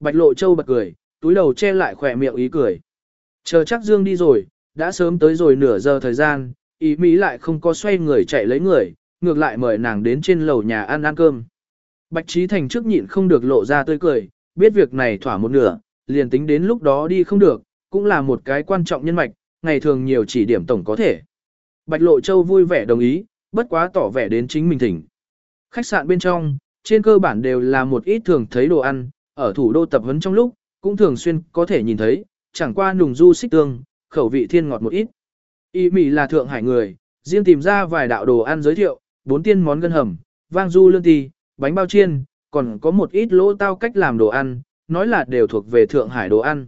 Bạch Lộ Châu bật cười, túi đầu che lại khỏe miệng ý cười. Chờ chắc Dương đi rồi, đã sớm tới rồi nửa giờ thời gian, ý Mỹ lại không có xoay người chạy lấy người, ngược lại mời nàng đến trên lầu nhà ăn ăn cơm. Bạch Trí Thành trước nhịn không được lộ ra tươi cười, biết việc này thỏa một nửa, liền tính đến lúc đó đi không được, cũng là một cái quan trọng nhân mạch, ngày thường nhiều chỉ điểm tổng có thể. Bạch Lộ Châu vui vẻ đồng ý, bất quá tỏ vẻ đến chính mình thỉnh. Khách sạn bên trong, trên cơ bản đều là một ít thường thấy đồ ăn, ở thủ đô tập huấn trong lúc, cũng thường xuyên có thể nhìn thấy, chẳng qua nùng du xích tương, khẩu vị thiên ngọt một ít. Y Mỹ là thượng hải người, riêng tìm ra vài đạo đồ ăn giới thiệu, bốn tiên món gân hầm, vang du lươn ti, bánh bao chiên, còn có một ít lỗ tao cách làm đồ ăn, nói là đều thuộc về thượng hải đồ ăn.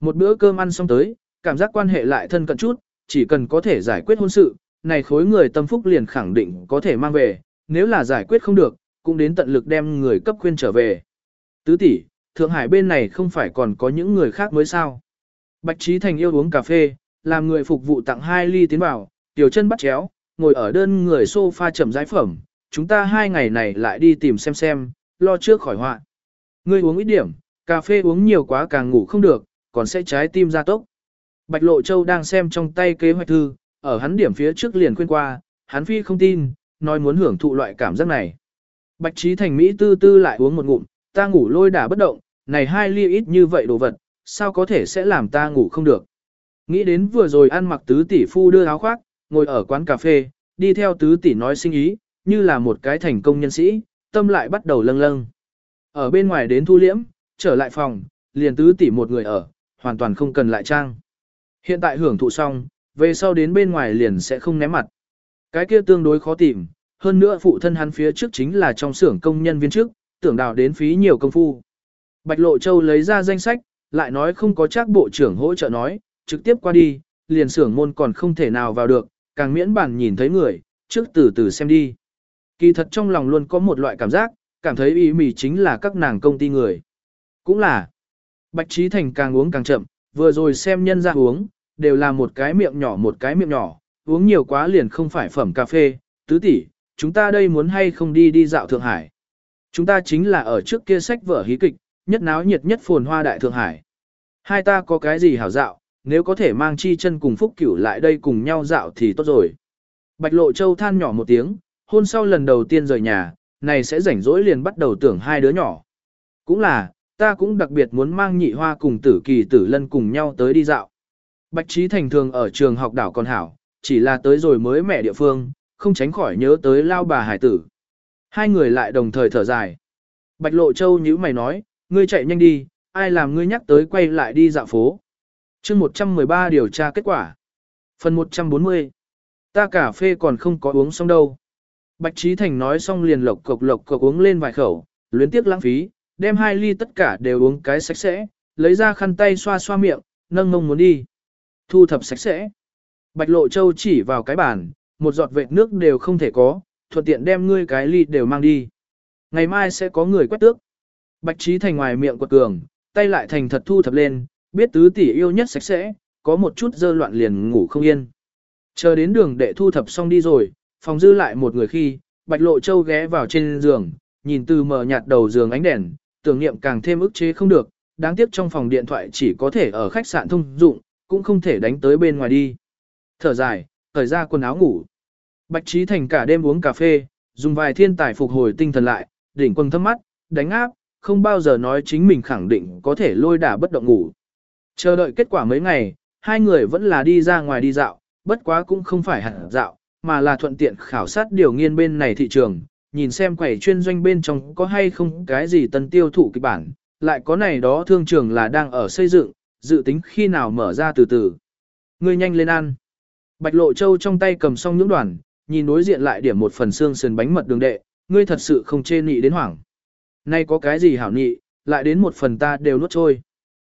Một bữa cơm ăn xong tới, cảm giác quan hệ lại thân cận chút, chỉ cần có thể giải quyết hôn sự, này khối người tâm phúc liền khẳng định có thể mang về, nếu là giải quyết không được, cũng đến tận lực đem người cấp khuyên trở về. Tứ tỷ, Thượng Hải bên này không phải còn có những người khác mới sao. Bạch Trí Thành yêu uống cà phê, làm người phục vụ tặng hai ly tiến vào, tiểu chân bắt chéo, ngồi ở đơn người sofa chậm rãi phẩm, chúng ta hai ngày này lại đi tìm xem xem, lo trước khỏi họa. Ngươi uống ít điểm, cà phê uống nhiều quá càng ngủ không được, còn sẽ trái tim ra tốc. Bạch Lộ Châu đang xem trong tay kế hoạch thư, ở hắn điểm phía trước liền khuyên qua, hắn phi không tin, nói muốn hưởng thụ loại cảm giác này. Bạch Trí Thành Mỹ tư tư lại uống một ngụm, ta ngủ lôi đả bất động, này hai ly ít như vậy đồ vật, sao có thể sẽ làm ta ngủ không được. Nghĩ đến vừa rồi ăn mặc tứ tỷ phu đưa áo khoác, ngồi ở quán cà phê, đi theo tứ tỷ nói sinh ý, như là một cái thành công nhân sĩ, tâm lại bắt đầu lâng lâng. Ở bên ngoài đến thu liễm, trở lại phòng, liền tứ tỷ một người ở, hoàn toàn không cần lại trang. Hiện tại hưởng thụ xong, về sau đến bên ngoài liền sẽ không ném mặt. Cái kia tương đối khó tìm, hơn nữa phụ thân hắn phía trước chính là trong xưởng công nhân viên trước, tưởng đào đến phí nhiều công phu. Bạch Lộ Châu lấy ra danh sách, lại nói không có chắc bộ trưởng hỗ trợ nói, trực tiếp qua đi, liền xưởng môn còn không thể nào vào được, càng miễn bản nhìn thấy người, trước từ từ xem đi. Kỳ thật trong lòng luôn có một loại cảm giác, cảm thấy ý mì chính là các nàng công ty người. Cũng là, Bạch Trí Thành càng uống càng chậm, vừa rồi xem nhân ra uống, đều là một cái miệng nhỏ một cái miệng nhỏ, uống nhiều quá liền không phải phẩm cà phê, tứ tỷ, chúng ta đây muốn hay không đi đi dạo Thượng Hải. Chúng ta chính là ở trước kia sách vở hí kịch, nhất náo nhiệt nhất phồn hoa đại Thượng Hải. Hai ta có cái gì hảo dạo, nếu có thể mang chi chân cùng Phúc Cửu lại đây cùng nhau dạo thì tốt rồi. Bạch Lộ Châu than nhỏ một tiếng, hôn sau lần đầu tiên rời nhà, này sẽ rảnh rỗi liền bắt đầu tưởng hai đứa nhỏ. Cũng là, ta cũng đặc biệt muốn mang nhị hoa cùng tử kỳ tử lân cùng nhau tới đi dạo. Bạch Trí Thành thường ở trường học đảo còn hảo, chỉ là tới rồi mới mẹ địa phương, không tránh khỏi nhớ tới lao bà hải tử. Hai người lại đồng thời thở dài. Bạch Lộ Châu nhíu mày nói, ngươi chạy nhanh đi, ai làm ngươi nhắc tới quay lại đi dạo phố. chương 113 điều tra kết quả. Phần 140. Ta cà phê còn không có uống xong đâu. Bạch Trí Thành nói xong liền lộc cộc lộc cộc uống lên vài khẩu, luyến tiếc lãng phí, đem hai ly tất cả đều uống cái sạch sẽ, lấy ra khăn tay xoa xoa miệng, nâng ngông muốn đi. Thu thập sạch sẽ. Bạch Lộ Châu chỉ vào cái bàn, một giọt vệt nước đều không thể có, thuận tiện đem ngươi cái ly đều mang đi. Ngày mai sẽ có người quét tước. Bạch Trí Thành ngoài miệng quật cường, tay lại thành thật thu thập lên, biết tứ tỷ yêu nhất sạch sẽ, có một chút dơ loạn liền ngủ không yên. Chờ đến đường đệ thu thập xong đi rồi, phòng dư lại một người khi, Bạch Lộ Châu ghé vào trên giường, nhìn từ mờ nhạt đầu giường ánh đèn, tưởng niệm càng thêm ức chế không được, đáng tiếc trong phòng điện thoại chỉ có thể ở khách sạn thông dụng, cũng không thể đánh tới bên ngoài đi. Thở dài, thời ra quần áo ngủ. Bạch Trí Thành cả đêm uống cà phê, dùng vài thiên tài phục hồi tinh thần lại, đỉnh quần thâm mắt, đánh áp, không bao giờ nói chính mình khẳng định có thể lôi đả bất động ngủ. Chờ đợi kết quả mấy ngày, hai người vẫn là đi ra ngoài đi dạo, bất quá cũng không phải hẳn dạo, mà là thuận tiện khảo sát điều nghiên bên này thị trường, nhìn xem quầy chuyên doanh bên trong có hay không cái gì tân tiêu thụ kịch bản, lại có này đó thương trường là đang ở xây dựng, dự tính khi nào mở ra từ từ. Ngươi nhanh lên ăn. Bạch Lộ Châu trong tay cầm xong những đoàn, nhìn đối diện lại điểm một phần xương sườn bánh mật đường đệ, ngươi thật sự không chê nị đến hoảng. Nay có cái gì hảo nị, lại đến một phần ta đều nuốt trôi.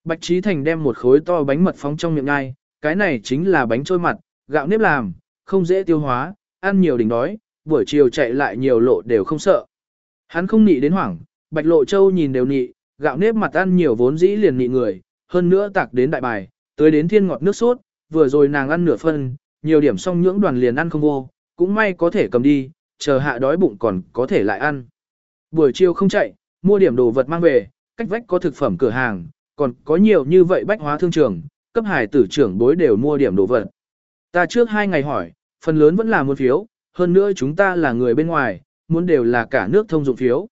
Bạch Trí Thành đem một khối to bánh mật phóng trong miệng ngay cái này chính là bánh trôi mặt, gạo nếp làm, không dễ tiêu hóa, ăn nhiều đỉnh đói, buổi chiều chạy lại nhiều lộ đều không sợ. Hắn không nị đến hoảng, Bạch Lộ Châu nhìn đều nị, gạo nếp mặt ăn nhiều vốn dĩ liền nị người, hơn nữa tạc đến đại bài, tới đến thiên ngọt nước sốt, vừa rồi nàng ăn nửa phân, nhiều điểm xong nhưỡng đoàn liền ăn không vô, cũng may có thể cầm đi, chờ hạ đói bụng còn có thể lại ăn. Buổi chiều không chạy, mua điểm đồ vật mang về, cách vách có thực phẩm cửa hàng, còn có nhiều như vậy bách hóa thương trường, cấp hải tử trưởng bối đều mua điểm đồ vật. Ta trước hai ngày hỏi, phần lớn vẫn là muốn phiếu, hơn nữa chúng ta là người bên ngoài, muốn đều là cả nước thông dụng phiếu.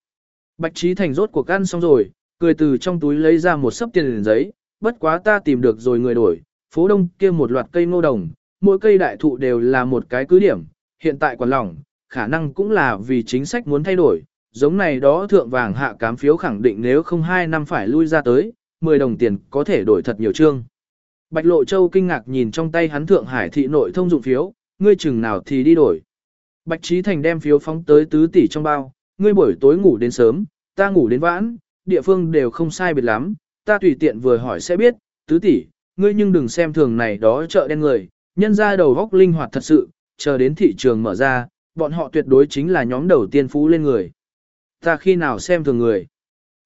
Bạch Trí Thành rốt cuộc ăn xong rồi, cười từ trong túi lấy ra một sấp tiền giấy, bất quá ta tìm được rồi người đổi, phố đông kia một loạt cây ngô đồng, mỗi cây đại thụ đều là một cái cứ điểm, hiện tại còn lỏng, khả năng cũng là vì chính sách muốn thay đổi, giống này đó thượng vàng hạ cám phiếu khẳng định nếu không hai năm phải lui ra tới, 10 đồng tiền có thể đổi thật nhiều chương. Bạch Lộ Châu kinh ngạc nhìn trong tay hắn Thượng Hải thị nội thông dụng phiếu, ngươi chừng nào thì đi đổi. Bạch Trí Thành đem phiếu phóng tới tứ tỷ trong bao, ngươi buổi tối ngủ đến sớm, ta ngủ đến vãn, địa phương đều không sai biệt lắm, ta tùy tiện vừa hỏi sẽ biết, tứ tỷ, ngươi nhưng đừng xem thường này đó chợ đen người, nhân ra đầu góc linh hoạt thật sự, chờ đến thị trường mở ra, bọn họ tuyệt đối chính là nhóm đầu tiên phú lên người. Ta khi nào xem thường người.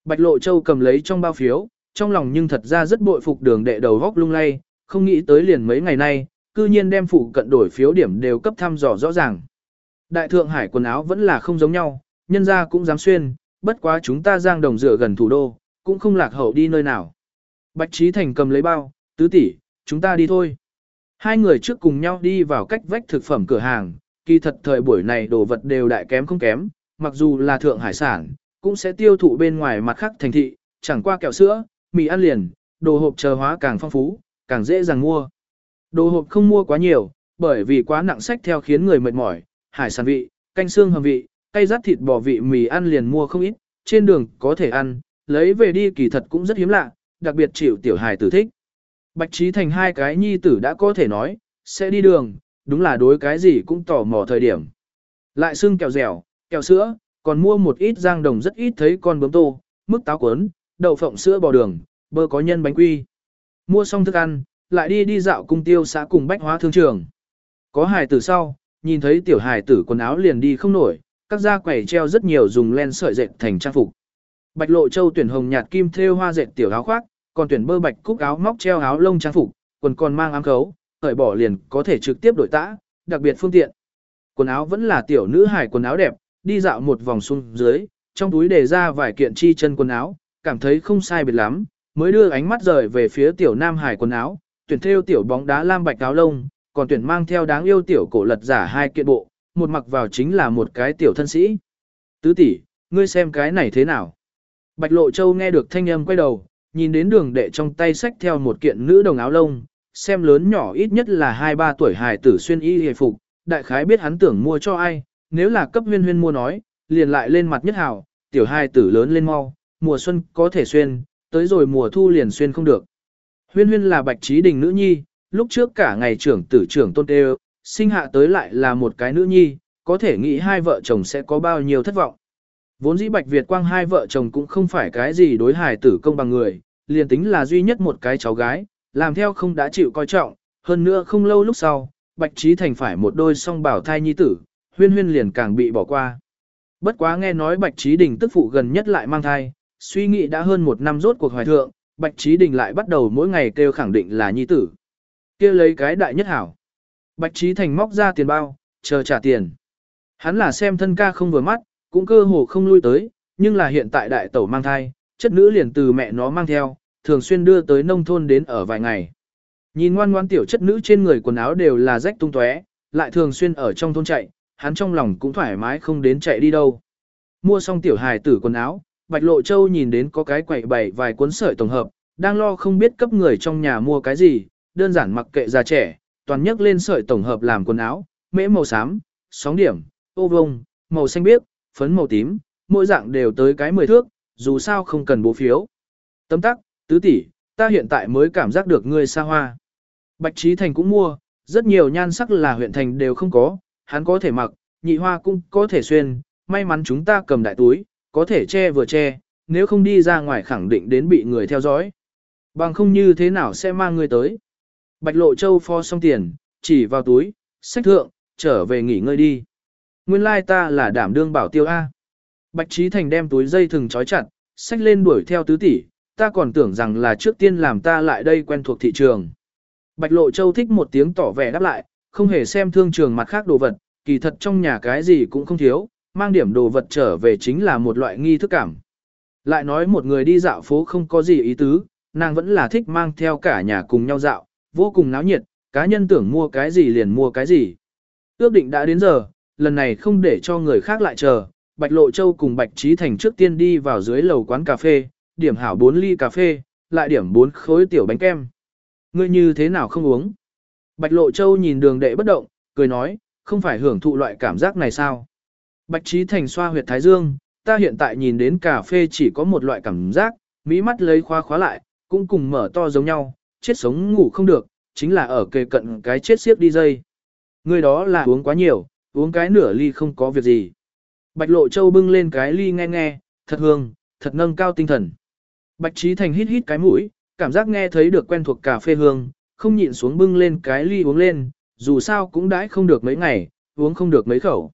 Bạch Lộ Châu cầm lấy trong bao phiếu, trong lòng nhưng thật ra rất bội phục đường đệ đầu góc lung lay, không nghĩ tới liền mấy ngày nay, cư nhiên đem phụ cận đổi phiếu điểm đều cấp thăm dò rõ ràng. Đại Thượng Hải quần áo vẫn là không giống nhau, nhân ra cũng dám xuyên, bất quá chúng ta giang đồng dựa gần thủ đô, cũng không lạc hậu đi nơi nào. Bạch Trí Thành cầm lấy bao, tứ tỷ, chúng ta đi thôi. Hai người trước cùng nhau đi vào cách vách thực phẩm cửa hàng, kỳ thật thời buổi này đồ vật đều đại kém không kém, mặc dù là thượng hải sản, cũng sẽ tiêu thụ bên ngoài mặt khác thành thị, chẳng qua kẹo sữa, mì ăn liền, đồ hộp chờ hóa càng phong phú, càng dễ dàng mua. Đồ hộp không mua quá nhiều, bởi vì quá nặng sách theo khiến người mệt mỏi, hải sản vị, canh xương hầm vị, cay rát thịt bò vị mì ăn liền mua không ít, trên đường có thể ăn, lấy về đi kỳ thật cũng rất hiếm lạ, đặc biệt chịu tiểu hài tử thích. Bạch Trí Thành hai cái nhi tử đã có thể nói, sẽ đi đường, đúng là đối cái gì cũng tò mò thời điểm. Lại xưng kẹo dẻo, kẹo sữa, còn mua một ít giang đồng rất ít thấy con bướm tô, mức táo cuốn, đậu phộng sữa bò đường, bơ có nhân bánh quy. Mua xong thức ăn, lại đi đi dạo cung tiêu xã cùng bách hóa thương trường. Có hài tử sau, nhìn thấy tiểu hài tử quần áo liền đi không nổi, các da quẩy treo rất nhiều dùng len sợi dệt thành trang phục. Bạch Lộ Châu tuyển hồng nhạt kim thêu hoa dệt tiểu áo khoác, còn tuyển bơ bạch cúc áo móc treo áo lông trang phục, quần còn mang ám khấu, cởi bỏ liền có thể trực tiếp đổi tã, đặc biệt phương tiện. Quần áo vẫn là tiểu nữ hài quần áo đẹp, đi dạo một vòng xuống dưới, trong túi để ra vài kiện chi chân quần áo, cảm thấy không sai biệt lắm, mới đưa ánh mắt rời về phía tiểu nam hải quần áo, tuyển theo tiểu bóng đá lam bạch áo lông, còn tuyển mang theo đáng yêu tiểu cổ lật giả hai kiện bộ, một mặc vào chính là một cái tiểu thân sĩ. Tứ tỷ, ngươi xem cái này thế nào? Bạch Lộ Châu nghe được thanh âm quay đầu, nhìn đến đường đệ trong tay sách theo một kiện nữ đồng áo lông, xem lớn nhỏ ít nhất là 2-3 tuổi hài tử xuyên y hề phục, đại khái biết hắn tưởng mua cho ai, nếu là cấp huyên huyên mua nói, liền lại lên mặt nhất hào, tiểu hài tử lớn lên mau, mùa xuân có thể xuyên, tới rồi mùa thu liền xuyên không được. Huyên huyên là bạch trí đình nữ nhi, lúc trước cả ngày trưởng tử trưởng tôn tê sinh hạ tới lại là một cái nữ nhi, có thể nghĩ hai vợ chồng sẽ có bao nhiêu thất vọng. Vốn dĩ bạch Việt quang hai vợ chồng cũng không phải cái gì đối hài tử công bằng người, liền tính là duy nhất một cái cháu gái, làm theo không đã chịu coi trọng, hơn nữa không lâu lúc sau, bạch trí thành phải một đôi song bảo thai nhi tử, huyên huyên liền càng bị bỏ qua. Bất quá nghe nói bạch trí đình tức phụ gần nhất lại mang thai, suy nghĩ đã hơn một năm rốt cuộc hoài thượng, Bạch Trí Đình lại bắt đầu mỗi ngày kêu khẳng định là nhi tử. kia lấy cái đại nhất hảo. Bạch Trí Thành móc ra tiền bao, chờ trả tiền. Hắn là xem thân ca không vừa mắt, cũng cơ hồ không lui tới, nhưng là hiện tại đại tẩu mang thai, chất nữ liền từ mẹ nó mang theo, thường xuyên đưa tới nông thôn đến ở vài ngày. Nhìn ngoan ngoan tiểu chất nữ trên người quần áo đều là rách tung tóe, lại thường xuyên ở trong thôn chạy, hắn trong lòng cũng thoải mái không đến chạy đi đâu. Mua xong tiểu hài tử quần áo, Bạch Lộ Châu nhìn đến có cái quậy bày vài cuốn sợi tổng hợp, đang lo không biết cấp người trong nhà mua cái gì, đơn giản mặc kệ già trẻ, toàn nhấc lên sợi tổng hợp làm quần áo, mễ màu xám, sóng điểm, ô vông, màu xanh biếc, phấn màu tím, mỗi dạng đều tới cái 10 thước, dù sao không cần bố phiếu. Tấm tắc, tứ tỷ, ta hiện tại mới cảm giác được ngươi xa hoa. Bạch Trí Thành cũng mua, rất nhiều nhan sắc là huyện thành đều không có, hắn có thể mặc, nhị hoa cũng có thể xuyên, may mắn chúng ta cầm đại túi, có thể che vừa che, nếu không đi ra ngoài khẳng định đến bị người theo dõi. Bằng không như thế nào sẽ mang người tới. Bạch Lộ Châu pho xong tiền, chỉ vào túi, sách thượng, trở về nghỉ ngơi đi. Nguyên lai ta là đảm đương bảo tiêu A. Bạch Trí Thành đem túi dây thừng trói chặt, sách lên đuổi theo tứ tỷ, ta còn tưởng rằng là trước tiên làm ta lại đây quen thuộc thị trường. Bạch Lộ Châu thích một tiếng tỏ vẻ đáp lại, không hề xem thương trường mặt khác đồ vật, kỳ thật trong nhà cái gì cũng không thiếu, mang điểm đồ vật trở về chính là một loại nghi thức cảm. Lại nói một người đi dạo phố không có gì ý tứ, nàng vẫn là thích mang theo cả nhà cùng nhau dạo, vô cùng náo nhiệt, cá nhân tưởng mua cái gì liền mua cái gì. Ước định đã đến giờ, lần này không để cho người khác lại chờ, Bạch Lộ Châu cùng Bạch Trí Thành trước tiên đi vào dưới lầu quán cà phê, điểm hảo 4 ly cà phê, lại điểm 4 khối tiểu bánh kem. Ngươi như thế nào không uống? Bạch Lộ Châu nhìn đường đệ bất động, cười nói, không phải hưởng thụ loại cảm giác này sao? Bạch Trí Thành xoa huyệt thái dương, ta hiện tại nhìn đến cà phê chỉ có một loại cảm giác, mỹ mắt lấy khóa khóa lại, cũng cùng mở to giống nhau, chết sống ngủ không được, chính là ở kề cận cái chết siếp đi dây. Người đó là uống quá nhiều, uống cái nửa ly không có việc gì. Bạch Lộ Châu bưng lên cái ly nghe nghe, thật hương, thật nâng cao tinh thần. Bạch Trí Thành hít hít cái mũi, cảm giác nghe thấy được quen thuộc cà phê hương, không nhịn xuống bưng lên cái ly uống lên, dù sao cũng đãi không được mấy ngày, uống không được mấy khẩu.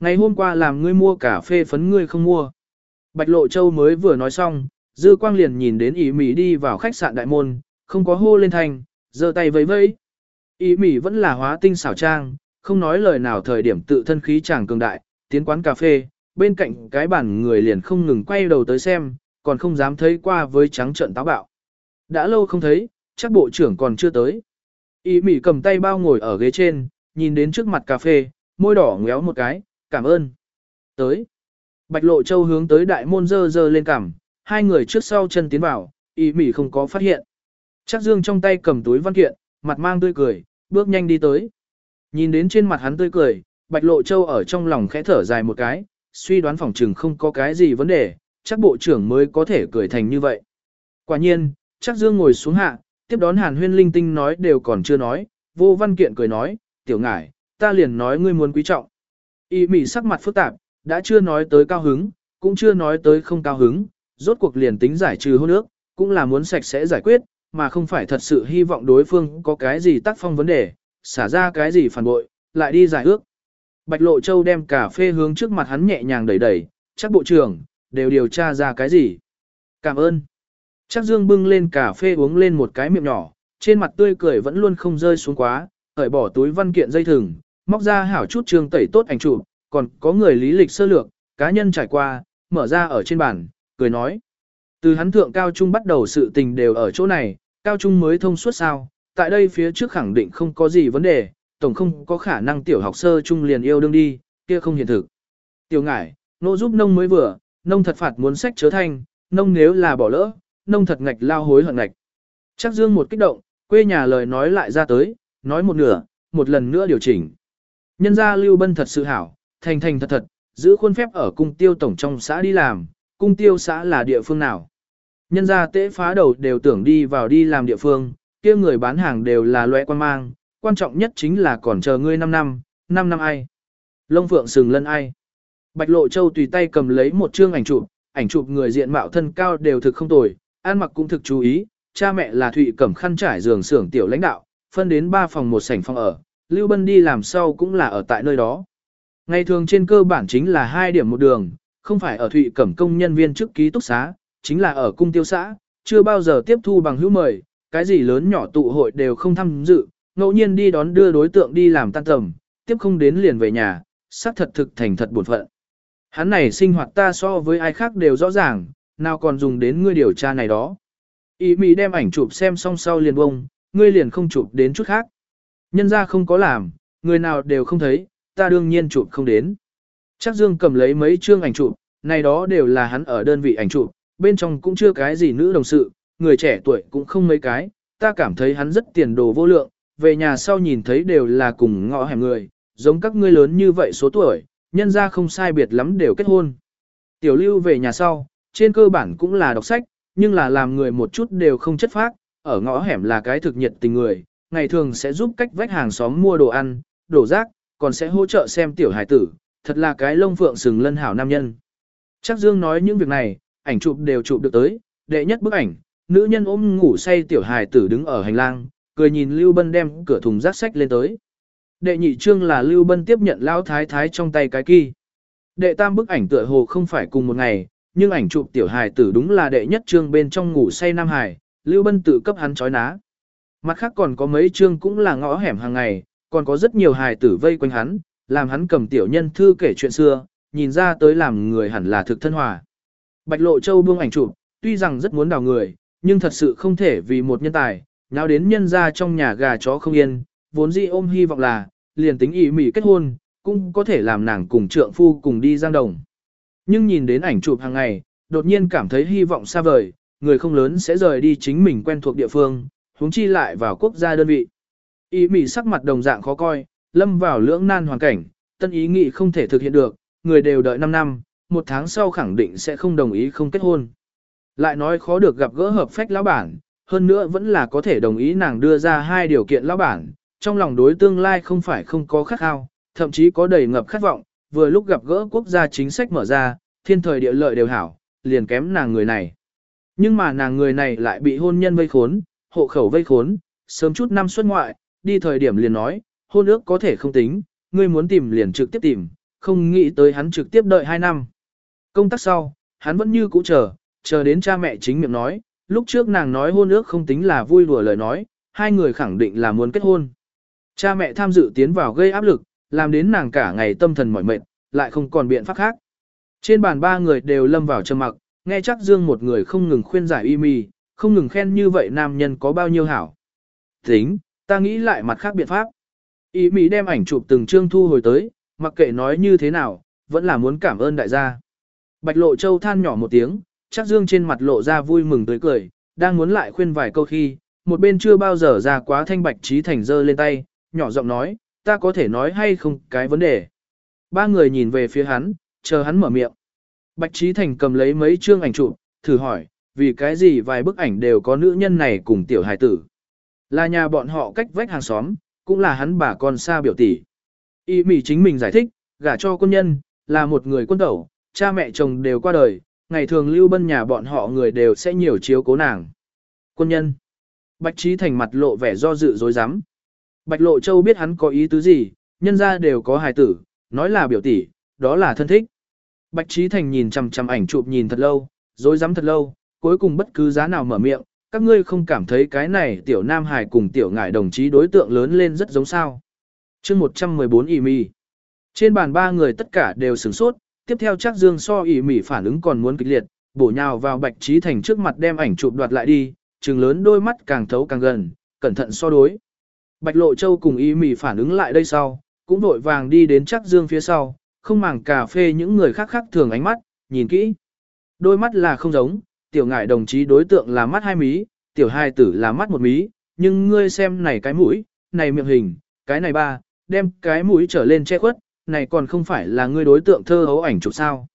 Ngày hôm qua làm ngươi mua cà phê phấn ngươi không mua. Bạch Lộ Châu mới vừa nói xong, Dư Quang liền nhìn đến ý Mỹ đi vào khách sạn đại môn, không có hô lên thành, giơ tay vẫy vẫy. Ý Mỹ vẫn là hóa tinh xảo trang, không nói lời nào thời điểm tự thân khí chàng cường đại, tiến quán cà phê, bên cạnh cái bàn người liền không ngừng quay đầu tới xem, còn không dám thấy qua với trắng trận táo bạo. Đã lâu không thấy, chắc bộ trưởng còn chưa tới. Ý Mỹ cầm tay bao ngồi ở ghế trên, nhìn đến trước mặt cà phê, môi đỏ ngéo một cái, cảm ơn. Tới. Bạch Lộ Châu hướng tới đại môn dơ dơ lên cằm, hai người trước sau chân tiến vào, ý Mỹ không có phát hiện. Chắc Dương trong tay cầm túi văn kiện, mặt mang tươi cười, bước nhanh đi tới. Nhìn đến trên mặt hắn tươi cười, Bạch Lộ Châu ở trong lòng khẽ thở dài một cái, suy đoán phòng trừng không có cái gì vấn đề, chắc bộ trưởng mới có thể cười thành như vậy. Quả nhiên, chắc Dương ngồi xuống hạ, tiếp đón Hàn Huyên linh tinh nói đều còn chưa nói, vô văn kiện cười nói, tiểu ngải, ta liền nói ngươi muốn quý trọng. Y mỉ sắc mặt phức tạp, đã chưa nói tới cao hứng, cũng chưa nói tới không cao hứng, rốt cuộc liền tính giải trừ hôn ước, cũng là muốn sạch sẽ giải quyết, mà không phải thật sự hy vọng đối phương có cái gì tác phong vấn đề, xả ra cái gì phản bội, lại đi giải ước. Bạch Lộ Châu đem cà phê hướng trước mặt hắn nhẹ nhàng đẩy đẩy, chắc bộ trưởng, đều điều tra ra cái gì. Cảm ơn. Chắc Dương bưng lên cà phê uống lên một cái miệng nhỏ, trên mặt tươi cười vẫn luôn không rơi xuống quá, khởi bỏ túi văn kiện dây thừng, móc ra hảo chút trường tẩy tốt ảnh chụp, còn có người lý lịch sơ lược, cá nhân trải qua, mở ra ở trên bàn, cười nói. Từ hắn thượng cao trung bắt đầu sự tình đều ở chỗ này, cao trung mới thông suốt sao, tại đây phía trước khẳng định không có gì vấn đề, tổng không có khả năng tiểu học sơ trung liền yêu đương đi, kia không hiện thực. Tiểu ngải, nô giúp nông mới vừa, nông thật phạt muốn sách chớ thanh, nông nếu là bỏ lỡ, nông thật ngạch lao hối hận ngạch. Chắc dương một kích động, quê nhà lời nói lại ra tới, nói một nửa, một lần nữa điều chỉnh. Nhân gia Lưu Bân thật sự hảo, thành thành thật thật, giữ khuôn phép ở cung tiêu tổng trong xã đi làm, cung tiêu xã là địa phương nào. Nhân gia tế phá đầu đều tưởng đi vào đi làm địa phương, kia người bán hàng đều là loe quan mang, quan trọng nhất chính là còn chờ ngươi 5 năm, 5 năm ai. Lông phượng sừng lân ai. Bạch Lộ Châu tùy tay cầm lấy một chương ảnh chụp, ảnh chụp người diện mạo thân cao đều thực không tồi, ăn mặc cũng thực chú ý, cha mẹ là Thụy Cẩm khăn trải giường xưởng tiểu lãnh đạo, phân đến 3 phòng một sảnh phòng ở, Lưu Bân đi làm sau cũng là ở tại nơi đó. Ngày thường trên cơ bản chính là hai điểm một đường, không phải ở Thụy Cẩm công nhân viên chức ký túc xá, chính là ở cung tiêu xã, chưa bao giờ tiếp thu bằng hữu mời, cái gì lớn nhỏ tụ hội đều không tham dự, ngẫu nhiên đi đón đưa đối tượng đi làm tan tầm, tiếp không đến liền về nhà, xác thật thực thành thật buồn phận. Hắn này sinh hoạt ta so với ai khác đều rõ ràng, nào còn dùng đến ngươi điều tra này đó. Ý Mỹ đem ảnh chụp xem xong sau liền bông, ngươi liền không chụp đến chút khác. Nhân ra không có làm, người nào đều không thấy, ta đương nhiên chụp không đến. Chắc Dương cầm lấy mấy chương ảnh chụp, này đó đều là hắn ở đơn vị ảnh chụp, bên trong cũng chưa cái gì nữ đồng sự, người trẻ tuổi cũng không mấy cái, ta cảm thấy hắn rất tiền đồ vô lượng, về nhà sau nhìn thấy đều là cùng ngõ hẻm người, giống các ngươi lớn như vậy số tuổi, nhân ra không sai biệt lắm đều kết hôn. Tiểu lưu về nhà sau, trên cơ bản cũng là đọc sách, nhưng là làm người một chút đều không chất phác, ở ngõ hẻm là cái thực nhiệt tình người, ngày thường sẽ giúp cách vách hàng xóm mua đồ ăn, đồ rác, còn sẽ hỗ trợ xem tiểu hải tử, thật là cái lông phượng sừng lân hảo nam nhân. Chắc Dương nói những việc này, ảnh chụp đều chụp được tới, đệ nhất bức ảnh, nữ nhân ôm ngủ say tiểu hải tử đứng ở hành lang, cười nhìn Lưu Bân đem cửa thùng rác sách lên tới. Đệ nhị trương là Lưu Bân tiếp nhận lão thái thái trong tay cái kỳ. Đệ tam bức ảnh tựa hồ không phải cùng một ngày, nhưng ảnh chụp tiểu hài tử đúng là đệ nhất trương bên trong ngủ say nam hài, Lưu Bân tự cấp hắn chói ná. Mặt khác còn có mấy chương cũng là ngõ hẻm hàng ngày, còn có rất nhiều hài tử vây quanh hắn, làm hắn cầm tiểu nhân thư kể chuyện xưa, nhìn ra tới làm người hẳn là thực thân hòa. Bạch Lộ Châu buông ảnh chụp, tuy rằng rất muốn đào người, nhưng thật sự không thể vì một nhân tài, nào đến nhân ra trong nhà gà chó không yên, vốn dĩ ôm hy vọng là, liền tính ý mỉ kết hôn, cũng có thể làm nàng cùng trượng phu cùng đi giang đồng. Nhưng nhìn đến ảnh chụp hàng ngày, đột nhiên cảm thấy hy vọng xa vời, người không lớn sẽ rời đi chính mình quen thuộc địa phương, huống chi lại vào quốc gia đơn vị. Ý mỉ sắc mặt đồng dạng khó coi, lâm vào lưỡng nan hoàn cảnh, tân ý nghĩ không thể thực hiện được, người đều đợi 5 năm, một tháng sau khẳng định sẽ không đồng ý không kết hôn. Lại nói khó được gặp gỡ hợp phách lão bản, hơn nữa vẫn là có thể đồng ý nàng đưa ra hai điều kiện lão bản, trong lòng đối tương lai không phải không có khát khao, thậm chí có đầy ngập khát vọng, vừa lúc gặp gỡ quốc gia chính sách mở ra, thiên thời địa lợi đều hảo, liền kém nàng người này. Nhưng mà nàng người này lại bị hôn nhân vây khốn, hộ khẩu vây khốn, sớm chút năm xuất ngoại, đi thời điểm liền nói, hôn ước có thể không tính, ngươi muốn tìm liền trực tiếp tìm, không nghĩ tới hắn trực tiếp đợi 2 năm. Công tác sau, hắn vẫn như cũ chờ, chờ đến cha mẹ chính miệng nói, lúc trước nàng nói hôn ước không tính là vui đùa lời nói, hai người khẳng định là muốn kết hôn. Cha mẹ tham dự tiến vào gây áp lực, làm đến nàng cả ngày tâm thần mỏi mệt, lại không còn biện pháp khác. Trên bàn ba người đều lâm vào trầm mặc, nghe chắc Dương một người không ngừng khuyên giải y mì, không ngừng khen như vậy nam nhân có bao nhiêu hảo. Tính, ta nghĩ lại mặt khác biện pháp. Y mì đem ảnh chụp từng chương thu hồi tới, mặc kệ nói như thế nào, vẫn là muốn cảm ơn đại gia. Bạch Lộ Châu than nhỏ một tiếng, chắc Dương trên mặt lộ ra vui mừng tươi cười, đang muốn lại khuyên vài câu khi, một bên chưa bao giờ ra quá thanh bạch trí thành dơ lên tay, nhỏ giọng nói, ta có thể nói hay không cái vấn đề. Ba người nhìn về phía hắn, chờ hắn mở miệng. Bạch Trí Thành cầm lấy mấy chương ảnh chụp, thử hỏi, vì cái gì vài bức ảnh đều có nữ nhân này cùng tiểu hài tử. Là nhà bọn họ cách vách hàng xóm, cũng là hắn bà con xa biểu tỷ. Y mỹ chính mình giải thích, gả cho quân nhân, là một người quân tẩu, cha mẹ chồng đều qua đời, ngày thường lưu bân nhà bọn họ người đều sẽ nhiều chiếu cố nàng. Quân nhân. Bạch Trí Thành mặt lộ vẻ do dự dối rắm Bạch Lộ Châu biết hắn có ý tứ gì, nhân ra đều có hài tử, nói là biểu tỷ, đó là thân thích. Bạch Trí Thành nhìn chằm chằm ảnh chụp nhìn thật lâu, dối rắm thật lâu, cuối cùng bất cứ giá nào mở miệng, các ngươi không cảm thấy cái này tiểu nam hài cùng tiểu ngải đồng chí đối tượng lớn lên rất giống sao. chương 114 ỉ mì. Trên bàn ba người tất cả đều sửng sốt, tiếp theo chắc Dương so ỉ mì phản ứng còn muốn kịch liệt, bổ nhào vào Bạch Trí Thành trước mặt đem ảnh chụp đoạt lại đi, trừng lớn đôi mắt càng thấu càng gần, cẩn thận so đối. Bạch Lộ Châu cùng ý mì phản ứng lại đây sau, cũng vội vàng đi đến chắc dương phía sau, không màng cà phê những người khác khác thường ánh mắt, nhìn kỹ. Đôi mắt là không giống, tiểu ngải đồng chí đối tượng là mắt hai mí, tiểu hai tử là mắt một mí, nhưng ngươi xem này cái mũi, này miệng hình, cái này ba, đem cái mũi trở lên che khuất, này còn không phải là ngươi đối tượng thơ hấu ảnh chụp sao.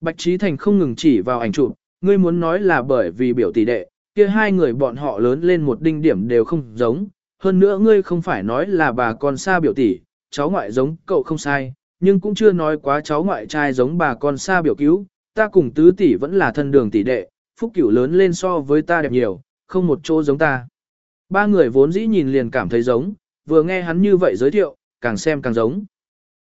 Bạch Trí Thành không ngừng chỉ vào ảnh chụp, ngươi muốn nói là bởi vì biểu tỷ đệ, kia hai người bọn họ lớn lên một đinh điểm đều không giống, hơn nữa ngươi không phải nói là bà con xa biểu tỷ, cháu ngoại giống cậu không sai, nhưng cũng chưa nói quá cháu ngoại trai giống bà con xa biểu cứu, ta cùng tứ tỷ vẫn là thân đường tỷ đệ, phúc cửu lớn lên so với ta đẹp nhiều, không một chỗ giống ta. Ba người vốn dĩ nhìn liền cảm thấy giống, vừa nghe hắn như vậy giới thiệu, càng xem càng giống.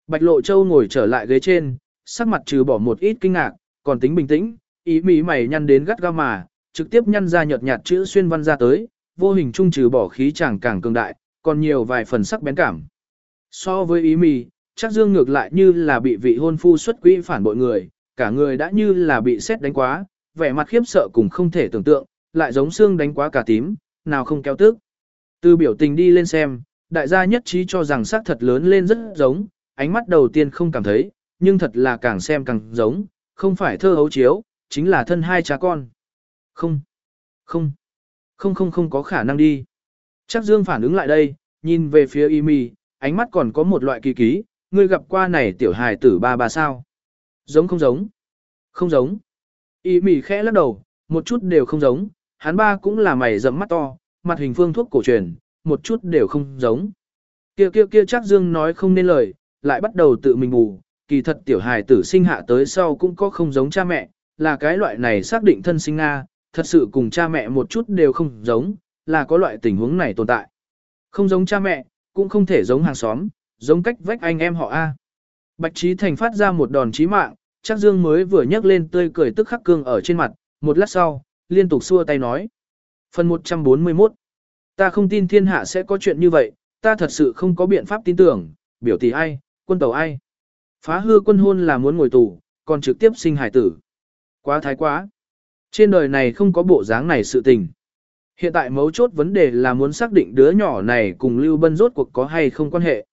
Bạch Lộ Châu ngồi trở lại ghế trên, sắc mặt trừ bỏ một ít kinh ngạc, còn tính bình tĩnh, ý mỹ mày nhăn đến gắt gao mà, trực tiếp nhăn ra nhợt nhạt chữ xuyên văn ra tới, vô hình trung trừ bỏ khí chàng càng cường đại, còn nhiều vài phần sắc bén cảm. So với ý mì, chắc dương ngược lại như là bị vị hôn phu xuất quỹ phản bội người, cả người đã như là bị xét đánh quá, vẻ mặt khiếp sợ cùng không thể tưởng tượng, lại giống xương đánh quá cả tím, nào không kéo tức. Từ biểu tình đi lên xem, đại gia nhất trí cho rằng sắc thật lớn lên rất giống, ánh mắt đầu tiên không cảm thấy, nhưng thật là càng xem càng giống, không phải thơ hấu chiếu, chính là thân hai cha con. Không, không, không không không có khả năng đi. Chắc Dương phản ứng lại đây, nhìn về phía y mì, ánh mắt còn có một loại kỳ ký, ngươi gặp qua này tiểu hài tử ba ba sao. Giống không giống? Không giống. Y mì khẽ lắc đầu, một chút đều không giống, hắn ba cũng là mày rậm mắt to, mặt hình phương thuốc cổ truyền, một chút đều không giống. Kia kia kia chắc Dương nói không nên lời, lại bắt đầu tự mình ngủ, kỳ thật tiểu hài tử sinh hạ tới sau cũng có không giống cha mẹ, là cái loại này xác định thân sinh Nga, thật sự cùng cha mẹ một chút đều không giống, là có loại tình huống này tồn tại. Không giống cha mẹ, cũng không thể giống hàng xóm, giống cách vách anh em họ A. Bạch Trí Thành phát ra một đòn chí mạng, chắc Dương mới vừa nhấc lên tươi cười tức khắc cương ở trên mặt, một lát sau, liên tục xua tay nói. Phần 141 Ta không tin thiên hạ sẽ có chuyện như vậy, ta thật sự không có biện pháp tin tưởng, biểu tỷ ai, quân tàu ai. Phá hư quân hôn là muốn ngồi tù, còn trực tiếp sinh hải tử. Quá thái quá. Trên đời này không có bộ dáng này sự tình. Hiện tại mấu chốt vấn đề là muốn xác định đứa nhỏ này cùng Lưu Bân rốt cuộc có hay không quan hệ.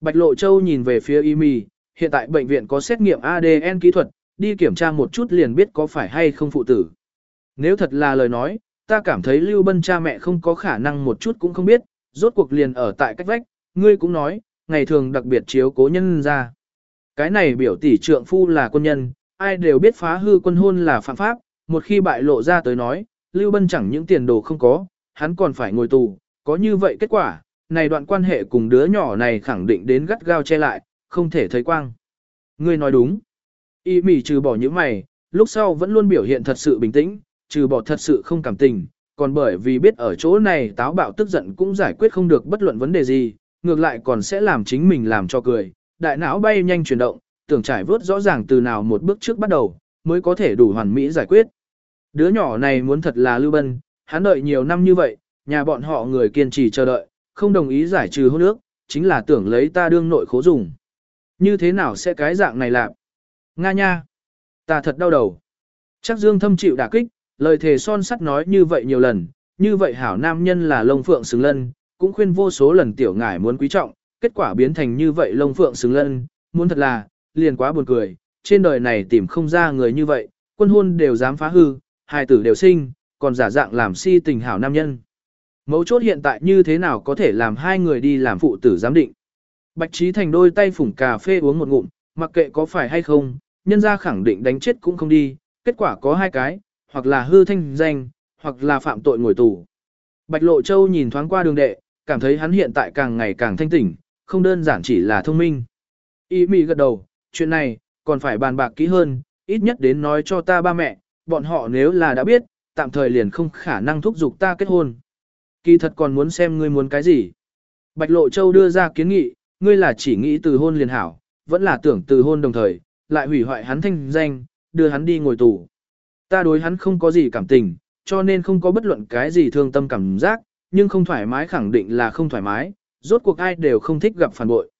Bạch Lộ Châu nhìn về phía y mì, hiện tại bệnh viện có xét nghiệm ADN kỹ thuật, đi kiểm tra một chút liền biết có phải hay không phụ tử. Nếu thật là lời nói, ta cảm thấy Lưu Bân cha mẹ không có khả năng một chút cũng không biết, rốt cuộc liền ở tại cách vách, ngươi cũng nói, ngày thường đặc biệt chiếu cố nhân ra. Cái này biểu tỷ trượng phu là quân nhân, ai đều biết phá hư quân hôn là phạm pháp, một khi bại lộ ra tới nói, Lưu Bân chẳng những tiền đồ không có, hắn còn phải ngồi tù, có như vậy kết quả, này đoạn quan hệ cùng đứa nhỏ này khẳng định đến gắt gao che lại, không thể thấy quang. Ngươi nói đúng. Y mỉ trừ bỏ những mày, lúc sau vẫn luôn biểu hiện thật sự bình tĩnh, trừ bỏ thật sự không cảm tình, còn bởi vì biết ở chỗ này táo bạo tức giận cũng giải quyết không được bất luận vấn đề gì, ngược lại còn sẽ làm chính mình làm cho cười, đại não bay nhanh chuyển động, tưởng trải vớt rõ ràng từ nào một bước trước bắt đầu, mới có thể đủ hoàn mỹ giải quyết. Đứa nhỏ này muốn thật là Lưu Bân, hắn đợi nhiều năm như vậy, nhà bọn họ người kiên trì chờ đợi, không đồng ý giải trừ hôn ước, chính là tưởng lấy ta đương nội khố dùng. Như thế nào sẽ cái dạng này làm? Nga nha! Ta thật đau đầu. Chắc Dương thâm chịu đả kích, lời thề son sắt nói như vậy nhiều lần, như vậy hảo nam nhân là lông phượng xứng lân, cũng khuyên vô số lần tiểu ngải muốn quý trọng, kết quả biến thành như vậy lông phượng xứng lân, muốn thật là, liền quá buồn cười, trên đời này tìm không ra người như vậy, quân hôn đều dám phá hư, hài tử đều sinh, còn giả dạng làm si tình hảo nam nhân. Mấu chốt hiện tại như thế nào có thể làm hai người đi làm phụ tử giám định. Bạch Trí Thành đôi tay phủng cà phê uống một ngụm, mặc kệ có phải hay không, nhân ra khẳng định đánh chết cũng không đi, kết quả có hai cái, hoặc là hư thanh danh, hoặc là phạm tội ngồi tù. Bạch Lộ Châu nhìn thoáng qua đường đệ, cảm thấy hắn hiện tại càng ngày càng thanh tỉnh, không đơn giản chỉ là thông minh. Y mị gật đầu, chuyện này, còn phải bàn bạc kỹ hơn, ít nhất đến nói cho ta ba mẹ, bọn họ nếu là đã biết, tạm thời liền không khả năng thúc giục ta kết hôn. Kỳ thật còn muốn xem ngươi muốn cái gì. Bạch Lộ Châu đưa ra kiến nghị, ngươi là chỉ nghĩ từ hôn liền hảo, vẫn là tưởng từ hôn đồng thời, lại hủy hoại hắn thanh danh, đưa hắn đi ngồi tù. Ta đối hắn không có gì cảm tình, cho nên không có bất luận cái gì thương tâm cảm giác, nhưng không thoải mái khẳng định là không thoải mái, rốt cuộc ai đều không thích gặp phản bội.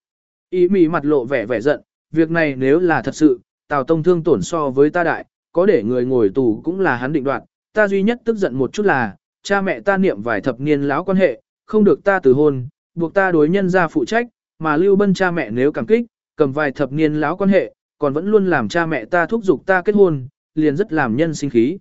Ý mỉ mặt lộ vẻ vẻ giận, việc này nếu là thật sự, Tào Tông thương tổn so với ta đại, có để người ngồi tù cũng là hắn định đoạt, ta duy nhất tức giận một chút là, cha mẹ ta niệm vài thập niên lão quan hệ, không được ta từ hôn, buộc ta đối nhân ra phụ trách, mà Lưu Bân cha mẹ nếu cảm kích, cầm vài thập niên lão quan hệ, còn vẫn luôn làm cha mẹ ta thúc giục ta kết hôn, liền rất làm nhân sinh khí.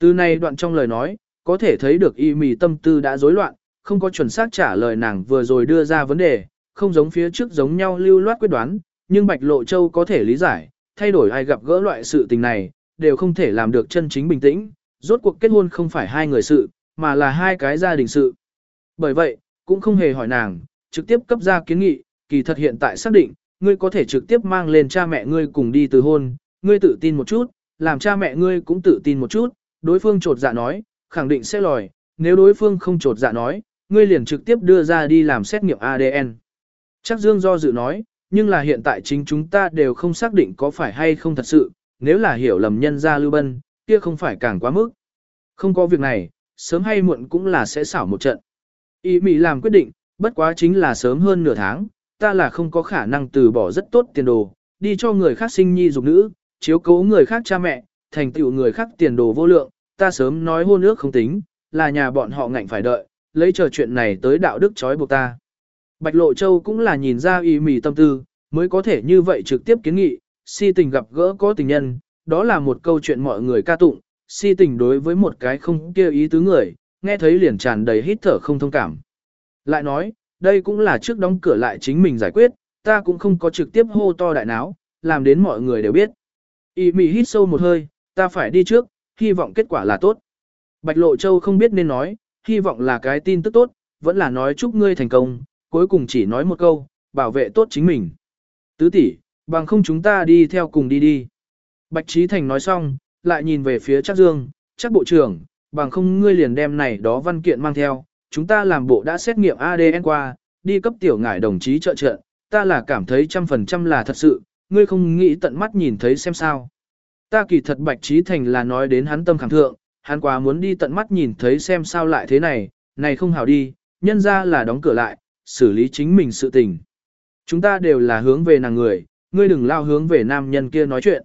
Từ này đoạn trong lời nói, có thể thấy được y mì tâm tư đã rối loạn, không có chuẩn xác trả lời nàng vừa rồi đưa ra vấn đề, không giống phía trước giống nhau lưu loát quyết đoán, nhưng Bạch Lộ Châu có thể lý giải, thay đổi ai gặp gỡ loại sự tình này, đều không thể làm được chân chính bình tĩnh, rốt cuộc kết hôn không phải hai người sự, mà là hai cái gia đình sự. Bởi vậy, cũng không hề hỏi nàng, trực tiếp cấp ra kiến nghị, kỳ thật hiện tại xác định, ngươi có thể trực tiếp mang lên cha mẹ ngươi cùng đi từ hôn, ngươi tự tin một chút, làm cha mẹ ngươi cũng tự tin một chút, đối phương trột dạ nói, khẳng định sẽ lòi, nếu đối phương không trột dạ nói, ngươi liền trực tiếp đưa ra đi làm xét nghiệm ADN. Chắc Dương do dự nói, nhưng là hiện tại chính chúng ta đều không xác định có phải hay không thật sự, nếu là hiểu lầm nhân ra Lưu Bân, kia không phải càng quá mức. Không có việc này, sớm hay muộn cũng là sẽ xảo một trận. Ý Mỹ làm quyết định, bất quá chính là sớm hơn nửa tháng, ta là không có khả năng từ bỏ rất tốt tiền đồ, đi cho người khác sinh nhi dục nữ, chiếu cố người khác cha mẹ, thành tựu người khác tiền đồ vô lượng, ta sớm nói hôn ước không tính, là nhà bọn họ ngạnh phải đợi, lấy chờ chuyện này tới đạo đức trói buộc ta. Bạch Lộ Châu cũng là nhìn ra ý mì tâm tư, mới có thể như vậy trực tiếp kiến nghị, si tình gặp gỡ có tình nhân, đó là một câu chuyện mọi người ca tụng, si tình đối với một cái không kêu ý tứ người, nghe thấy liền tràn đầy hít thở không thông cảm. Lại nói, đây cũng là trước đóng cửa lại chính mình giải quyết, ta cũng không có trực tiếp hô to đại náo, làm đến mọi người đều biết. Y mị hít sâu một hơi, ta phải đi trước, hy vọng kết quả là tốt. Bạch Lộ Châu không biết nên nói, hy vọng là cái tin tức tốt, vẫn là nói chúc ngươi thành công, cuối cùng chỉ nói một câu, bảo vệ tốt chính mình. Tứ tỷ, bằng không chúng ta đi theo cùng đi đi. Bạch Trí Thành nói xong, lại nhìn về phía chắc Dương, chắc bộ trưởng, bằng không ngươi liền đem này đó văn kiện mang theo, chúng ta làm bộ đã xét nghiệm ADN qua, đi cấp tiểu ngải đồng chí trợ trợ, ta là cảm thấy trăm phần trăm là thật sự, ngươi không nghĩ tận mắt nhìn thấy xem sao. Ta kỳ thật Bạch Trí Thành là nói đến hắn tâm khẳng thượng, hắn quá muốn đi tận mắt nhìn thấy xem sao lại thế này, này không hảo đi, nhân ra là đóng cửa lại, xử lý chính mình sự tình. Chúng ta đều là hướng về nàng người, ngươi đừng lao hướng về nam nhân kia nói chuyện.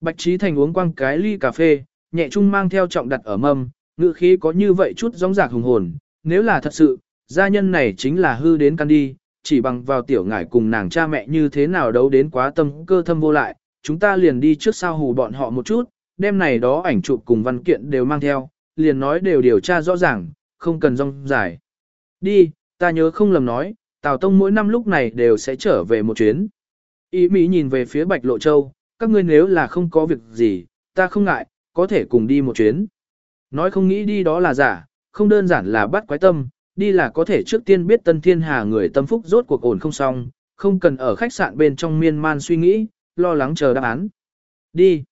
Bạch Trí Thành uống quăng cái ly cà phê, nhẹ trung mang theo trọng đặt ở mâm, ngữ khí có như vậy chút giống giạc hùng hồn, nếu là thật sự, gia nhân này chính là hư đến căn đi, chỉ bằng vào tiểu ngải cùng nàng cha mẹ như thế nào đấu đến quá tâm cơ thâm vô lại, chúng ta liền đi trước sau hù bọn họ một chút, đêm này đó ảnh chụp cùng văn kiện đều mang theo, liền nói đều điều tra rõ ràng, không cần rong dài. Đi, ta nhớ không lầm nói, Tào Tông mỗi năm lúc này đều sẽ trở về một chuyến. Ý Mỹ nhìn về phía Bạch Lộ Châu, các ngươi nếu là không có việc gì, ta không ngại, có thể cùng đi một chuyến. Nói không nghĩ đi đó là giả, không đơn giản là bắt quái tâm, đi là có thể trước tiên biết Tân Thiên Hà người tâm phúc rốt cuộc ổn không xong, không cần ở khách sạn bên trong miên man suy nghĩ, lo lắng chờ đáp án. Đi.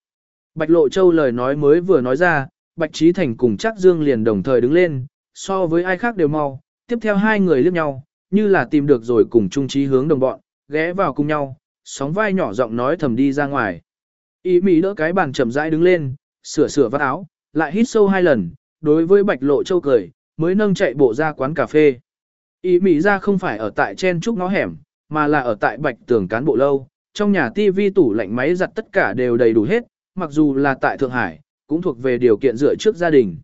Bạch Lộ Châu lời nói mới vừa nói ra, Bạch Trí Thành cùng Trác Dương liền đồng thời đứng lên, so với ai khác đều mau, tiếp theo hai người liếc nhau, như là tìm được rồi cùng chung trí hướng đồng bọn, ghé vào cùng nhau, sóng vai nhỏ giọng nói thầm đi ra ngoài. Ý Mỹ đỡ cái bàn chậm rãi đứng lên, sửa sửa vắt áo, lại hít sâu hai lần, đối với Bạch Lộ Châu cười, mới nâng chạy bộ ra quán cà phê. Ý Mỹ ra không phải ở tại chen trúc ngõ hẻm, mà là ở tại Bạch Tường cán bộ lâu, trong nhà tivi tủ lạnh máy giặt tất cả đều đầy đủ hết, mặc dù là tại Thượng Hải, cũng thuộc về điều kiện dựa trước gia đình.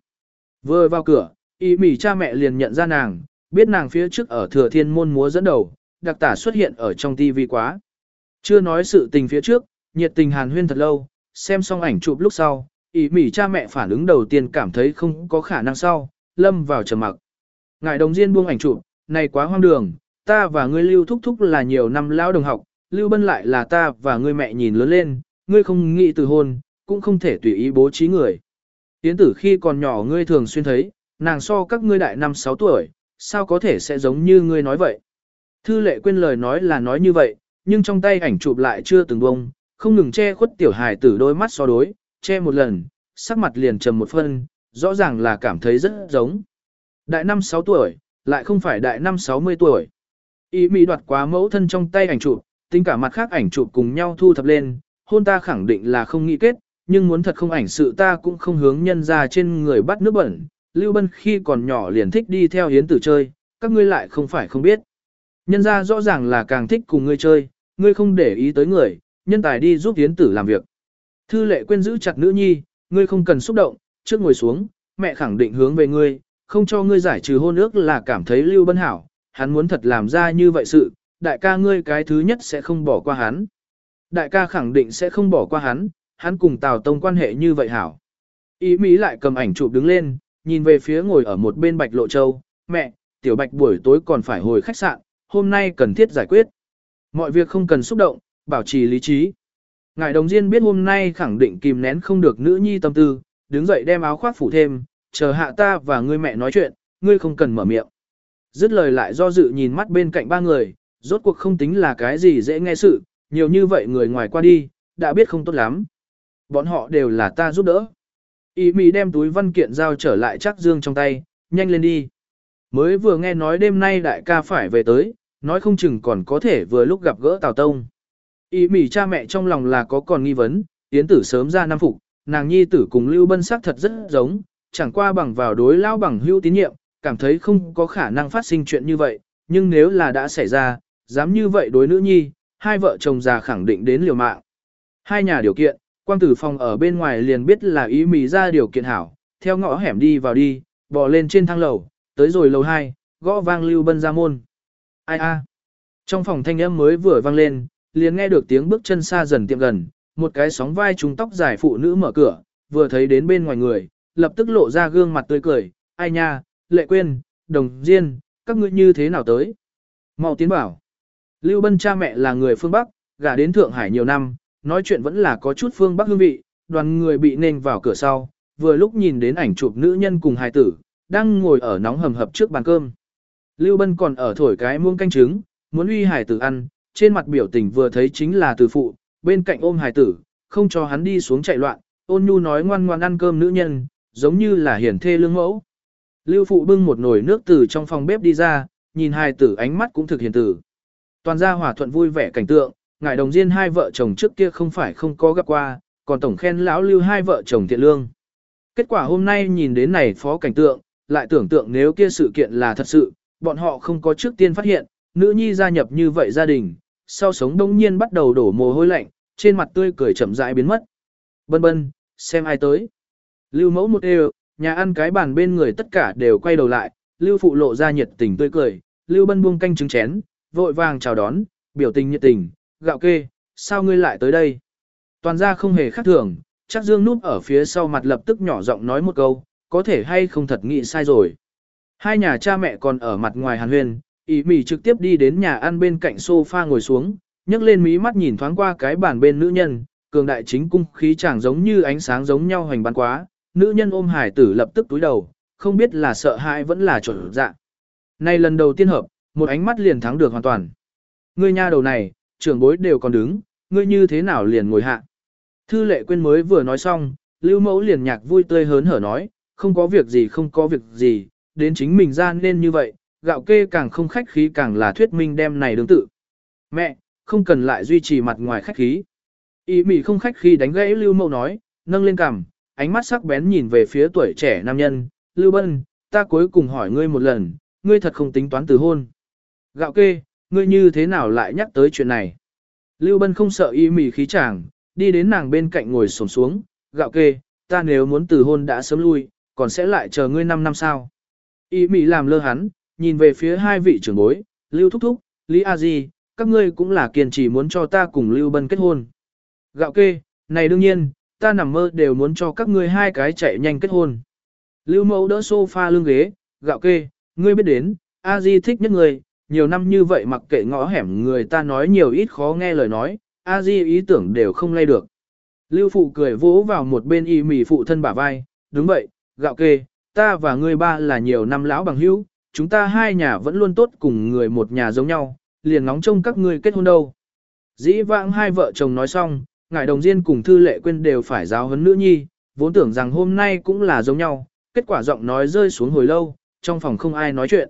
Vừa vào cửa, Ý Mỹ cha mẹ liền nhận ra nàng, biết nàng phía trước ở Thừa Thiên môn múa dẫn đầu, đặc tả xuất hiện ở trong tivi quá. Chưa nói sự tình phía trước, nhiệt tình hàn huyên thật lâu, xem xong ảnh chụp lúc sau, ý mỉ cha mẹ phản ứng đầu tiên cảm thấy không có khả năng sau, lâm vào trầm mặc. Ngài đồng diên buông ảnh chụp, này quá hoang đường, ta và ngươi lưu thúc thúc là nhiều năm lao đồng học, lưu bân lại là ta và ngươi mẹ nhìn lớn lên, ngươi không nghĩ từ hôn, cũng không thể tùy ý bố trí người. Tiến tử khi còn nhỏ ngươi thường xuyên thấy, nàng so các ngươi đại năm 6 tuổi, sao có thể sẽ giống như ngươi nói vậy. Thư lệ quên lời nói là nói như vậy, nhưng trong tay ảnh chụp lại chưa từng bông, không ngừng che khuất tiểu hài tử đôi mắt so đối, che một lần, sắc mặt liền trầm một phân, rõ ràng là cảm thấy rất giống. Đại năm 6 tuổi, lại không phải đại năm 60 tuổi. Ý mỹ đoạt quá mẫu thân trong tay ảnh chụp, tính cả mặt khác ảnh chụp cùng nhau thu thập lên, hôn ta khẳng định là không nghĩ kết, nhưng muốn thật không ảnh sự ta cũng không hướng nhân ra trên người bắt nước bẩn. Lưu Bân khi còn nhỏ liền thích đi theo hiến tử chơi, các ngươi lại không phải không biết. Nhân ra rõ ràng là càng thích cùng ngươi chơi, ngươi không để ý tới người, nhân tài đi giúp tiến tử làm việc. Thư lệ quên giữ chặt nữ nhi, ngươi không cần xúc động, trước ngồi xuống, mẹ khẳng định hướng về ngươi, không cho ngươi giải trừ hôn ước là cảm thấy Lưu Bân hảo, hắn muốn thật làm ra như vậy sự, đại ca ngươi cái thứ nhất sẽ không bỏ qua hắn. Đại ca khẳng định sẽ không bỏ qua hắn, hắn cùng Tào Tông quan hệ như vậy hảo. Ý Mỹ lại cầm ảnh chụp đứng lên, nhìn về phía ngồi ở một bên Bạch Lộ Châu, mẹ, tiểu Bạch buổi tối còn phải hồi khách sạn, hôm nay cần thiết giải quyết. Mọi việc không cần xúc động, bảo trì lý trí. Ngài đồng diên biết hôm nay khẳng định kìm nén không được nữ nhi tâm tư, đứng dậy đem áo khoác phủ thêm, chờ hạ ta và ngươi mẹ nói chuyện, ngươi không cần mở miệng. Dứt lời lại do dự nhìn mắt bên cạnh ba người, rốt cuộc không tính là cái gì dễ nghe sự, nhiều như vậy người ngoài qua đi, đã biết không tốt lắm. Bọn họ đều là ta giúp đỡ. Ý mì đem túi văn kiện giao trở lại chắc dương trong tay, nhanh lên đi. Mới vừa nghe nói đêm nay đại ca phải về tới, nói không chừng còn có thể vừa lúc gặp gỡ Tào Tông. Ý mỉ cha mẹ trong lòng là có còn nghi vấn, tiến tử sớm ra năm phục, nàng nhi tử cùng Lưu Bân sắc thật rất giống, chẳng qua bằng vào đối lao bằng hưu tín nhiệm, cảm thấy không có khả năng phát sinh chuyện như vậy, nhưng nếu là đã xảy ra, dám như vậy đối nữ nhi, hai vợ chồng già khẳng định đến liều mạng. Hai nhà điều kiện, quang tử phòng ở bên ngoài liền biết là ý mì ra điều kiện hảo, theo ngõ hẻm đi vào đi, bò lên trên thang lầu, tới rồi lầu 2, gõ vang lưu bân ra môn. Ai a? Trong phòng thanh âm mới vừa vang lên, liền nghe được tiếng bước chân xa dần tiệm gần, một cái sóng vai trúng tóc dài phụ nữ mở cửa, vừa thấy đến bên ngoài người, lập tức lộ ra gương mặt tươi cười, ai nha, lệ quên, đồng diên, các ngươi như thế nào tới? Mau tiến bảo. Lưu Bân cha mẹ là người phương Bắc, gả đến Thượng Hải nhiều năm, nói chuyện vẫn là có chút phương Bắc hương vị, đoàn người bị nền vào cửa sau, vừa lúc nhìn đến ảnh chụp nữ nhân cùng hài tử, đang ngồi ở nóng hầm hập trước bàn cơm. Lưu Bân còn ở thổi cái muông canh trứng, muốn uy Hải tử ăn, trên mặt biểu tình vừa thấy chính là từ phụ, bên cạnh ôm Hải tử, không cho hắn đi xuống chạy loạn, ôn nhu nói ngoan ngoan ăn cơm nữ nhân, giống như là hiển thê lương mẫu. Lưu phụ bưng một nồi nước từ trong phòng bếp đi ra, nhìn Hải tử ánh mắt cũng thực hiền tử. Toàn gia hòa thuận vui vẻ cảnh tượng, ngài đồng diên hai vợ chồng trước kia không phải không có gặp qua, còn tổng khen lão lưu hai vợ chồng thiện lương. Kết quả hôm nay nhìn đến này phó cảnh tượng, lại tưởng tượng nếu kia sự kiện là thật sự, bọn họ không có trước tiên phát hiện, nữ nhi gia nhập như vậy gia đình, sau sống đông nhiên bắt đầu đổ mồ hôi lạnh, trên mặt tươi cười chậm rãi biến mất. Bân bân, xem ai tới. Lưu mẫu một đều, nhà ăn cái bàn bên người tất cả đều quay đầu lại, Lưu phụ lộ ra nhiệt tình tươi cười, Lưu bân buông canh trứng chén, vội vàng chào đón, biểu tình nhiệt tình, gạo kê, sao ngươi lại tới đây? Toàn ra không hề khác thường, chắc Dương núp ở phía sau mặt lập tức nhỏ giọng nói một câu, có thể hay không thật nghĩ sai rồi. Hai nhà cha mẹ còn ở mặt ngoài hàn huyền, ý mỉ trực tiếp đi đến nhà ăn bên cạnh sofa ngồi xuống, nhấc lên mí mắt nhìn thoáng qua cái bàn bên nữ nhân, cường đại chính cung khí chẳng giống như ánh sáng giống nhau hoành bắn quá, nữ nhân ôm hải tử lập tức túi đầu, không biết là sợ hãi vẫn là trở dạ. Này lần đầu tiên hợp, một ánh mắt liền thắng được hoàn toàn. Ngươi nha đầu này, trưởng bối đều còn đứng, ngươi như thế nào liền ngồi hạ. Thư lệ quên mới vừa nói xong, lưu mẫu liền nhạc vui tươi hớn hở nói, không có việc gì không có việc gì, đến chính mình ra nên như vậy, gạo kê càng không khách khí càng là thuyết minh đem này đứng tự. Mẹ, không cần lại duy trì mặt ngoài khách khí. Ý mỉ không khách khí đánh gãy lưu mậu nói, nâng lên cằm, ánh mắt sắc bén nhìn về phía tuổi trẻ nam nhân, lưu bân, ta cuối cùng hỏi ngươi một lần, ngươi thật không tính toán từ hôn. Gạo kê, ngươi như thế nào lại nhắc tới chuyện này? Lưu Bân không sợ y mỉ khí chàng, đi đến nàng bên cạnh ngồi xổm xuống, gạo kê, ta nếu muốn từ hôn đã sớm lui, còn sẽ lại chờ ngươi 5 năm sao. Y mỉ làm lơ hắn, nhìn về phía hai vị trưởng bối, Lưu Thúc Thúc, Lý A Di, các ngươi cũng là kiên trì muốn cho ta cùng Lưu Bân kết hôn. Gạo kê, này đương nhiên, ta nằm mơ đều muốn cho các ngươi hai cái chạy nhanh kết hôn. Lưu mẫu đỡ sofa lưng ghế, gạo kê, ngươi biết đến, A Di thích nhất người, nhiều năm như vậy mặc kệ ngõ hẻm người ta nói nhiều ít khó nghe lời nói, a di ý tưởng đều không lay được. Lưu phụ cười vỗ vào một bên y mỉ phụ thân bả vai, đúng vậy, gạo kê, ta và ngươi ba là nhiều năm lão bằng hữu, chúng ta hai nhà vẫn luôn tốt cùng người một nhà giống nhau, liền ngóng trông các ngươi kết hôn đâu. Dĩ vãng hai vợ chồng nói xong, ngài đồng diên cùng thư lệ quên đều phải giáo huấn nữ nhi, vốn tưởng rằng hôm nay cũng là giống nhau, kết quả giọng nói rơi xuống hồi lâu, trong phòng không ai nói chuyện.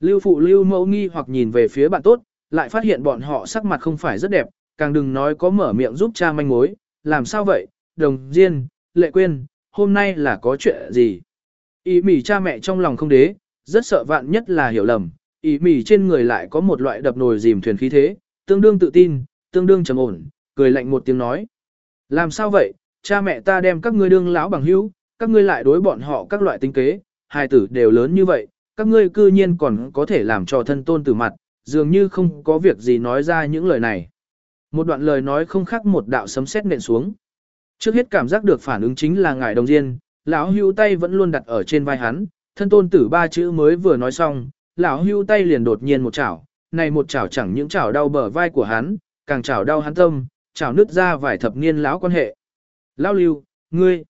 Lưu phụ lưu mẫu nghi hoặc nhìn về phía bạn tốt, lại phát hiện bọn họ sắc mặt không phải rất đẹp, càng đừng nói có mở miệng giúp cha manh mối, làm sao vậy, đồng diên, lệ quên, hôm nay là có chuyện gì. Ý mỉ cha mẹ trong lòng không đế, rất sợ vạn nhất là hiểu lầm, ý mỉ trên người lại có một loại đập nồi dìm thuyền khí thế, tương đương tự tin, tương đương trầm ổn, cười lạnh một tiếng nói. Làm sao vậy, cha mẹ ta đem các ngươi đương lão bằng hữu, các ngươi lại đối bọn họ các loại tinh kế, hai tử đều lớn như vậy, các ngươi cư nhiên còn có thể làm cho thân tôn tử mặt, dường như không có việc gì nói ra những lời này. Một đoạn lời nói không khác một đạo sấm sét nện xuống. Trước hết cảm giác được phản ứng chính là ngài đồng diên, lão hưu tay vẫn luôn đặt ở trên vai hắn, thân tôn tử ba chữ mới vừa nói xong, lão hưu tay liền đột nhiên một chảo, này một chảo chẳng những chảo đau bờ vai của hắn, càng chảo đau hắn tâm, chảo nứt ra vài thập niên lão quan hệ. Lão lưu, ngươi,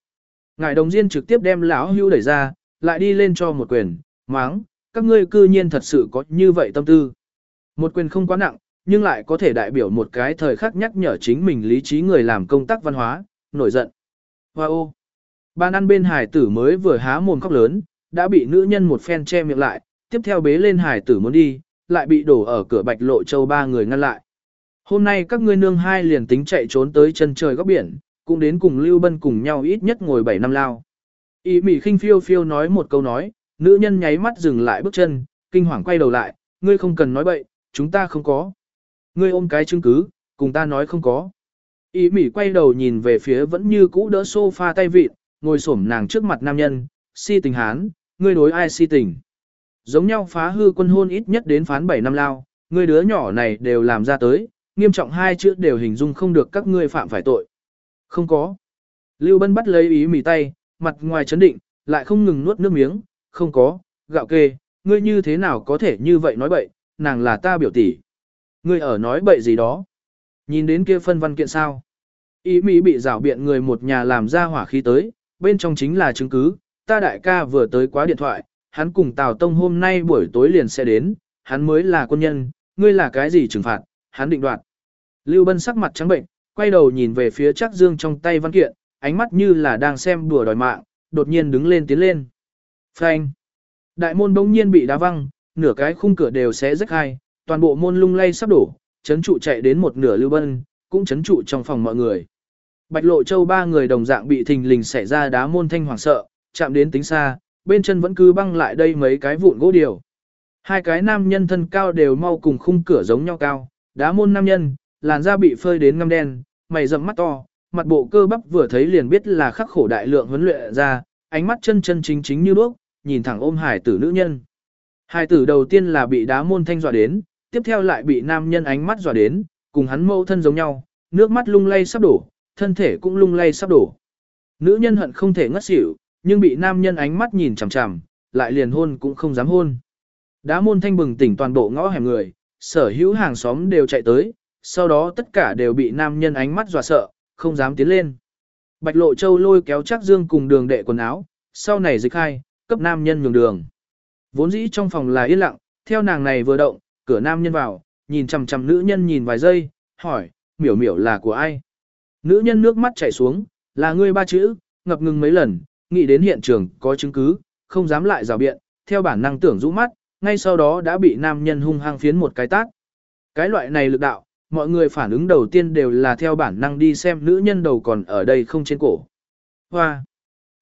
ngài đồng diên trực tiếp đem lão hưu đẩy ra, lại đi lên cho một quyền, máng, các ngươi cư nhiên thật sự có như vậy tâm tư. Một quyền không quá nặng, nhưng lại có thể đại biểu một cái thời khắc nhắc nhở chính mình lý trí người làm công tác văn hóa, nổi giận. Hoa ô! Ban ăn bên hải tử mới vừa há mồm khóc lớn, đã bị nữ nhân một phen che miệng lại, tiếp theo bế lên hải tử muốn đi, lại bị đổ ở cửa bạch lộ châu ba người ngăn lại. Hôm nay các ngươi nương hai liền tính chạy trốn tới chân trời góc biển, cũng đến cùng Lưu Bân cùng nhau ít nhất ngồi 7 năm lao. Ý mỉ khinh phiêu phiêu nói một câu nói, Nữ nhân nháy mắt dừng lại bước chân, kinh hoàng quay đầu lại, ngươi không cần nói bậy, chúng ta không có. Ngươi ôm cái chứng cứ, cùng ta nói không có. Ý mỉ quay đầu nhìn về phía vẫn như cũ đỡ sofa tay vịt, ngồi xổm nàng trước mặt nam nhân, si tình hán, ngươi đối ai si tình. Giống nhau phá hư quân hôn ít nhất đến phán 7 năm lao, ngươi đứa nhỏ này đều làm ra tới, nghiêm trọng hai chữ đều hình dung không được các ngươi phạm phải tội. Không có. Lưu Bân bắt lấy ý mỉ tay, mặt ngoài chấn định, lại không ngừng nuốt nước miếng, không có, gạo kê, ngươi như thế nào có thể như vậy nói bậy, nàng là ta biểu tỷ. Ngươi ở nói bậy gì đó. Nhìn đến kia phân văn kiện sao. Ý Mỹ bị rảo biện người một nhà làm ra hỏa khí tới, bên trong chính là chứng cứ, ta đại ca vừa tới quá điện thoại, hắn cùng Tào Tông hôm nay buổi tối liền sẽ đến, hắn mới là quân nhân, ngươi là cái gì trừng phạt, hắn định đoạt. Lưu Bân sắc mặt trắng bệnh, quay đầu nhìn về phía Trác dương trong tay văn kiện, ánh mắt như là đang xem đùa đòi mạng, đột nhiên đứng lên tiến lên. Phanh. Đại môn bỗng nhiên bị đá văng, nửa cái khung cửa đều sẽ rách hai, toàn bộ môn lung lay sắp đổ, chấn trụ chạy đến một nửa lưu bân, cũng chấn trụ trong phòng mọi người. Bạch Lộ Châu ba người đồng dạng bị thình lình xảy ra đá môn thanh hoàng sợ, chạm đến tính xa, bên chân vẫn cứ băng lại đây mấy cái vụn gỗ điều. Hai cái nam nhân thân cao đều mau cùng khung cửa giống nhau cao, đá môn nam nhân, làn da bị phơi đến ngăm đen, mày rậm mắt to, mặt bộ cơ bắp vừa thấy liền biết là khắc khổ đại lượng huấn luyện ra, ánh mắt chân chân chính chính như đuốc, nhìn thẳng ôm hải tử nữ nhân. Hải tử đầu tiên là bị đá môn thanh dọa đến, tiếp theo lại bị nam nhân ánh mắt dọa đến, cùng hắn mâu thân giống nhau, nước mắt lung lay sắp đổ, thân thể cũng lung lay sắp đổ. Nữ nhân hận không thể ngất xỉu, nhưng bị nam nhân ánh mắt nhìn chằm chằm, lại liền hôn cũng không dám hôn. Đá môn thanh bừng tỉnh toàn bộ ngõ hẻm người, sở hữu hàng xóm đều chạy tới, sau đó tất cả đều bị nam nhân ánh mắt dọa sợ, không dám tiến lên. Bạch Lộ Châu lôi kéo chắc dương cùng đường đệ quần áo, sau này dịch hai, cấp nam nhân nhường đường. Vốn dĩ trong phòng là yên lặng, theo nàng này vừa động, cửa nam nhân vào, nhìn chằm chằm nữ nhân nhìn vài giây, hỏi, miểu miểu là của ai? Nữ nhân nước mắt chảy xuống, là ngươi ba chữ, ngập ngừng mấy lần, nghĩ đến hiện trường có chứng cứ, không dám lại rào biện, theo bản năng tưởng rũ mắt, ngay sau đó đã bị nam nhân hung hăng phiến một cái tát. Cái loại này lực đạo, mọi người phản ứng đầu tiên đều là theo bản năng đi xem nữ nhân đầu còn ở đây không trên cổ. Hoa!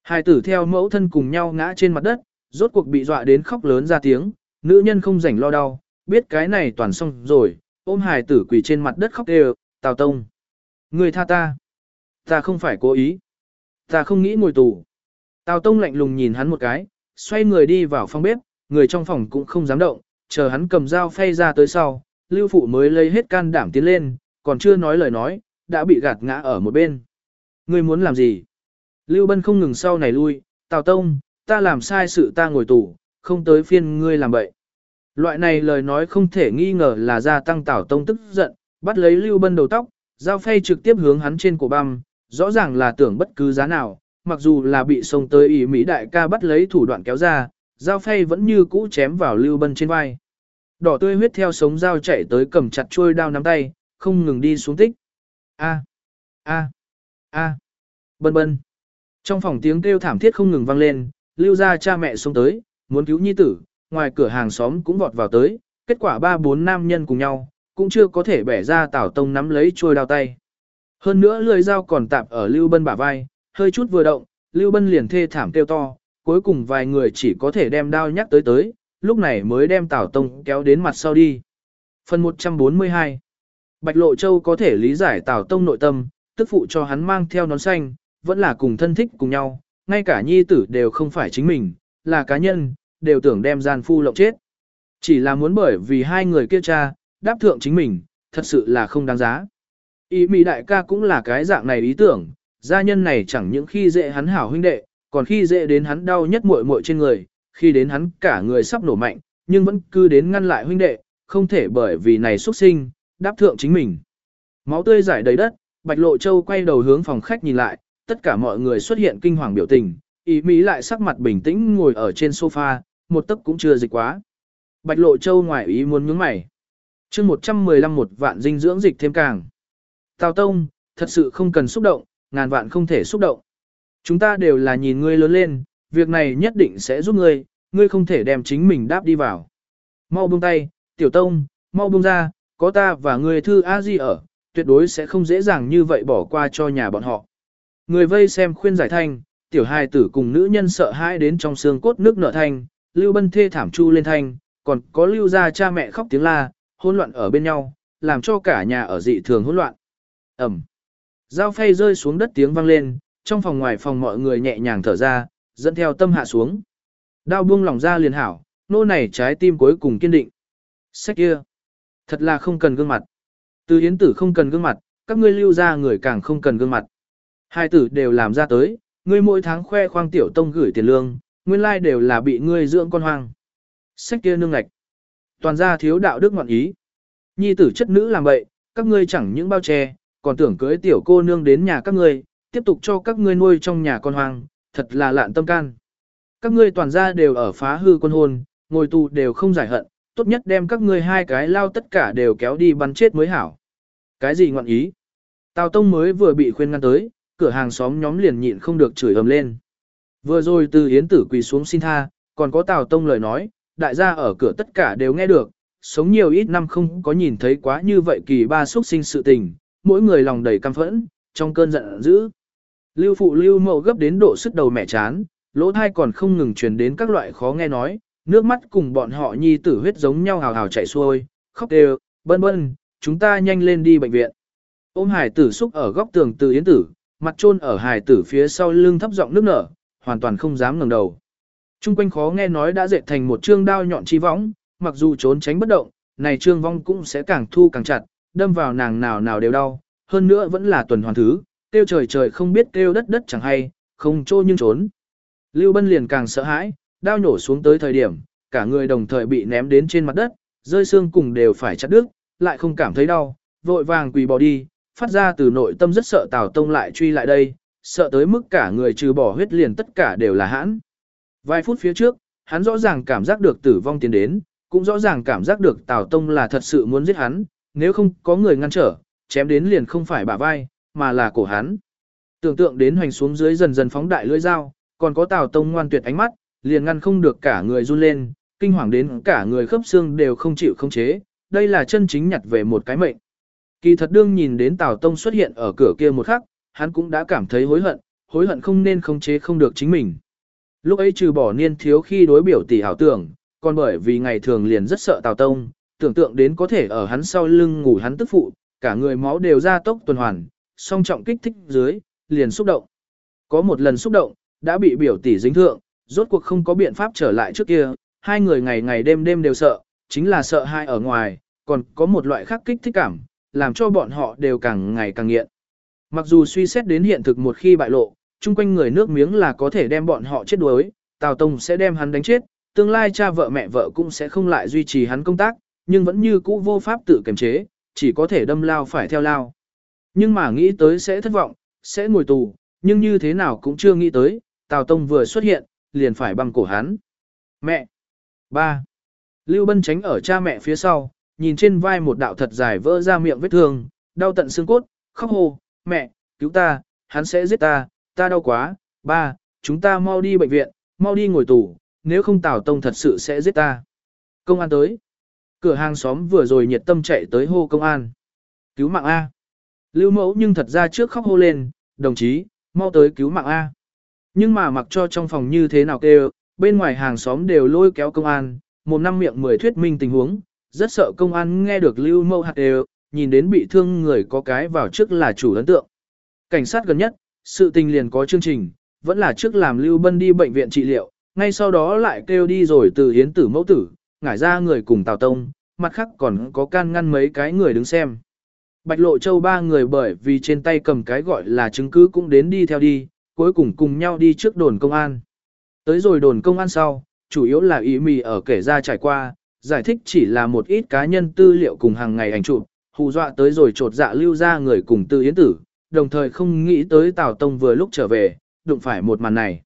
Hai tử theo mẫu thân cùng nhau ngã trên mặt đất, rốt cuộc bị dọa đến khóc lớn ra tiếng, nữ nhân không rảnh lo đau, biết cái này toàn xong rồi, ôm hài tử quỳ trên mặt đất khóc đều, tào tông. Người tha ta. Ta không phải cố ý. Ta không nghĩ ngồi tù. Tào tông lạnh lùng nhìn hắn một cái, xoay người đi vào phòng bếp, người trong phòng cũng không dám động, chờ hắn cầm dao phay ra tới sau, lưu phụ mới lấy hết can đảm tiến lên, còn chưa nói lời nói, đã bị gạt ngã ở một bên. Ngươi muốn làm gì? Lưu Bân không ngừng sau này lui, Tào Tông, ta làm sai sự ta ngồi tù, không tới phiên ngươi làm bậy. Loại này lời nói không thể nghi ngờ là gia tăng Tào Tông tức giận, bắt lấy Lưu Bân đầu tóc, dao phay trực tiếp hướng hắn trên cổ băm, rõ ràng là tưởng bất cứ giá nào, mặc dù là bị xông tới ý Mỹ đại ca bắt lấy thủ đoạn kéo ra, dao phay vẫn như cũ chém vào Lưu Bân trên vai. Đỏ tươi huyết theo sống dao chạy tới cầm chặt chuôi đao nắm tay, không ngừng đi xuống tích. A, a, a, bân bân. Trong phòng tiếng kêu thảm thiết không ngừng vang lên, lưu ra cha mẹ xuống tới, muốn cứu nhi tử, ngoài cửa hàng xóm cũng vọt vào tới, kết quả ba bốn nam nhân cùng nhau, cũng chưa có thể bẻ ra tảo tông nắm lấy trôi đao tay. Hơn nữa lưỡi dao còn tạp ở Lưu Bân bả vai, hơi chút vừa động, Lưu Bân liền thê thảm kêu to, cuối cùng vài người chỉ có thể đem đao nhắc tới tới, lúc này mới đem Tảo Tông kéo đến mặt sau đi. Phần 142 Bạch Lộ Châu có thể lý giải Tảo Tông nội tâm, tức phụ cho hắn mang theo nón xanh, vẫn là cùng thân thích cùng nhau, ngay cả nhi tử đều không phải chính mình, là cá nhân, đều tưởng đem gian phu lộng chết. Chỉ là muốn bởi vì hai người kia cha, đáp thượng chính mình, thật sự là không đáng giá. Ý mỹ đại ca cũng là cái dạng này ý tưởng, gia nhân này chẳng những khi dễ hắn hảo huynh đệ, còn khi dễ đến hắn đau nhất muội muội trên người, khi đến hắn cả người sắp nổ mạnh, nhưng vẫn cứ đến ngăn lại huynh đệ, không thể bởi vì này xuất sinh, đáp thượng chính mình. Máu tươi giải đầy đất, Bạch Lộ Châu quay đầu hướng phòng khách nhìn lại, tất cả mọi người xuất hiện kinh hoàng biểu tình, ý mỹ lại sắc mặt bình tĩnh ngồi ở trên sofa, một tấc cũng chưa dịch quá. Bạch Lộ Châu ngoài ý muốn nhướng mày chương 115 một vạn dinh dưỡng dịch thêm càng. Tào Tông, thật sự không cần xúc động, ngàn vạn không thể xúc động. Chúng ta đều là nhìn ngươi lớn lên, việc này nhất định sẽ giúp ngươi, ngươi không thể đem chính mình đáp đi vào. Mau buông tay, Tiểu Tông, mau buông ra, có ta và ngươi thư A Di ở, tuyệt đối sẽ không dễ dàng như vậy bỏ qua cho nhà bọn họ. Người vây xem khuyên giải thanh, tiểu hài tử cùng nữ nhân sợ hãi đến trong xương cốt nước nở thanh, lưu bân thê thảm chu lên thanh, còn có lưu ra cha mẹ khóc tiếng la, hỗn loạn ở bên nhau, làm cho cả nhà ở dị thường hỗn loạn. Ẩm. Dao phay rơi xuống đất tiếng vang lên, trong phòng ngoài phòng mọi người nhẹ nhàng thở ra, dẫn theo tâm hạ xuống. Đao buông lỏng ra liền hảo, nô này trái tim cuối cùng kiên định. Sách kia. Thật là không cần gương mặt. Từ yến tử không cần gương mặt, các ngươi lưu ra người càng không cần gương mặt. Hai tử đều làm ra tới, ngươi mỗi tháng khoe khoang tiểu tông gửi tiền lương, nguyên lai like đều là bị ngươi dưỡng con hoang. Sách kia nương ngạch. Toàn ra thiếu đạo đức ngoạn ý. Nhi tử chất nữ làm bậy, các ngươi chẳng những bao che, còn tưởng cưới tiểu cô nương đến nhà các ngươi, tiếp tục cho các ngươi nuôi trong nhà con hoang, thật là lạn tâm can. Các ngươi toàn ra đều ở phá hư quân hôn, ngồi tù đều không giải hận, tốt nhất đem các ngươi hai cái lao tất cả đều kéo đi bắn chết mới hảo. Cái gì ngoạn ý? Tào Tông mới vừa bị khuyên ngăn tới, cửa hàng xóm nhóm liền nhịn không được chửi ầm lên. Vừa rồi từ Yến Tử quỳ xuống xin tha, còn có Tào Tông lời nói, đại gia ở cửa tất cả đều nghe được, sống nhiều ít năm không có nhìn thấy quá như vậy kỳ ba xuất sinh sự tình, mỗi người lòng đầy căm phẫn, trong cơn giận dữ. Lưu phụ lưu mậu gấp đến độ sức đầu mẹ chán, lỗ thai còn không ngừng truyền đến các loại khó nghe nói, nước mắt cùng bọn họ nhi tử huyết giống nhau hào hào chảy xuôi, khóc đều, bân bân, chúng ta nhanh lên đi bệnh viện. Ôm hải tử xúc ở góc tường từ yến tử, mặt trôn ở Hải tử phía sau lưng thấp giọng nước nở, hoàn toàn không dám ngẩng đầu. Trung quanh khó nghe nói đã dệt thành một trương đao nhọn chi võng, mặc dù trốn tránh bất động, này trương vong cũng sẽ càng thu càng chặt, đâm vào nàng nào nào đều đau, hơn nữa vẫn là tuần hoàn thứ, tiêu trời trời không biết tiêu đất đất chẳng hay, không trô nhưng trốn. Lưu Bân liền càng sợ hãi, đao nhổ xuống tới thời điểm, cả người đồng thời bị ném đến trên mặt đất, rơi xương cùng đều phải chặt đứt, lại không cảm thấy đau, vội vàng quỳ bỏ đi, phát ra từ nội tâm rất sợ Tào Tông lại truy lại đây, sợ tới mức cả người trừ bỏ huyết liền tất cả đều là hãn. Vài phút phía trước, hắn rõ ràng cảm giác được tử vong tiến đến, cũng rõ ràng cảm giác được Tào Tông là thật sự muốn giết hắn, nếu không có người ngăn trở, chém đến liền không phải bả vai, mà là cổ hắn. Tưởng tượng đến hoành xuống dưới dần dần phóng đại lưỡi dao, còn có Tào Tông ngoan tuyệt ánh mắt, liền ngăn không được cả người run lên, kinh hoàng đến cả người khớp xương đều không chịu không chế, đây là chân chính nhặt về một cái mệnh. Kỳ thật đương nhìn đến Tào Tông xuất hiện ở cửa kia một khắc, hắn cũng đã cảm thấy hối hận, hối hận không nên khống chế không được chính mình. Lúc ấy trừ bỏ niên thiếu khi đối biểu tỷ hảo tưởng, còn bởi vì ngày thường liền rất sợ Tào Tông, tưởng tượng đến có thể ở hắn sau lưng ngủ hắn tức phụ, cả người máu đều ra tốc tuần hoàn, song trọng kích thích dưới, liền xúc động. Có một lần xúc động, đã bị biểu tỷ dính thượng, rốt cuộc không có biện pháp trở lại trước kia, hai người ngày ngày đêm đêm đều sợ, chính là sợ hai ở ngoài, còn có một loại khác kích thích cảm, làm cho bọn họ đều càng ngày càng nghiện. Mặc dù suy xét đến hiện thực một khi bại lộ, chung quanh người nước miếng là có thể đem bọn họ chết đuối, Tào Tông sẽ đem hắn đánh chết, tương lai cha vợ mẹ vợ cũng sẽ không lại duy trì hắn công tác, nhưng vẫn như cũ vô pháp tự kiềm chế, chỉ có thể đâm lao phải theo lao. Nhưng mà nghĩ tới sẽ thất vọng, sẽ ngồi tù, nhưng như thế nào cũng chưa nghĩ tới, Tào Tông vừa xuất hiện, liền phải băng cổ hắn. Mẹ! Ba! Lưu Bân tránh ở cha mẹ phía sau, nhìn trên vai một đạo thật dài vỡ ra miệng vết thương, đau tận xương cốt, khóc hồ, mẹ, cứu ta, hắn sẽ giết ta, ta đau quá, ba, chúng ta mau đi bệnh viện, mau đi ngồi tù, nếu không Tào Tông thật sự sẽ giết ta. Công an tới. Cửa hàng xóm vừa rồi nhiệt tâm chạy tới hô công an. Cứu mạng A. Lưu mẫu nhưng thật ra trước khóc hô lên, đồng chí, mau tới cứu mạng A. Nhưng mà mặc cho trong phòng như thế nào kêu, bên ngoài hàng xóm đều lôi kéo công an, một năm miệng mười thuyết minh tình huống, rất sợ công an nghe được lưu mẫu hạt đều, nhìn đến bị thương người có cái vào trước là chủ ấn tượng. Cảnh sát gần nhất, sự tình liền có chương trình, vẫn là trước làm lưu bân đi bệnh viện trị liệu, ngay sau đó lại kêu đi rồi từ hiến tử mẫu tử, ngải ra người cùng Tào Tông, mặt khác còn có can ngăn mấy cái người đứng xem. Bạch Lộ Châu ba người bởi vì trên tay cầm cái gọi là chứng cứ cũng đến đi theo đi, cuối cùng cùng nhau đi trước đồn công an. Tới rồi đồn công an sau, chủ yếu là ý mì ở kể ra trải qua, giải thích chỉ là một ít cá nhân tư liệu cùng hàng ngày ảnh chụp, hù dọa tới rồi trột dạ lưu ra người cùng tư yến tử, đồng thời không nghĩ tới Tào Tông vừa lúc trở về, đụng phải một màn này.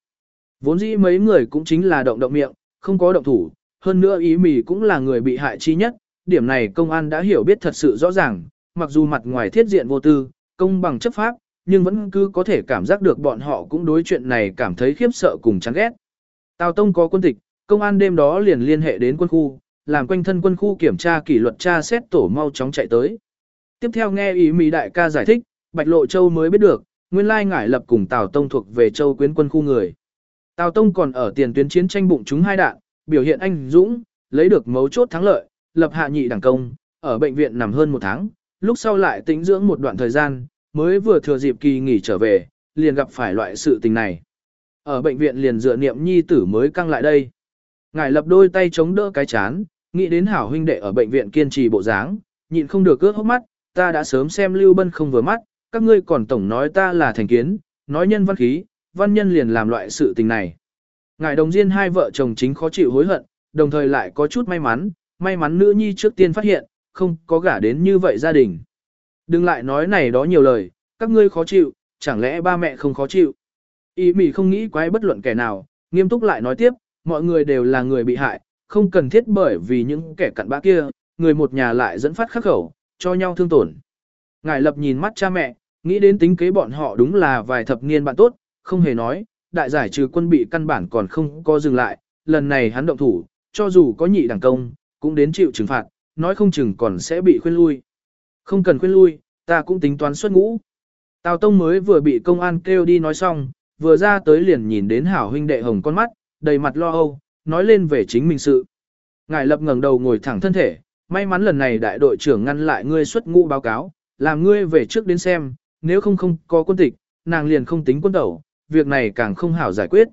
Vốn dĩ mấy người cũng chính là động động miệng, không có động thủ, hơn nữa ý mì cũng là người bị hại chi nhất, điểm này công an đã hiểu biết thật sự rõ ràng, mặc dù mặt ngoài thiết diện vô tư, công bằng chấp pháp, nhưng vẫn cứ có thể cảm giác được bọn họ cũng đối chuyện này cảm thấy khiếp sợ cùng chán ghét. Tào Tông có quân tịch, công an đêm đó liền liên hệ đến quân khu, làm quanh thân quân khu kiểm tra kỷ luật tra xét tổ mau chóng chạy tới. Tiếp theo nghe ý Mỹ đại ca giải thích, Bạch Lộ Châu mới biết được, nguyên lai ngải lập cùng Tào Tông thuộc về Châu quyến quân khu người. Tào Tông còn ở tiền tuyến chiến tranh bụng chúng hai đạn, biểu hiện anh dũng, lấy được mấu chốt thắng lợi, lập hạ nhị đẳng công, ở bệnh viện nằm hơn một tháng, lúc sau lại tĩnh dưỡng một đoạn thời gian, mới vừa thừa dịp kỳ nghỉ trở về, liền gặp phải loại sự tình này. Ở bệnh viện liền dựa niệm nhi tử mới căng lại đây. ngải lập đôi tay chống đỡ cái chán, nghĩ đến hảo huynh đệ ở bệnh viện kiên trì bộ dáng, nhịn không được ướt hốc mắt, ta đã sớm xem Lưu Bân không vừa mắt, các ngươi còn tổng nói ta là thành kiến, nói nhân văn khí, văn nhân liền làm loại sự tình này. Ngài đồng diên hai vợ chồng chính khó chịu hối hận, đồng thời lại có chút may mắn, may mắn nữ nhi trước tiên phát hiện, không có gả đến như vậy gia đình. Đừng lại nói này đó nhiều lời, các ngươi khó chịu, chẳng lẽ ba mẹ không khó chịu. Ý mỉ không nghĩ quái bất luận kẻ nào, nghiêm túc lại nói tiếp, mọi người đều là người bị hại, không cần thiết bởi vì những kẻ cặn bã kia, người một nhà lại dẫn phát khắc khẩu, cho nhau thương tổn. Ngài lập nhìn mắt cha mẹ, nghĩ đến tính kế bọn họ đúng là vài thập niên bạn tốt, không hề nói, đại giải trừ quân bị căn bản còn không có dừng lại, lần này hắn động thủ, cho dù có nhị đẳng công, cũng đến chịu trừng phạt, nói không chừng còn sẽ bị khuyên lui. Không cần khuyên lui, ta cũng tính toán xuất ngũ. Tào Tông mới vừa bị công an kêu đi nói xong, vừa ra tới liền nhìn đến hảo huynh đệ hồng con mắt, đầy mặt lo âu, nói lên về chính mình sự. Ngài lập ngẩng đầu ngồi thẳng thân thể, may mắn lần này đại đội trưởng ngăn lại ngươi xuất ngũ báo cáo, làm ngươi về trước đến xem, nếu không không có quân tịch, nàng liền không tính quân tẩu, việc này càng không hảo giải quyết.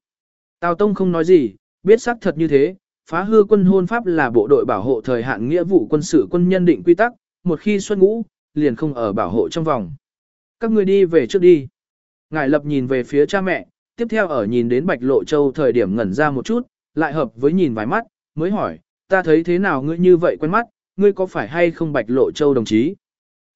Tào Tông không nói gì, biết xác thật như thế, phá hư quân hôn pháp là bộ đội bảo hộ thời hạn nghĩa vụ quân sự quân nhân định quy tắc, một khi xuất ngũ, liền không ở bảo hộ trong vòng. Các người đi về trước đi. Ngài lập nhìn về phía cha mẹ, tiếp theo ở nhìn đến Bạch Lộ Châu thời điểm ngẩn ra một chút, lại hợp với nhìn vài mắt, mới hỏi, ta thấy thế nào ngươi như vậy quen mắt, ngươi có phải hay không Bạch Lộ Châu đồng chí?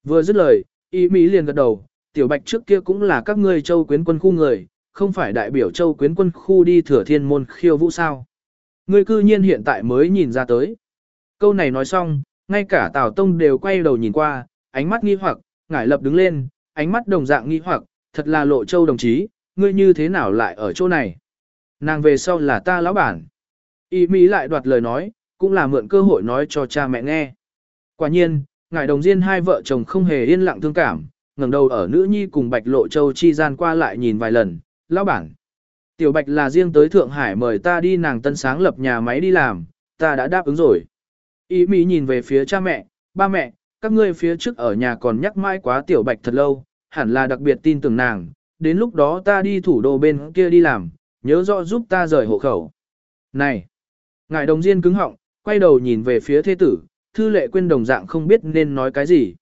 Vừa dứt lời, y Mỹ liền gật đầu, tiểu Bạch trước kia cũng là các ngươi Châu quyến quân khu người, không phải đại biểu Châu quyến quân khu đi thừa thiên môn khiêu vũ sao? Ngươi cư nhiên hiện tại mới nhìn ra tới. Câu này nói xong, ngay cả Tào Tông đều quay đầu nhìn qua, ánh mắt nghi hoặc, ngải lập đứng lên, ánh mắt đồng dạng nghi hoặc, thật là lộ châu đồng chí, ngươi như thế nào lại ở chỗ này? Nàng về sau là ta lão bản. Y Mỹ lại đoạt lời nói, cũng là mượn cơ hội nói cho cha mẹ nghe. Quả nhiên, ngài đồng diên hai vợ chồng không hề yên lặng thương cảm, ngẩng đầu ở nữ nhi cùng Bạch Lộ Châu chi gian qua lại nhìn vài lần, lão bản. Tiểu Bạch là riêng tới Thượng Hải mời ta đi nàng tân sáng lập nhà máy đi làm, ta đã đáp ứng rồi. ý Mỹ nhìn về phía cha mẹ, ba mẹ, các ngươi phía trước ở nhà còn nhắc mãi quá Tiểu Bạch thật lâu, hẳn là đặc biệt tin tưởng nàng, đến lúc đó ta đi thủ đô bên kia đi làm, nhớ rõ giúp ta rời hộ khẩu. Này! Ngài đồng diên cứng họng, quay đầu nhìn về phía thế tử, thư lệ quên đồng dạng không biết nên nói cái gì.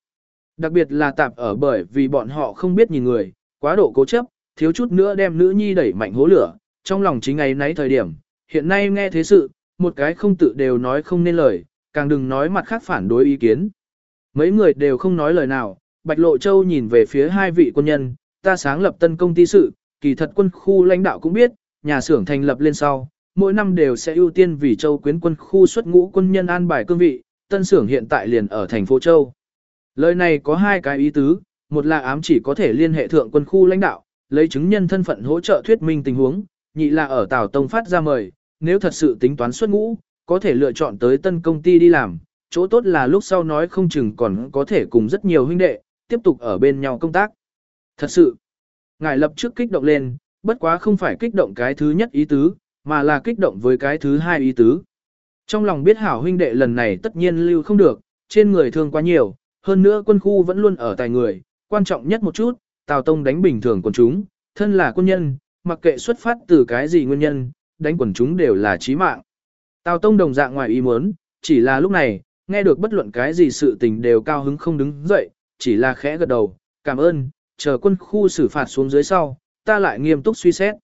Đặc biệt là tạp ở bởi vì bọn họ không biết nhìn người, quá độ cố chấp, thiếu chút nữa đem nữ nhi đẩy mạnh hố lửa, trong lòng chính ấy nấy thời điểm, hiện nay nghe thế sự, một cái không tự đều nói không nên lời, càng đừng nói mặt khác phản đối ý kiến. Mấy người đều không nói lời nào, Bạch Lộ Châu nhìn về phía hai vị quân nhân, ta sáng lập tân công ty sự, kỳ thật quân khu lãnh đạo cũng biết, nhà xưởng thành lập lên sau, mỗi năm đều sẽ ưu tiên vì Châu quyến quân khu xuất ngũ quân nhân an bài cương vị, tân xưởng hiện tại liền ở thành phố Châu. Lời này có hai cái ý tứ, một là ám chỉ có thể liên hệ thượng quân khu lãnh đạo, lấy chứng nhân thân phận hỗ trợ thuyết minh tình huống, nhị là ở Tào Tông phát ra mời, nếu thật sự tính toán xuất ngũ, có thể lựa chọn tới tân công ty đi làm, chỗ tốt là lúc sau nói không chừng còn có thể cùng rất nhiều huynh đệ, tiếp tục ở bên nhau công tác. Thật sự, ngài lập trước kích động lên, bất quá không phải kích động cái thứ nhất ý tứ, mà là kích động với cái thứ hai ý tứ. Trong lòng biết hảo huynh đệ lần này tất nhiên lưu không được, trên người thương quá nhiều, hơn nữa quân khu vẫn luôn ở tài người, quan trọng nhất một chút, Tào Tông đánh bình thường quần chúng, thân là quân nhân, mặc kệ xuất phát từ cái gì nguyên nhân, đánh quần chúng đều là chí mạng. Tào Tông đồng dạng ngoài ý muốn, chỉ là lúc này, nghe được bất luận cái gì sự tình đều cao hứng không đứng dậy, chỉ là khẽ gật đầu, cảm ơn, chờ quân khu xử phạt xuống dưới sau, ta lại nghiêm túc suy xét.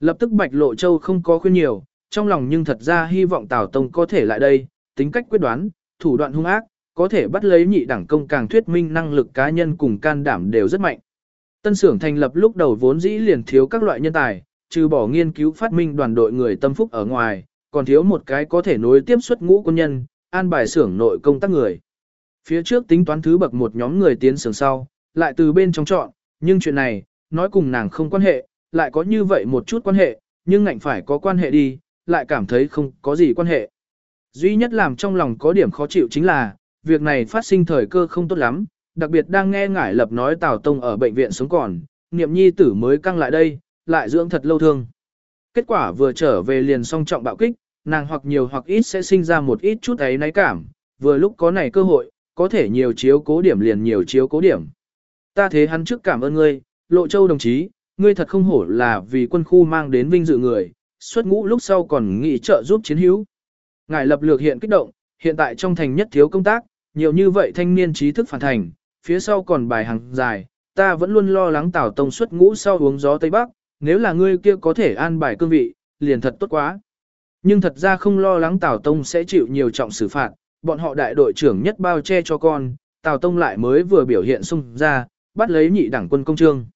Lập tức Bạch Lộ Châu không có khuyên nhiều, trong lòng nhưng thật ra hy vọng Tào Tông có thể lại đây, tính cách quyết đoán, thủ đoạn hung ác, có thể bắt lấy nhị đẳng công càng thuyết minh năng lực cá nhân cùng can đảm đều rất mạnh. Tân xưởng thành lập lúc đầu vốn dĩ liền thiếu các loại nhân tài, trừ bỏ nghiên cứu phát minh đoàn đội người tâm phúc ở ngoài, còn thiếu một cái có thể nối tiếp xuất ngũ quân nhân, an bài xưởng nội công tác người. Phía trước tính toán thứ bậc một nhóm người tiến xưởng sau, lại từ bên trong chọn, nhưng chuyện này, nói cùng nàng không quan hệ, lại có như vậy một chút quan hệ, nhưng ngạnh phải có quan hệ đi, lại cảm thấy không có gì quan hệ. Duy nhất làm trong lòng có điểm khó chịu chính là, việc này phát sinh thời cơ không tốt lắm, đặc biệt đang nghe ngải lập nói Tào Tông ở bệnh viện sống còn, niệm nhi tử mới căng lại đây, lại dưỡng thật lâu thương. Kết quả vừa trở về liền song trọng bạo kích, nàng hoặc nhiều hoặc ít sẽ sinh ra một ít chút ấy náy cảm, vừa lúc có này cơ hội, có thể nhiều chiếu cố điểm liền nhiều chiếu cố điểm. Ta thế hắn trước cảm ơn ngươi, Lộ Châu đồng chí, ngươi thật không hổ là vì quân khu mang đến vinh dự người, xuất ngũ lúc sau còn nghị trợ giúp chiến hữu. Ngài lập lược hiện kích động, hiện tại trong thành nhất thiếu công tác, nhiều như vậy thanh niên trí thức phản thành, phía sau còn bài hàng dài, ta vẫn luôn lo lắng Tào Tông xuất ngũ sau uống gió Tây Bắc, nếu là ngươi kia có thể an bài cương vị, liền thật tốt quá. Nhưng thật ra không lo lắng Tào Tông sẽ chịu nhiều trọng xử phạt, bọn họ đại đội trưởng nhất bao che cho con, Tào Tông lại mới vừa biểu hiện xung ra, bắt lấy nhị đảng quân công trương.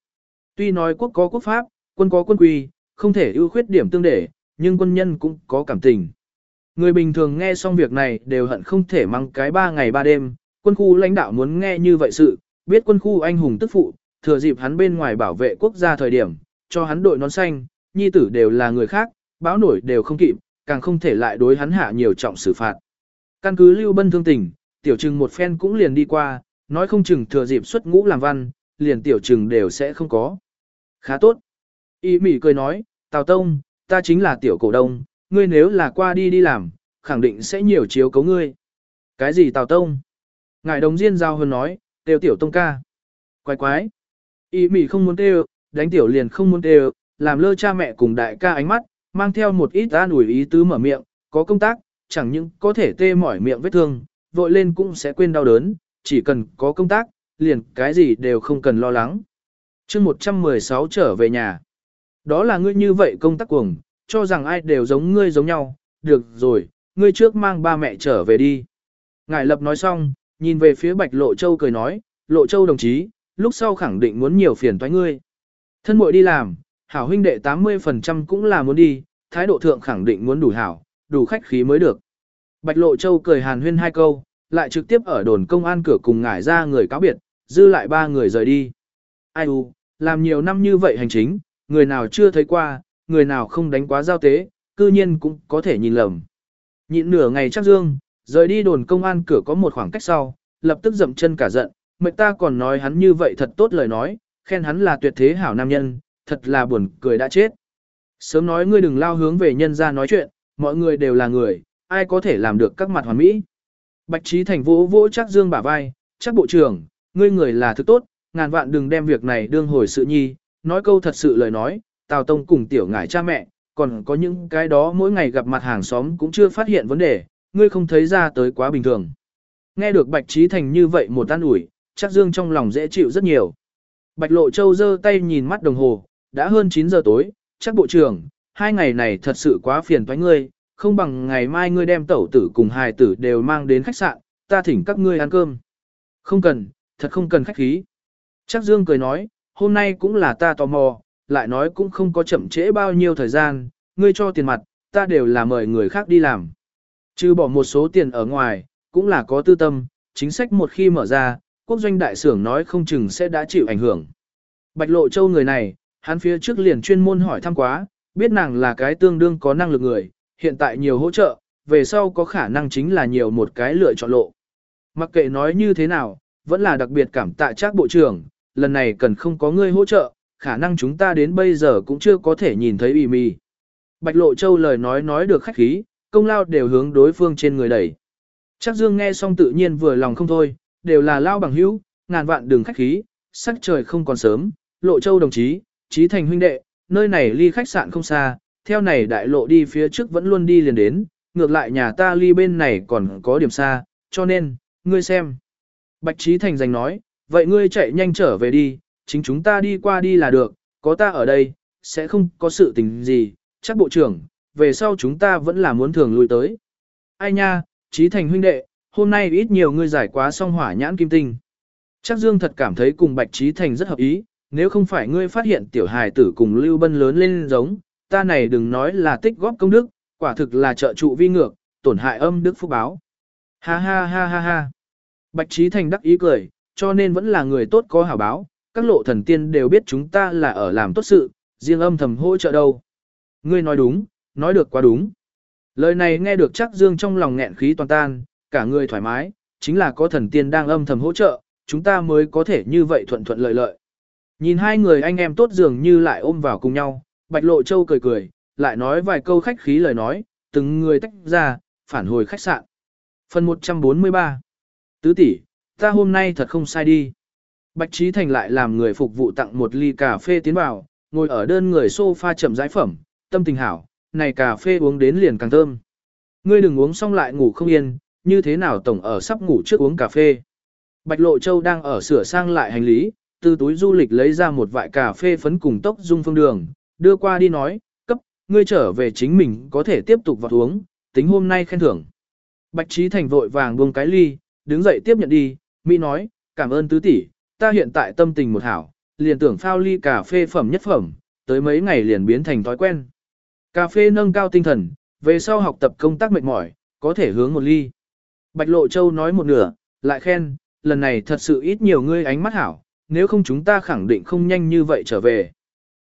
Tuy nói quốc có quốc pháp, quân có quân quy, không thể ưu khuyết điểm tương để, nhưng quân nhân cũng có cảm tình. Người bình thường nghe xong việc này đều hận không thể mang cái ba ngày ba đêm, quân khu lãnh đạo muốn nghe như vậy sự, biết quân khu anh hùng tức phụ, thừa dịp hắn bên ngoài bảo vệ quốc gia thời điểm, cho hắn đội nón xanh, nhi tử đều là người khác, báo nổi đều không kịp, càng không thể lại đối hắn hạ nhiều trọng xử phạt. Căn cứ Lưu Bân thương tình, tiểu trừng một phen cũng liền đi qua, nói không chừng thừa dịp xuất ngũ làm văn, liền tiểu trừng đều sẽ không có. Khá tốt. Y mỉ cười nói, Tào Tông, ta chính là tiểu cổ đông, ngươi nếu là qua đi đi làm, khẳng định sẽ nhiều chiếu cấu ngươi. Cái gì Tào Tông? Ngài đồng diên giao hơn nói, tiêu tiểu tông ca. Quái quái. Y mỉ không muốn kêu, đánh tiểu liền không muốn đều, làm lơ cha mẹ cùng đại ca ánh mắt, mang theo một ít an ủi ý tứ mở miệng, có công tác, chẳng những có thể tê mỏi miệng vết thương, vội lên cũng sẽ quên đau đớn, chỉ cần có công tác, liền cái gì đều không cần lo lắng. chương 116 trở về nhà. Đó là ngươi như vậy công tác cuồng, cho rằng ai đều giống ngươi giống nhau, được rồi, ngươi trước mang ba mẹ trở về đi. Ngài lập nói xong, nhìn về phía Bạch Lộ Châu cười nói, Lộ Châu đồng chí, lúc sau khẳng định muốn nhiều phiền toái ngươi. Thân muội đi làm, hảo huynh đệ 80% cũng là muốn đi, thái độ thượng khẳng định muốn đủ hảo, đủ khách khí mới được. Bạch Lộ Châu cười hàn huyên hai câu, lại trực tiếp ở đồn công an cửa cùng ngải ra người cáo biệt, dư lại ba người rời đi. Ai u, làm nhiều năm như vậy hành chính, người nào chưa thấy qua, người nào không đánh quá giao tế, cư nhiên cũng có thể nhìn lầm. Nhịn nửa ngày chắc dương, rời đi đồn công an cửa có một khoảng cách sau, lập tức dậm chân cả giận, mệnh ta còn nói hắn như vậy thật tốt lời nói, khen hắn là tuyệt thế hảo nam nhân, thật là buồn cười đã chết. Sớm nói ngươi đừng lao hướng về nhân ra nói chuyện, mọi người đều là người, ai có thể làm được các mặt hoàn mỹ. Bạch Trí Thành vỗ vỗ chắc dương bả vai, chắc bộ trưởng, ngươi người là thứ tốt, ngàn vạn đừng đem việc này đương hồi sự nhi, nói câu thật sự lời nói, Tào Tông cùng tiểu ngải cha mẹ, còn có những cái đó mỗi ngày gặp mặt hàng xóm cũng chưa phát hiện vấn đề, ngươi không thấy ra tới quá bình thường. Nghe được Bạch Trí Thành như vậy một tan ủi, chắc dương trong lòng dễ chịu rất nhiều. Bạch Lộ Châu giơ tay nhìn mắt đồng hồ, đã hơn 9 giờ tối, chắc bộ trưởng, hai ngày này thật sự quá phiền toái ngươi, không bằng ngày mai ngươi đem tẩu tử cùng hài tử đều mang đến khách sạn, ta thỉnh các ngươi ăn cơm. Không cần, thật không cần khách khí. Chắc Dương cười nói, hôm nay cũng là ta tò mò, lại nói cũng không có chậm trễ bao nhiêu thời gian, ngươi cho tiền mặt, ta đều là mời người khác đi làm. Chứ bỏ một số tiền ở ngoài, cũng là có tư tâm, chính sách một khi mở ra, quốc doanh đại xưởng nói không chừng sẽ đã chịu ảnh hưởng. Bạch Lộ Châu người này, hắn phía trước liền chuyên môn hỏi thăm quá, biết nàng là cái tương đương có năng lực người, hiện tại nhiều hỗ trợ, về sau có khả năng chính là nhiều một cái lựa chọn lộ. Mặc kệ nói như thế nào, vẫn là đặc biệt cảm tạ chắc bộ trưởng, lần này cần không có ngươi hỗ trợ, khả năng chúng ta đến bây giờ cũng chưa có thể nhìn thấy ủy mì. Bạch Lộ Châu lời nói nói được khách khí, công lao đều hướng đối phương trên người đẩy. Chắc Dương nghe xong tự nhiên vừa lòng không thôi, đều là lao bằng hữu, ngàn vạn đường khách khí, sắc trời không còn sớm, Lộ Châu đồng chí, chí Thành huynh đệ, nơi này ly khách sạn không xa, theo này đại lộ đi phía trước vẫn luôn đi liền đến, ngược lại nhà ta ly bên này còn có điểm xa, cho nên, ngươi xem. Bạch Trí Thành giành nói, vậy ngươi chạy nhanh trở về đi, chính chúng ta đi qua đi là được, có ta ở đây, sẽ không có sự tình gì, chắc bộ trưởng, về sau chúng ta vẫn là muốn thường lui tới. Ai nha, Trí Thành huynh đệ, hôm nay ít nhiều ngươi giải quá song hỏa nhãn kim tinh. Chắc Dương thật cảm thấy cùng Bạch Trí Thành rất hợp ý, nếu không phải ngươi phát hiện tiểu hài tử cùng Lưu Bân lớn lên giống, ta này đừng nói là tích góp công đức, quả thực là trợ trụ vi ngược, tổn hại âm đức phúc báo. Ha ha ha ha ha. Bạch Trí Thành đắc ý cười, cho nên vẫn là người tốt có hảo báo, các lộ thần tiên đều biết chúng ta là ở làm tốt sự, riêng âm thầm hỗ trợ đâu. Ngươi nói đúng, nói được quá đúng. Lời này nghe được chắc dương trong lòng nghẹn khí toàn tan, cả người thoải mái, chính là có thần tiên đang âm thầm hỗ trợ, chúng ta mới có thể như vậy thuận thuận lợi lợi. Nhìn hai người anh em tốt dường như lại ôm vào cùng nhau, Bạch Lộ Châu cười cười, lại nói vài câu khách khí lời nói, từng người tách ra, phản hồi khách sạn. Phần 143 Tứ tỷ, ta hôm nay thật không sai đi. Bạch Trí Thành lại làm người phục vụ tặng một ly cà phê tiến vào, ngồi ở đơn người sofa chậm rãi phẩm, tâm tình hảo, này cà phê uống đến liền càng thơm. Ngươi đừng uống xong lại ngủ không yên, như thế nào tổng ở sắp ngủ trước uống cà phê. Bạch Lộ Châu đang ở sửa sang lại hành lý, từ túi du lịch lấy ra một vại cà phê phấn cùng tốc dung phương đường, đưa qua đi nói, cấp, ngươi trở về chính mình có thể tiếp tục vào uống, tính hôm nay khen thưởng. Bạch Trí Thành vội vàng buông cái ly, đứng dậy tiếp nhận đi, Mỹ nói, cảm ơn tứ tỷ, ta hiện tại tâm tình một hảo, liền tưởng phao ly cà phê phẩm nhất phẩm, tới mấy ngày liền biến thành thói quen. Cà phê nâng cao tinh thần, về sau học tập công tác mệt mỏi, có thể hướng một ly. Bạch Lộ Châu nói một nửa, lại khen, lần này thật sự ít nhiều ngươi ánh mắt hảo, nếu không chúng ta khẳng định không nhanh như vậy trở về.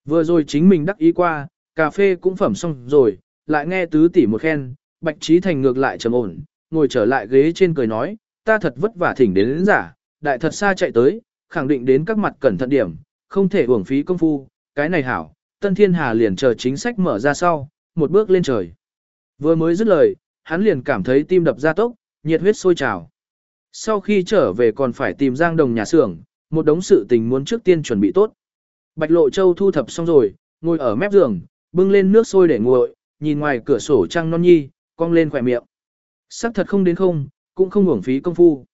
Vừa rồi chính mình đắc ý qua, cà phê cũng phẩm xong rồi, lại nghe tứ tỷ một khen, Bạch Trí Thành ngược lại trầm ổn, ngồi trở lại ghế trên cười nói, ta thật vất vả thỉnh đến, đến giả, đại thật xa chạy tới, khẳng định đến các mặt cẩn thận điểm, không thể uổng phí công phu, cái này hảo, Tân Thiên Hà liền chờ chính sách mở ra sau, một bước lên trời. Vừa mới dứt lời, hắn liền cảm thấy tim đập ra tốc, nhiệt huyết sôi trào. Sau khi trở về còn phải tìm Giang Đồng nhà xưởng, một đống sự tình muốn trước tiên chuẩn bị tốt. Bạch Lộ Châu thu thập xong rồi, ngồi ở mép giường, bưng lên nước sôi để nguội, nhìn ngoài cửa sổ trăng non nhi, cong lên khỏe miệng. Sắc thật không đến không, cũng không uổng phí công phu.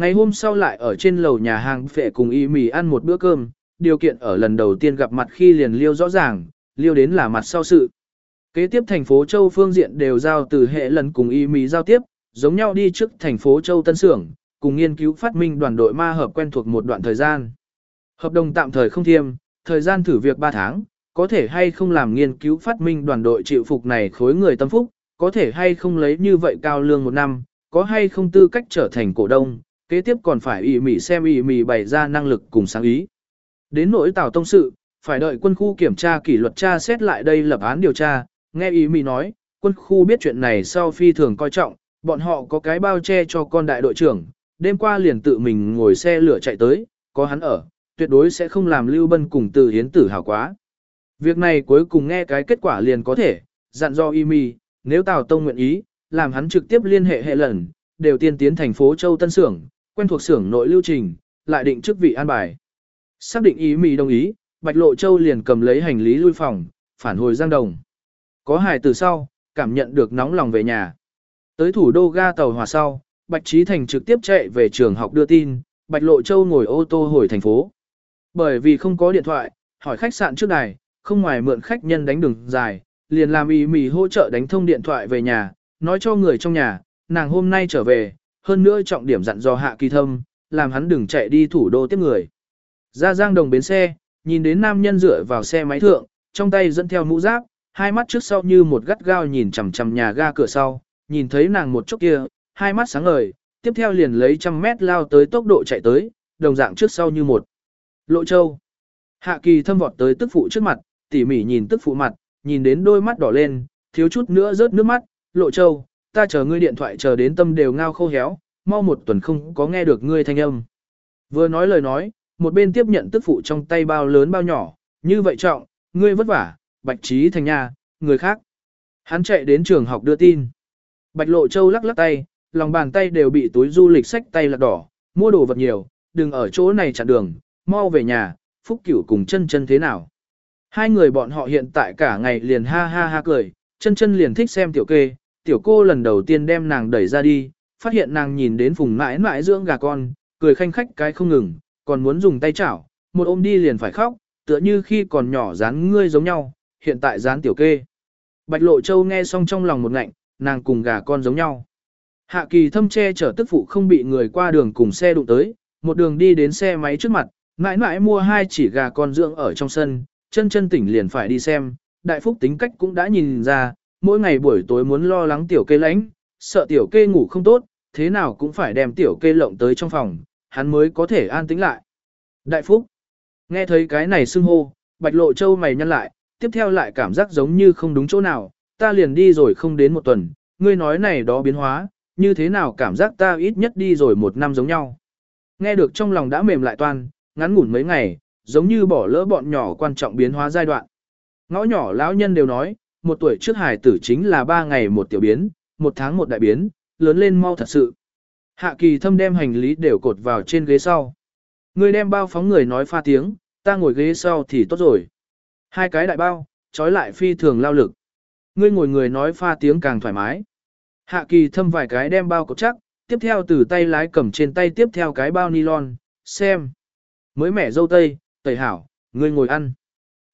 Ngày hôm sau lại ở trên lầu nhà hàng phệ cùng y mì ăn một bữa cơm, điều kiện ở lần đầu tiên gặp mặt khi liền liêu rõ ràng, liêu đến là mặt sau sự. Kế tiếp thành phố Châu phương diện đều giao từ hệ lần cùng y mì giao tiếp, giống nhau đi trước thành phố Châu Tân Sưởng, cùng nghiên cứu phát minh đoàn đội ma hợp quen thuộc một đoạn thời gian. Hợp đồng tạm thời không thiêm, thời gian thử việc 3 tháng, có thể hay không làm nghiên cứu phát minh đoàn đội chịu phục này khối người tâm phúc, có thể hay không lấy như vậy cao lương một năm, có hay không tư cách trở thành cổ đông, kế tiếp còn phải ỉ mỉ xem ỉ mỉ bày ra năng lực cùng sáng ý. Đến nỗi tào tông sự, phải đợi quân khu kiểm tra kỷ luật tra xét lại đây lập án điều tra, nghe ỉ mỉ nói, quân khu biết chuyện này sau phi thường coi trọng, bọn họ có cái bao che cho con đại đội trưởng, đêm qua liền tự mình ngồi xe lửa chạy tới, có hắn ở, tuyệt đối sẽ không làm Lưu Bân cùng Từ Hiến tử hào quá. Việc này cuối cùng nghe cái kết quả liền có thể, dặn do y mi, nếu Tào Tông nguyện ý, làm hắn trực tiếp liên hệ hệ lần, đều tiên tiến thành phố Châu Tân Sưởng, quen thuộc xưởng nội lưu trình, lại định chức vị an bài. Xác định ý mì đồng ý, Bạch Lộ Châu liền cầm lấy hành lý lui phòng, phản hồi Giang Đồng. Có hài từ sau, cảm nhận được nóng lòng về nhà. Tới thủ đô ga tàu hòa sau, Bạch Trí Thành trực tiếp chạy về trường học đưa tin, Bạch Lộ Châu ngồi ô tô hồi thành phố. Bởi vì không có điện thoại, hỏi khách sạn trước này, không ngoài mượn khách nhân đánh đường dài, liền làm ý mì hỗ trợ đánh thông điện thoại về nhà, nói cho người trong nhà, nàng hôm nay trở về, hơn nữa trọng điểm dặn dò hạ kỳ thâm, làm hắn đừng chạy đi thủ đô tiếp người. Ra giang đồng bến xe, nhìn đến nam nhân dựa vào xe máy thượng, trong tay dẫn theo mũ giáp, hai mắt trước sau như một gắt gao nhìn chằm chằm nhà ga cửa sau, nhìn thấy nàng một chút kia, hai mắt sáng ngời, tiếp theo liền lấy trăm mét lao tới tốc độ chạy tới, đồng dạng trước sau như một. Lộ Châu. Hạ kỳ thâm vọt tới tức phụ trước mặt, tỉ mỉ nhìn tức phụ mặt, nhìn đến đôi mắt đỏ lên, thiếu chút nữa rớt nước mắt, Lộ Châu, ta chờ ngươi điện thoại chờ đến tâm đều ngao khô héo, mau một tuần không có nghe được ngươi thanh âm. Vừa nói lời nói, một bên tiếp nhận tức phụ trong tay bao lớn bao nhỏ, như vậy trọng, ngươi vất vả, bạch trí thành nhà, người khác. Hắn chạy đến trường học đưa tin. Bạch Lộ Châu lắc lắc tay, lòng bàn tay đều bị túi du lịch sách tay lạc đỏ, mua đồ vật nhiều, đừng ở chỗ này chặn đường, mau về nhà, Phúc Cửu cùng chân chân thế nào. Hai người bọn họ hiện tại cả ngày liền ha ha ha cười, chân chân liền thích xem tiểu kê, tiểu cô lần đầu tiên đem nàng đẩy ra đi, phát hiện nàng nhìn đến phùng mãi mãi dưỡng gà con, cười khanh khách cái không ngừng, còn muốn dùng tay chảo, một ôm đi liền phải khóc, tựa như khi còn nhỏ dán ngươi giống nhau, hiện tại dán tiểu kê. Bạch Lộ Châu nghe xong trong lòng một ngạnh, nàng cùng gà con giống nhau. Hạ kỳ thâm che chở tức phụ không bị người qua đường cùng xe đụng tới, một đường đi đến xe máy trước mặt, mãi mãi mua hai chỉ gà con dưỡng ở trong sân, chân chân tỉnh liền phải đi xem, đại phúc tính cách cũng đã nhìn ra, mỗi ngày buổi tối muốn lo lắng tiểu kê lánh, sợ tiểu kê ngủ không tốt, thế nào cũng phải đem tiểu kê lộng tới trong phòng, hắn mới có thể an tĩnh lại. Đại phúc, nghe thấy cái này xưng hô, bạch lộ châu mày nhăn lại, tiếp theo lại cảm giác giống như không đúng chỗ nào, ta liền đi rồi không đến một tuần, ngươi nói này đó biến hóa, như thế nào cảm giác ta ít nhất đi rồi một năm giống nhau. Nghe được trong lòng đã mềm lại toan, ngắn ngủn mấy ngày, giống như bỏ lỡ bọn nhỏ quan trọng biến hóa giai đoạn. Ngõ nhỏ lão nhân đều nói, một tuổi trước hải tử chính là ba ngày một tiểu biến, một tháng một đại biến, lớn lên mau thật sự. Hạ kỳ thâm đem hành lý đều cột vào trên ghế sau. Người đem bao phóng người nói pha tiếng, ta ngồi ghế sau thì tốt rồi. Hai cái đại bao, trói lại phi thường lao lực. Ngươi ngồi người nói pha tiếng càng thoải mái. Hạ kỳ thâm vài cái đem bao cột chắc, tiếp theo từ tay lái cầm trên tay tiếp theo cái bao nylon, xem. Mới mẻ dâu tây, tẩy hảo, ngươi ngồi ăn.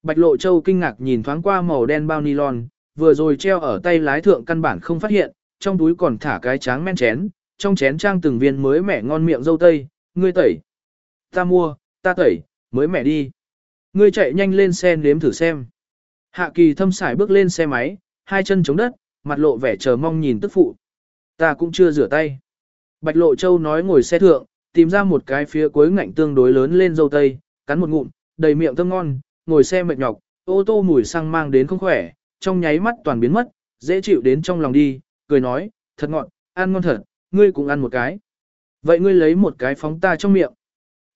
Bạch Lộ Châu kinh ngạc nhìn thoáng qua màu đen bao nylon, vừa rồi treo ở tay lái thượng căn bản không phát hiện, trong túi còn thả cái tráng men chén, trong chén trang từng viên mới mẻ ngon miệng dâu tây, ngươi tẩy. Ta mua, ta tẩy, mới mẻ đi. Ngươi chạy nhanh lên xe nếm thử xem. Hạ kỳ thâm sải bước lên xe máy, hai chân chống đất, mặt lộ vẻ chờ mong nhìn tức phụ. Ta cũng chưa rửa tay. Bạch Lộ Châu nói ngồi xe thượng, tìm ra một cái phía cuối ngạnh tương đối lớn lên dâu tây, cắn một ngụm, đầy miệng thơm ngon, ngồi xe mệt nhọc, ô tô mùi xăng mang đến không khỏe, trong nháy mắt toàn biến mất, dễ chịu đến trong lòng đi, cười nói, thật ngọn, ăn ngon thật, ngươi cũng ăn một cái. Vậy ngươi lấy một cái phóng ta trong miệng.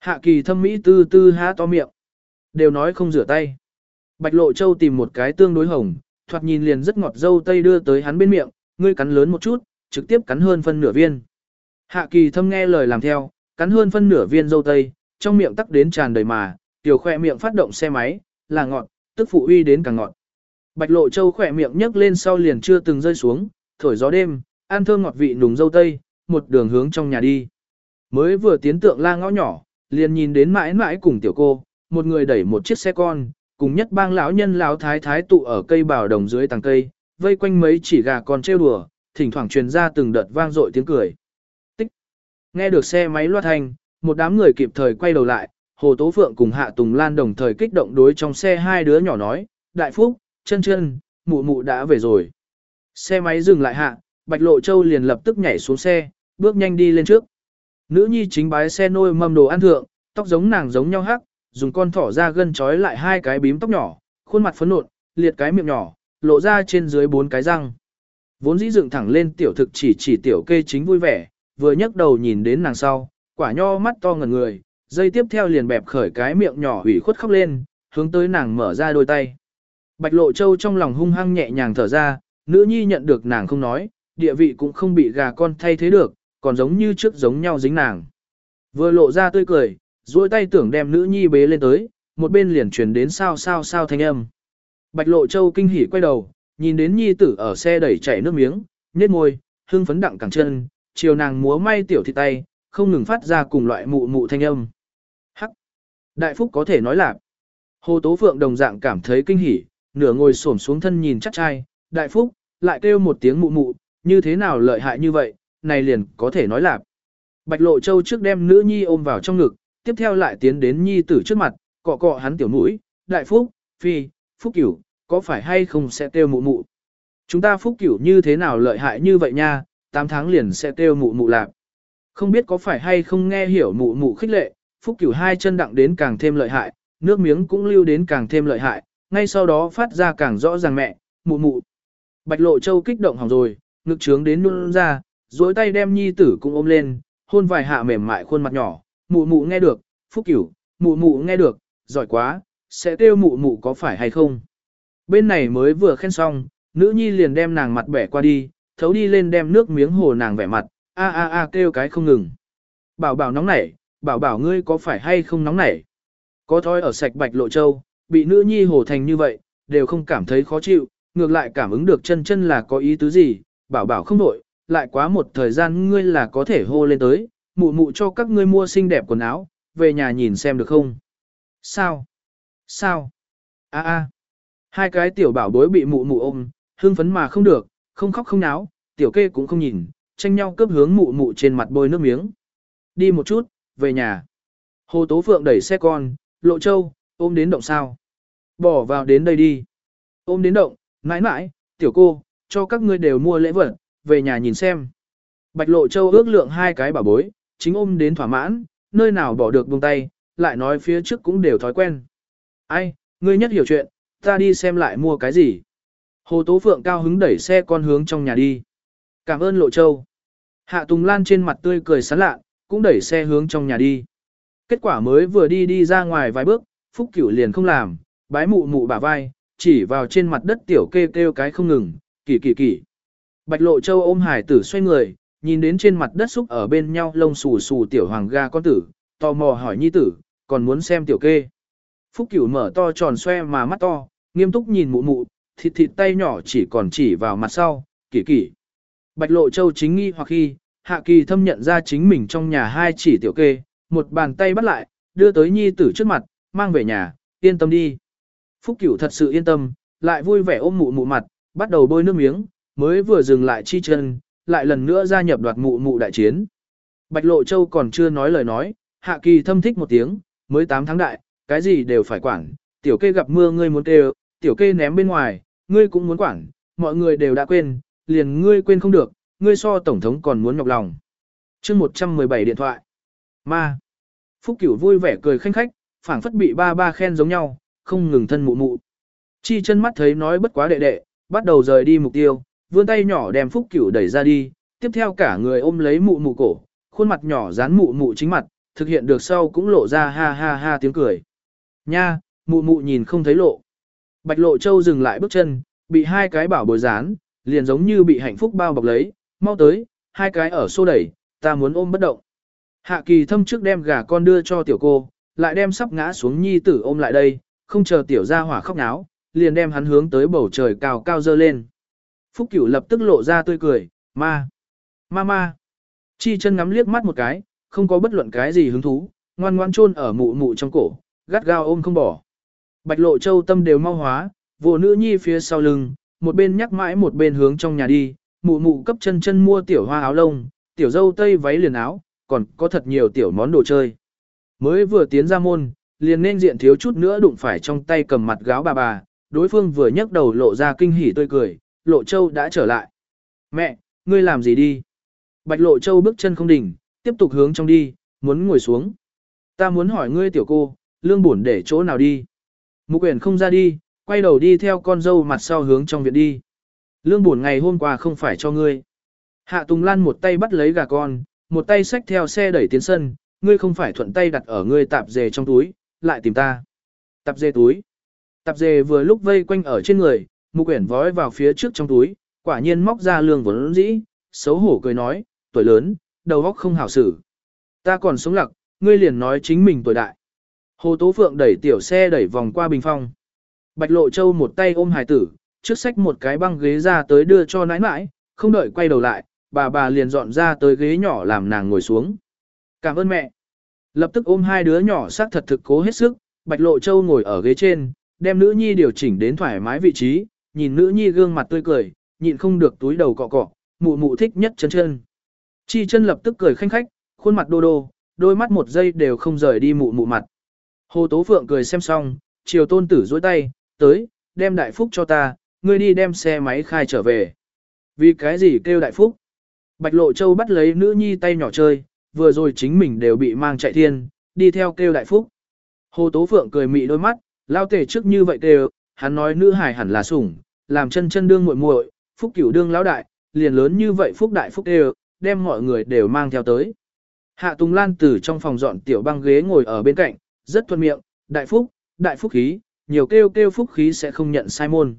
Hạ kỳ thâm mỹ tư tư há to miệng. Đều nói không rửa tay. Bạch Lộ Châu tìm một cái tương đối hồng, thoạt nhìn liền rất ngọt dâu tây đưa tới hắn bên miệng, ngươi cắn lớn một chút, trực tiếp cắn hơn phân nửa viên. Hạ kỳ thâm nghe lời làm theo, cắn hơn phân nửa viên dâu tây, trong miệng tắc đến tràn đầy mà, tiểu khoe miệng phát động xe máy, là ngọt, tức phụ uy đến càng ngọt. Bạch Lộ Châu khỏe miệng nhấc lên sau liền chưa từng rơi xuống, thổi gió đêm, ăn thơm ngọt vị nùng dâu tây, một đường hướng trong nhà đi. Mới vừa tiến tượng la ngõ nhỏ, liền nhìn đến mãi mãi cùng tiểu cô, một người đẩy một chiếc xe con, cùng nhất bang lão nhân lão thái thái tụ ở cây bảo đồng dưới tàng cây, vây quanh mấy chỉ gà con trêu đùa, thỉnh thoảng truyền ra từng đợt vang dội tiếng cười. Tích. Nghe được xe máy loa thanh, một đám người kịp thời quay đầu lại, Hồ Tố Phượng cùng Hạ Tùng Lan đồng thời kích động đối trong xe hai đứa nhỏ nói, Đại Phúc, chân chân, mụ mụ đã về rồi. Xe máy dừng lại hạ, Bạch Lộ Châu liền lập tức nhảy xuống xe, bước nhanh đi lên trước. Nữ nhi chính bái xe nôi mâm đồ ăn thượng, tóc giống nàng giống nhau hắc, dùng con thỏ ra gân trói lại hai cái bím tóc nhỏ, khuôn mặt phấn nộn, liệt cái miệng nhỏ, lộ ra trên dưới bốn cái răng. Vốn dĩ dựng thẳng lên tiểu thực chỉ chỉ tiểu kê chính vui vẻ, vừa nhấc đầu nhìn đến nàng sau, quả nho mắt to ngần người, dây tiếp theo liền bẹp khởi cái miệng nhỏ ủy khuất khóc lên, hướng tới nàng mở ra đôi tay. Bạch Lộ Châu trong lòng hung hăng nhẹ nhàng thở ra, nữ nhi nhận được nàng không nói, địa vị cũng không bị gà con thay thế được, còn giống như trước giống nhau dính nàng. Vừa lộ ra tươi cười, duỗi tay tưởng đem nữ nhi bế lên tới, một bên liền truyền đến sao sao sao thanh âm. Bạch Lộ Châu kinh hỉ quay đầu, nhìn đến nhi tử ở xe đẩy chảy nước miếng, nhếch môi, hưng phấn đặng cẳng chân, chiều nàng múa may tiểu thịt tay, không ngừng phát ra cùng loại mụ mụ thanh âm. Đại Phúc có thể nói là Hồ Tố Phượng đồng dạng cảm thấy kinh hỉ, nửa ngồi xổm xuống thân nhìn chắc trai, Đại Phúc, lại kêu một tiếng mụ mụ, như thế nào lợi hại như vậy, này liền có thể nói là Bạch Lộ Châu trước đem nữ nhi ôm vào trong ngực, tiếp theo lại tiến đến nhi tử trước mặt, cọ cọ hắn tiểu mũi, Đại Phúc, Phi, Phúc Cửu, có phải hay không sẽ kêu mụ mụ? Chúng ta Phúc Cửu như thế nào lợi hại như vậy nha, 8 tháng liền sẽ kêu mụ mụ lạc. Không biết có phải hay không nghe hiểu mụ mụ khích lệ, Phúc Cửu hai chân đặng đến càng thêm lợi hại, nước miếng cũng lưu đến càng thêm lợi hại, ngay sau đó phát ra càng rõ ràng mẹ, mụ mụ. Bạch Lộ Châu kích động hỏng rồi, ngực trướng đến nôn ra, duỗi tay đem nhi tử cũng ôm lên, hôn vài hạ mềm mại khuôn mặt nhỏ, mụ mụ nghe được, Phúc Cửu, mụ mụ nghe được, giỏi quá, sẽ kêu mụ mụ có phải hay không. Bên này mới vừa khen xong, nữ nhi liền đem nàng mặt bẻ qua đi, thấu đi lên đem nước miếng hồ nàng vẻ mặt, a a a kêu cái không ngừng. Bảo bảo nóng nảy, bảo bảo ngươi có phải hay không nóng nảy. Có thói ở sạch bạch lộ châu, bị nữ nhi hồ thành như vậy, đều không cảm thấy khó chịu, ngược lại cảm ứng được chân chân là có ý tứ gì, bảo bảo không đổi, lại quá một thời gian ngươi là có thể hô lên tới, mụ mụ cho các ngươi mua xinh đẹp quần áo, về nhà nhìn xem được không? Sao? Sao? A a. Hai cái tiểu bảo bối bị mụ mụ ôm, hưng phấn mà không được, không khóc không náo, tiểu kê cũng không nhìn, tranh nhau cướp hướng mụ mụ trên mặt bôi nước miếng. Đi một chút, về nhà. Hồ Tố Phượng đẩy xe con, lộ châu, ôm đến động sao. Bỏ vào đến đây đi. Ôm đến động, mãi mãi, tiểu cô, cho các ngươi đều mua lễ vật, về nhà nhìn xem. Bạch lộ châu ước lượng hai cái bảo bối, chính ôm đến thỏa mãn, nơi nào bỏ được buông tay, lại nói phía trước cũng đều thói quen. Ai, ngươi nhất hiểu chuyện, ta đi xem lại mua cái gì. Hồ Tố Phượng cao hứng đẩy xe con hướng trong nhà đi. Cảm ơn Lộ Châu. Hạ Tùng Lan trên mặt tươi cười sán lạ, cũng đẩy xe hướng trong nhà đi. Kết quả mới vừa đi đi ra ngoài vài bước, Phúc Cửu liền không làm, bái mụ mụ bả vai, chỉ vào trên mặt đất tiểu kêu kêu cái không ngừng, kỳ kỳ kỳ. Bạch Lộ Châu ôm hải tử xoay người, nhìn đến trên mặt đất xúc ở bên nhau lông xù xù tiểu hoàng ga con tử, tò mò hỏi nhi tử, còn muốn xem tiểu kê. Phúc Cửu mở to tròn xoe mà mắt to, nghiêm túc nhìn mụ mụ, thịt thịt tay nhỏ chỉ còn chỉ vào mặt sau, kỳ kỳ. Bạch Lộ Châu chính nghi hoặc khi, Hạ Kỳ thâm nhận ra chính mình trong nhà hai chỉ tiểu kê, một bàn tay bắt lại, đưa tới nhi tử trước mặt, mang về nhà, yên tâm đi. Phúc Cửu thật sự yên tâm, lại vui vẻ ôm mụ mụ mặt, bắt đầu bôi nước miếng, mới vừa dừng lại chi chân, lại lần nữa gia nhập đoạt mụ mụ đại chiến. Bạch Lộ Châu còn chưa nói lời nói, Hạ Kỳ thâm thích một tiếng, mới 8 tháng đại, cái gì đều phải quản, tiểu kê gặp mưa ngươi muốn kêu, tiểu kê ném bên ngoài, ngươi cũng muốn quản, mọi người đều đã quên, liền ngươi quên không được, ngươi so tổng thống còn muốn nhọc lòng. chương 117 điện thoại. Ma. Phúc Cửu vui vẻ cười khanh khách, phảng phất bị ba ba khen giống nhau, không ngừng thân mụ mụ. Chi chân mắt thấy nói bất quá đệ đệ, bắt đầu rời đi mục tiêu, vươn tay nhỏ đem Phúc Cửu đẩy ra đi, tiếp theo cả người ôm lấy mụ mụ cổ, khuôn mặt nhỏ dán mụ mụ chính mặt, thực hiện được sau cũng lộ ra ha ha ha tiếng cười. Nha, mụ mụ nhìn không thấy lộ. Bạch lộ châu dừng lại bước chân, bị hai cái bảo bối dán, liền giống như bị hạnh phúc bao bọc lấy, mau tới, hai cái ở xô đẩy, ta muốn ôm bất động. Hạ kỳ thâm trước đem gà con đưa cho tiểu cô, lại đem sắp ngã xuống nhi tử ôm lại đây, không chờ tiểu gia hỏa khóc náo, liền đem hắn hướng tới bầu trời cao cao dơ lên. Phúc Cửu lập tức lộ ra tươi cười, ma, ma ma. Chi chân ngắm liếc mắt một cái, không có bất luận cái gì hứng thú, ngoan ngoan chôn ở mụ mụ trong cổ, gắt gao ôm không bỏ. Bạch lộ châu tâm đều mau hóa, vô nữ nhi phía sau lưng, một bên nhắc mãi một bên hướng trong nhà đi, mụ mụ cấp chân chân mua tiểu hoa áo lông, tiểu dâu tây váy liền áo, còn có thật nhiều tiểu món đồ chơi. Mới vừa tiến ra môn, liền nên diện thiếu chút nữa đụng phải trong tay cầm mặt gáo bà bà, đối phương vừa nhấc đầu lộ ra kinh hỉ tươi cười, lộ châu đã trở lại. Mẹ, ngươi làm gì đi? Bạch lộ châu bước chân không đỉnh, tiếp tục hướng trong đi, muốn ngồi xuống. Ta muốn hỏi ngươi tiểu cô, lương bổn để chỗ nào đi? Mục quyển không ra đi, quay đầu đi theo con dâu mặt sau hướng trong viện đi. Lương buồn ngày hôm qua không phải cho ngươi. Hạ Tùng Lan một tay bắt lấy gà con, một tay xách theo xe đẩy tiến sân, ngươi không phải thuận tay đặt ở ngươi tạp dề trong túi, lại tìm ta. Tạp dề túi. Tạp dề vừa lúc vây quanh ở trên người, mục quyển vói vào phía trước trong túi, quả nhiên móc ra lương vốn dĩ, xấu hổ cười nói, tuổi lớn, đầu óc không hảo xử. Ta còn sống lặc, ngươi liền nói chính mình tuổi đại. Hồ Tố Phượng đẩy tiểu xe đẩy vòng qua bình phong. Bạch Lộ Châu một tay ôm hài tử, trước xách một cái băng ghế ra tới đưa cho nãi nãi, không đợi quay đầu lại, bà bà liền dọn ra tới ghế nhỏ làm nàng ngồi xuống. Cảm ơn mẹ. Lập tức ôm hai đứa nhỏ xác thật thực cố hết sức, Bạch Lộ Châu ngồi ở ghế trên, đem nữ nhi điều chỉnh đến thoải mái vị trí, nhìn nữ nhi gương mặt tươi cười, nhịn không được túi đầu cọ cọ, mụ mụ thích nhất chân chân. Chi chân lập tức cười khanh khách, khuôn mặt đô đô, đôi mắt một giây đều không rời đi mụ mụ mặt. Hồ Tố Phượng cười xem xong, chiều tôn tử dối tay, tới, đem đại phúc cho ta, ngươi đi đem xe máy khai trở về. Vì cái gì kêu đại phúc? Bạch Lộ Châu bắt lấy nữ nhi tay nhỏ chơi, vừa rồi chính mình đều bị mang chạy thiên, đi theo kêu đại phúc. Hồ Tố Phượng cười mị đôi mắt, lao tể trước như vậy kêu, hắn nói nữ hải hẳn là sủng, làm chân chân đương muội muội, phúc cửu đương lão đại, liền lớn như vậy phúc đại phúc đều, đem mọi người đều mang theo tới. Hạ Tùng Lan từ trong phòng dọn tiểu băng ghế ngồi ở bên cạnh, rất thuận miệng, đại phúc, đại phúc khí, nhiều kêu kêu phúc khí sẽ không nhận sai môn.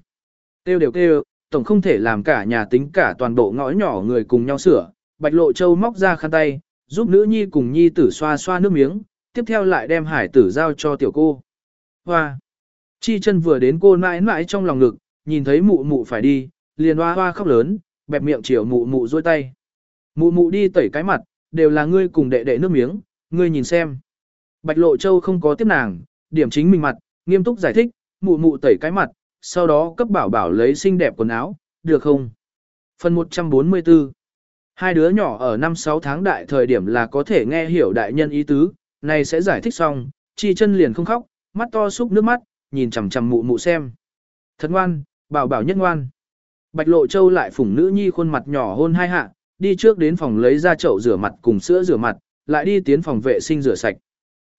Kêu đều kêu, tổng không thể làm cả nhà tính cả toàn bộ ngõ nhỏ người cùng nhau sửa. Bạch Lộ Châu móc ra khăn tay, giúp nữ nhi cùng nhi tử xoa xoa nước miếng, tiếp theo lại đem hải tử giao cho tiểu cô. Hoa! Chi chân vừa đến cô mãi mãi trong lòng ngực, nhìn thấy mụ mụ phải đi, liền hoa hoa khóc lớn, bẹp miệng chiều mụ mụ dôi tay. Mụ mụ đi tẩy cái mặt, đều là ngươi cùng đệ đệ nước miếng, ngươi nhìn xem. Bạch Lộ Châu không có tiếp nàng, điểm chính mình mặt, nghiêm túc giải thích, mụ mụ tẩy cái mặt, sau đó cấp bảo bảo lấy xinh đẹp quần áo, được không? Phần 144 Hai đứa nhỏ ở năm 6 tháng đại thời điểm là có thể nghe hiểu đại nhân ý tứ, này sẽ giải thích xong, chi chân liền không khóc, mắt to xúc nước mắt, nhìn chằm chằm mụ mụ xem. Thật ngoan, bảo bảo nhất ngoan. Bạch Lộ Châu lại phủng nữ nhi khuôn mặt nhỏ hôn hai hạ, đi trước đến phòng lấy ra chậu rửa mặt cùng sữa rửa mặt, lại đi tiến phòng vệ sinh rửa sạch.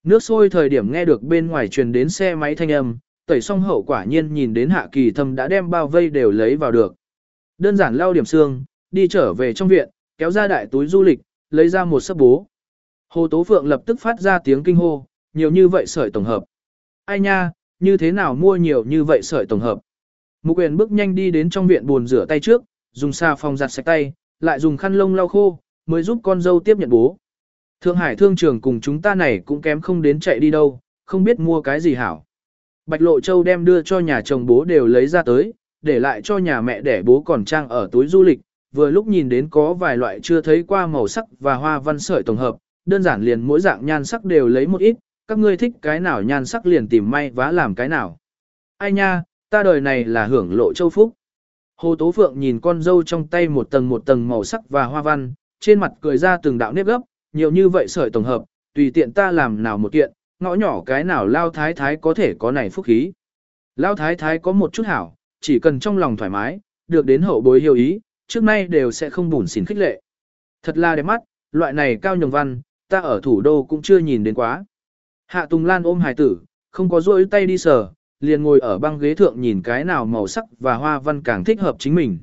Nước sôi thời điểm nghe được bên ngoài truyền đến xe máy thanh âm, tẩy xong hậu quả nhiên nhìn đến hạ kỳ thâm đã đem bao vây đều lấy vào được. Đơn giản lau điểm xương, đi trở về trong viện, kéo ra đại túi du lịch, lấy ra một sấp bố. Hồ Tố Phượng lập tức phát ra tiếng kinh hô, nhiều như vậy sợi tổng hợp. Ai nha, như thế nào mua nhiều như vậy sợi tổng hợp. Mục quyền bước nhanh đi đến trong viện buồn rửa tay trước, dùng xà phòng giặt sạch tay, lại dùng khăn lông lau khô, mới giúp con dâu tiếp nhận bố. Thượng Hải thương trường cùng chúng ta này cũng kém không đến chạy đi đâu, không biết mua cái gì hảo. Bạch Lộ Châu đem đưa cho nhà chồng bố đều lấy ra tới, để lại cho nhà mẹ để bố còn trang ở túi du lịch, vừa lúc nhìn đến có vài loại chưa thấy qua màu sắc và hoa văn sợi tổng hợp, đơn giản liền mỗi dạng nhan sắc đều lấy một ít, các ngươi thích cái nào nhan sắc liền tìm may vá làm cái nào. Ai nha, ta đời này là hưởng lộ châu phúc. Hồ Tố Phượng nhìn con dâu trong tay một tầng một tầng màu sắc và hoa văn, trên mặt cười ra từng đạo nếp gấp, nhiều như vậy sợi tổng hợp, tùy tiện ta làm nào một kiện, ngõ nhỏ cái nào lao thái thái có thể có này phúc khí. Lao thái thái có một chút hảo, chỉ cần trong lòng thoải mái, được đến hậu bối hiểu ý, trước nay đều sẽ không bùn xỉn khích lệ. Thật là đẹp mắt, loại này cao nhường văn, ta ở thủ đô cũng chưa nhìn đến quá. Hạ Tùng Lan ôm hài tử, không có rôi tay đi sờ, liền ngồi ở băng ghế thượng nhìn cái nào màu sắc và hoa văn càng thích hợp chính mình.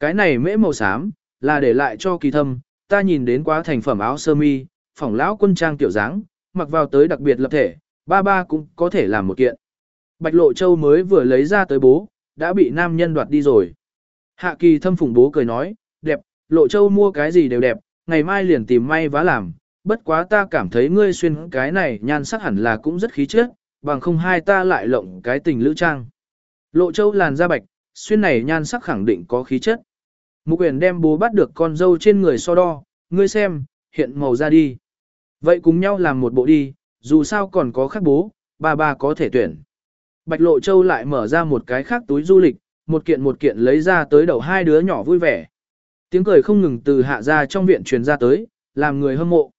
Cái này mễ màu xám, là để lại cho kỳ thâm, ta nhìn đến quá thành phẩm áo sơ mi, phỏng lão quân trang tiểu dáng, mặc vào tới đặc biệt lập thể, ba ba cũng có thể làm một kiện. Bạch Lộ Châu mới vừa lấy ra tới bố, đã bị nam nhân đoạt đi rồi. Hạ kỳ thâm phùng bố cười nói, đẹp, Lộ Châu mua cái gì đều đẹp, ngày mai liền tìm may vá làm, bất quá ta cảm thấy ngươi xuyên cái này nhan sắc hẳn là cũng rất khí chất, bằng không hai ta lại lộng cái tình lữ trang. Lộ châu làn da bạch, xuyên này nhan sắc khẳng định có khí chất. Mục quyền đem bố bắt được con dâu trên người so đo, ngươi xem, hiện màu ra đi. Vậy cùng nhau làm một bộ đi, dù sao còn có khác bố, ba ba có thể tuyển. Bạch Lộ Châu lại mở ra một cái khác túi du lịch, một kiện một kiện lấy ra tới đầu hai đứa nhỏ vui vẻ. Tiếng cười không ngừng từ hạ ra trong viện truyền ra tới, làm người hâm mộ.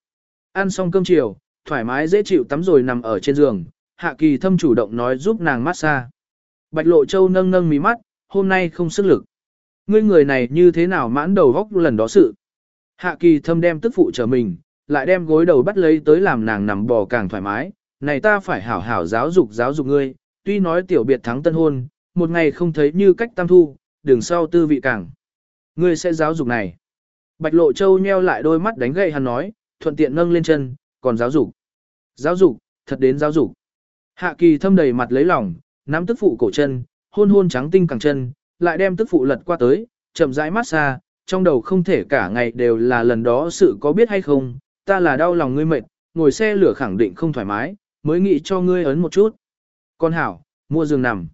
Ăn xong cơm chiều, thoải mái dễ chịu tắm rồi nằm ở trên giường, hạ kỳ thâm chủ động nói giúp nàng massage. Bạch Lộ Châu nâng nâng mí mắt, hôm nay không sức lực. Ngươi người này như thế nào mãn đầu góc lần đó sự. Hạ kỳ thâm đem tức phụ trở mình, lại đem gối đầu bắt lấy tới làm nàng nằm bò càng thoải mái. Này ta phải hảo hảo giáo dục giáo dục ngươi, tuy nói tiểu biệt thắng tân hôn, một ngày không thấy như cách tam thu, đường sau tư vị càng. Ngươi sẽ giáo dục này. Bạch Lộ Châu nheo lại đôi mắt đánh gậy hắn nói, thuận tiện nâng lên chân, còn giáo dục. Giáo dục, thật đến giáo dục. Hạ kỳ thâm đầy mặt lấy lòng, nắm tức phụ cổ chân, hôn hôn trắng tinh càng chân, lại đem tức phụ lật qua tới, chậm rãi mát xa, trong đầu không thể cả ngày đều là lần đó sự có biết hay không, ta là đau lòng ngươi mệt, ngồi xe lửa khẳng định không thoải mái, mới nghĩ cho ngươi ấn một chút. Con hảo, mua giường nằm.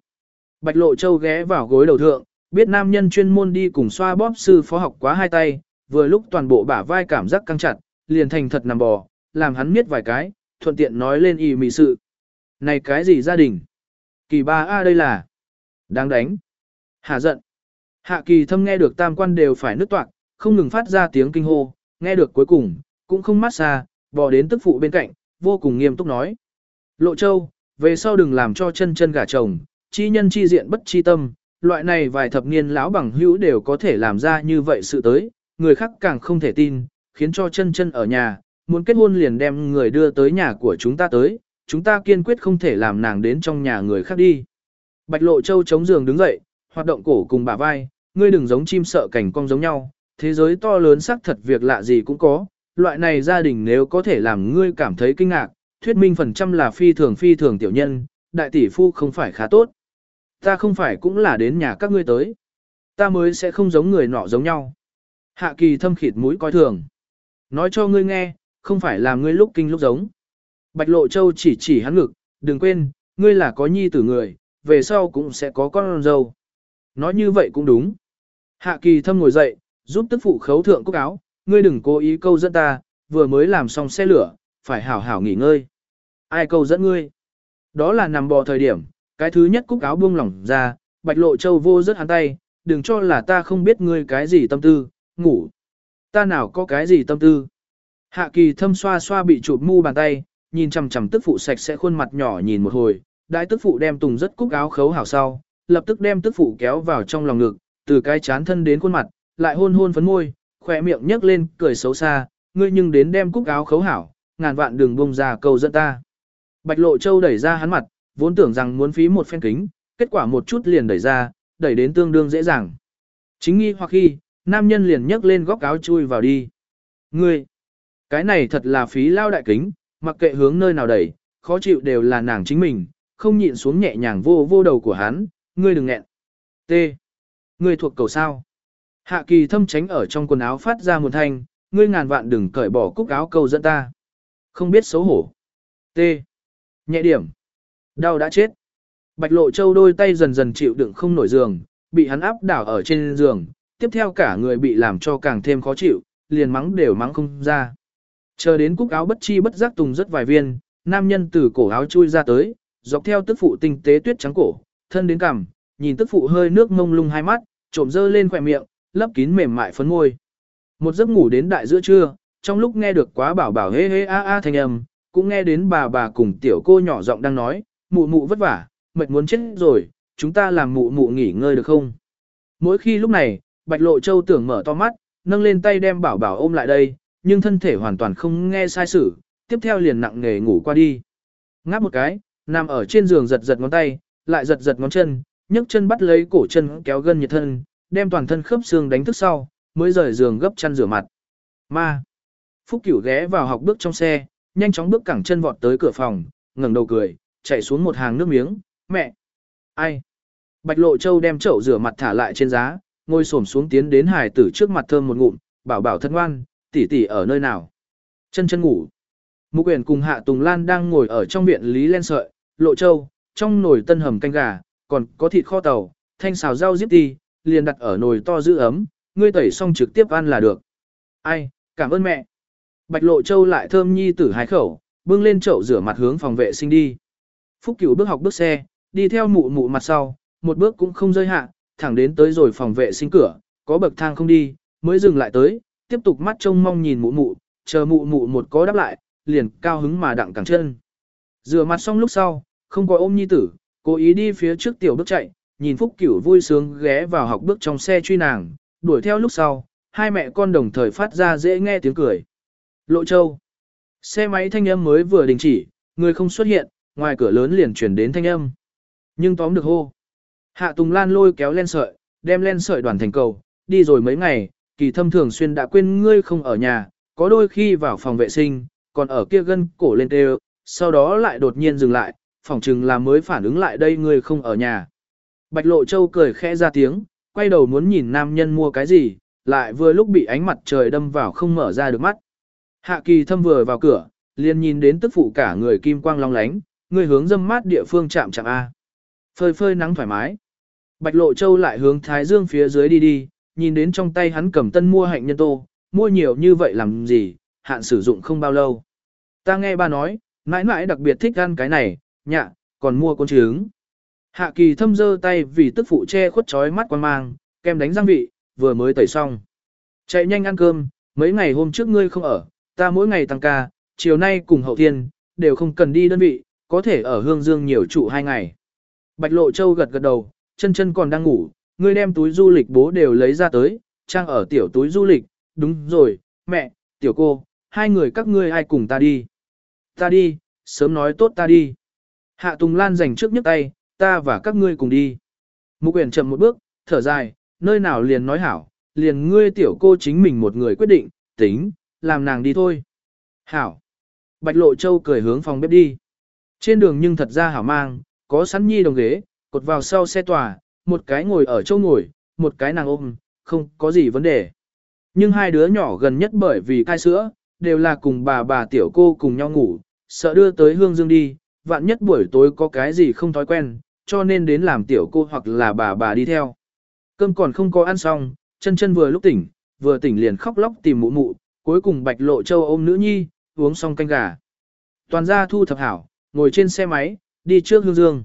Bạch Lộ Châu ghé vào gối đầu thượng, biết nam nhân chuyên môn đi cùng xoa bóp sư phó học quá hai tay, vừa lúc toàn bộ bả vai cảm giác căng chặt, liền thành thật nằm bò, làm hắn miết vài cái, thuận tiện nói lên y mị sự. Này cái gì gia đình? Kỳ ba A đây là? Đáng đánh. Hạ giận. Hạ kỳ thâm nghe được tam quan đều phải nứt toạc, không ngừng phát ra tiếng kinh hô, nghe được cuối cùng, cũng không mát xa, bò đến tức phụ bên cạnh, vô cùng nghiêm túc nói. Lộ châu, về sau đừng làm cho chân chân gả chồng, chi nhân chi diện bất chi tâm, loại này vài thập niên lão bằng hữu đều có thể làm ra như vậy sự tới, người khác càng không thể tin, khiến cho chân chân ở nhà, muốn kết hôn liền đem người đưa tới nhà của chúng ta tới, chúng ta kiên quyết không thể làm nàng đến trong nhà người khác đi. Bạch Lộ Châu chống giường đứng dậy, hoạt động cổ cùng bả vai, ngươi đừng giống chim sợ cảnh cong giống nhau, thế giới to lớn xác thật việc lạ gì cũng có, loại này gia đình nếu có thể làm ngươi cảm thấy kinh ngạc, thuyết minh phần trăm là phi thường phi thường tiểu nhân, đại tỷ phu không phải khá tốt. Ta không phải cũng là đến nhà các ngươi tới. Ta mới sẽ không giống người nọ giống nhau. Hạ kỳ thâm khịt mũi coi thường. Nói cho ngươi nghe, không phải là ngươi lúc kinh lúc giống. Bạch Lộ Châu chỉ chỉ hắn ngực, đừng quên, ngươi là có nhi tử người, về sau cũng sẽ có con dâu. Nói như vậy cũng đúng. Hạ kỳ thâm ngồi dậy, giúp tức phụ khấu thượng cúc áo, ngươi đừng cố ý câu dẫn ta, vừa mới làm xong xe lửa, phải hảo hảo nghỉ ngơi. Ai câu dẫn ngươi? Đó là nằm bò thời điểm, cái thứ nhất cúc áo buông lỏng ra, bạch lộ châu vô rất hắn tay, đừng cho là ta không biết ngươi cái gì tâm tư, ngủ. Ta nào có cái gì tâm tư. Hạ kỳ thâm xoa xoa bị chụp mu bàn tay, nhìn chằm chằm tức phụ sạch sẽ khuôn mặt nhỏ nhìn một hồi, đại tức phụ đem tùng rất cúc áo khấu hảo sau, lập tức đem tức phụ kéo vào trong lòng ngực, từ cái chán thân đến khuôn mặt, lại hôn hôn phấn môi, khỏe miệng nhấc lên, cười xấu xa, ngươi nhưng đến đem cúc áo khấu hảo, ngàn vạn đường bông ra câu dẫn ta. Bạch Lộ Châu đẩy ra hắn mặt, vốn tưởng rằng muốn phí một phen kính, kết quả một chút liền đẩy ra, đẩy đến tương đương dễ dàng. Chính nghi hoặc khi, nam nhân liền nhấc lên góc áo chui vào đi. Ngươi, cái này thật là phí lao đại kính, mặc kệ hướng nơi nào đẩy, khó chịu đều là nàng chính mình, không nhịn xuống nhẹ nhàng vô vô đầu của hắn, ngươi đừng nghẹn. T. Ngươi thuộc cầu sao? Hạ kỳ thâm tránh ở trong quần áo phát ra một thanh, ngươi ngàn vạn đừng cởi bỏ cúc áo câu dẫn ta. Không biết xấu hổ. T. Nhẹ điểm. Đau đã chết. Bạch lộ châu đôi tay dần dần chịu đựng không nổi giường, bị hắn áp đảo ở trên giường, tiếp theo cả người bị làm cho càng thêm khó chịu, liền mắng đều mắng không ra. Chờ đến cúc áo bất chi bất giác tùng rất vài viên, nam nhân từ cổ áo chui ra tới, dọc theo tức phụ tinh tế tuyết trắng cổ, thân đến cằm, nhìn tức phụ hơi nước mông lung hai mắt, trộm dơ lên khỏe miệng, lấp kín mềm mại phấn môi. Một giấc ngủ đến đại giữa trưa, trong lúc nghe được quá bảo bảo hê hê a a thanh âm, cũng nghe đến bà bà cùng tiểu cô nhỏ giọng đang nói, mụ mụ vất vả, mệt muốn chết rồi, chúng ta làm mụ mụ nghỉ ngơi được không? Mỗi khi lúc này, Bạch Lộ Châu tưởng mở to mắt, nâng lên tay đem bảo bảo ôm lại đây, nhưng thân thể hoàn toàn không nghe sai sử tiếp theo liền nặng nghề ngủ qua đi. Ngáp một cái, nằm ở trên giường giật giật ngón tay, lại giật giật ngón chân, nhấc chân bắt lấy cổ chân kéo gân nhiệt thân, đem toàn thân khớp xương đánh thức sau, mới rời giường gấp chăn rửa mặt. Ma. Phúc Cửu ghé vào học bước trong xe, nhanh chóng bước cẳng chân vọt tới cửa phòng, ngẩng đầu cười, chạy xuống một hàng nước miếng, "Mẹ." "Ai?" Bạch Lộ Châu đem chậu rửa mặt thả lại trên giá, ngồi xổm xuống tiến đến hải tử trước mặt thơm một ngụm, bảo bảo thân ngoan, tỷ tỷ ở nơi nào? Chân chân ngủ. Mục Uyển cùng Hạ Tùng Lan đang ngồi ở trong viện Lý Len Sợi, Lộ Châu, trong nồi tân hầm canh gà, còn có thịt kho tàu, thanh xào rau diếp đi, liền đặt ở nồi to giữ ấm, ngươi tẩy xong trực tiếp ăn là được. Ai, cảm ơn mẹ. Bạch Lộ Châu lại thơm nhi tử hái khẩu, bưng lên chậu rửa mặt hướng phòng vệ sinh đi. Phúc Cửu bước học bước xe, đi theo mụ mụ mặt sau, một bước cũng không rơi hạ, thẳng đến tới rồi phòng vệ sinh cửa, có bậc thang không đi, mới dừng lại tới, tiếp tục mắt trông mong nhìn mụ mụ, chờ mụ mụ một có đáp lại, liền cao hứng mà đặng cẳng chân. Rửa mặt xong lúc sau, không có ôm nhi tử, cố ý đi phía trước tiểu bước chạy, nhìn Phúc Cửu vui sướng ghé vào học bước trong xe truy nàng, đuổi theo lúc sau, hai mẹ con đồng thời phát ra dễ nghe tiếng cười. Lộ Châu. Xe máy thanh âm mới vừa đình chỉ, người không xuất hiện, ngoài cửa lớn liền chuyển đến thanh âm. Nhưng tóm được hô. Hạ Tùng Lan lôi kéo len sợi, đem len sợi đoàn thành cầu, đi rồi mấy ngày, kỳ thâm thường xuyên đã quên ngươi không ở nhà, có đôi khi vào phòng vệ sinh, còn ở kia gân cổ lên tê sau đó lại đột nhiên dừng lại, phòng chừng là mới phản ứng lại đây ngươi không ở nhà. Bạch Lộ Châu cười khẽ ra tiếng, quay đầu muốn nhìn nam nhân mua cái gì, lại vừa lúc bị ánh mặt trời đâm vào không mở ra được mắt. Hạ kỳ thâm vừa vào cửa, liền nhìn đến tức phụ cả người kim quang long lánh, người hướng dâm mát địa phương chạm chạm A. Phơi phơi nắng thoải mái. Bạch Lộ Châu lại hướng Thái Dương phía dưới đi đi, nhìn đến trong tay hắn cầm tân mua hạnh nhân tô, mua nhiều như vậy làm gì, hạn sử dụng không bao lâu. Ta nghe ba nói, mãi mãi đặc biệt thích ăn cái này, nhạ, còn mua con trứng. Hạ kỳ thâm dơ tay vì tức phụ che khuất trói mắt quan mang, kem đánh răng vị, vừa mới tẩy xong. Chạy nhanh ăn cơm, mấy ngày hôm trước ngươi không ở, ta mỗi ngày tăng ca, chiều nay cùng hậu thiên, đều không cần đi đơn vị, có thể ở Hương Dương nhiều trụ hai ngày. Bạch Lộ Châu gật gật đầu, chân chân còn đang ngủ, ngươi đem túi du lịch bố đều lấy ra tới, trang ở tiểu túi du lịch, đúng rồi, mẹ, tiểu cô, hai người các ngươi ai cùng ta đi. Ta đi, sớm nói tốt ta đi. Hạ Tùng Lan dành trước nhấc tay, ta và các ngươi cùng đi. Mục Uyển chậm một bước, thở dài, nơi nào liền nói hảo, liền ngươi tiểu cô chính mình một người quyết định, tính, làm nàng đi thôi. Hảo. Bạch Lộ Châu cười hướng phòng bếp đi. Trên đường nhưng thật ra hảo mang, có sẵn nhi đồng ghế, cột vào sau xe tòa, một cái ngồi ở châu ngồi, một cái nàng ôm, không có gì vấn đề. Nhưng hai đứa nhỏ gần nhất bởi vì cai sữa, đều là cùng bà bà tiểu cô cùng nhau ngủ, sợ đưa tới hương dương đi, vạn nhất buổi tối có cái gì không thói quen, cho nên đến làm tiểu cô hoặc là bà bà đi theo. Cơm còn không có ăn xong, chân chân vừa lúc tỉnh, vừa tỉnh liền khóc lóc tìm mụ mụ, cuối cùng bạch lộ châu ôm nữ nhi, uống xong canh gà. Toàn gia thu thập hảo, ngồi trên xe máy, đi trước hương dương.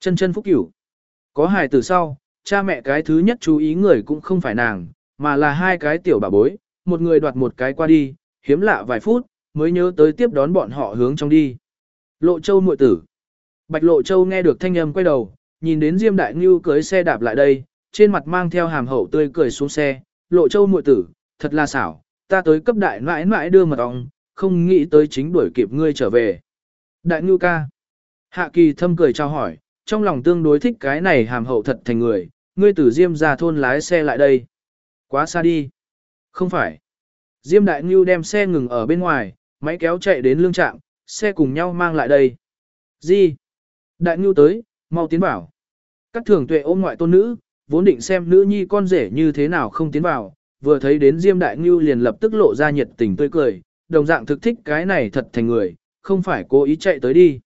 Chân chân phúc cửu. Có hài từ sau, cha mẹ cái thứ nhất chú ý người cũng không phải nàng, mà là hai cái tiểu bà bối, một người đoạt một cái qua đi, hiếm lạ vài phút, mới nhớ tới tiếp đón bọn họ hướng trong đi. Lộ châu muội tử. Bạch lộ châu nghe được thanh âm quay đầu, nhìn đến Diêm Đại Ngưu cưới xe đạp lại đây, trên mặt mang theo hàm hậu tươi cười xuống xe, lộ châu muội tử, thật là xảo, ta tới cấp đại mãi mãi đưa mật ong, không nghĩ tới chính đuổi kịp ngươi trở về. Đại Ngưu ca. Hạ kỳ thâm cười trao hỏi, trong lòng tương đối thích cái này hàm hậu thật thành người, ngươi từ Diêm ra thôn lái xe lại đây. Quá xa đi. Không phải. Diêm Đại Ngưu đem xe ngừng ở bên ngoài, máy kéo chạy đến lương trạm, xe cùng nhau mang lại đây. Gì? Đại Ngưu tới, mau tiến vào. Các thường tuệ ôm ngoại tôn nữ, vốn định xem nữ nhi con rể như thế nào không tiến vào, vừa thấy đến Diêm Đại Ngưu liền lập tức lộ ra nhiệt tình tươi cười, đồng dạng thực thích cái này thật thành người, không phải cố ý chạy tới đi.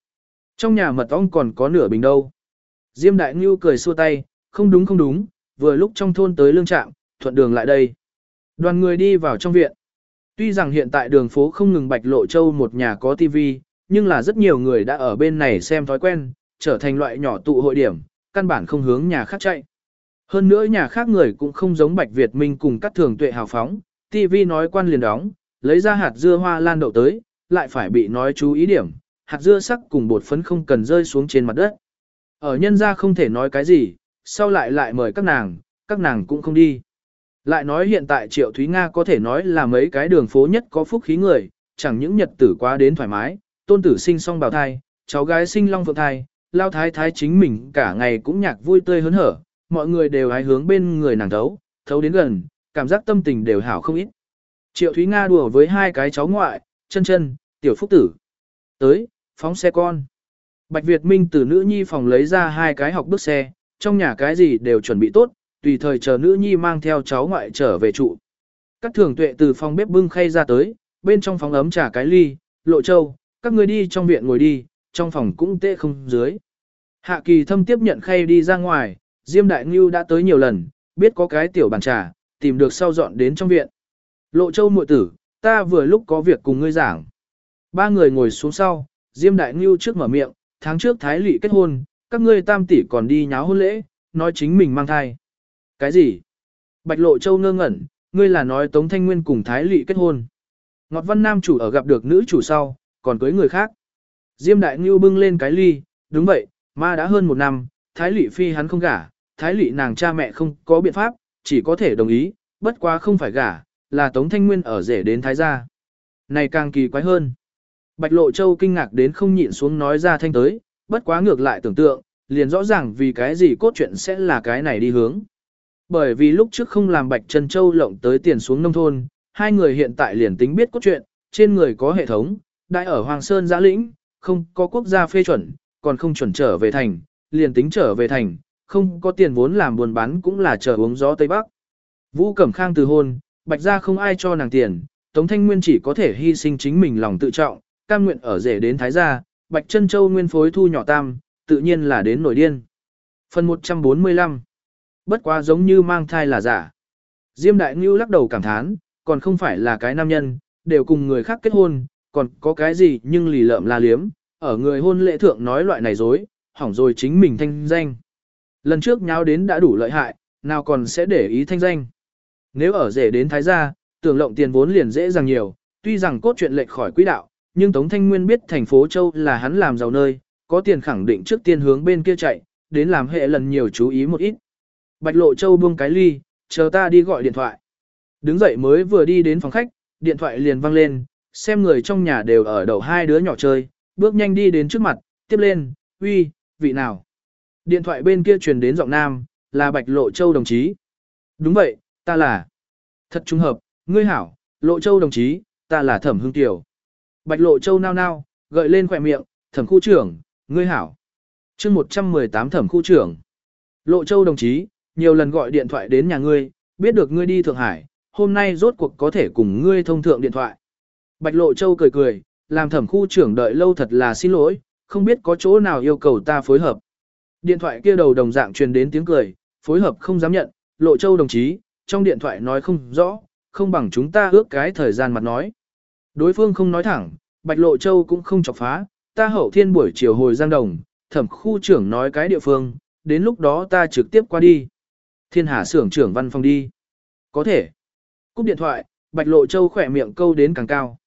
Trong nhà mật ong còn có nửa bình đâu. Diêm Đại Ngưu cười xua tay, không đúng không đúng, vừa lúc trong thôn tới lương trạm, thuận đường lại đây. Đoàn người đi vào trong viện. Tuy rằng hiện tại đường phố không ngừng bạch lộ châu một nhà có tivi, nhưng là rất nhiều người đã ở bên này xem thói quen, trở thành loại nhỏ tụ hội điểm, căn bản không hướng nhà khác chạy. Hơn nữa nhà khác người cũng không giống Bạch Việt Minh cùng các thường tuệ hào phóng, TV nói quan liền đóng, lấy ra hạt dưa hoa lan đậu tới, lại phải bị nói chú ý điểm, hạt dưa sắc cùng bột phấn không cần rơi xuống trên mặt đất. Ở nhân gia không thể nói cái gì, sau lại lại mời các nàng, các nàng cũng không đi. Lại nói hiện tại Triệu Thúy Nga có thể nói là mấy cái đường phố nhất có phúc khí người, chẳng những nhật tử quá đến thoải mái, tôn tử sinh song bào thai, cháu gái sinh long phượng thai, lao thái thái chính mình cả ngày cũng nhạc vui tươi hớn hở, mọi người đều hái hướng bên người nàng thấu, thấu đến gần, cảm giác tâm tình đều hảo không ít. Triệu Thúy Nga đùa với hai cái cháu ngoại, chân chân, tiểu phúc tử. Tới, phóng xe con. Bạch Việt Minh từ nữ nhi phòng lấy ra hai cái học bước xe, trong nhà cái gì đều chuẩn bị tốt, tùy thời chờ nữ nhi mang theo cháu ngoại trở về trụ. Các thường tuệ từ phòng bếp bưng khay ra tới, bên trong phòng ấm trà cái ly, lộ châu, các người đi trong viện ngồi đi, trong phòng cũng tê không dưới. Hạ kỳ thâm tiếp nhận khay đi ra ngoài, Diêm Đại Ngưu đã tới nhiều lần, biết có cái tiểu bàn trà, tìm được sau dọn đến trong viện. Lộ châu muội tử, ta vừa lúc có việc cùng ngươi giảng. Ba người ngồi xuống sau, Diêm Đại Ngưu trước mở miệng, tháng trước Thái Lị kết hôn, các ngươi tam tỷ còn đi nháo hôn lễ, nói chính mình mang thai. Cái gì? Bạch Lộ Châu ngơ ngẩn, ngươi là nói Tống Thanh Nguyên cùng Thái Lị kết hôn. Ngọt Văn Nam chủ ở gặp được nữ chủ sau, còn cưới người khác. Diêm Đại Ngưu bưng lên cái ly, đúng vậy, ma đã hơn một năm, Thái Lị phi hắn không gả, Thái Lị nàng cha mẹ không có biện pháp, chỉ có thể đồng ý, bất quá không phải gả, là Tống Thanh Nguyên ở rể đến Thái gia. Này càng kỳ quái hơn. Bạch Lộ Châu kinh ngạc đến không nhịn xuống nói ra thanh tới, bất quá ngược lại tưởng tượng, liền rõ ràng vì cái gì cốt truyện sẽ là cái này đi hướng. Bởi vì lúc trước không làm Bạch Trân Châu lộng tới tiền xuống nông thôn, hai người hiện tại liền tính biết cốt truyện, trên người có hệ thống, đại ở Hoàng Sơn giã lĩnh, không có quốc gia phê chuẩn, còn không chuẩn trở về thành, liền tính trở về thành, không có tiền vốn làm buồn bán cũng là chờ uống gió Tây Bắc. Vũ Cẩm Khang từ hôn, Bạch gia không ai cho nàng tiền, Tống Thanh Nguyên chỉ có thể hy sinh chính mình lòng tự trọng, cam nguyện ở rể đến Thái gia, Bạch chân Châu nguyên phối thu nhỏ tam, tự nhiên là đến nổi điên. Phần 145 Bất quá giống như mang thai là giả. Diêm Đại Ngưu lắc đầu cảm thán, còn không phải là cái nam nhân, đều cùng người khác kết hôn, còn có cái gì nhưng lì lợm la liếm, ở người hôn lễ thượng nói loại này dối, hỏng rồi chính mình thanh danh. Lần trước nháo đến đã đủ lợi hại, nào còn sẽ để ý thanh danh. Nếu ở rể đến Thái gia, tưởng lộng tiền vốn liền dễ dàng nhiều, tuy rằng cốt truyện lệch khỏi quỹ đạo, nhưng Tống Thanh Nguyên biết thành phố Châu là hắn làm giàu nơi, có tiền khẳng định trước tiên hướng bên kia chạy, đến làm hệ lần nhiều chú ý một ít. Bạch Lộ Châu buông cái ly, chờ ta đi gọi điện thoại. Đứng dậy mới vừa đi đến phòng khách, điện thoại liền vang lên, xem người trong nhà đều ở đầu hai đứa nhỏ chơi, bước nhanh đi đến trước mặt, tiếp lên, uy, vị nào. Điện thoại bên kia truyền đến giọng nam, là Bạch Lộ Châu đồng chí. Đúng vậy, ta là. Thật trùng hợp, ngươi hảo, Lộ Châu đồng chí, ta là Thẩm Hương Tiểu. Bạch Lộ Châu nao nao, gợi lên khỏe miệng, Thẩm khu trưởng, ngươi hảo. chương 118 Thẩm khu trưởng. Lộ Châu đồng chí, nhiều lần gọi điện thoại đến nhà ngươi, biết được ngươi đi Thượng Hải, hôm nay rốt cuộc có thể cùng ngươi thông thượng điện thoại. Bạch Lộ Châu cười cười, làm thẩm khu trưởng đợi lâu thật là xin lỗi, không biết có chỗ nào yêu cầu ta phối hợp. Điện thoại kia đầu đồng dạng truyền đến tiếng cười, phối hợp không dám nhận, Lộ Châu đồng chí, trong điện thoại nói không rõ, không bằng chúng ta ước cái thời gian mặt nói. Đối phương không nói thẳng, Bạch Lộ Châu cũng không chọc phá, ta hậu thiên buổi chiều hồi Giang Đồng, thẩm khu trưởng nói cái địa phương, đến lúc đó ta trực tiếp qua đi. Thiên Hà xưởng trưởng văn phòng đi. Có thể. Cúp điện thoại, Bạch Lộ Châu khỏe miệng câu đến càng cao.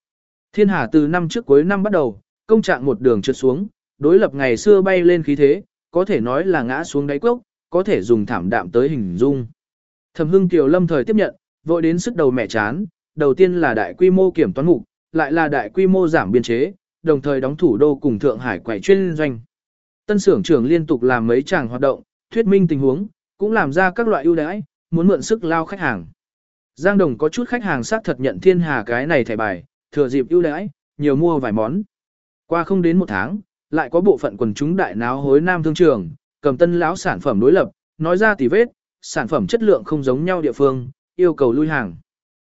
Thiên Hà từ năm trước cuối năm bắt đầu, công trạng một đường trượt xuống, đối lập ngày xưa bay lên khí thế, có thể nói là ngã xuống đáy cốc, có thể dùng thảm đạm tới hình dung. Thẩm Hưng Kiều lâm thời tiếp nhận, vội đến sức đầu mẹ chán, đầu tiên là đại quy mô kiểm toán ngục lại là đại quy mô giảm biên chế, đồng thời đóng thủ đô cùng Thượng Hải quầy chuyên doanh. Tân xưởng trưởng liên tục làm mấy tràng hoạt động, thuyết minh tình huống, cũng làm ra các loại ưu đãi, muốn mượn sức lao khách hàng. Giang Đồng có chút khách hàng xác thật nhận thiên hà cái này thẻ bài, thừa dịp ưu đãi, nhiều mua vài món. Qua không đến một tháng, lại có bộ phận quần chúng đại náo hối nam thương trường, cầm tân lão sản phẩm đối lập, nói ra tỉ vết, sản phẩm chất lượng không giống nhau địa phương, yêu cầu lui hàng.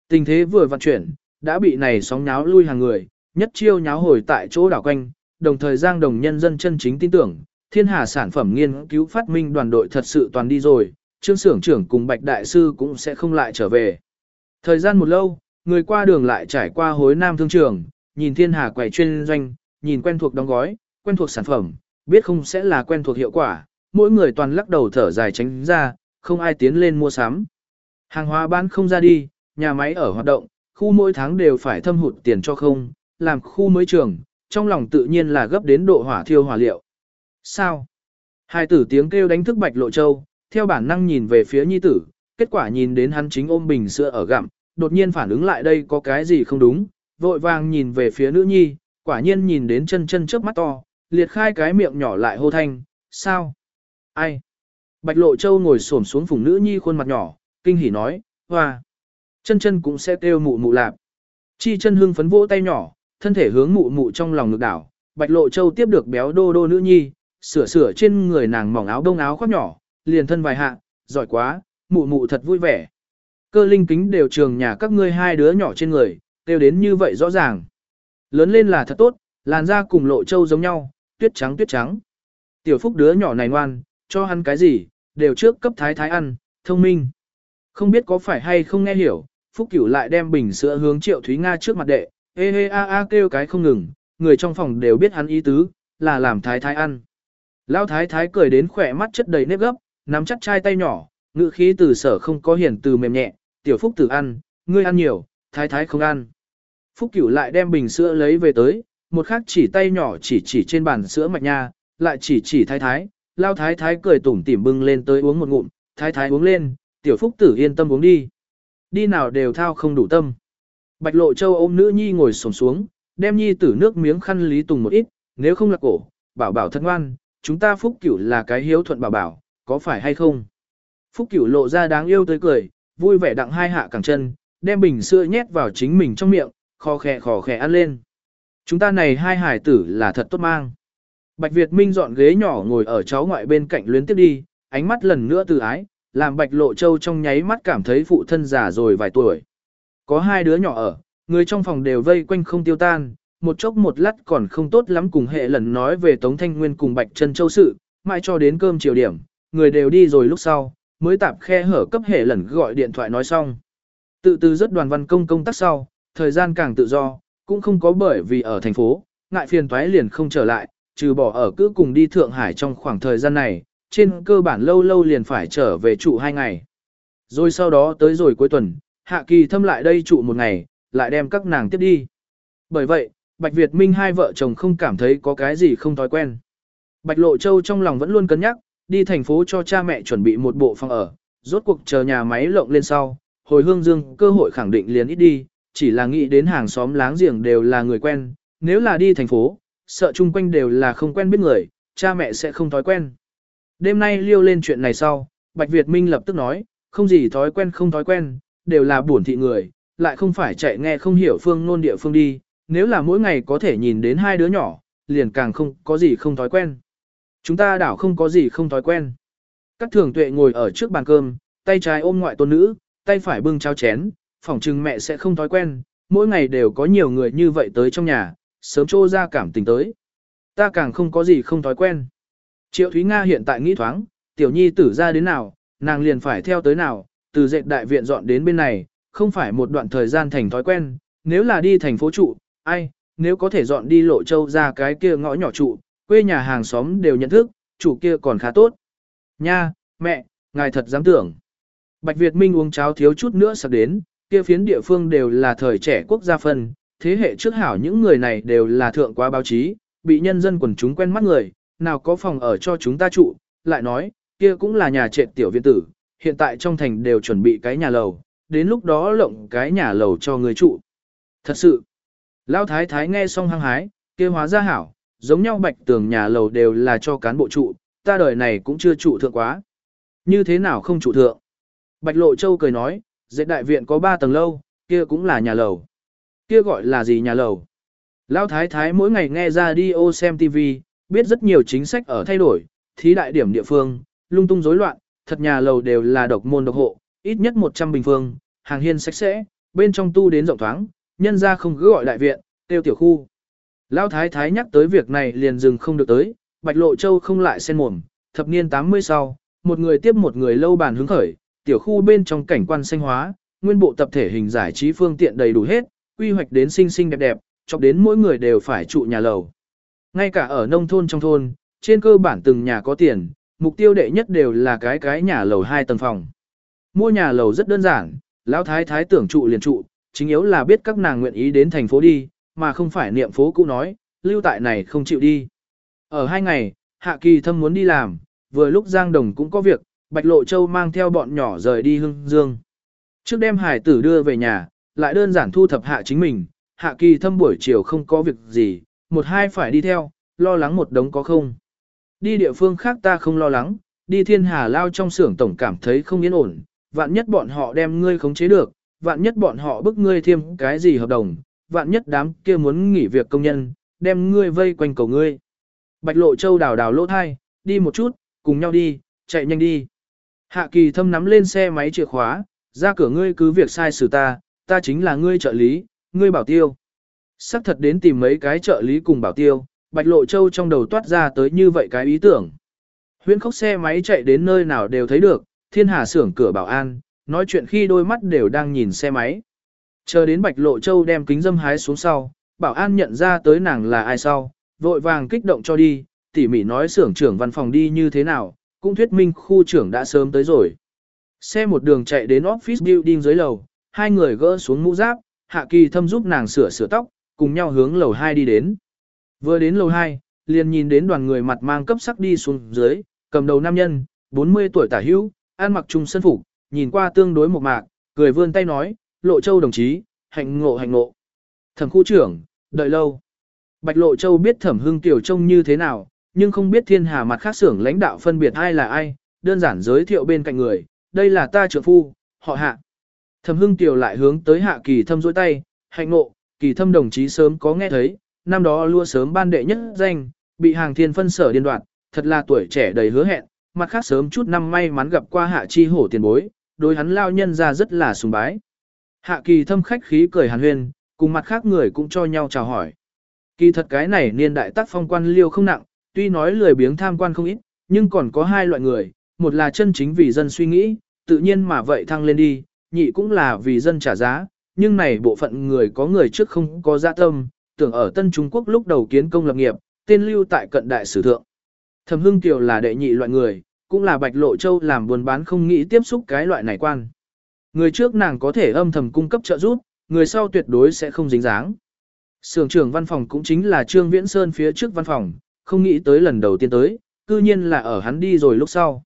Tình thế vừa vận chuyển, đã bị này sóng nháo lui hàng người, nhất chiêu nháo hồi tại chỗ đảo quanh, đồng thời Giang Đồng nhân dân chân chính tin tưởng, thiên hà sản phẩm nghiên cứu phát minh đoàn đội thật sự toàn đi rồi, trương xưởng trưởng cùng Bạch Đại Sư cũng sẽ không lại trở về. Thời gian một lâu, người qua đường lại trải qua hối nam thương trường, nhìn thiên hà quầy chuyên doanh, nhìn quen thuộc đóng gói, quen thuộc sản phẩm, biết không sẽ là quen thuộc hiệu quả, mỗi người toàn lắc đầu thở dài tránh ra, không ai tiến lên mua sắm. Hàng hóa bán không ra đi, nhà máy ở hoạt động, khu mỗi tháng đều phải thâm hụt tiền cho không, làm khu mới trường, trong lòng tự nhiên là gấp đến độ hỏa thiêu hỏa liệu. Sao? Hai tử tiếng kêu đánh thức Bạch Lộ Châu, theo bản năng nhìn về phía nhi tử, kết quả nhìn đến hắn chính ôm bình sữa ở gặm, đột nhiên phản ứng lại đây có cái gì không đúng, vội vàng nhìn về phía nữ nhi, quả nhiên nhìn đến chân chân trước mắt to, liệt khai cái miệng nhỏ lại hô thanh, sao? Ai? Bạch Lộ Châu ngồi xổm xuống phùng nữ nhi khuôn mặt nhỏ, kinh hỉ nói, hoa. Chân chân cũng sẽ kêu mụ mụ lạp. Chi chân hưng phấn vỗ tay nhỏ, thân thể hướng mụ mụ trong lòng ngực đảo, Bạch Lộ Châu tiếp được béo đô đô nữ nhi, sửa sửa trên người nàng mỏng áo đông áo khoác nhỏ, liền thân vài hạ, giỏi quá, mụ mụ thật vui vẻ. Cơ linh kính đều trường nhà các ngươi hai đứa nhỏ trên người, tiêu đến như vậy rõ ràng. Lớn lên là thật tốt, làn da cùng lộ châu giống nhau, tuyết trắng tuyết trắng. Tiểu phúc đứa nhỏ này ngoan, cho hắn cái gì, đều trước cấp thái thái ăn, thông minh. Không biết có phải hay không nghe hiểu, phúc cửu lại đem bình sữa hướng triệu Thúy Nga trước mặt đệ, ê hê a a kêu cái không ngừng, người trong phòng đều biết hắn ý tứ, là làm thái thái ăn. Lão thái thái cười đến khỏe mắt chất đầy nếp gấp, nắm chắc chai tay nhỏ, ngữ khí từ sở không có hiển từ mềm nhẹ, tiểu phúc tử ăn, ngươi ăn nhiều, thái thái không ăn. Phúc cửu lại đem bình sữa lấy về tới, một khắc chỉ tay nhỏ chỉ chỉ trên bàn sữa mạch nha, lại chỉ chỉ thái thái, lao thái thái cười tủm tỉm bưng lên tới uống một ngụm, thái thái uống lên, tiểu phúc tử yên tâm uống đi. Đi nào đều thao không đủ tâm. Bạch lộ châu ôm nữ nhi ngồi sổm xuống, đem nhi tử nước miếng khăn lý tùng một ít, nếu không là cổ, bảo bảo thân ngoan, chúng ta phúc cửu là cái hiếu thuận bảo bảo, có phải hay không? Phúc cửu lộ ra đáng yêu tới cười, vui vẻ đặng hai hạ cẳng chân, đem bình sữa nhét vào chính mình trong miệng, khò khè khò khè ăn lên. Chúng ta này hai hải tử là thật tốt mang. Bạch Việt Minh dọn ghế nhỏ ngồi ở cháu ngoại bên cạnh luyến tiếp đi, ánh mắt lần nữa từ ái, làm Bạch Lộ Châu trong nháy mắt cảm thấy phụ thân già rồi vài tuổi. Có hai đứa nhỏ ở, người trong phòng đều vây quanh không tiêu tan, một chốc một lát còn không tốt lắm cùng hệ lần nói về Tống Thanh Nguyên cùng Bạch Trân Châu sự, mãi cho đến cơm chiều điểm, người đều đi rồi lúc sau, mới tạp khe hở cấp hệ lần gọi điện thoại nói xong. Tự từ rất đoàn văn công công tác sau, thời gian càng tự do, cũng không có bởi vì ở thành phố, ngại phiền toái liền không trở lại, trừ bỏ ở cứ cùng đi Thượng Hải trong khoảng thời gian này, trên cơ bản lâu lâu liền phải trở về trụ hai ngày. Rồi sau đó tới rồi cuối tuần, Hạ Kỳ thâm lại đây trụ một ngày, lại đem các nàng tiếp đi. Bởi vậy, Bạch Việt Minh hai vợ chồng không cảm thấy có cái gì không thói quen. Bạch Lộ Châu trong lòng vẫn luôn cân nhắc, đi thành phố cho cha mẹ chuẩn bị một bộ phòng ở, rốt cuộc chờ nhà máy lộng lên sau, hồi hương dương cơ hội khẳng định liền ít đi, chỉ là nghĩ đến hàng xóm láng giềng đều là người quen, nếu là đi thành phố, sợ chung quanh đều là không quen biết người, cha mẹ sẽ không thói quen. Đêm nay liêu lên chuyện này sau, Bạch Việt Minh lập tức nói, không gì thói quen không thói quen, đều là buồn thị người, lại không phải chạy nghe không hiểu phương nôn địa phương đi, nếu là mỗi ngày có thể nhìn đến hai đứa nhỏ, liền càng không có gì không thói quen. Chúng ta đảo không có gì không thói quen. Các thường tuệ ngồi ở trước bàn cơm, tay trái ôm ngoại tôn nữ, tay phải bưng cháo chén, phỏng chừng mẹ sẽ không thói quen, mỗi ngày đều có nhiều người như vậy tới trong nhà, sớm trô ra cảm tình tới. Ta càng không có gì không thói quen. Triệu Thúy Nga hiện tại nghĩ thoáng, tiểu nhi tử ra đến nào, nàng liền phải theo tới nào, từ dệt đại viện dọn đến bên này, không phải một đoạn thời gian thành thói quen, nếu là đi thành phố trụ, ai, nếu có thể dọn đi lộ châu ra cái kia ngõ nhỏ trụ, quê nhà hàng xóm đều nhận thức, chủ kia còn khá tốt. Nha, mẹ, ngài thật dám tưởng. Bạch Việt Minh uống cháo thiếu chút nữa sắp đến, kia phiến địa phương đều là thời trẻ quốc gia phân, thế hệ trước hảo những người này đều là thượng quá báo chí, bị nhân dân quần chúng quen mắt người, nào có phòng ở cho chúng ta trụ, lại nói, kia cũng là nhà trệ tiểu viện tử, hiện tại trong thành đều chuẩn bị cái nhà lầu, đến lúc đó lộng cái nhà lầu cho người trụ. Thật sự, Lão Thái Thái nghe xong hăng hái, kia hóa ra hảo, giống nhau bạch tường nhà lầu đều là cho cán bộ trụ, ta đời này cũng chưa trụ thượng quá. Như thế nào không trụ thượng? Bạch Lộ Châu cười nói, dệt đại viện có 3 tầng lâu, kia cũng là nhà lầu. Kia gọi là gì nhà lầu? Lão Thái Thái mỗi ngày nghe ra đi ô xem TV, biết rất nhiều chính sách ở thay đổi, thí đại điểm địa phương, lung tung rối loạn, thật nhà lầu đều là độc môn độc hộ, ít nhất 100 bình phương, hàng hiên sạch sẽ, bên trong tu đến rộng thoáng, nhân ra không cứ gọi đại viện, tiêu tiểu khu. Lão Thái Thái nhắc tới việc này liền dừng không được tới, Bạch Lộ Châu không lại sen mồm, thập niên 80 sau, một người tiếp một người lâu bàn hứng khởi, tiểu khu bên trong cảnh quan xanh hóa, nguyên bộ tập thể hình giải trí phương tiện đầy đủ hết, quy hoạch đến xinh xinh đẹp đẹp, chọc đến mỗi người đều phải trụ nhà lầu. Ngay cả ở nông thôn trong thôn, trên cơ bản từng nhà có tiền, mục tiêu đệ nhất đều là cái cái nhà lầu hai tầng phòng. Mua nhà lầu rất đơn giản, lão thái thái tưởng trụ liền trụ, chính yếu là biết các nàng nguyện ý đến thành phố đi, mà không phải niệm phố cũ nói, lưu tại này không chịu đi. Ở hai ngày, Hạ Kỳ Thâm muốn đi làm, vừa lúc Giang Đồng cũng có việc, Bạch Lộ Châu mang theo bọn nhỏ rời đi hưng dương. Trước đêm hải tử đưa về nhà, lại đơn giản thu thập hạ chính mình, Hạ Kỳ Thâm buổi chiều không có việc gì, một hai phải đi theo, lo lắng một đống có không. Đi địa phương khác ta không lo lắng, đi thiên hà lao trong xưởng tổng cảm thấy không yên ổn, vạn nhất bọn họ đem ngươi khống chế được, vạn nhất bọn họ bức ngươi thêm cái gì hợp đồng, vạn nhất đám kia muốn nghỉ việc công nhân, đem ngươi vây quanh cầu ngươi. Bạch lộ châu đào đào lỗ thai, đi một chút, cùng nhau đi, chạy nhanh đi. Hạ kỳ thâm nắm lên xe máy chìa khóa, ra cửa ngươi cứ việc sai xử ta, ta chính là ngươi trợ lý, ngươi bảo tiêu. Sắc thật đến tìm mấy cái trợ lý cùng bảo tiêu, Bạch Lộ Châu trong đầu toát ra tới như vậy cái ý tưởng. Huyễn khóc xe máy chạy đến nơi nào đều thấy được, thiên hà xưởng cửa bảo an, nói chuyện khi đôi mắt đều đang nhìn xe máy. Chờ đến Bạch Lộ Châu đem kính dâm hái xuống sau, bảo an nhận ra tới nàng là ai sau, vội vàng kích động cho đi, tỉ mỉ nói xưởng trưởng văn phòng đi như thế nào, cũng thuyết minh khu trưởng đã sớm tới rồi. Xe một đường chạy đến office building dưới lầu, hai người gỡ xuống mũ giáp, Hạ Kỳ thâm giúp nàng sửa sửa tóc, cùng nhau hướng lầu 2 đi đến. Vừa đến lầu 2, liền nhìn đến đoàn người mặt mang cấp sắc đi xuống dưới, cầm đầu nam nhân, 40 tuổi tả hữu, ăn mặc trung sân phục, nhìn qua tương đối một mạc, cười vươn tay nói, Lộ Châu đồng chí, hạnh ngộ hạnh ngộ. Thẩm khu trưởng, đợi lâu. Bạch Lộ Châu biết Thẩm Hưng Tiểu trông như thế nào, nhưng không biết thiên hà mặt khác xưởng lãnh đạo phân biệt ai là ai, đơn giản giới thiệu bên cạnh người, đây là ta trưởng phu, họ hạ. Thẩm Hưng Tiểu lại hướng tới hạ kỳ thâm dối tay, hạnh ngộ, kỳ thâm đồng chí sớm có nghe thấy, năm đó lua sớm ban đệ nhất danh, bị hàng thiên phân sở điên đoạt, thật là tuổi trẻ đầy hứa hẹn, mặt khác sớm chút năm may mắn gặp qua hạ chi hổ tiền bối, đối hắn lao nhân ra rất là sùng bái. Hạ kỳ thâm khách khí cười hàn huyên, cùng mặt khác người cũng cho nhau chào hỏi. Kỳ thật cái này niên đại tác phong quan liêu không nặng, tuy nói lười biếng tham quan không ít, nhưng còn có hai loại người, một là chân chính vì dân suy nghĩ, tự nhiên mà vậy thăng lên đi, nhị cũng là vì dân trả giá, nhưng này bộ phận người có người trước không có dạ tâm, tưởng ở Tân Trung Quốc lúc đầu kiến công lập nghiệp, tên lưu tại cận đại sử thượng. Thẩm Hưng Kiều là đệ nhị loại người, cũng là Bạch Lộ Châu làm buôn bán không nghĩ tiếp xúc cái loại này quan. Người trước nàng có thể âm thầm cung cấp trợ giúp, người sau tuyệt đối sẽ không dính dáng. Sưởng trưởng văn phòng cũng chính là Trương Viễn Sơn phía trước văn phòng, không nghĩ tới lần đầu tiên tới, cư nhiên là ở hắn đi rồi lúc sau.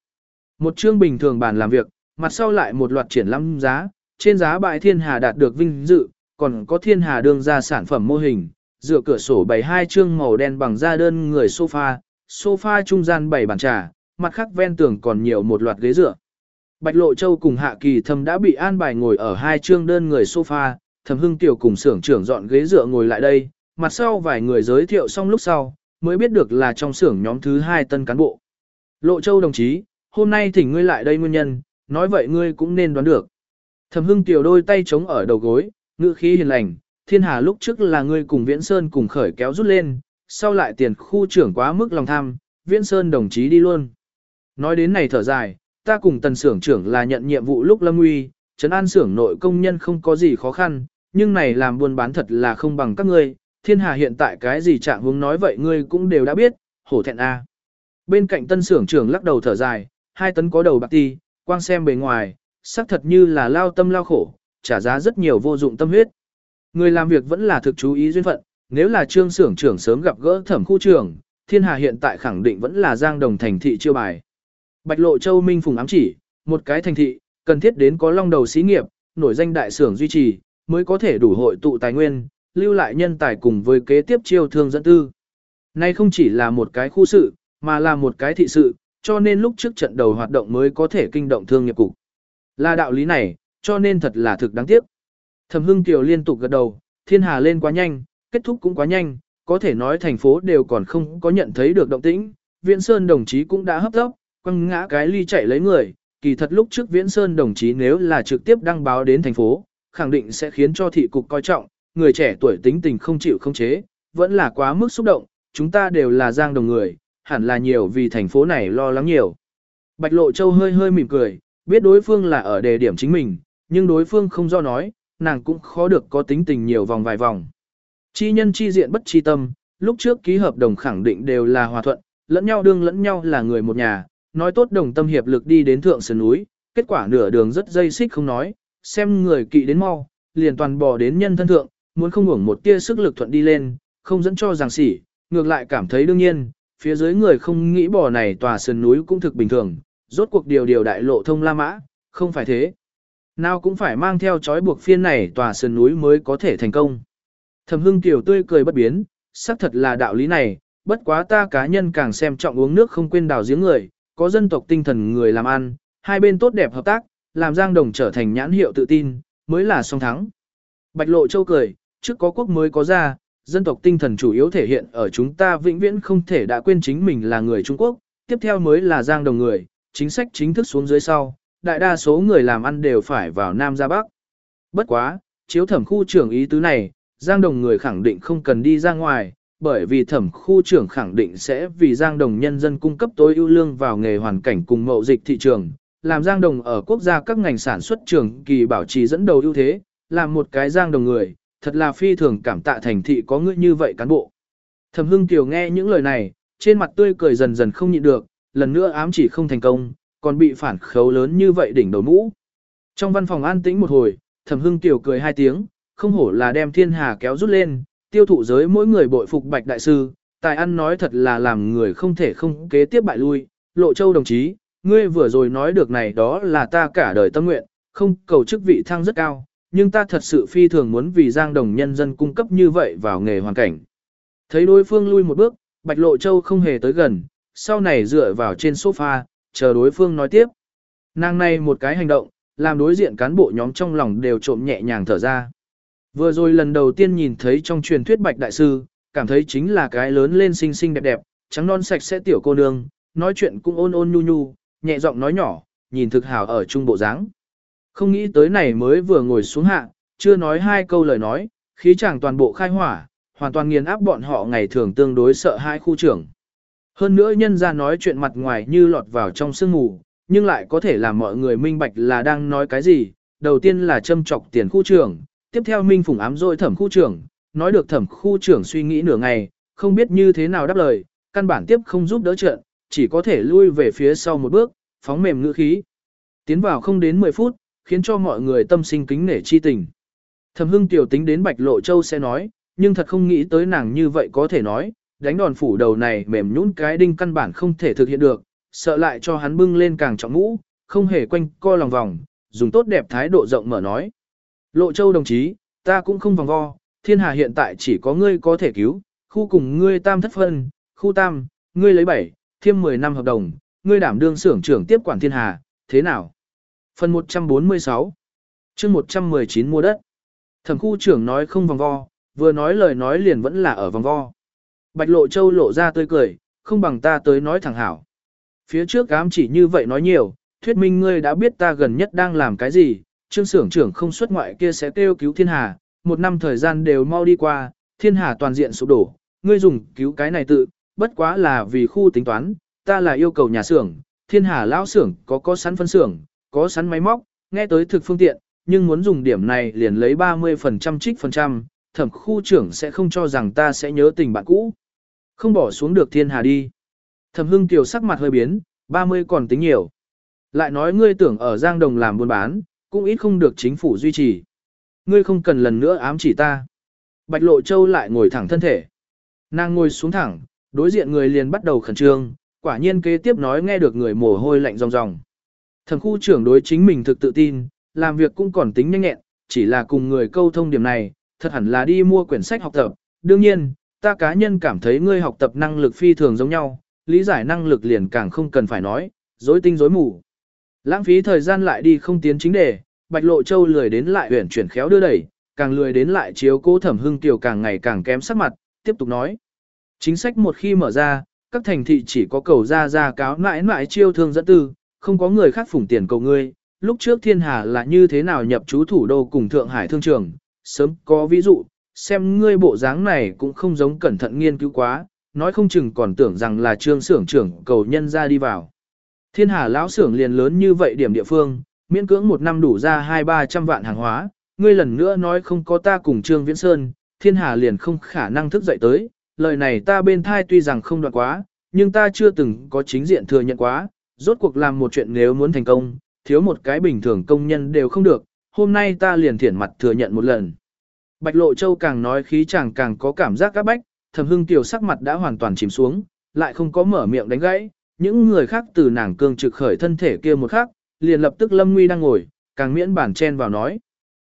Một chương bình thường bàn làm việc, mặt sau lại một loạt triển lãm giá, trên giá bại thiên hà đạt được vinh dự, còn có thiên hà đương ra sản phẩm mô hình, dựa cửa sổ bày hai chương màu đen bằng da đơn người sofa, sofa trung gian bày bàn trà, mặt khác ven tường còn nhiều một loạt ghế dựa. Bạch Lộ Châu cùng Hạ Kỳ Thâm đã bị an bài ngồi ở hai chương đơn người sofa, Thẩm Hưng Tiểu cùng xưởng trưởng dọn ghế dựa ngồi lại đây, mặt sau vài người giới thiệu xong lúc sau, mới biết được là trong xưởng nhóm thứ hai tân cán bộ. Lộ Châu đồng chí, hôm nay thỉnh ngươi lại đây nguyên nhân, nói vậy ngươi cũng nên đoán được. Thẩm Hưng Tiểu đôi tay chống ở đầu gối, ngữ khí hiền lành, thiên hà lúc trước là ngươi cùng Viễn Sơn cùng khởi kéo rút lên, sau lại tiền khu trưởng quá mức lòng tham, Viễn Sơn đồng chí đi luôn. Nói đến này thở dài, ta cùng tần xưởng trưởng là nhận nhiệm vụ lúc lâm nguy, trấn an xưởng nội công nhân không có gì khó khăn, nhưng này làm buôn bán thật là không bằng các ngươi, thiên hà hiện tại cái gì trạng hướng nói vậy ngươi cũng đều đã biết, hổ thẹn a. Bên cạnh tân xưởng trưởng lắc đầu thở dài, hai tấn có đầu bạc ti, quang xem bề ngoài, xác thật như là lao tâm lao khổ, trả giá rất nhiều vô dụng tâm huyết. Người làm việc vẫn là thực chú ý duyên phận, nếu là trương xưởng trưởng sớm gặp gỡ thẩm khu trưởng, thiên hà hiện tại khẳng định vẫn là giang đồng thành thị chiêu bài. Bạch lộ châu minh phùng ám chỉ, một cái thành thị, cần thiết đến có long đầu xí nghiệp, nổi danh đại xưởng duy trì, mới có thể đủ hội tụ tài nguyên, lưu lại nhân tài cùng với kế tiếp chiêu thương dẫn tư. Nay không chỉ là một cái khu sự, mà là một cái thị sự, cho nên lúc trước trận đầu hoạt động mới có thể kinh động thương nghiệp cục. Là đạo lý này, cho nên thật là thực đáng tiếc. Thẩm Hưng Kiều liên tục gật đầu, thiên hà lên quá nhanh, kết thúc cũng quá nhanh, có thể nói thành phố đều còn không có nhận thấy được động tĩnh. Viễn Sơn đồng chí cũng đã hấp tốc, quăng ngã cái ly chạy lấy người, kỳ thật lúc trước Viễn Sơn đồng chí nếu là trực tiếp đăng báo đến thành phố, khẳng định sẽ khiến cho thị cục coi trọng, người trẻ tuổi tính tình không chịu không chế, vẫn là quá mức xúc động, chúng ta đều là giang đồng người, hẳn là nhiều vì thành phố này lo lắng nhiều. Bạch Lộ Châu hơi hơi mỉm cười, biết đối phương là ở đề điểm chính mình, nhưng đối phương không do nói, nàng cũng khó được có tính tình nhiều vòng vài vòng. Chi nhân chi diện bất chi tâm, lúc trước ký hợp đồng khẳng định đều là hòa thuận, lẫn nhau đương lẫn nhau là người một nhà, nói tốt đồng tâm hiệp lực đi đến thượng sườn núi, kết quả nửa đường rất dây xích không nói, xem người kỵ đến mau, liền toàn bò đến nhân thân thượng, muốn không ngủng một tia sức lực thuận đi lên, không dẫn cho giảng sỉ, ngược lại cảm thấy đương nhiên, phía dưới người không nghĩ bò này tòa sườn núi cũng thực bình thường, rốt cuộc điều điều đại lộ thông La Mã, không phải thế. Nào cũng phải mang theo chói buộc phiên này tòa sườn núi mới có thể thành công. Thẩm Hưng tiểu tươi cười bất biến, xác thật là đạo lý này, bất quá ta cá nhân càng xem trọng uống nước không quên đào giếng người, có dân tộc tinh thần người làm ăn, hai bên tốt đẹp hợp tác, làm Giang Đồng trở thành nhãn hiệu tự tin, mới là song thắng. Bạch Lộ Châu cười, trước có quốc mới có ra, dân tộc tinh thần chủ yếu thể hiện ở chúng ta vĩnh viễn không thể đã quên chính mình là người Trung Quốc, tiếp theo mới là Giang Đồng người, chính sách chính thức xuống dưới sau, đại đa số người làm ăn đều phải vào Nam ra Bắc. Bất quá, chiếu thẩm khu trưởng ý tứ này, Giang Đồng người khẳng định không cần đi ra ngoài, bởi vì thẩm khu trưởng khẳng định sẽ vì Giang Đồng nhân dân cung cấp tối ưu lương vào nghề hoàn cảnh cùng mậu dịch thị trường, làm Giang Đồng ở quốc gia các ngành sản xuất trường kỳ bảo trì dẫn đầu ưu thế, làm một cái Giang Đồng người, thật là phi thường cảm tạ thành thị có người như vậy cán bộ. Thẩm Hưng Kiều nghe những lời này, trên mặt tươi cười dần dần không nhịn được, lần nữa ám chỉ không thành công, còn bị phản khấu lớn như vậy đỉnh đầu mũ. Trong văn phòng an tĩnh một hồi, Thẩm Hưng Kiều cười hai tiếng, không hổ là đem thiên hà kéo rút lên, tiêu thụ giới mỗi người bội phục bạch đại sư, tài ăn nói thật là làm người không thể không kế tiếp bại lui. Lộ Châu đồng chí, ngươi vừa rồi nói được này đó là ta cả đời tâm nguyện, không cầu chức vị thăng rất cao, nhưng ta thật sự phi thường muốn vì Giang Đồng nhân dân cung cấp như vậy vào nghề hoàn cảnh. Thấy đối phương lui một bước, Bạch Lộ Châu không hề tới gần, sau này dựa vào trên sofa, chờ đối phương nói tiếp. Nàng này một cái hành động, làm đối diện cán bộ nhóm trong lòng đều trộm nhẹ nhàng thở ra. Vừa rồi lần đầu tiên nhìn thấy trong truyền thuyết Bạch Đại Sư, cảm thấy chính là cái lớn lên xinh xinh đẹp đẹp, trắng non sạch sẽ tiểu cô nương, nói chuyện cũng ôn ôn nhu nhu, nhẹ giọng nói nhỏ, nhìn thực hào ở trung bộ dáng. Không nghĩ tới này mới vừa ngồi xuống hạ, chưa nói hai câu lời nói, khí chàng toàn bộ khai hỏa, hoàn toàn nghiền áp bọn họ ngày thường tương đối sợ hai khu trưởng. Hơn nữa nhân ra nói chuyện mặt ngoài như lọt vào trong sương mù, nhưng lại có thể làm mọi người minh bạch là đang nói cái gì. Đầu tiên là châm chọc tiền khu trưởng, tiếp theo minh phùng ám rồi thẩm khu trưởng, nói được thẩm khu trưởng suy nghĩ nửa ngày, không biết như thế nào đáp lời, căn bản tiếp không giúp đỡ trận, chỉ có thể lui về phía sau một bước, phóng mềm ngữ khí. Tiến vào không đến 10 phút, khiến cho mọi người tâm sinh kính nể chi tình. Thẩm hưng tiểu tính đến Bạch Lộ Châu sẽ nói, nhưng thật không nghĩ tới nàng như vậy có thể nói, đánh đòn phủ đầu này mềm nhũn cái đinh căn bản không thể thực hiện được, sợ lại cho hắn bưng lên càng trọng ngũ, không hề quanh co lòng vòng, dùng tốt đẹp thái độ rộng mở nói. Lộ Châu đồng chí, ta cũng không vòng vo, thiên hà hiện tại chỉ có ngươi có thể cứu, khu cùng ngươi tam thất phân, khu tam, ngươi lấy bảy, thêm 10 năm hợp đồng, ngươi đảm đương xưởng trưởng tiếp quản thiên hà, thế nào? Phần 146 chương 119 mua đất Thẩm khu trưởng nói không vòng vo, vừa nói lời nói liền vẫn là ở vòng vo. Bạch Lộ Châu lộ ra tươi cười, không bằng ta tới nói thẳng hảo. Phía trước ám chỉ như vậy nói nhiều, thuyết minh ngươi đã biết ta gần nhất đang làm cái gì, trương xưởng trưởng không xuất ngoại kia sẽ kêu cứu thiên hà, một năm thời gian đều mau đi qua, thiên hà toàn diện sụp đổ, ngươi dùng cứu cái này tự, bất quá là vì khu tính toán, ta là yêu cầu nhà xưởng, thiên hà lão xưởng có có sẵn phân xưởng, có sẵn máy móc, nghe tới thực phương tiện, nhưng muốn dùng điểm này liền lấy 30% trích phần trăm, thẩm khu trưởng sẽ không cho rằng ta sẽ nhớ tình bạn cũ. Không bỏ xuống được thiên hà đi. Thẩm hưng tiểu sắc mặt hơi biến, 30 còn tính nhiều. Lại nói ngươi tưởng ở Giang Đồng làm buôn bán, cũng ít không được chính phủ duy trì. Ngươi không cần lần nữa ám chỉ ta. Bạch Lộ Châu lại ngồi thẳng thân thể. Nàng ngồi xuống thẳng, đối diện người liền bắt đầu khẩn trương, quả nhiên kế tiếp nói nghe được người mồ hôi lạnh ròng ròng. Thẩm khu trưởng đối chính mình thực tự tin, làm việc cũng còn tính nhanh nhẹn, chỉ là cùng người câu thông điểm này, thật hẳn là đi mua quyển sách học tập. Đương nhiên, ta cá nhân cảm thấy ngươi học tập năng lực phi thường giống nhau, lý giải năng lực liền càng không cần phải nói, dối tinh dối mù. Lãng phí thời gian lại đi không tiến chính đề, Bạch Lộ Châu lười đến lại uyển chuyển khéo đưa đẩy, càng lười đến lại chiếu cố thẩm hưng tiểu càng ngày càng kém sắc mặt, tiếp tục nói. Chính sách một khi mở ra, các thành thị chỉ có cầu ra ra cáo mãi mãi chiêu thương dẫn tư, không có người khác phủng tiền cầu ngươi. Lúc trước thiên hà là như thế nào nhập chú thủ đô cùng Thượng Hải thương trường, sớm có ví dụ, xem ngươi bộ dáng này cũng không giống cẩn thận nghiên cứu quá, nói không chừng còn tưởng rằng là trương xưởng trưởng cầu nhân ra đi vào. Thiên hà lão xưởng liền lớn như vậy điểm địa phương, miễn cưỡng một năm đủ ra hai ba trăm vạn hàng hóa, ngươi lần nữa nói không có ta cùng trương viễn sơn, thiên hà liền không khả năng thức dậy tới, lời này ta bên thai tuy rằng không đoạn quá, nhưng ta chưa từng có chính diện thừa nhận quá, rốt cuộc làm một chuyện nếu muốn thành công, thiếu một cái bình thường công nhân đều không được, hôm nay ta liền thiển mặt thừa nhận một lần. Bạch Lộ Châu càng nói khí chàng càng có cảm giác các bách, thầm hưng tiểu sắc mặt đã hoàn toàn chìm xuống, lại không có mở miệng đánh gãy, những người khác từ nàng cương trực khởi thân thể kia một khắc, liền lập tức Lâm Nguy đang ngồi, càng miễn bản chen vào nói.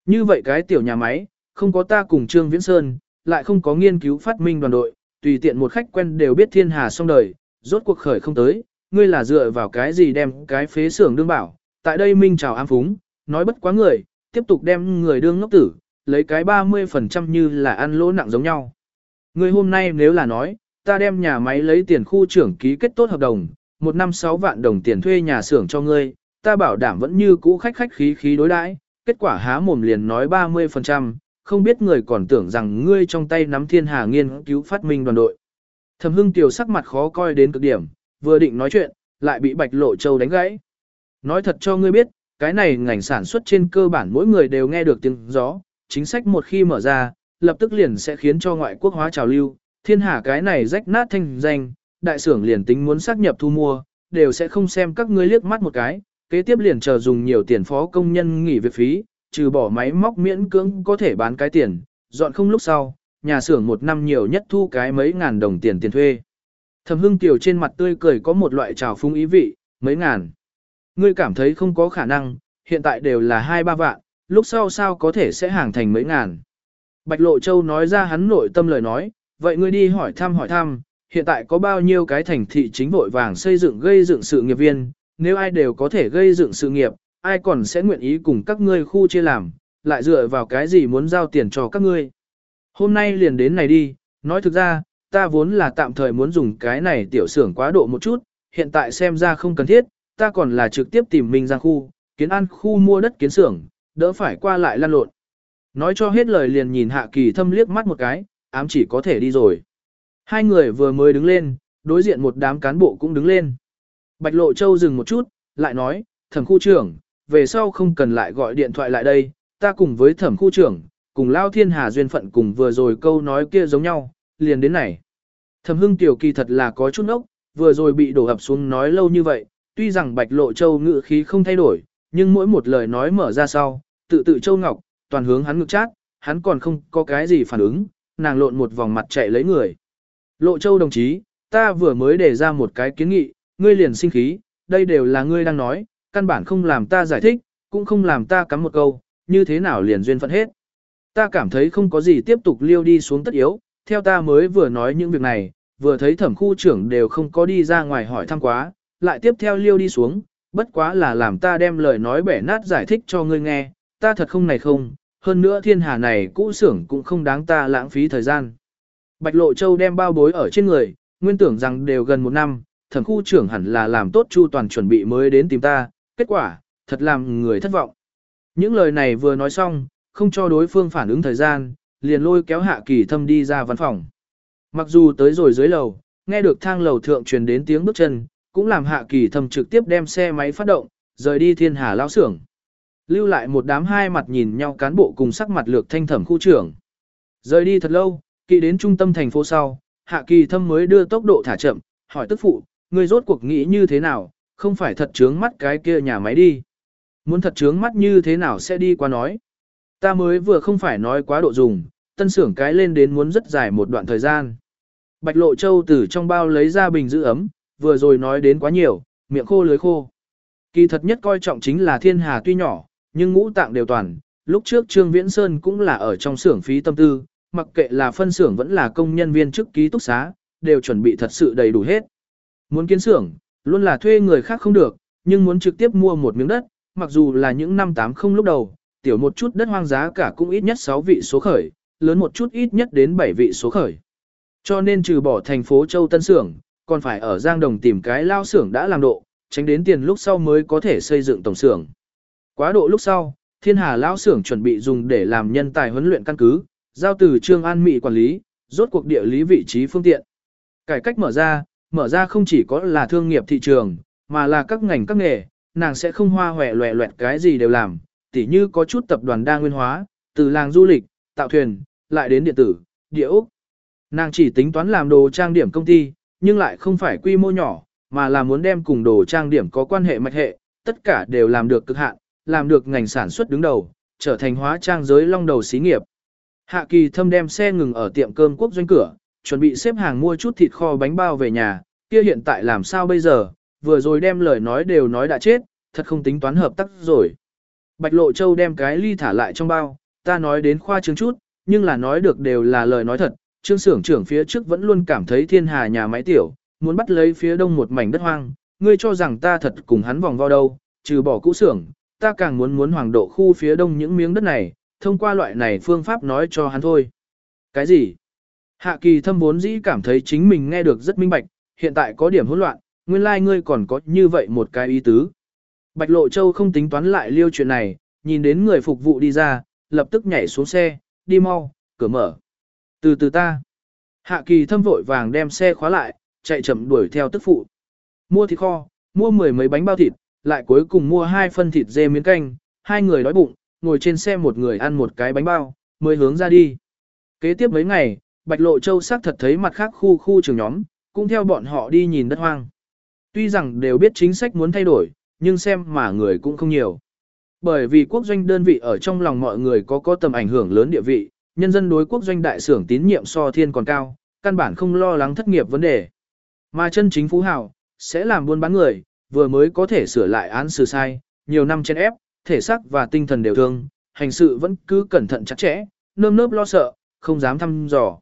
Như vậy cái tiểu nhà máy, không có ta cùng Trương Viễn Sơn, lại không có nghiên cứu phát minh đoàn đội, tùy tiện một khách quen đều biết thiên hà xong đời, rốt cuộc khởi không tới, ngươi là dựa vào cái gì đem cái phế xưởng đương bảo, tại đây minh chào ám phúng, nói bất quá người, tiếp tục đem người đương ngốc tử, lấy cái 30% như là ăn lỗ nặng giống nhau. Ngươi hôm nay nếu là nói, ta đem nhà máy lấy tiền khu trưởng ký kết tốt hợp đồng, một năm 6 vạn đồng tiền thuê nhà xưởng cho ngươi, ta bảo đảm vẫn như cũ khách khách khí khí đối đãi, kết quả há mồm liền nói 30%, không biết người còn tưởng rằng ngươi trong tay nắm thiên hà nghiên cứu phát minh đoàn đội. Thẩm hưng tiểu sắc mặt khó coi đến cực điểm, vừa định nói chuyện, lại bị bạch lộ châu đánh gãy. Nói thật cho ngươi biết, cái này ngành sản xuất trên cơ bản mỗi người đều nghe được tiếng gió, chính sách một khi mở ra, lập tức liền sẽ khiến cho ngoại quốc hóa trào lưu, thiên hà cái này rách nát thanh danh, đại xưởng liền tính muốn xác nhập thu mua, đều sẽ không xem các ngươi liếc mắt một cái, kế tiếp liền chờ dùng nhiều tiền phó công nhân nghỉ việc phí, trừ bỏ máy móc miễn cưỡng có thể bán cái tiền, dọn không lúc sau, nhà xưởng một năm nhiều nhất thu cái mấy ngàn đồng tiền tiền thuê. Thẩm Hưng Tiểu trên mặt tươi cười có một loại trào phúng ý vị, mấy ngàn. Ngươi cảm thấy không có khả năng, hiện tại đều là hai ba vạn, lúc sau sao có thể sẽ hàng thành mấy ngàn. Bạch Lộ Châu nói ra hắn nội tâm lời nói, vậy ngươi đi hỏi thăm hỏi thăm, hiện tại có bao nhiêu cái thành thị chính vội vàng xây dựng gây dựng sự nghiệp viên, nếu ai đều có thể gây dựng sự nghiệp, ai còn sẽ nguyện ý cùng các ngươi khu chia làm, lại dựa vào cái gì muốn giao tiền cho các ngươi. Hôm nay liền đến này đi, nói thực ra, ta vốn là tạm thời muốn dùng cái này tiểu xưởng quá độ một chút, hiện tại xem ra không cần thiết, ta còn là trực tiếp tìm mình ra khu, kiến an khu mua đất kiến xưởng, đỡ phải qua lại lăn lộn. Nói cho hết lời liền nhìn Hạ Kỳ Thâm liếc mắt một cái, ám chỉ có thể đi rồi. Hai người vừa mới đứng lên, đối diện một đám cán bộ cũng đứng lên. Bạch Lộ Châu dừng một chút, lại nói, thẩm khu trưởng, về sau không cần lại gọi điện thoại lại đây, ta cùng với thẩm khu trưởng, cùng Lao Thiên Hà duyên phận cùng vừa rồi câu nói kia giống nhau, liền đến này. Thẩm Hưng Tiểu Kỳ thật là có chút ốc, vừa rồi bị đổ ập xuống nói lâu như vậy, tuy rằng Bạch Lộ Châu ngự khí không thay đổi, nhưng mỗi một lời nói mở ra sau, tự tự Châu Ngọc, toàn hướng hắn ngực chát, hắn còn không có cái gì phản ứng, nàng lộn một vòng mặt chạy lấy người. Lộ Châu đồng chí, ta vừa mới đề ra một cái kiến nghị, ngươi liền sinh khí, đây đều là ngươi đang nói, căn bản không làm ta giải thích, cũng không làm ta cắm một câu, như thế nào liền duyên phận hết. Ta cảm thấy không có gì tiếp tục liêu đi xuống tất yếu, theo ta mới vừa nói những việc này, vừa thấy thẩm khu trưởng đều không có đi ra ngoài hỏi thăm quá, lại tiếp theo liêu đi xuống, bất quá là làm ta đem lời nói bẻ nát giải thích cho ngươi nghe, ta thật không này không, hơn nữa thiên hà này cũ xưởng cũng không đáng ta lãng phí thời gian. Bạch Lộ Châu đem bao bối ở trên người, nguyên tưởng rằng đều gần một năm, thẩm khu trưởng hẳn là làm tốt chu toàn chuẩn bị mới đến tìm ta, kết quả, thật làm người thất vọng. Những lời này vừa nói xong, không cho đối phương phản ứng thời gian, liền lôi kéo hạ kỳ thâm đi ra văn phòng. Mặc dù tới rồi dưới lầu, nghe được thang lầu thượng truyền đến tiếng bước chân, cũng làm hạ kỳ thâm trực tiếp đem xe máy phát động, rời đi thiên hà lao xưởng. Lưu lại một đám hai mặt nhìn nhau cán bộ cùng sắc mặt lược thanh thẩm khu trưởng. Rời đi thật lâu, kỳ đến trung tâm thành phố sau, hạ kỳ thâm mới đưa tốc độ thả chậm, hỏi tức phụ, Ngươi rốt cuộc nghĩ như thế nào, không phải thật trướng mắt cái kia nhà máy đi. Muốn thật trướng mắt như thế nào sẽ đi qua nói. Ta mới vừa không phải nói quá độ dùng, tân xưởng cái lên đến muốn rất dài một đoạn thời gian. Bạch Lộ Châu từ trong bao lấy ra bình giữ ấm, vừa rồi nói đến quá nhiều, miệng khô lưới khô. Kỳ thật nhất coi trọng chính là thiên hà tuy nhỏ, nhưng ngũ tạng đều toàn. Lúc trước Trương Viễn Sơn cũng là ở trong xưởng phí tâm tư, mặc kệ là phân xưởng vẫn là công nhân viên chức ký túc xá, đều chuẩn bị thật sự đầy đủ hết. Muốn kiến xưởng, luôn là thuê người khác không được, nhưng muốn trực tiếp mua một miếng đất, mặc dù là những năm 80 lúc đầu, tiểu một chút đất hoang giá cả cũng ít nhất 6 vị số khởi, lớn một chút ít nhất đến 7 vị số khởi. Cho nên trừ bỏ thành phố Châu Tân Xưởng, còn phải ở Giang Đồng tìm cái lao xưởng đã làm độ, tránh đến tiền lúc sau mới có thể xây dựng tổng xưởng. Quá độ lúc sau, Thiên Hà lao xưởng chuẩn bị dùng để làm nhân tài huấn luyện căn cứ, giao từ Trương An Mỹ quản lý, rốt cuộc địa lý vị trí phương tiện. Cải cách mở ra, mở ra không chỉ có là thương nghiệp thị trường, mà là các ngành các nghề, nàng sẽ không hoa hòe loẹ loẹt cái gì đều làm, tỉ như có chút tập đoàn đa nguyên hóa, từ làng du lịch, tạo thuyền, lại đến điện tử, địa ốc. Nàng chỉ tính toán làm đồ trang điểm công ty, nhưng lại không phải quy mô nhỏ, mà là muốn đem cùng đồ trang điểm có quan hệ mạch hệ, tất cả đều làm được cực hạn, làm được ngành sản xuất đứng đầu, trở thành hóa trang giới long đầu xí nghiệp. Hạ kỳ thâm đem xe ngừng ở tiệm cơm quốc doanh cửa, chuẩn bị xếp hàng mua chút thịt kho bánh bao về nhà, kia hiện tại làm sao bây giờ, vừa rồi đem lời nói đều nói đã chết, thật không tính toán hợp tác rồi. Bạch Lộ Châu đem cái ly thả lại trong bao, ta nói đến khoa trương chút, nhưng là nói được đều là lời nói thật, trương xưởng trưởng phía trước vẫn luôn cảm thấy thiên hà nhà máy tiểu, muốn bắt lấy phía đông một mảnh đất hoang, ngươi cho rằng ta thật cùng hắn vòng vào đâu, trừ bỏ cũ xưởng, ta càng muốn muốn hoàng độ khu phía đông những miếng đất này, thông qua loại này phương pháp nói cho hắn thôi. Cái gì? Hạ kỳ thâm vốn dĩ cảm thấy chính mình nghe được rất minh bạch, hiện tại có điểm hỗn loạn, nguyên lai like ngươi còn có như vậy một cái ý tứ. Bạch Lộ Châu không tính toán lại liêu chuyện này, nhìn đến người phục vụ đi ra, lập tức nhảy xuống xe, đi mau, cửa mở. Từ từ ta. Hạ kỳ thâm vội vàng đem xe khóa lại, chạy chậm đuổi theo tức phụ. Mua thịt kho, mua mười mấy bánh bao thịt, lại cuối cùng mua hai phân thịt dê miếng canh, hai người đói bụng, ngồi trên xe một người ăn một cái bánh bao, mới hướng ra đi. Kế tiếp mấy ngày, Bạch Lộ Châu xác thật thấy mặt khác khu khu trường nhóm, cũng theo bọn họ đi nhìn đất hoang. Tuy rằng đều biết chính sách muốn thay đổi, nhưng xem mà người cũng không nhiều. Bởi vì quốc doanh đơn vị ở trong lòng mọi người có có tầm ảnh hưởng lớn địa vị, nhân dân đối quốc doanh đại xưởng tín nhiệm so thiên còn cao, căn bản không lo lắng thất nghiệp vấn đề. Mà chân chính phú hào, sẽ làm buôn bán người, vừa mới có thể sửa lại án xử sai, nhiều năm chen ép, thể xác và tinh thần đều thương, hành sự vẫn cứ cẩn thận chặt chẽ, nơm nớp lo sợ, không dám thăm dò.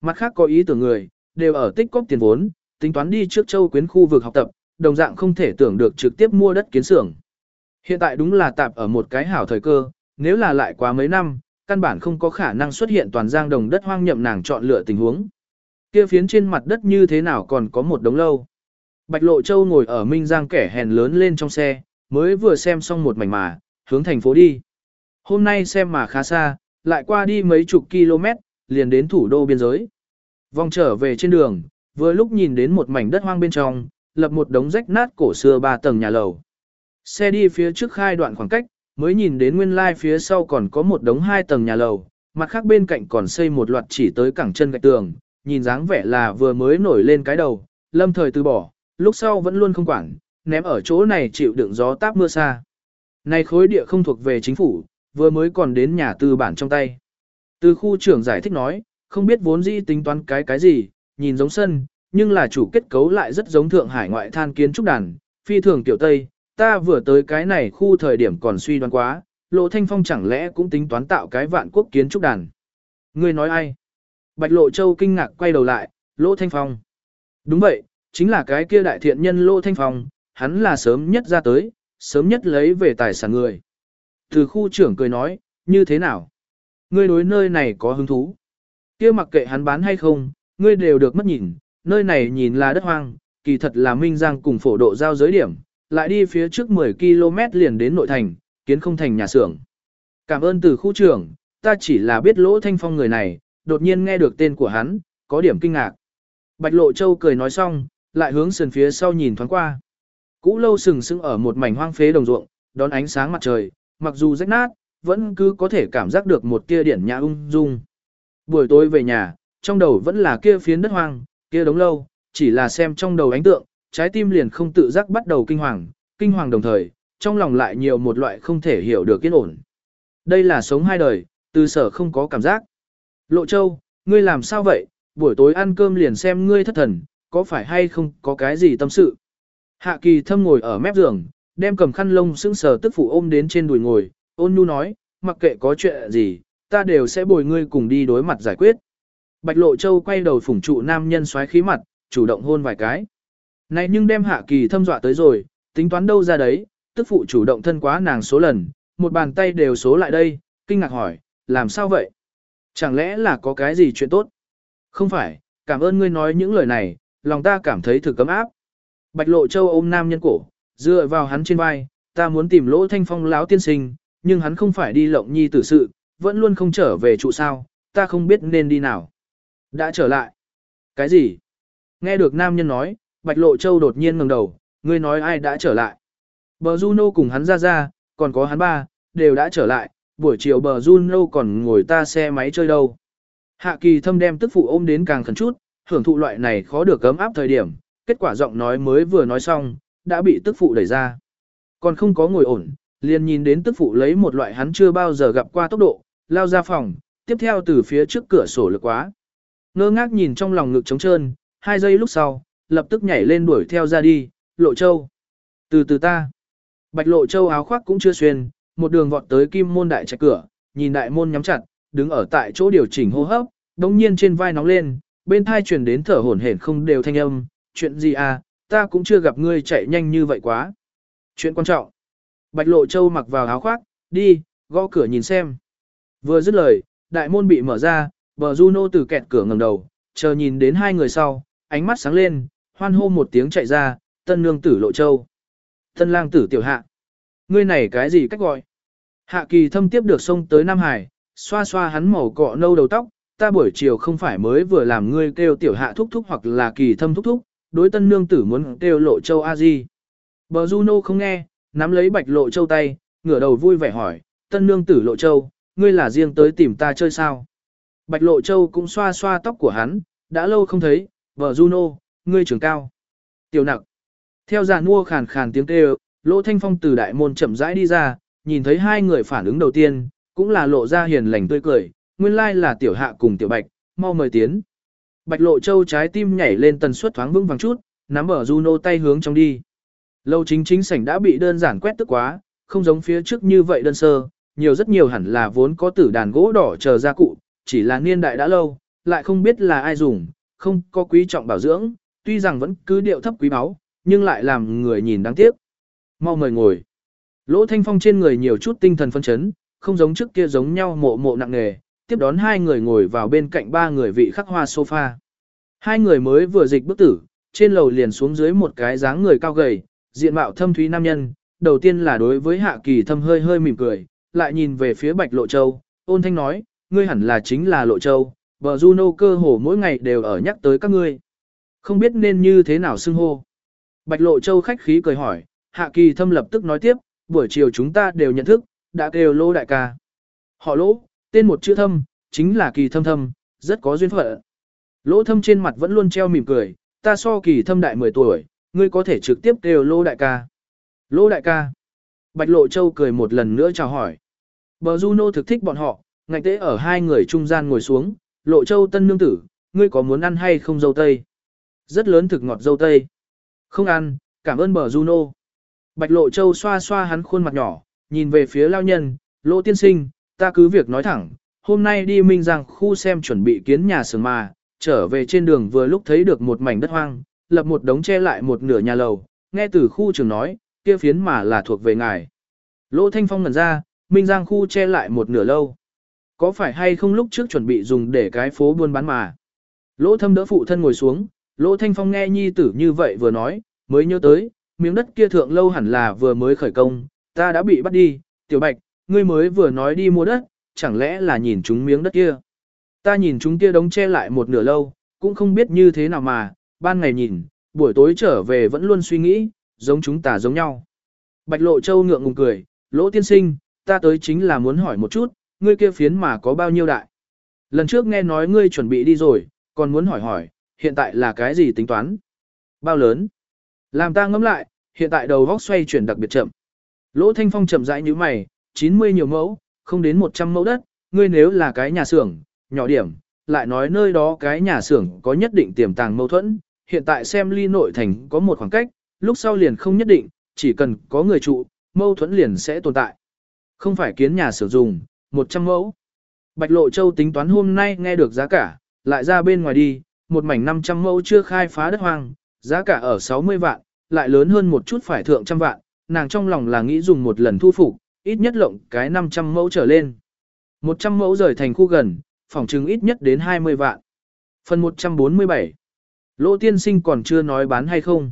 Mặt khác có ý tưởng người, đều ở tích cóp tiền vốn, tính toán đi trước châu quyến khu vực học tập, đồng dạng không thể tưởng được trực tiếp mua đất kiến xưởng. Hiện tại đúng là tạp ở một cái hảo thời cơ, nếu là lại quá mấy năm, căn bản không có khả năng xuất hiện toàn giang đồng đất hoang nhậm nàng chọn lựa tình huống. Kia phiến trên mặt đất như thế nào còn có một đống lâu. Bạch Lộ Châu ngồi ở Minh Giang kẻ hèn lớn lên trong xe, mới vừa xem xong một mảnh mà, hướng thành phố đi. Hôm nay xem mà khá xa, lại qua đi mấy chục km, liền đến thủ đô biên giới. Vòng trở về trên đường, vừa lúc nhìn đến một mảnh đất hoang bên trong, lập một đống rách nát cổ xưa ba tầng nhà lầu. Xe đi phía trước khai đoạn khoảng cách, mới nhìn đến nguyên lai phía sau còn có một đống hai tầng nhà lầu, mặt khác bên cạnh còn xây một loạt chỉ tới cẳng chân gạch tường, nhìn dáng vẻ là vừa mới nổi lên cái đầu, lâm thời từ bỏ, lúc sau vẫn luôn không quản, ném ở chỗ này chịu đựng gió táp mưa xa. Này khối địa không thuộc về chính phủ, vừa mới còn đến nhà tư bản trong tay. Từ khu trưởng giải thích nói, không biết vốn dĩ tính toán cái cái gì, nhìn giống sân, nhưng là chủ kết cấu lại rất giống thượng hải ngoại than kiến trúc đàn, phi thường tiểu Tây, ta vừa tới cái này khu thời điểm còn suy đoán quá, Lộ Thanh Phong chẳng lẽ cũng tính toán tạo cái vạn quốc kiến trúc đàn. Ngươi nói ai? Bạch Lộ Châu kinh ngạc quay đầu lại, Lỗ Thanh Phong. Đúng vậy, chính là cái kia đại thiện nhân Lỗ Thanh Phong, hắn là sớm nhất ra tới, sớm nhất lấy về tài sản người. Từ khu trưởng cười nói, như thế nào? Ngươi đối nơi này có hứng thú. kia mặc kệ hắn bán hay không, ngươi đều được mất nhìn, nơi này nhìn là đất hoang, kỳ thật là Minh Giang cùng phổ độ giao giới điểm, lại đi phía trước 10 km liền đến nội thành, kiến không thành nhà xưởng. Cảm ơn từ khu trưởng, ta chỉ là biết lỗ thanh phong người này, đột nhiên nghe được tên của hắn, có điểm kinh ngạc. Bạch Lộ Châu cười nói xong, lại hướng sườn phía sau nhìn thoáng qua. Cũ lâu sừng sững ở một mảnh hoang phế đồng ruộng, đón ánh sáng mặt trời, mặc dù rách nát, vẫn cứ có thể cảm giác được một kia điển nhã ung dung. Buổi tối về nhà, trong đầu vẫn là kia phiến đất hoang, kia đống lâu, chỉ là xem trong đầu ánh tượng, trái tim liền không tự giác bắt đầu kinh hoàng, kinh hoàng đồng thời, trong lòng lại nhiều một loại không thể hiểu được yên ổn. Đây là sống hai đời, từ sở không có cảm giác. Lộ Châu, ngươi làm sao vậy, buổi tối ăn cơm liền xem ngươi thất thần, có phải hay không có cái gì tâm sự. Hạ kỳ thâm ngồi ở mép giường, đem cầm khăn lông sững sờ tức phụ ôm đến trên đùi ngồi, ôn nhu nói, mặc kệ có chuyện gì, ta đều sẽ bồi ngươi cùng đi đối mặt giải quyết. Bạch Lộ Châu quay đầu phủng trụ nam nhân xoáy khí mặt, chủ động hôn vài cái. Này nhưng đem hạ kỳ thâm dọa tới rồi, tính toán đâu ra đấy, tức phụ chủ động thân quá nàng số lần, một bàn tay đều số lại đây, kinh ngạc hỏi, làm sao vậy? Chẳng lẽ là có cái gì chuyện tốt? Không phải, cảm ơn ngươi nói những lời này, lòng ta cảm thấy thử cấm áp. Bạch Lộ Châu ôm nam nhân cổ, dựa vào hắn trên vai, ta muốn tìm lỗ thanh phong lão tiên sinh, nhưng hắn không phải đi lộng nhi tử sự, vẫn luôn không trở về trụ sao, ta không biết nên đi nào. Đã trở lại. Cái gì? Nghe được nam nhân nói, Bạch Lộ Châu đột nhiên ngẩng đầu, ngươi nói ai đã trở lại. Bờ Juno cùng hắn ra ra, còn có hắn ba, đều đã trở lại, buổi chiều bờ Juno còn ngồi ta xe máy chơi đâu. Hạ kỳ thâm đem tức phụ ôm đến càng khẩn chút, hưởng thụ loại này khó được cấm áp thời điểm, kết quả giọng nói mới vừa nói xong, đã bị tức phụ đẩy ra. Còn không có ngồi ổn, liền nhìn đến tức phụ lấy một loại hắn chưa bao giờ gặp qua tốc độ, lao ra phòng, tiếp theo từ phía trước cửa sổ lực quá. Ngơ ngác nhìn trong lòng ngực trống trơn, hai giây lúc sau, lập tức nhảy lên đuổi theo ra đi, lộ châu. Từ từ ta, bạch lộ châu áo khoác cũng chưa xuyên, một đường vọt tới kim môn đại trạch cửa, nhìn đại môn nhắm chặt, đứng ở tại chỗ điều chỉnh hô hấp, đồng nhiên trên vai nóng lên, bên thai truyền đến thở hổn hển không đều thanh âm, chuyện gì à, ta cũng chưa gặp ngươi chạy nhanh như vậy quá. Chuyện quan trọng. Bạch Lộ Châu mặc vào áo khoác, đi, gõ cửa nhìn xem. Vừa dứt lời, đại môn bị mở ra, bờ Juno từ kẹt cửa ngẩng đầu, chờ nhìn đến hai người sau, ánh mắt sáng lên, hoan hô một tiếng chạy ra, tân nương tử Lộ Châu. Tân lang tử tiểu hạ. Ngươi này cái gì cách gọi? Hạ kỳ thâm tiếp được sông tới Nam Hải, xoa xoa hắn màu cọ nâu đầu tóc, ta buổi chiều không phải mới vừa làm ngươi kêu tiểu hạ thúc thúc hoặc là kỳ thâm thúc thúc, đối tân nương tử muốn kêu lộ châu a di. Bờ Juno không nghe, nắm lấy bạch lộ châu tay, ngửa đầu vui vẻ hỏi, tân nương tử lộ châu, ngươi là riêng tới tìm ta chơi sao? Bạch lộ châu cũng xoa xoa tóc của hắn, đã lâu không thấy, vợ Juno, ngươi trưởng cao. Tiểu nặc. Theo giàn mua khàn khàn tiếng kêu, lỗ thanh phong từ đại môn chậm rãi đi ra, nhìn thấy hai người phản ứng đầu tiên, cũng là lộ ra hiền lành tươi cười, nguyên lai là tiểu hạ cùng tiểu bạch, mau mời tiến. Bạch lộ châu trái tim nhảy lên tần suất thoáng vững vàng chút, nắm ở Juno tay hướng trong đi. Lâu chính chính sảnh đã bị đơn giản quét tức quá, không giống phía trước như vậy đơn sơ, nhiều rất nhiều hẳn là vốn có tử đàn gỗ đỏ chờ gia cụ, chỉ là niên đại đã lâu, lại không biết là ai dùng, không có quý trọng bảo dưỡng, tuy rằng vẫn cứ điệu thấp quý báu, nhưng lại làm người nhìn đáng tiếc. Mau mời ngồi. Lỗ Thanh Phong trên người nhiều chút tinh thần phân chấn, không giống trước kia giống nhau mộ mộ nặng nề, tiếp đón hai người ngồi vào bên cạnh ba người vị khắc hoa sofa. Hai người mới vừa dịch bức tử, trên lầu liền xuống dưới một cái dáng người cao gầy, diện mạo thâm thúy nam nhân, đầu tiên là đối với hạ kỳ thâm hơi hơi mỉm cười, lại nhìn về phía bạch lộ châu, ôn thanh nói, ngươi hẳn là chính là lộ châu, bờ Juno cơ hồ mỗi ngày đều ở nhắc tới các ngươi. Không biết nên như thế nào xưng hô. Bạch lộ châu khách khí cười hỏi, hạ kỳ thâm lập tức nói tiếp, buổi chiều chúng ta đều nhận thức, đã kêu lô đại ca. Họ lỗ, tên một chữ thâm, chính là kỳ thâm thâm, rất có duyên phận. Lỗ thâm trên mặt vẫn luôn treo mỉm cười, ta so kỳ thâm đại 10 tuổi, ngươi có thể trực tiếp kêu lô đại ca. Lô đại ca. Bạch lộ châu cười một lần nữa chào hỏi. Bờ Juno thực thích bọn họ, ngạch tế ở hai người trung gian ngồi xuống, lộ châu tân nương tử, ngươi có muốn ăn hay không dâu tây? Rất lớn thực ngọt dâu tây. Không ăn, cảm ơn bờ Juno. Bạch lộ châu xoa xoa hắn khuôn mặt nhỏ, nhìn về phía lao nhân, lỗ tiên sinh, ta cứ việc nói thẳng, hôm nay đi Minh Giang khu xem chuẩn bị kiến nhà xưởng mà, trở về trên đường vừa lúc thấy được một mảnh đất hoang, lập một đống che lại một nửa nhà lầu, nghe từ khu trưởng nói, kia phiến mà là thuộc về ngài. Lỗ Thanh Phong ngẩn ra, Minh Giang khu che lại một nửa lâu. Có phải hay không lúc trước chuẩn bị dùng để cái phố buôn bán mà? Lỗ thâm đỡ phụ thân ngồi xuống, Lỗ Thanh Phong nghe nhi tử như vậy vừa nói, mới nhớ tới, miếng đất kia thượng lâu hẳn là vừa mới khởi công, ta đã bị bắt đi, tiểu bạch, ngươi mới vừa nói đi mua đất, chẳng lẽ là nhìn chúng miếng đất kia. Ta nhìn chúng kia đống che lại một nửa lâu, cũng không biết như thế nào mà, ban ngày nhìn, buổi tối trở về vẫn luôn suy nghĩ, giống chúng ta giống nhau. Bạch Lộ Châu ngượng ngùng cười, lỗ tiên sinh, ta tới chính là muốn hỏi một chút, ngươi kia phiến mà có bao nhiêu đại. Lần trước nghe nói ngươi chuẩn bị đi rồi, còn muốn hỏi hỏi, hiện tại là cái gì tính toán? Bao lớn? Làm ta ngẫm lại, hiện tại đầu góc xoay chuyển đặc biệt chậm. Lỗ Thanh Phong chậm rãi như mày, 90 nhiều mẫu, không đến 100 mẫu đất, ngươi nếu là cái nhà xưởng, nhỏ điểm, lại nói nơi đó cái nhà xưởng có nhất định tiềm tàng mâu thuẫn, hiện tại xem ly nội thành có một khoảng cách, lúc sau liền không nhất định, chỉ cần có người trụ, mâu thuẫn liền sẽ tồn tại. Không phải kiến nhà sử dụng, 100 mẫu. Bạch Lộ Châu tính toán hôm nay nghe được giá cả, lại ra bên ngoài đi, một mảnh 500 mẫu chưa khai phá đất hoang, giá cả ở 60 vạn, lại lớn hơn một chút phải thượng trăm vạn, nàng trong lòng là nghĩ dùng một lần thu phục, ít nhất lộng cái 500 mẫu trở lên. 100 mẫu rời thành khu gần, phòng trừng ít nhất đến 20 vạn. Phần 147 Lỗ tiên sinh còn chưa nói bán hay không?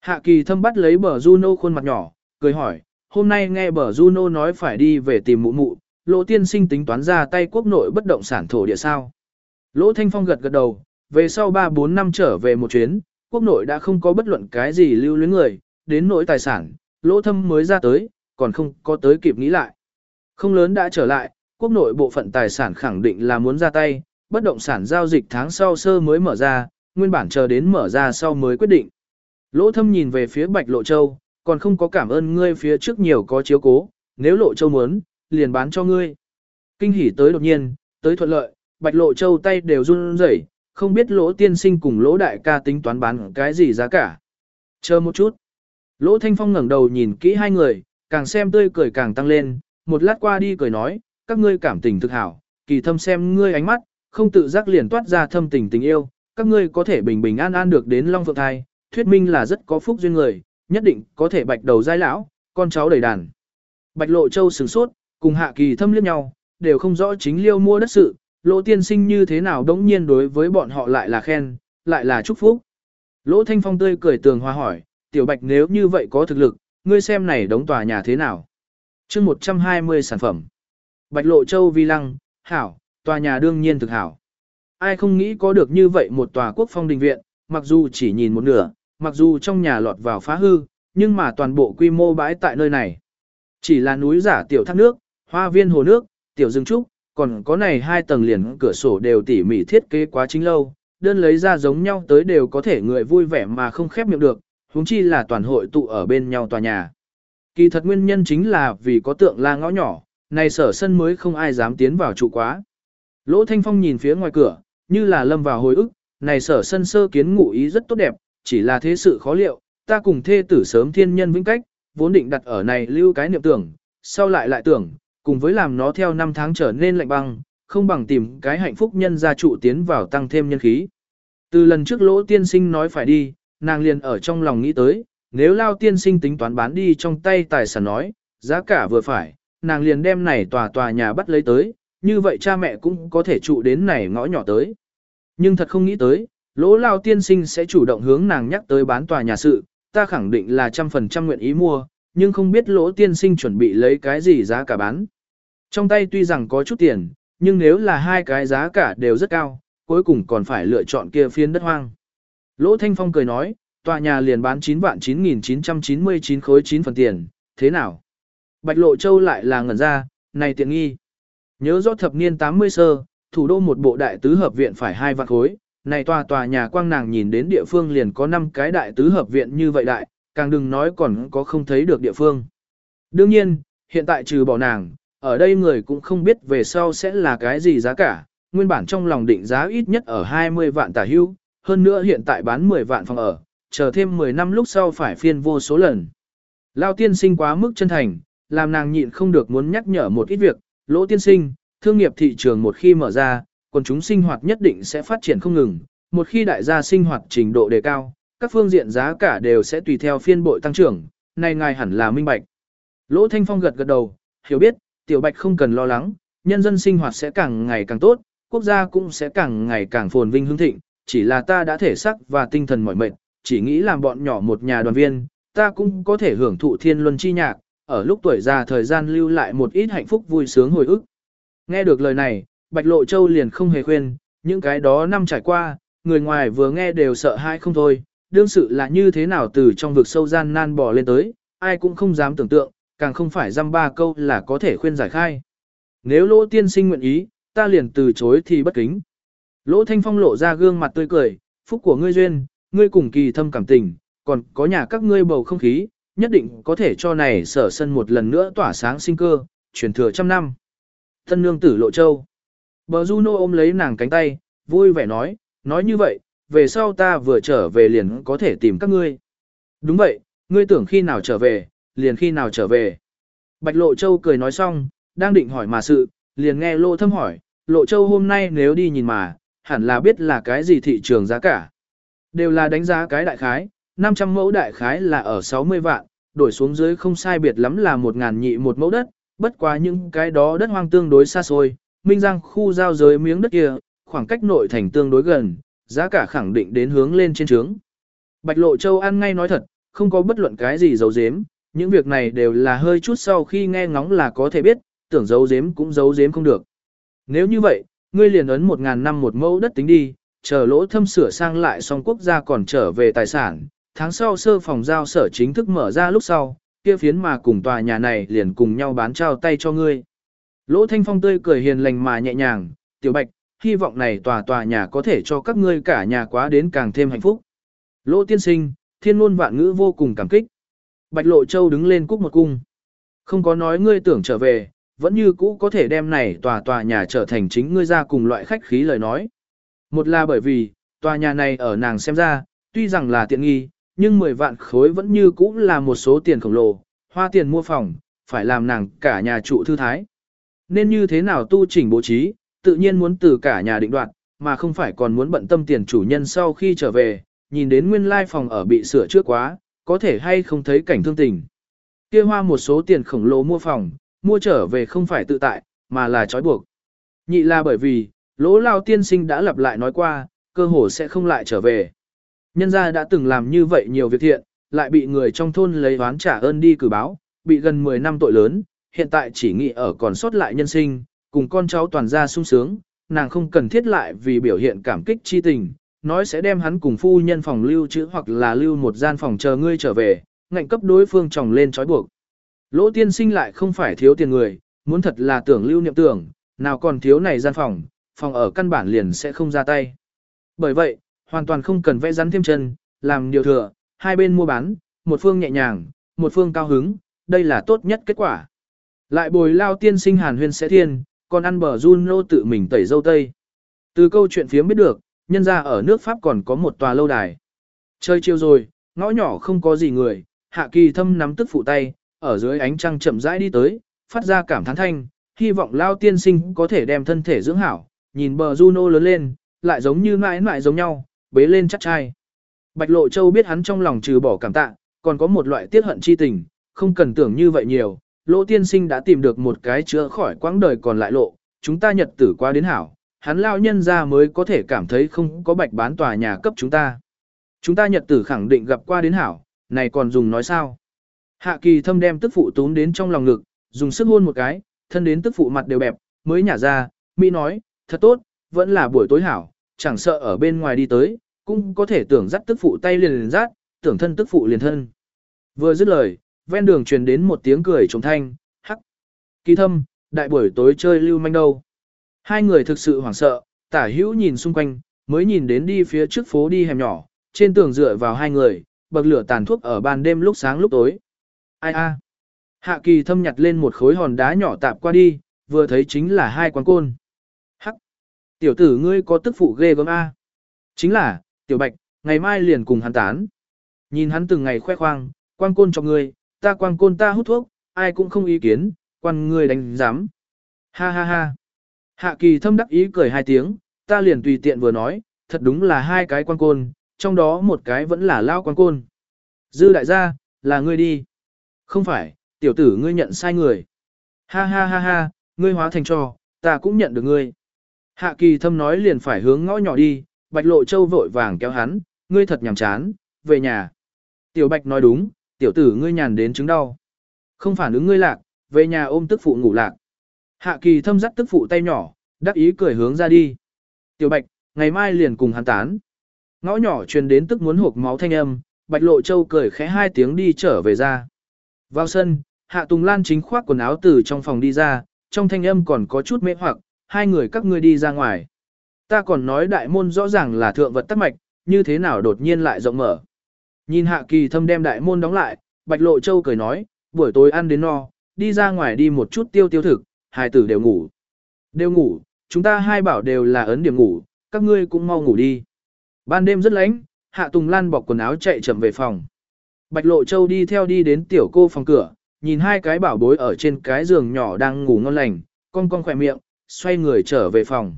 Hạ kỳ thâm bắt lấy bờ Juno khuôn mặt nhỏ, cười hỏi, hôm nay nghe bờ Juno nói phải đi về tìm mụ mụ, lỗ tiên sinh tính toán ra tay quốc nội bất động sản thổ địa sao. Lỗ thanh phong gật gật đầu, về sau 3-4 năm trở về một chuyến, quốc nội đã không có bất luận cái gì lưu luyến người, đến nỗi tài sản, lỗ thâm mới ra tới, còn không có tới kịp nghĩ lại. Không lớn đã trở lại, quốc nội bộ phận tài sản khẳng định là muốn ra tay, bất động sản giao dịch tháng sau sơ mới mở ra, nguyên bản chờ đến mở ra sau mới quyết định. Lỗ thâm nhìn về phía Bạch Lộ Châu, còn không có cảm ơn ngươi phía trước nhiều có chiếu cố, nếu Lộ Châu muốn, liền bán cho ngươi. Kinh hỉ tới đột nhiên, tới thuận lợi, Bạch Lộ Châu tay đều run rẩy, không biết lỗ tiên sinh cùng lỗ đại ca tính toán bán cái gì giá cả. Chờ một chút. Lỗ Thanh Phong ngẩng đầu nhìn kỹ hai người, càng xem tươi cười càng tăng lên, một lát qua đi cười nói, các ngươi cảm tình thực hảo, kỳ thâm xem ngươi ánh mắt, không tự giác liền toát ra thâm tình tình yêu, các ngươi có thể bình bình an an được đến Long Phượng Thai, thuyết minh là rất có phúc duyên người, nhất định có thể bạch đầu giai lão, con cháu đầy đàn. Bạch Lộ Châu sửng sốt, cùng Hạ Kỳ thâm liếc nhau, đều không rõ chính liêu mua đất sự, Lỗ tiên sinh như thế nào đống nhiên đối với bọn họ lại là khen, lại là chúc phúc. Lỗ Thanh Phong tươi cười tường hòa hỏi, tiểu bạch nếu như vậy có thực lực, ngươi xem này đống tòa nhà thế nào. chương 120 sản phẩm. Bạch Lộ Châu Vi Lăng, hảo, tòa nhà đương nhiên thực hảo. Ai không nghĩ có được như vậy một tòa quốc phong đình viện, mặc dù chỉ nhìn một nửa, mặc dù trong nhà lọt vào phá hư, nhưng mà toàn bộ quy mô bãi tại nơi này. Chỉ là núi giả tiểu thác nước, hoa viên hồ nước, tiểu rừng trúc, còn có này hai tầng liền cửa sổ đều tỉ mỉ thiết kế quá chính lâu, đơn lấy ra giống nhau tới đều có thể người vui vẻ mà không khép miệng được, huống chi là toàn hội tụ ở bên nhau tòa nhà. Kỳ thật nguyên nhân chính là vì có tượng la ngõ nhỏ, này sở sân mới không ai dám tiến vào trụ quá. Lỗ Thanh Phong nhìn phía ngoài cửa, như là lâm vào hồi ức, này sở sân sơ kiến ngụ ý rất tốt đẹp, chỉ là thế sự khó liệu, ta cùng thê tử sớm thiên nhân vĩnh cách, vốn định đặt ở này lưu cái niệm tưởng, sau lại lại tưởng, cùng với làm nó theo năm tháng trở nên lạnh băng, không bằng tìm cái hạnh phúc nhân gia trụ tiến vào tăng thêm nhân khí. Từ lần trước lỗ tiên sinh nói phải đi, nàng liền ở trong lòng nghĩ tới, nếu lao tiên sinh tính toán bán đi trong tay tài sản nói, giá cả vừa phải, nàng liền đem này tòa tòa nhà bắt lấy tới, như vậy cha mẹ cũng có thể trụ đến này ngõ nhỏ tới. Nhưng thật không nghĩ tới, lỗ lao tiên sinh sẽ chủ động hướng nàng nhắc tới bán tòa nhà sự, ta khẳng định là trăm phần trăm nguyện ý mua, nhưng không biết lỗ tiên sinh chuẩn bị lấy cái gì giá cả bán. Trong tay tuy rằng có chút tiền, nhưng nếu là hai cái giá cả đều rất cao, cuối cùng còn phải lựa chọn kia phiên đất hoang. Lỗ Thanh Phong cười nói, tòa nhà liền bán 9 vạn 9.999 khối 9 phần tiền, thế nào? Bạch Lộ Châu lại là ngẩn ra, này tiện nghi. Nhớ rõ thập niên 80 sơ, thủ đô một bộ đại tứ hợp viện phải hai vạn khối, này tòa tòa nhà quang nàng nhìn đến địa phương liền có 5 cái đại tứ hợp viện như vậy đại, càng đừng nói còn có không thấy được địa phương. Đương nhiên, hiện tại trừ bỏ nàng, ở đây người cũng không biết về sau sẽ là cái gì giá cả, nguyên bản trong lòng định giá ít nhất ở 20 vạn tả hưu, hơn nữa hiện tại bán 10 vạn phòng ở, chờ thêm 10 năm lúc sau phải phiên vô số lần. Lao tiên sinh quá mức chân thành, làm nàng nhịn không được muốn nhắc nhở một ít việc, lỗ tiên sinh, thương nghiệp thị trường một khi mở ra, quần chúng sinh hoạt nhất định sẽ phát triển không ngừng, một khi đại gia sinh hoạt trình độ đề cao, các phương diện giá cả đều sẽ tùy theo phiên bội tăng trưởng, này ngài hẳn là minh bạch. Lỗ Thanh Phong gật gật đầu, hiểu biết, tiểu bạch không cần lo lắng, nhân dân sinh hoạt sẽ càng ngày càng tốt, quốc gia cũng sẽ càng ngày càng phồn vinh hưng thịnh, chỉ là ta đã thể sắc và tinh thần mỏi mệt, chỉ nghĩ làm bọn nhỏ một nhà đoàn viên, ta cũng có thể hưởng thụ thiên luân chi nhạc, ở lúc tuổi già thời gian lưu lại một ít hạnh phúc vui sướng hồi ức. Nghe được lời này, Bạch Lộ Châu liền không hề khuyên, những cái đó năm trải qua, người ngoài vừa nghe đều sợ hãi không thôi, đương sự là như thế nào từ trong vực sâu gian nan bò lên tới, ai cũng không dám tưởng tượng, càng không phải dăm ba câu là có thể khuyên giải khai. Nếu lỗ tiên sinh nguyện ý, ta liền từ chối thì bất kính. Lỗ thanh phong lộ ra gương mặt tươi cười, phúc của ngươi duyên, ngươi cùng kỳ thâm cảm tình, còn có nhà các ngươi bầu không khí, nhất định có thể cho này sở sân một lần nữa tỏa sáng sinh cơ, truyền thừa trăm năm. Thân nương tử lộ châu. Bờ Juno ôm lấy nàng cánh tay, vui vẻ nói, nói như vậy, về sau ta vừa trở về liền có thể tìm các ngươi. Đúng vậy, ngươi tưởng khi nào trở về, liền khi nào trở về. Bạch Lộ Châu cười nói xong, đang định hỏi mà sự, liền nghe Lộ Thâm hỏi, Lộ Châu hôm nay nếu đi nhìn mà, hẳn là biết là cái gì thị trường giá cả. Đều là đánh giá cái đại khái, 500 mẫu đại khái là ở 60 vạn, đổi xuống dưới không sai biệt lắm là 1.000 nhị một mẫu đất, bất quá những cái đó đất hoang tương đối xa xôi, Minh Giang khu giao giới miếng đất kia, khoảng cách nội thành tương đối gần, giá cả khẳng định đến hướng lên trên trướng. Bạch Lộ Châu ăn ngay nói thật, không có bất luận cái gì giấu giếm, những việc này đều là hơi chút sau khi nghe ngóng là có thể biết, tưởng giấu giếm cũng giấu giếm không được. Nếu như vậy, ngươi liền ấn một ngàn năm một mẫu đất tính đi, chờ lỗ thâm sửa sang lại xong quốc gia còn trở về tài sản, tháng sau sơ phòng giao sở chính thức mở ra lúc sau, kia phiến mà cùng tòa nhà này liền cùng nhau bán trao tay cho ngươi. Lỗ thanh phong tươi cười hiền lành mà nhẹ nhàng, tiểu bạch, hy vọng này tòa tòa nhà có thể cho các ngươi cả nhà quá đến càng thêm hạnh phúc. Lỗ tiên sinh, thiên ngôn vạn ngữ vô cùng cảm kích. Bạch Lộ Châu đứng lên cúc một cung. Không có nói ngươi tưởng trở về, vẫn như cũ có thể đem này tòa tòa nhà trở thành chính ngươi ra cùng loại khách khí lời nói. Một là bởi vì, tòa nhà này ở nàng xem ra, tuy rằng là tiện nghi, nhưng 10 vạn khối vẫn như cũ là một số tiền khổng lồ, hoa tiền mua phòng, phải làm nàng cả nhà trụ thư thái. Nên như thế nào tu chỉnh bố trí, tự nhiên muốn từ cả nhà định đoạt, mà không phải còn muốn bận tâm tiền chủ nhân sau khi trở về, nhìn đến nguyên lai phòng ở bị sửa trước quá, có thể hay không thấy cảnh thương tình. Kia hoa một số tiền khổng lồ mua phòng, mua trở về không phải tự tại, mà là trói buộc. Nhị là bởi vì, lỗ lao tiên sinh đã lặp lại nói qua, cơ hồ sẽ không lại trở về. Nhân gia đã từng làm như vậy nhiều việc thiện, lại bị người trong thôn lấy oán trả ơn đi cử báo, bị gần 10 năm tội lớn, hiện tại chỉ nghĩ ở còn sót lại nhân sinh, cùng con cháu toàn gia sung sướng, nàng không cần thiết lại vì biểu hiện cảm kích chi tình, nói sẽ đem hắn cùng phu nhân phòng lưu trữ hoặc là lưu một gian phòng chờ ngươi trở về, ngạnh cấp đối phương chồng lên trói buộc. Lỗ tiên sinh lại không phải thiếu tiền người, muốn thật là tưởng lưu niệm tưởng, nào còn thiếu này gian phòng, phòng ở căn bản liền sẽ không ra tay. Bởi vậy, hoàn toàn không cần vẽ rắn thêm chân, làm điều thừa, hai bên mua bán, một phương nhẹ nhàng, một phương cao hứng, đây là tốt nhất kết quả. Lại bồi lao tiên sinh hàn huyên sẽ thiên, còn ăn bờ Juno tự mình tẩy dâu tây. Từ câu chuyện phía biết được, nhân ra ở nước Pháp còn có một tòa lâu đài. Chơi chiều rồi, ngõ nhỏ không có gì người, hạ kỳ thâm nắm tức phụ tay, ở dưới ánh trăng chậm rãi đi tới, phát ra cảm thán thanh, hy vọng lao tiên sinh có thể đem thân thể dưỡng hảo, nhìn bờ Juno lớn lên, lại giống như mãi mãi giống nhau, bế lên chắc trai. Bạch Lộ Châu biết hắn trong lòng trừ bỏ cảm tạ, còn có một loại tiết hận chi tình, không cần tưởng như vậy nhiều, Lỗ tiên sinh đã tìm được một cái chữa khỏi quãng đời còn lại lộ, chúng ta nhật tử qua đến hảo, hắn lao nhân ra mới có thể cảm thấy không có bạch bán tòa nhà cấp chúng ta. Chúng ta nhật tử khẳng định gặp qua đến hảo, này còn dùng nói sao. Hạ kỳ thâm đem tức phụ tún đến trong lòng ngực, dùng sức hôn một cái, thân đến tức phụ mặt đều bẹp, mới nhả ra, Mỹ nói, thật tốt, vẫn là buổi tối hảo, chẳng sợ ở bên ngoài đi tới, cũng có thể tưởng dắt tức phụ tay liền liền dắt, tưởng thân tức phụ liền thân. Vừa dứt lời, ven đường truyền đến một tiếng cười trống thanh, hắc. Kỳ thâm, đại buổi tối chơi lưu manh đâu. Hai người thực sự hoảng sợ, tả hữu nhìn xung quanh, mới nhìn đến đi phía trước phố đi hẻm nhỏ, trên tường dựa vào hai người, bậc lửa tàn thuốc ở ban đêm lúc sáng lúc tối. Ai a? Hạ kỳ thâm nhặt lên một khối hòn đá nhỏ tạp qua đi, vừa thấy chính là hai quán côn. Tiểu tử ngươi có tức phụ ghê gớm a. Chính là, tiểu bạch, ngày mai liền cùng hắn tán. Nhìn hắn từng ngày khoe khoang, quang côn cho ngươi, ta quang côn ta hút thuốc, ai cũng không ý kiến, quan ngươi đánh giám. Ha ha ha. Hạ kỳ thâm đắc ý cười hai tiếng, ta liền tùy tiện vừa nói, thật đúng là hai cái quan côn, trong đó một cái vẫn là lao quan côn. Dư đại gia, là ngươi đi. Không phải, tiểu tử ngươi nhận sai người. Ha ha ha ha, ngươi hóa thành trò, ta cũng nhận được ngươi. Hạ kỳ thâm nói liền phải hướng ngõ nhỏ đi, bạch lộ châu vội vàng kéo hắn, ngươi thật nhàm chán, về nhà. Tiểu bạch nói đúng, tiểu tử ngươi nhàn đến chứng đau. Không phản ứng ngươi lạc, về nhà ôm tức phụ ngủ lạc. Hạ kỳ thâm dắt tức phụ tay nhỏ, đắc ý cười hướng ra đi. Tiểu bạch, ngày mai liền cùng hắn tán. Ngõ nhỏ truyền đến tức muốn hộp máu thanh âm, bạch lộ châu cười khẽ hai tiếng đi trở về ra. Vào sân, hạ tùng lan chính khoác quần áo từ trong phòng đi ra, trong thanh âm còn có chút mê hoặc, hai người các ngươi đi ra ngoài. Ta còn nói đại môn rõ ràng là thượng vật tắc mạch, như thế nào đột nhiên lại rộng mở. Nhìn hạ kỳ thâm đem đại môn đóng lại, bạch lộ châu cười nói, buổi tối ăn đến no, đi ra ngoài đi một chút tiêu tiêu thực, hai tử đều ngủ. Đều ngủ, chúng ta hai bảo đều là ấn điểm ngủ, các ngươi cũng mau ngủ đi. Ban đêm rất lạnh, hạ tùng lan bọc quần áo chạy chậm về phòng. Bạch lộ châu đi theo đi đến tiểu cô phòng cửa, nhìn hai cái bảo bối ở trên cái giường nhỏ đang ngủ ngon lành, con con khỏe miệng, xoay người trở về phòng.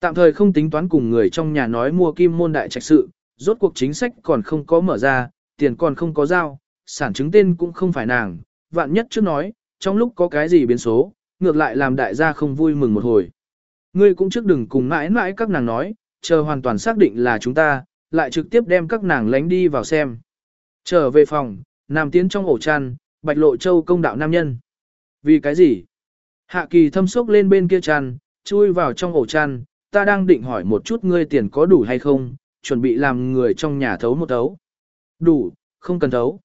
Tạm thời không tính toán cùng người trong nhà nói mua kim môn đại trạch sự, rốt cuộc chính sách còn không có mở ra, tiền còn không có giao, sản chứng tên cũng không phải nàng, vạn nhất trước nói, trong lúc có cái gì biến số, ngược lại làm đại gia không vui mừng một hồi. Ngươi cũng trước đừng cùng mãi mãi các nàng nói, chờ hoàn toàn xác định là chúng ta, lại trực tiếp đem các nàng lánh đi vào xem. Trở về phòng, nằm tiến trong ổ chăn, bạch lộ châu công đạo nam nhân. Vì cái gì? Hạ kỳ thâm sốc lên bên kia chăn, chui vào trong ổ chăn, ta đang định hỏi một chút ngươi tiền có đủ hay không, chuẩn bị làm người trong nhà thấu một thấu. Đủ, không cần thấu.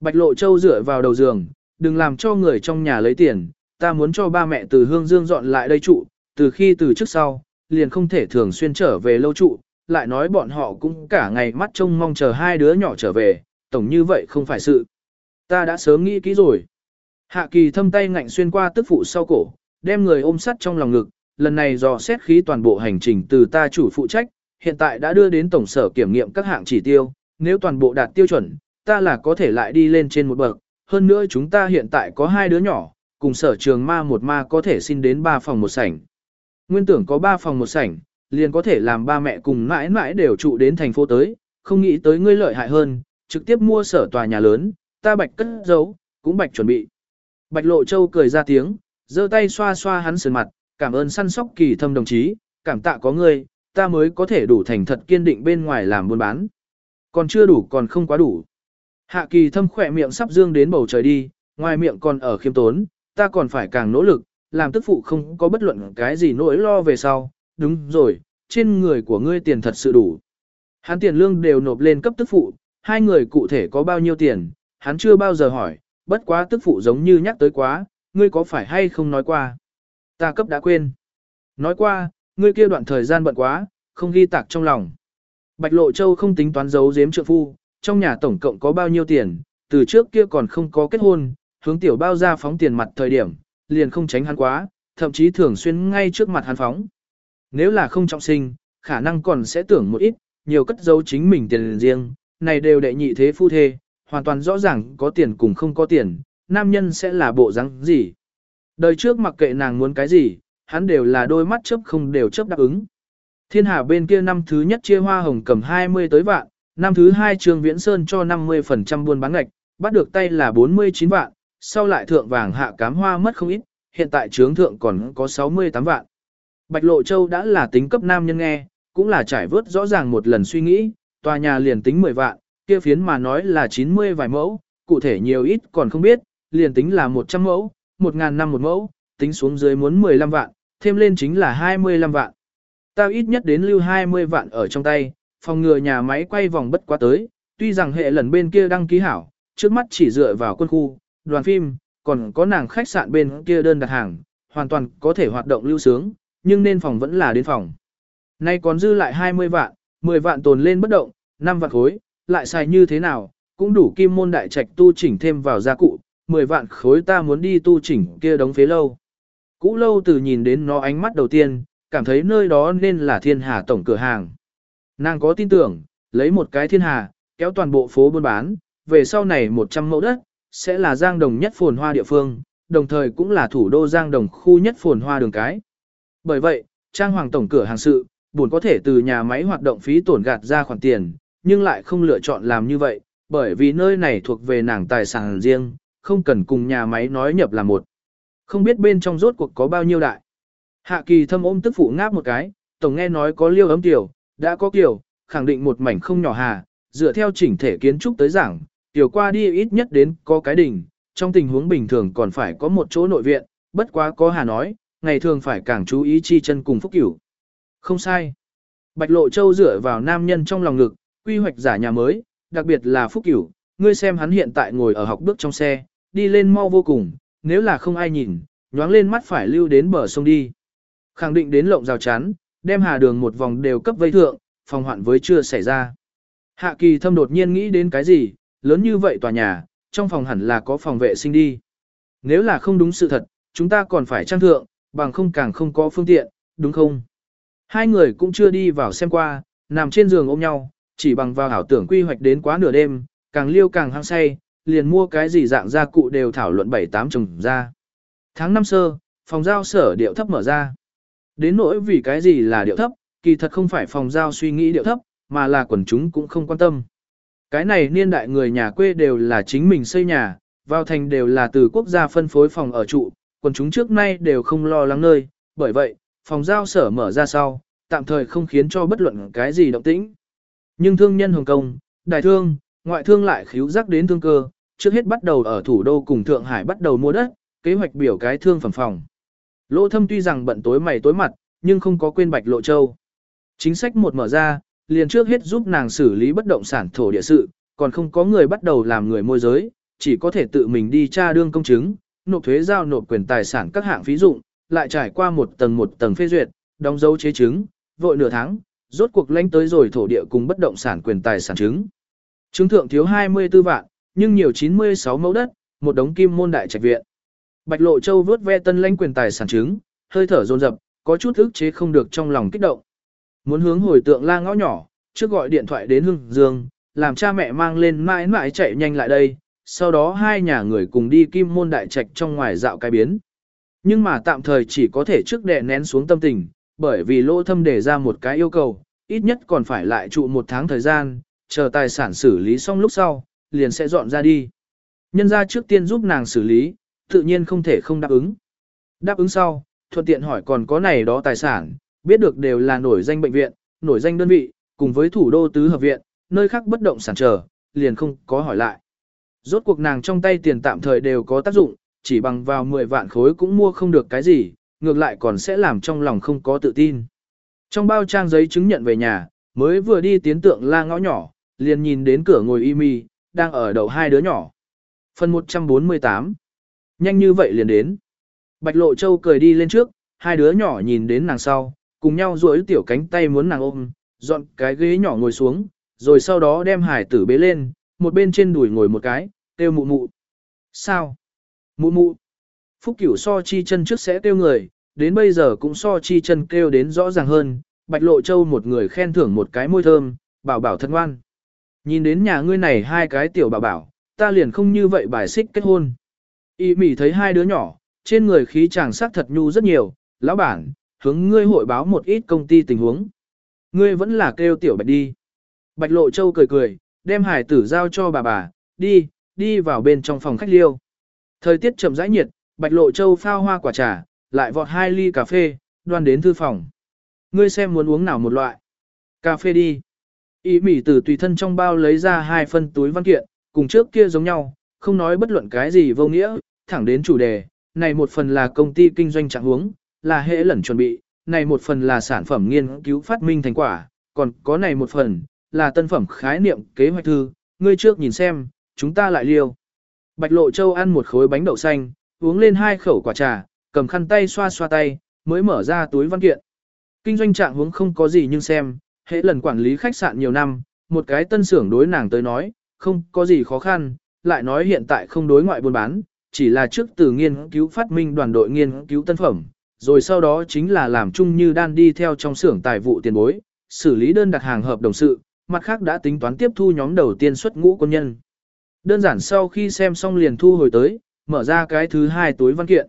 Bạch lộ châu dựa vào đầu giường, đừng làm cho người trong nhà lấy tiền, ta muốn cho ba mẹ từ hương dương dọn lại đây trụ, từ khi từ trước sau, liền không thể thường xuyên trở về lâu trụ, lại nói bọn họ cũng cả ngày mắt trông mong chờ hai đứa nhỏ trở về, tổng như vậy không phải sự. Ta đã sớm nghĩ kỹ rồi. Hạ kỳ thâm tay ngạnh xuyên qua tức phụ sau cổ, đem người ôm sắt trong lòng ngực, lần này dò xét khí toàn bộ hành trình từ ta chủ phụ trách, hiện tại đã đưa đến tổng sở kiểm nghiệm các hạng chỉ tiêu, nếu toàn bộ đạt tiêu chuẩn, ta là có thể lại đi lên trên một bậc, hơn nữa chúng ta hiện tại có hai đứa nhỏ, cùng sở trường ma một ma có thể xin đến ba phòng một sảnh. Nguyên tưởng có ba phòng một sảnh, liền có thể làm ba mẹ cùng mãi mãi đều trụ đến thành phố tới, không nghĩ tới ngươi lợi hại hơn, trực tiếp mua sở tòa nhà lớn, ta bạch cất giấu, cũng bạch chuẩn bị. Bạch lộ châu cười ra tiếng, giơ tay xoa xoa hắn sườn mặt, cảm ơn săn sóc kỳ thâm đồng chí, cảm tạ có ngươi, ta mới có thể đủ thành thật kiên định bên ngoài làm buôn bán. Còn chưa đủ còn không quá đủ. Hạ kỳ thâm khỏe miệng sắp dương đến bầu trời đi, ngoài miệng còn ở khiêm tốn, ta còn phải càng nỗ lực, làm tức phụ không có bất luận cái gì nỗi lo về sau, đúng rồi, trên người của ngươi tiền thật sự đủ. Hắn tiền lương đều nộp lên cấp tức phụ, hai người cụ thể có bao nhiêu tiền, hắn chưa bao giờ hỏi, bất quá tức phụ giống như nhắc tới quá, ngươi có phải hay không nói qua. Ta cấp đã quên. Nói qua, ngươi kia đoạn thời gian bận quá, không ghi tạc trong lòng. Bạch Lộ Châu không tính toán giấu giếm trượng phu, trong nhà tổng cộng có bao nhiêu tiền, từ trước kia còn không có kết hôn, hướng tiểu bao ra phóng tiền mặt thời điểm, liền không tránh hắn quá, thậm chí thường xuyên ngay trước mặt hắn phóng. Nếu là không trọng sinh, khả năng còn sẽ tưởng một ít, nhiều cất giấu chính mình tiền riêng, này đều đệ nhị thế phu thê, hoàn toàn rõ ràng có tiền cùng không có tiền, nam nhân sẽ là bộ dáng gì. Đời trước mặc kệ nàng muốn cái gì, hắn đều là đôi mắt chớp không đều chớp đáp ứng. Thiên Hà bên kia năm thứ nhất chia hoa hồng cầm 20 tới vạn, năm thứ hai Trương Viễn Sơn cho 50% buôn bán ngạch, bắt được tay là 49 vạn, sau lại thượng vàng hạ cám hoa mất không ít, hiện tại trướng thượng còn có 68 vạn. Bạch Lộ Châu đã là tính cấp nam nhân nghe, cũng là trải vớt rõ ràng một lần suy nghĩ, tòa nhà liền tính 10 vạn, kia phiến mà nói là 90 vài mẫu, cụ thể nhiều ít còn không biết, liền tính là 100 mẫu, 1.000 năm một mẫu, tính xuống dưới muốn 15 vạn, thêm lên chính là 25 vạn. Tao ít nhất đến lưu 20 vạn ở trong tay, phòng ngừa nhà máy quay vòng bất quá tới, tuy rằng hệ lần bên kia đăng ký hảo, trước mắt chỉ dựa vào quân khu, đoàn phim, còn có nàng khách sạn bên kia đơn đặt hàng, hoàn toàn có thể hoạt động lưu sướng, nhưng nên phòng vẫn là đến phòng. Nay còn dư lại 20 vạn, 10 vạn tồn lên bất động, 5 vạn khối, lại xài như thế nào, cũng đủ kim môn đại trạch tu chỉnh thêm vào gia cụ, 10 vạn khối ta muốn đi tu chỉnh kia đống phế lâu. Cũ lâu từ nhìn đến nó ánh mắt đầu tiên, cảm thấy nơi đó nên là thiên hà tổng cửa hàng. Nàng có tin tưởng, lấy một cái thiên hà, kéo toàn bộ phố buôn bán, về sau này 100 mẫu đất, sẽ là giang đồng nhất phồn hoa địa phương, đồng thời cũng là thủ đô giang đồng khu nhất phồn hoa đường cái. Bởi vậy, trang hoàng tổng cửa hàng sự, buồn có thể từ nhà máy hoạt động phí tổn gạt ra khoản tiền, nhưng lại không lựa chọn làm như vậy, bởi vì nơi này thuộc về nàng tài sản riêng, không cần cùng nhà máy nói nhập là một. Không biết bên trong rốt cuộc có bao nhiêu đại. Hạ kỳ thâm ôm tức phụ ngáp một cái, tổng nghe nói có liêu ấm tiểu, đã có kiểu, khẳng định một mảnh không nhỏ hà, dựa theo chỉnh thể kiến trúc tới giảng, tiểu qua đi ít nhất đến có cái đỉnh, trong tình huống bình thường còn phải có một chỗ nội viện, bất quá có hà nói, ngày thường phải càng chú ý chi chân cùng phúc cửu. Không sai. Bạch Lộ Châu dựa vào nam nhân trong lòng ngực, quy hoạch giả nhà mới, đặc biệt là phúc cửu, ngươi xem hắn hiện tại ngồi ở học bước trong xe, đi lên mau vô cùng, nếu là không ai nhìn, nhoáng lên mắt phải lưu đến bờ sông đi. Khẳng định đến lộng rào chắn, đem hà đường một vòng đều cấp vây thượng, phòng hoạn với chưa xảy ra. Hạ kỳ thâm đột nhiên nghĩ đến cái gì, lớn như vậy tòa nhà, trong phòng hẳn là có phòng vệ sinh đi. Nếu là không đúng sự thật, chúng ta còn phải trang thượng, bằng không càng không có phương tiện, đúng không? Hai người cũng chưa đi vào xem qua, nằm trên giường ôm nhau, chỉ bằng vào ảo tưởng quy hoạch đến quá nửa đêm, càng liêu càng hăng say, liền mua cái gì dạng gia cụ đều thảo luận bảy tám chồng ra. Tháng năm sơ, phòng giao sở điệu thấp mở ra. Đến nỗi vì cái gì là điệu thấp, kỳ thật không phải phòng giao suy nghĩ điệu thấp, mà là quần chúng cũng không quan tâm. Cái này niên đại người nhà quê đều là chính mình xây nhà, vào thành đều là từ quốc gia phân phối phòng ở trụ, quần chúng trước nay đều không lo lắng nơi, bởi vậy, phòng giao sở mở ra sau, tạm thời không khiến cho bất luận cái gì động tĩnh. Nhưng thương nhân Hồng Kông, đại thương, ngoại thương lại khíu giác đến thương cơ, trước hết bắt đầu ở thủ đô cùng Thượng Hải bắt đầu mua đất, kế hoạch biểu cái thương phẩm phòng. Lỗ thâm tuy rằng bận tối mày tối mặt, nhưng không có quên bạch lộ châu. Chính sách một mở ra, liền trước hết giúp nàng xử lý bất động sản thổ địa sự, còn không có người bắt đầu làm người môi giới, chỉ có thể tự mình đi tra đương công chứng, nộp thuế giao nộp quyền tài sản các hạng phí dụng, lại trải qua một tầng một tầng phê duyệt, đóng dấu chế chứng, vội nửa tháng, rốt cuộc lãnh tới rồi thổ địa cùng bất động sản quyền tài sản chứng. Chứng thượng thiếu 24 vạn, nhưng nhiều 96 mẫu đất, một đống kim môn đại trạch viện. Bạch Lộ Châu vớt ve tân lãnh quyền tài sản chứng, hơi thở dồn dập, có chút ức chế không được trong lòng kích động. Muốn hướng hồi tượng la ngõ nhỏ, trước gọi điện thoại đến Hưng Dương, làm cha mẹ mang lên mãi mãi chạy nhanh lại đây, sau đó hai nhà người cùng đi kim môn đại trạch trong ngoài dạo cái biến. Nhưng mà tạm thời chỉ có thể trước đè nén xuống tâm tình, bởi vì lỗ thâm đề ra một cái yêu cầu, ít nhất còn phải lại trụ một tháng thời gian, chờ tài sản xử lý xong lúc sau, liền sẽ dọn ra đi. Nhân ra trước tiên giúp nàng xử lý, tự nhiên không thể không đáp ứng. Đáp ứng sau, thuận tiện hỏi còn có này đó tài sản, biết được đều là nổi danh bệnh viện, nổi danh đơn vị, cùng với thủ đô tứ hợp viện, nơi khác bất động sản trở, liền không có hỏi lại. Rốt cuộc nàng trong tay tiền tạm thời đều có tác dụng, chỉ bằng vào 10 vạn khối cũng mua không được cái gì, ngược lại còn sẽ làm trong lòng không có tự tin. Trong bao trang giấy chứng nhận về nhà, mới vừa đi tiến tượng la ngõ nhỏ, liền nhìn đến cửa ngồi y mi, đang ở đầu hai đứa nhỏ. Phần 148 Nhanh như vậy liền đến. Bạch Lộ Châu cười đi lên trước, hai đứa nhỏ nhìn đến nàng sau, cùng nhau duỗi tiểu cánh tay muốn nàng ôm, dọn cái ghế nhỏ ngồi xuống, rồi sau đó đem hải tử bế lên, một bên trên đùi ngồi một cái, kêu mụ mụ. Sao? Mụ mụ. Phúc cửu so chi chân trước sẽ kêu người, đến bây giờ cũng so chi chân kêu đến rõ ràng hơn, Bạch Lộ Châu một người khen thưởng một cái môi thơm, bảo bảo thân ngoan. Nhìn đến nhà ngươi này hai cái tiểu bảo bảo, ta liền không như vậy bài xích kết hôn. Y mỉ thấy hai đứa nhỏ, trên người khí chàng sắc thật nhu rất nhiều, lão bản, hướng ngươi hội báo một ít công ty tình huống. Ngươi vẫn là kêu tiểu bạch đi. Bạch Lộ Châu cười cười, đem hải tử giao cho bà bà, đi, đi vào bên trong phòng khách liêu. Thời tiết chậm rãi nhiệt, Bạch Lộ Châu phao hoa quả trà, lại vọt hai ly cà phê, đoan đến thư phòng. Ngươi xem muốn uống nào một loại. Cà phê đi. Ý mỉ từ tùy thân trong bao lấy ra hai phân túi văn kiện, cùng trước kia giống nhau, không nói bất luận cái gì vô nghĩa, thẳng đến chủ đề. Này một phần là công ty kinh doanh trạng huống, là hệ lẩn chuẩn bị, này một phần là sản phẩm nghiên cứu phát minh thành quả, còn có này một phần, là tân phẩm khái niệm kế hoạch thư, ngươi trước nhìn xem, chúng ta lại liêu. Bạch Lộ Châu ăn một khối bánh đậu xanh, uống lên hai khẩu quả trà, cầm khăn tay xoa xoa tay, mới mở ra túi văn kiện. Kinh doanh trạng huống không có gì nhưng xem, hệ lần quản lý khách sạn nhiều năm, một cái tân xưởng đối nàng tới nói, không có gì khó khăn, lại nói hiện tại không đối ngoại buôn bán, chỉ là trước từ nghiên cứu phát minh đoàn đội nghiên cứu tân phẩm, rồi sau đó chính là làm chung như đan đi theo trong xưởng tài vụ tiền bối, xử lý đơn đặt hàng hợp đồng sự, mặt khác đã tính toán tiếp thu nhóm đầu tiên xuất ngũ quân nhân. Đơn giản sau khi xem xong liền thu hồi tới, mở ra cái thứ hai túi văn kiện.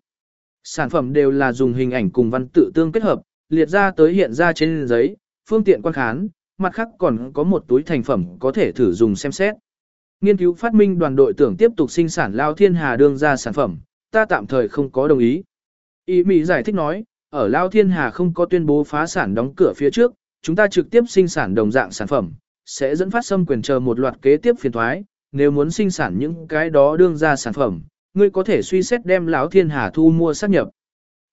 Sản phẩm đều là dùng hình ảnh cùng văn tự tương kết hợp, liệt ra tới hiện ra trên giấy, phương tiện quan khán, mặt khác còn có một túi thành phẩm có thể thử dùng xem xét. Nghiên cứu phát minh đoàn đội tưởng tiếp tục sinh sản Lao Thiên Hà đương ra sản phẩm, ta tạm thời không có đồng ý. Ý Mỹ giải thích nói, ở Lao Thiên Hà không có tuyên bố phá sản đóng cửa phía trước, chúng ta trực tiếp sinh sản đồng dạng sản phẩm, sẽ dẫn phát xâm quyền chờ một loạt kế tiếp phiền thoái, nếu muốn sinh sản những cái đó đương ra sản phẩm, ngươi có thể suy xét đem lão Thiên Hà thu mua sát nhập.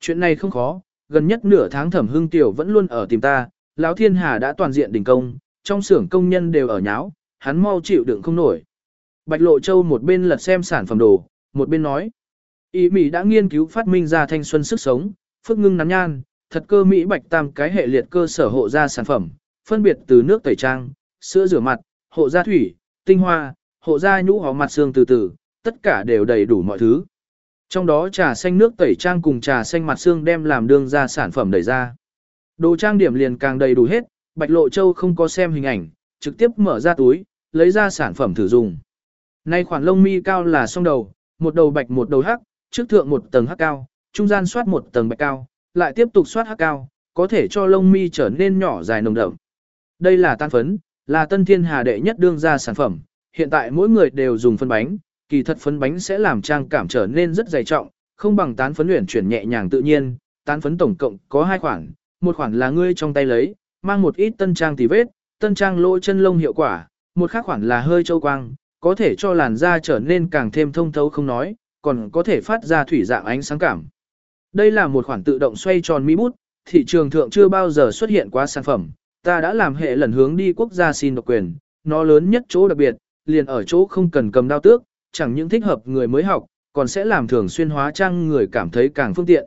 Chuyện này không khó, gần nhất nửa tháng Thẩm Hưng Tiểu vẫn luôn ở tìm ta, lão Thiên Hà đã toàn diện đình công, trong xưởng công nhân đều ở nháo, hắn mau chịu đựng không nổi. Bạch Lộ Châu một bên lật xem sản phẩm đồ, một bên nói. Ý Mỹ đã nghiên cứu phát minh ra thanh xuân sức sống, phước ngưng nắn nhan, thật cơ Mỹ bạch tam cái hệ liệt cơ sở hộ gia sản phẩm, phân biệt từ nước tẩy trang, sữa rửa mặt, hộ gia thủy, tinh hoa, hộ gia nhũ hóa mặt xương từ từ, tất cả đều đầy đủ mọi thứ. Trong đó trà xanh nước tẩy trang cùng trà xanh mặt xương đem làm đương ra sản phẩm đẩy ra. Đồ trang điểm liền càng đầy đủ hết, Bạch Lộ Châu không có xem hình ảnh, trực tiếp mở ra túi, lấy ra sản phẩm thử dùng. Nay khoản lông mi cao là song đầu, một đầu bạch một đầu hắc, trước thượng một tầng hắc cao, trung gian soát một tầng bạch cao, lại tiếp tục soát hắc cao, có thể cho lông mi trở nên nhỏ dài nồng đậm. Đây là tan phấn, là tân thiên hà đệ nhất đương ra sản phẩm, hiện tại mỗi người đều dùng phân bánh, kỳ thật phấn bánh sẽ làm trang cảm trở nên rất dày trọng, không bằng tán phấn luyện chuyển nhẹ nhàng tự nhiên, tán phấn tổng cộng có hai khoản, một khoản là ngươi trong tay lấy, mang một ít tân trang tì vết, tân trang lỗ chân lông hiệu quả, một khác khoản là hơi châu quang, có thể cho làn da trở nên càng thêm thông thấu không nói, còn có thể phát ra thủy dạng ánh sáng cảm. Đây là một khoản tự động xoay tròn mi bút, thị trường thượng chưa bao giờ xuất hiện quá sản phẩm, ta đã làm hệ lần hướng đi quốc gia xin độc quyền, nó lớn nhất chỗ đặc biệt, liền ở chỗ không cần cầm đao tước, chẳng những thích hợp người mới học, còn sẽ làm thường xuyên hóa trang người cảm thấy càng phương tiện.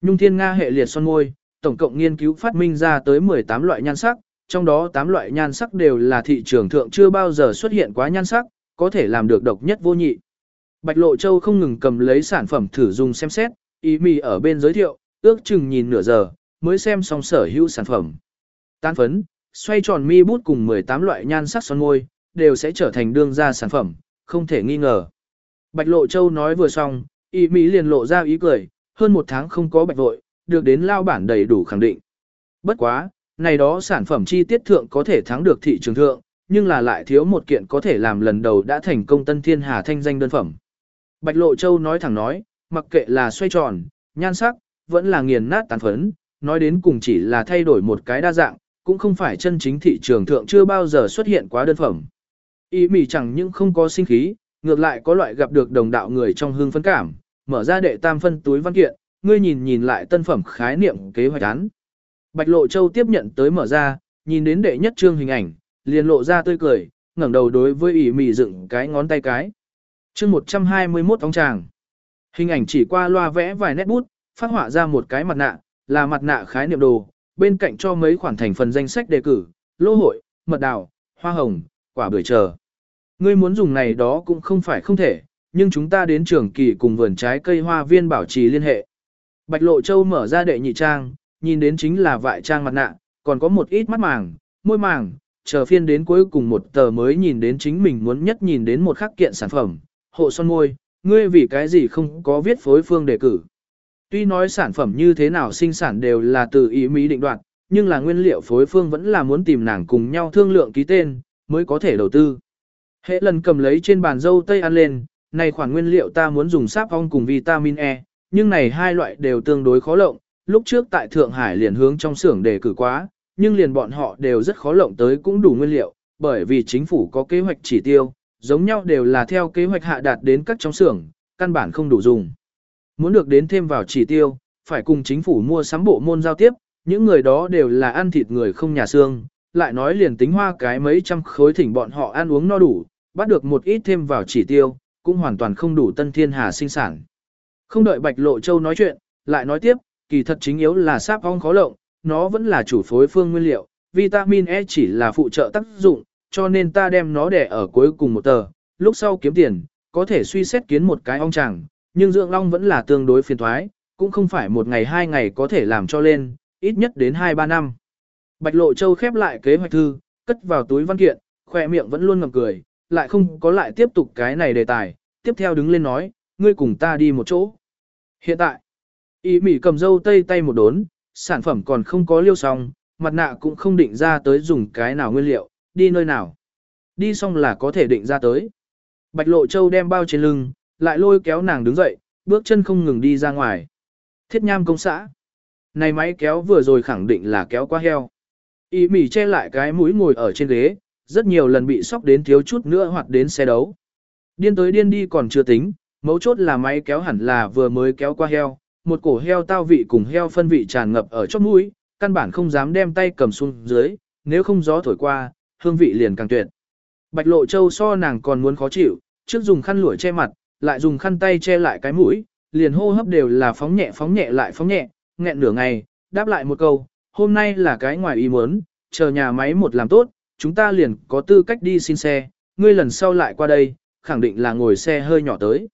Nhung Thiên Nga hệ liệt son môi, tổng cộng nghiên cứu phát minh ra tới 18 loại nhan sắc, trong đó 8 loại nhan sắc đều là thị trường thượng chưa bao giờ xuất hiện quá nhan sắc, có thể làm được độc nhất vô nhị. Bạch Lộ Châu không ngừng cầm lấy sản phẩm thử dùng xem xét, ý mì ở bên giới thiệu, ước chừng nhìn nửa giờ, mới xem xong sở hữu sản phẩm. Tán phấn, xoay tròn mi bút cùng 18 loại nhan sắc son môi, đều sẽ trở thành đương gia sản phẩm, không thể nghi ngờ. Bạch Lộ Châu nói vừa xong, ý mỹ liền lộ ra ý cười, hơn một tháng không có bạch vội, được đến lao bản đầy đủ khẳng định. Bất quá, này đó sản phẩm chi tiết thượng có thể thắng được thị trường thượng, nhưng là lại thiếu một kiện có thể làm lần đầu đã thành công tân thiên hà thanh danh đơn phẩm. Bạch Lộ Châu nói thẳng nói, mặc kệ là xoay tròn, nhan sắc, vẫn là nghiền nát tàn phấn, nói đến cùng chỉ là thay đổi một cái đa dạng, cũng không phải chân chính thị trường thượng chưa bao giờ xuất hiện quá đơn phẩm. Ý mỉ chẳng những không có sinh khí, ngược lại có loại gặp được đồng đạo người trong hương phấn cảm, mở ra đệ tam phân túi văn kiện, ngươi nhìn nhìn lại tân phẩm khái niệm kế hoạch án. Bạch Lộ Châu tiếp nhận tới mở ra, nhìn đến đệ nhất trương hình ảnh, liền lộ ra tươi cười, ngẩng đầu đối với ỉ mị dựng cái ngón tay cái. Chương 121 ông chàng. Hình ảnh chỉ qua loa vẽ vài nét bút, phát họa ra một cái mặt nạ, là mặt nạ khái niệm đồ, bên cạnh cho mấy khoản thành phần danh sách đề cử, lô hội, mật đào, hoa hồng, quả bưởi chờ. Ngươi muốn dùng này đó cũng không phải không thể, nhưng chúng ta đến trường kỳ cùng vườn trái cây hoa viên bảo trì liên hệ. Bạch Lộ Châu mở ra đệ nhị trang, nhìn đến chính là vại trang mặt nạ, còn có một ít mắt màng, môi màng, chờ phiên đến cuối cùng một tờ mới nhìn đến chính mình muốn nhất nhìn đến một khắc kiện sản phẩm, hộ son môi, ngươi vì cái gì không có viết phối phương đề cử. Tuy nói sản phẩm như thế nào sinh sản đều là từ ý mỹ định đoạt, nhưng là nguyên liệu phối phương vẫn là muốn tìm nàng cùng nhau thương lượng ký tên, mới có thể đầu tư. Hệ lần cầm lấy trên bàn dâu tây ăn lên, này khoản nguyên liệu ta muốn dùng sáp ong cùng vitamin E, nhưng này hai loại đều tương đối khó lộng, lúc trước tại Thượng Hải liền hướng trong xưởng đề cử quá, nhưng liền bọn họ đều rất khó lộng tới cũng đủ nguyên liệu, bởi vì chính phủ có kế hoạch chỉ tiêu, giống nhau đều là theo kế hoạch hạ đạt đến các trong xưởng, căn bản không đủ dùng. Muốn được đến thêm vào chỉ tiêu, phải cùng chính phủ mua sắm bộ môn giao tiếp, những người đó đều là ăn thịt người không nhà xương, lại nói liền tính hoa cái mấy trăm khối thỉnh bọn họ ăn uống no đủ, bắt được một ít thêm vào chỉ tiêu, cũng hoàn toàn không đủ tân thiên hà sinh sản. Không đợi Bạch Lộ Châu nói chuyện, lại nói tiếp, kỳ thật chính yếu là sáp ong khó lộng, nó vẫn là chủ phối phương nguyên liệu, vitamin E chỉ là phụ trợ tác dụng, cho nên ta đem nó để ở cuối cùng một tờ, lúc sau kiếm tiền, có thể suy xét kiến một cái ong chẳng, nhưng dưỡng long vẫn là tương đối phiền thoái, cũng không phải một ngày hai ngày có thể làm cho lên, ít nhất đến 2-3 năm. Bạch Lộ Châu khép lại kế hoạch thư, cất vào túi văn kiện, khỏe miệng vẫn luôn ngầm cười, lại không có lại tiếp tục cái này đề tài, tiếp theo đứng lên nói, ngươi cùng ta đi một chỗ. Hiện tại, ý mỉ cầm dâu tây tay một đốn, sản phẩm còn không có liêu xong, mặt nạ cũng không định ra tới dùng cái nào nguyên liệu, đi nơi nào. Đi xong là có thể định ra tới. Bạch Lộ Châu đem bao trên lưng, lại lôi kéo nàng đứng dậy, bước chân không ngừng đi ra ngoài. Thiết nham công xã. Này máy kéo vừa rồi khẳng định là kéo qua heo. Ý mỉ che lại cái mũi ngồi ở trên ghế, rất nhiều lần bị sóc đến thiếu chút nữa hoặc đến xe đấu. Điên tới điên đi còn chưa tính, mấu chốt là máy kéo hẳn là vừa mới kéo qua heo, một cổ heo tao vị cùng heo phân vị tràn ngập ở chóp mũi, căn bản không dám đem tay cầm xuống dưới, nếu không gió thổi qua, hương vị liền càng tuyệt. Bạch Lộ Châu so nàng còn muốn khó chịu, trước dùng khăn lụa che mặt, lại dùng khăn tay che lại cái mũi, liền hô hấp đều là phóng nhẹ phóng nhẹ lại phóng nhẹ, nghẹn nửa ngày, đáp lại một câu, hôm nay là cái ngoài ý muốn, chờ nhà máy một làm tốt, chúng ta liền có tư cách đi xin xe, ngươi lần sau lại qua đây, khẳng định là ngồi xe hơi nhỏ tới.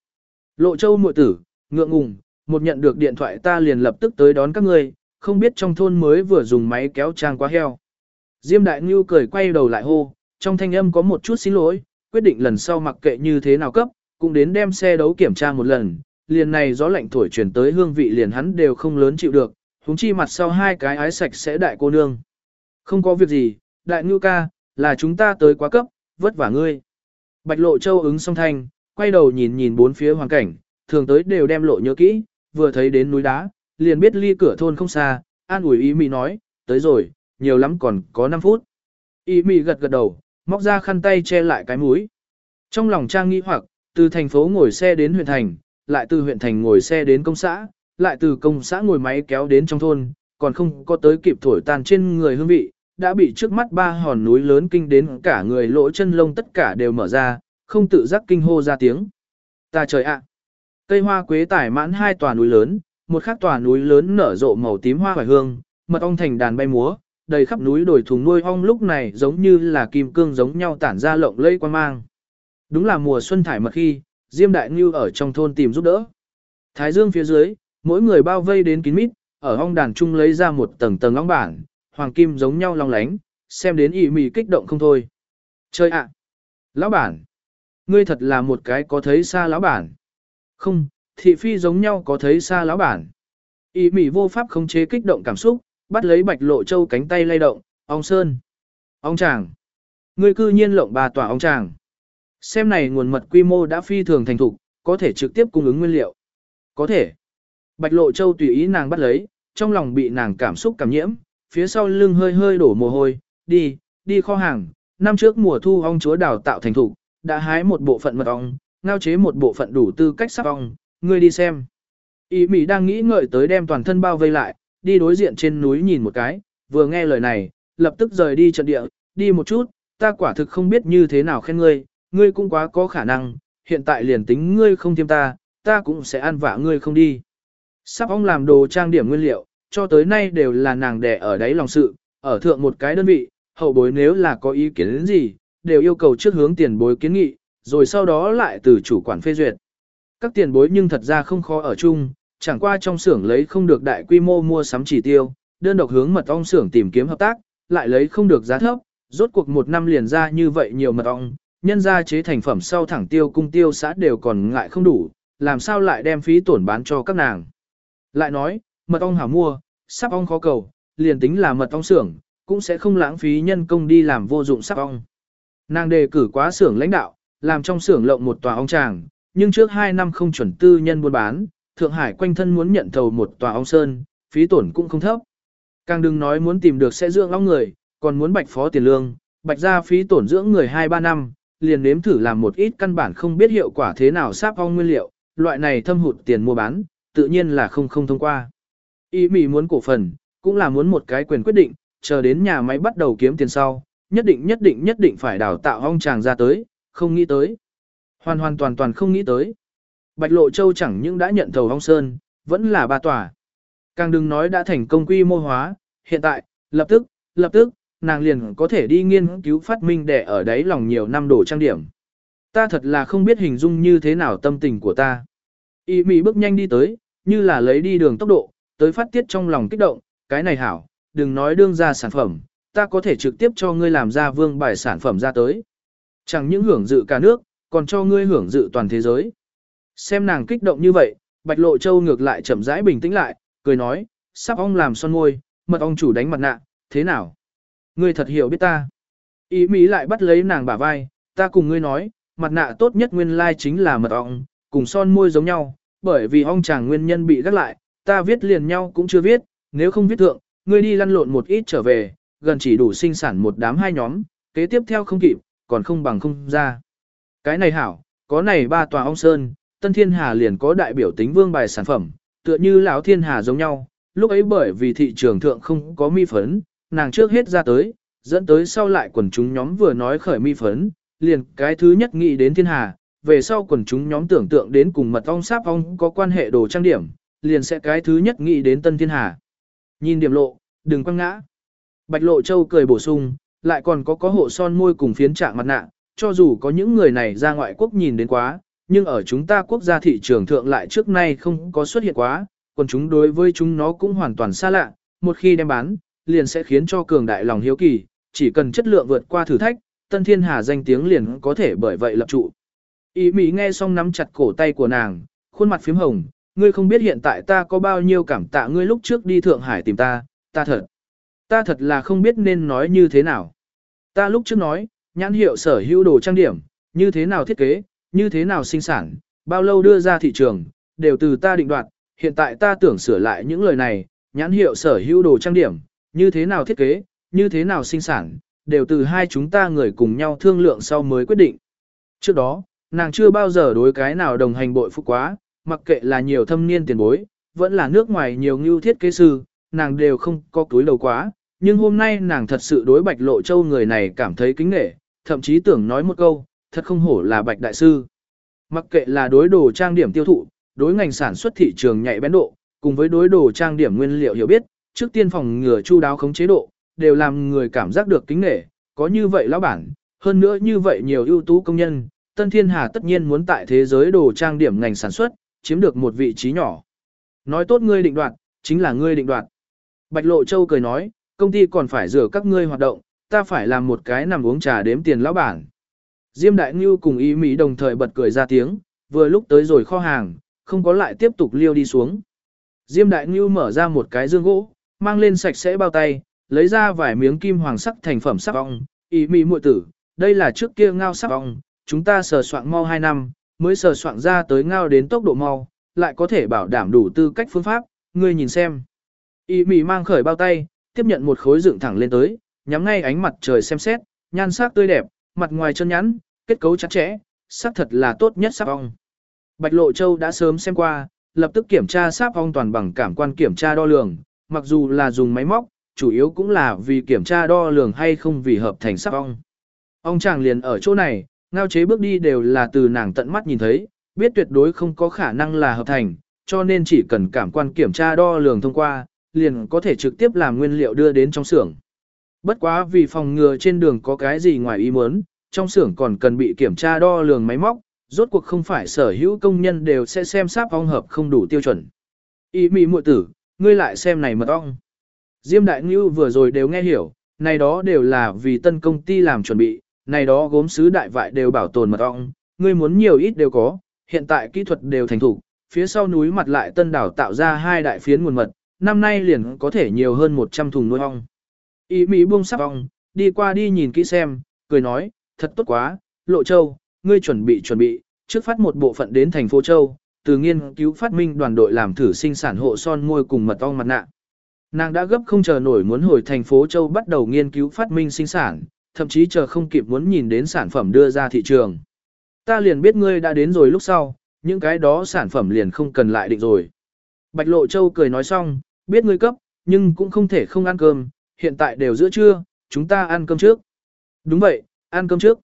Lộ Châu muội tử, ngượng ngùng, một nhận được điện thoại ta liền lập tức tới đón các ngươi, không biết trong thôn mới vừa dùng máy kéo trang quá heo. Diêm Đại Ngưu cười quay đầu lại hô, trong thanh âm có một chút xin lỗi, quyết định lần sau mặc kệ như thế nào cấp, cũng đến đem xe đấu kiểm tra một lần, liền này gió lạnh thổi chuyển tới hương vị liền hắn đều không lớn chịu được, huống chi mặt sau hai cái ái sạch sẽ đại cô nương. Không có việc gì, đại ngưu ca, là chúng ta tới quá cấp, vất vả ngươi. Bạch lộ châu ứng song thanh, quay đầu nhìn nhìn bốn phía hoàn cảnh, thường tới đều đem lộ nhớ kỹ, vừa thấy đến núi đá, liền biết ly cửa thôn không xa, an ủi ý mị nói, tới rồi, nhiều lắm còn có 5 phút. Ý mị gật gật đầu, móc ra khăn tay che lại cái mũi. Trong lòng trang nghĩ hoặc, từ thành phố ngồi xe đến huyện thành, lại từ huyện thành ngồi xe đến công xã, lại từ công xã ngồi máy kéo đến trong thôn, còn không có tới kịp thổi tàn trên người hương vị, đã bị trước mắt ba hòn núi lớn kinh đến cả người lỗ chân lông tất cả đều mở ra, không tự giác kinh hô ra tiếng. Ta trời ạ! Cây hoa quế tải mãn hai tòa núi lớn, một khác tòa núi lớn nở rộ màu tím hoa hoài hương, mật ong thành đàn bay múa, đầy khắp núi đồi thùng nuôi ong lúc này giống như là kim cương giống nhau tản ra lộng lây quan mang. Đúng là mùa xuân thải mật khi, Diêm Đại Ngưu ở trong thôn tìm giúp đỡ. Thái dương phía dưới, mỗi người bao vây đến kín mít, ở ong đàn trung lấy ra một tầng tầng ong bản, hoàng kim giống nhau long lánh, xem đến ỉ mị kích động không thôi. Chơi ạ! Lão bản! Ngươi thật là một cái có thấy xa lão bản. Không, thị phi giống nhau có thấy xa lão bản. ỉ mị vô pháp không chế kích động cảm xúc, bắt lấy bạch lộ châu cánh tay lay động, ong sơn. Ong chàng! Ngươi cư nhiên lộng bà tỏa ong chàng. Xem này nguồn mật quy mô đã phi thường thành thục, có thể trực tiếp cung ứng nguyên liệu. Có thể. Bạch Lộ Châu tùy ý nàng bắt lấy, trong lòng bị nàng cảm xúc cảm nhiễm, phía sau lưng hơi hơi đổ mồ hôi, đi, đi kho hàng, năm trước mùa thu ong chúa đào tạo thành thục, đã hái một bộ phận mật ong, ngao chế một bộ phận đủ tư cách sắp ong, ngươi đi xem. Ý Mỹ đang nghĩ ngợi tới đem toàn thân bao vây lại, đi đối diện trên núi nhìn một cái, vừa nghe lời này, lập tức rời đi trận địa, đi một chút, ta quả thực không biết như thế nào khen ngươi, ngươi cũng quá có khả năng, hiện tại liền tính ngươi không thêm ta, ta cũng sẽ ăn vạ ngươi không đi. Sắp ong làm đồ trang điểm nguyên liệu, cho tới nay đều là nàng đẻ ở đấy lòng sự, ở thượng một cái đơn vị, hậu bối nếu là có ý kiến đến gì, đều yêu cầu trước hướng tiền bối kiến nghị, rồi sau đó lại từ chủ quản phê duyệt. Các tiền bối nhưng thật ra không khó ở chung, chẳng qua trong xưởng lấy không được đại quy mô mua sắm chỉ tiêu, đơn độc hướng mật ong xưởng tìm kiếm hợp tác, lại lấy không được giá thấp, rốt cuộc một năm liền ra như vậy nhiều mật ong, nhân ra chế thành phẩm sau thẳng tiêu cung tiêu xã đều còn ngại không đủ, làm sao lại đem phí tổn bán cho các nàng. Lại nói, mật ong hảo mua, sắp ong khó cầu, liền tính là mật ong xưởng, cũng sẽ không lãng phí nhân công đi làm vô dụng sắp ong. Nàng đề cử quá xưởng lãnh đạo, làm trong xưởng lộng một tòa ong tràng, nhưng trước 2 năm không chuẩn tư nhân buôn bán, Thượng Hải quanh thân muốn nhận thầu một tòa ong sơn, phí tổn cũng không thấp. Càng đừng nói muốn tìm được sẽ dưỡng ong người, còn muốn bạch phó tiền lương, bạch ra phí tổn dưỡng người 2-3 năm, liền nếm thử làm một ít căn bản không biết hiệu quả thế nào sáp ong nguyên liệu, loại này thâm hụt tiền mua bán, tự nhiên là không không thông qua. Ý mì muốn cổ phần, cũng là muốn một cái quyền quyết định, chờ đến nhà máy bắt đầu kiếm tiền sau, nhất định nhất định nhất định phải đào tạo hong chàng ra tới, không nghĩ tới. Hoàn hoàn toàn toàn không nghĩ tới. Bạch Lộ Châu chẳng những đã nhận thầu hong sơn, vẫn là ba tòa. Càng đừng nói đã thành công quy mô hóa, hiện tại, lập tức, lập tức, nàng liền có thể đi nghiên cứu phát minh để ở đấy lòng nhiều năm đổ trang điểm. Ta thật là không biết hình dung như thế nào tâm tình của ta. Y Mỹ bước nhanh đi tới, như là lấy đi đường tốc độ, tới phát tiết trong lòng kích động, cái này hảo, đừng nói đương ra sản phẩm, ta có thể trực tiếp cho ngươi làm ra vương bài sản phẩm ra tới. Chẳng những hưởng dự cả nước, còn cho ngươi hưởng dự toàn thế giới. Xem nàng kích động như vậy, Bạch Lộ Châu ngược lại chậm rãi bình tĩnh lại, cười nói, sắp ong làm son môi, mật ong chủ đánh mặt nạ, thế nào? Ngươi thật hiểu biết ta. Ý Mỹ lại bắt lấy nàng bả vai, ta cùng ngươi nói, mặt nạ tốt nhất nguyên lai chính là mật ong, cùng son môi giống nhau, bởi vì ong chàng nguyên nhân bị gác lại, ta viết liền nhau cũng chưa viết, nếu không viết thượng, ngươi đi lăn lộn một ít trở về, gần chỉ đủ sinh sản một đám hai nhóm, kế tiếp theo không kịp, còn không bằng không ra. Cái này hảo, có này ba tòa ong sơn, Tân Thiên Hà liền có đại biểu tính vương bài sản phẩm, tựa như lão Thiên Hà giống nhau, lúc ấy bởi vì thị trường thượng không có mi phấn, nàng trước hết ra tới, dẫn tới sau lại quần chúng nhóm vừa nói khởi mi phấn, liền cái thứ nhất nghĩ đến Thiên Hà, về sau quần chúng nhóm tưởng tượng đến cùng mật ong sáp ong có quan hệ đồ trang điểm, liền sẽ cái thứ nhất nghĩ đến Tân Thiên Hà. Nhìn điểm lộ, đừng quăng ngã. Bạch Lộ Châu cười bổ sung, lại còn có có hộ son môi cùng phiến trạng mặt nạ, cho dù có những người này ra ngoại quốc nhìn đến quá, nhưng ở chúng ta quốc gia thị trường thượng lại trước nay không có xuất hiện quá, còn chúng đối với chúng nó cũng hoàn toàn xa lạ, một khi đem bán, liền sẽ khiến cho cường đại lòng hiếu kỳ, chỉ cần chất lượng vượt qua thử thách, Tân Thiên Hà danh tiếng liền có thể bởi vậy lập trụ. Ý Mỹ nghe xong nắm chặt cổ tay của nàng, khuôn mặt phím hồng, ngươi không biết hiện tại ta có bao nhiêu cảm tạ ngươi lúc trước đi Thượng Hải tìm ta, ta thật. Ta thật là không biết nên nói như thế nào. Ta lúc trước nói, nhãn hiệu sở hữu đồ trang điểm, như thế nào thiết kế, như thế nào sinh sản, bao lâu đưa ra thị trường, đều từ ta định đoạt, hiện tại ta tưởng sửa lại những lời này, nhãn hiệu sở hữu đồ trang điểm, như thế nào thiết kế, như thế nào sinh sản, đều từ hai chúng ta người cùng nhau thương lượng sau mới quyết định. Trước đó, nàng chưa bao giờ đối cái nào đồng hành bội phục quá, mặc kệ là nhiều thâm niên tiền bối, vẫn là nước ngoài nhiều ngưu thiết kế sư, nàng đều không có túi đầu quá, nhưng hôm nay nàng thật sự đối bạch lộ châu người này cảm thấy kính nghệ, thậm chí tưởng nói một câu, thật không hổ là bạch đại sư. Mặc kệ là đối đồ trang điểm tiêu thụ, đối ngành sản xuất thị trường nhạy bén độ, cùng với đối đồ trang điểm nguyên liệu hiểu biết, trước tiên phòng ngừa chu đáo khống chế độ, đều làm người cảm giác được kính nghệ, có như vậy lão bản, hơn nữa như vậy nhiều ưu tú công nhân, Tân Thiên Hà tất nhiên muốn tại thế giới đồ trang điểm ngành sản xuất, chiếm được một vị trí nhỏ. Nói tốt ngươi định đoạt, chính là ngươi định đoạt. Bạch Lộ Châu cười nói, công ty còn phải rửa các ngươi hoạt động, ta phải làm một cái nằm uống trà đếm tiền lão bản. Diêm Đại Ngưu cùng ý Mỹ đồng thời bật cười ra tiếng, vừa lúc tới rồi kho hàng, không có lại tiếp tục liêu đi xuống. Diêm Đại Ngưu mở ra một cái dương gỗ, mang lên sạch sẽ bao tay, lấy ra vài miếng kim hoàng sắc thành phẩm sắc ong, ý Mỹ muội tử, đây là trước kia ngao sắc ong, chúng ta sờ soạn mau 2 năm, mới sờ soạn ra tới ngao đến tốc độ mau, lại có thể bảo đảm đủ tư cách phương pháp, ngươi nhìn xem. y Mỹ mang khởi bao tay, tiếp nhận một khối dựng thẳng lên tới, nhắm ngay ánh mặt trời xem xét, nhan sắc tươi đẹp, mặt ngoài chân nhắn, kết cấu chặt chẽ, sắc thật là tốt nhất sắc ong. Bạch Lộ Châu đã sớm xem qua, lập tức kiểm tra sáp ong toàn bằng cảm quan kiểm tra đo lường, mặc dù là dùng máy móc, chủ yếu cũng là vì kiểm tra đo lường hay không vì hợp thành sáp ong. ong chàng liền ở chỗ này, ngao chế bước đi đều là từ nàng tận mắt nhìn thấy, biết tuyệt đối không có khả năng là hợp thành, cho nên chỉ cần cảm quan kiểm tra đo lường thông qua, liền có thể trực tiếp làm nguyên liệu đưa đến trong xưởng. Bất quá vì phòng ngừa trên đường có cái gì ngoài ý muốn, trong xưởng còn cần bị kiểm tra đo lường máy móc, rốt cuộc không phải sở hữu công nhân đều sẽ xem sáp ong hợp không đủ tiêu chuẩn. Ý mị muội tử, ngươi lại xem này mật ong. Diêm Đại Ngưu vừa rồi đều nghe hiểu, này đó đều là vì tân công ty làm chuẩn bị, này đó gốm sứ đại vại đều bảo tồn mật ong, ngươi muốn nhiều ít đều có, hiện tại kỹ thuật đều thành thủ, phía sau núi mặt lại tân đảo tạo ra hai đại phiến nguồn mật, năm nay liền có thể nhiều hơn 100 thùng nuôi ong. Ý Mỹ buông sắp ong, đi qua đi nhìn kỹ xem, cười nói, thật tốt quá, Lộ Châu, ngươi chuẩn bị chuẩn bị, trước phát một bộ phận đến thành phố Châu, từ nghiên cứu phát minh đoàn đội làm thử sinh sản hộ son môi cùng mật ong mặt nạ. Nàng đã gấp không chờ nổi muốn hồi thành phố Châu bắt đầu nghiên cứu phát minh sinh sản, thậm chí chờ không kịp muốn nhìn đến sản phẩm đưa ra thị trường. Ta liền biết ngươi đã đến rồi lúc sau, những cái đó sản phẩm liền không cần lại định rồi. Bạch Lộ Châu cười nói xong, biết ngươi cấp, nhưng cũng không thể không ăn cơm, hiện tại đều giữa trưa, chúng ta ăn cơm trước. Đúng vậy, ăn cơm trước.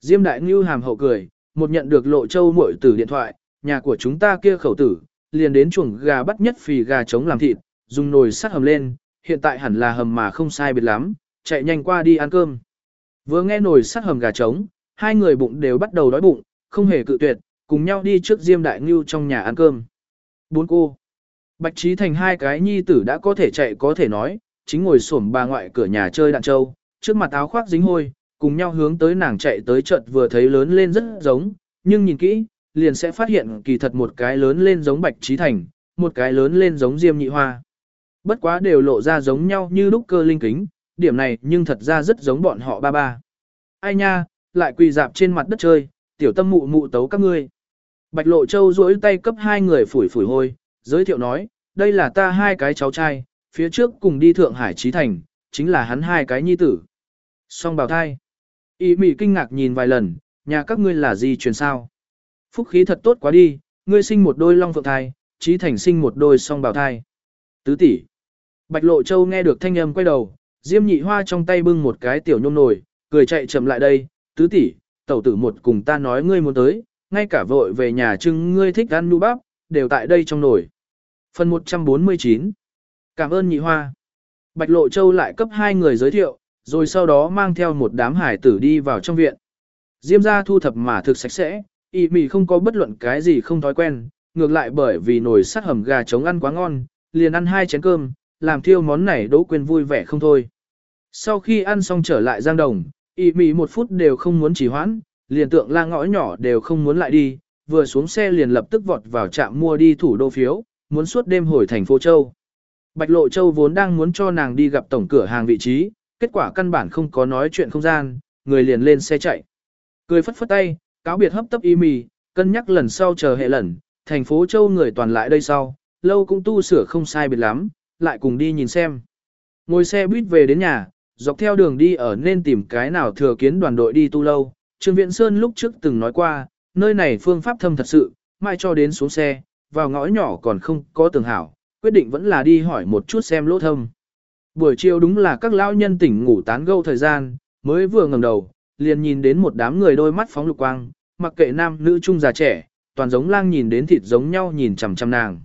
Diêm Đại Ngưu hàm hậu cười, một nhận được Lộ Châu muội tử điện thoại, nhà của chúng ta kia khẩu tử, liền đến chuồng gà bắt nhất phì gà trống làm thịt, dùng nồi sắt hầm lên, hiện tại hẳn là hầm mà không sai biệt lắm, chạy nhanh qua đi ăn cơm. Vừa nghe nồi sắt hầm gà trống, hai người bụng đều bắt đầu đói bụng, không hề cự tuyệt, cùng nhau đi trước Diêm Đại Ngưu trong nhà ăn cơm. Bốn cô. Bạch Trí Thành hai cái nhi tử đã có thể chạy có thể nói, chính ngồi xổm bà ngoại cửa nhà chơi đạn trâu, trước mặt áo khoác dính hôi, cùng nhau hướng tới nàng chạy tới chợt vừa thấy lớn lên rất giống, nhưng nhìn kỹ, liền sẽ phát hiện kỳ thật một cái lớn lên giống Bạch Trí Thành, một cái lớn lên giống Diêm Nhị Hoa. Bất quá đều lộ ra giống nhau như lúc cơ linh kính, điểm này nhưng thật ra rất giống bọn họ ba ba. Ai nha, lại quỳ dạp trên mặt đất chơi, tiểu tâm mụ mụ tấu các ngươi. Bạch Lộ Châu duỗi tay cấp hai người phủi phủi hôi, giới thiệu nói, đây là ta hai cái cháu trai, phía trước cùng đi Thượng Hải Trí Thành, chính là hắn hai cái nhi tử. Song bào thai. Ý mỉ kinh ngạc nhìn vài lần, nhà các ngươi là gì truyền sao? Phúc khí thật tốt quá đi, ngươi sinh một đôi long phượng thai, Trí Thành sinh một đôi song bào thai. Tứ tỷ. Bạch Lộ Châu nghe được thanh âm quay đầu, Diêm Nhị Hoa trong tay bưng một cái tiểu nhôm nồi, cười chạy chậm lại đây, tứ tỷ, tẩu tử một cùng ta nói ngươi muốn tới, ngay cả vội về nhà trưng ngươi thích ăn nu bắp, đều tại đây trong nồi. Phần 149 Cảm ơn Nhị Hoa. Bạch Lộ Châu lại cấp hai người giới thiệu, rồi sau đó mang theo một đám hải tử đi vào trong viện. Diêm gia thu thập mà thực sạch sẽ, y mì không có bất luận cái gì không thói quen, ngược lại bởi vì nồi sắt hầm gà trống ăn quá ngon, liền ăn hai chén cơm, làm thiêu món này Đỗ Quyên vui vẻ không thôi. Sau khi ăn xong trở lại Giang Đồng, y mì một phút đều không muốn trì hoãn, liền tượng la ngõ nhỏ đều không muốn lại đi, vừa xuống xe liền lập tức vọt vào trạm mua đi thủ đô phiếu, muốn suốt đêm hồi thành phố Châu. Bạch Lộ Châu vốn đang muốn cho nàng đi gặp tổng cửa hàng vị trí, kết quả căn bản không có nói chuyện không gian, người liền lên xe chạy. Cười phất phất tay, cáo biệt hấp tấp y mì, cân nhắc lần sau chờ hệ lần, thành phố Châu người toàn lại đây sau, lâu cũng tu sửa không sai biệt lắm, lại cùng đi nhìn xem. Ngồi xe buýt về đến nhà, dọc theo đường đi ở nên tìm cái nào thừa kiến đoàn đội đi tu lâu. Trương Viễn Sơn lúc trước từng nói qua, nơi này phương pháp thâm thật sự, mai cho đến xuống xe, vào ngõ nhỏ còn không có tường hảo, quyết định vẫn là đi hỏi một chút xem lỗ thâm. Buổi chiều đúng là các lão nhân tỉnh ngủ tán gẫu thời gian, mới vừa ngẩng đầu, liền nhìn đến một đám người đôi mắt phóng lục quang, mặc kệ nam nữ trung già trẻ, toàn giống lang nhìn đến thịt giống nhau nhìn chằm chằm nàng.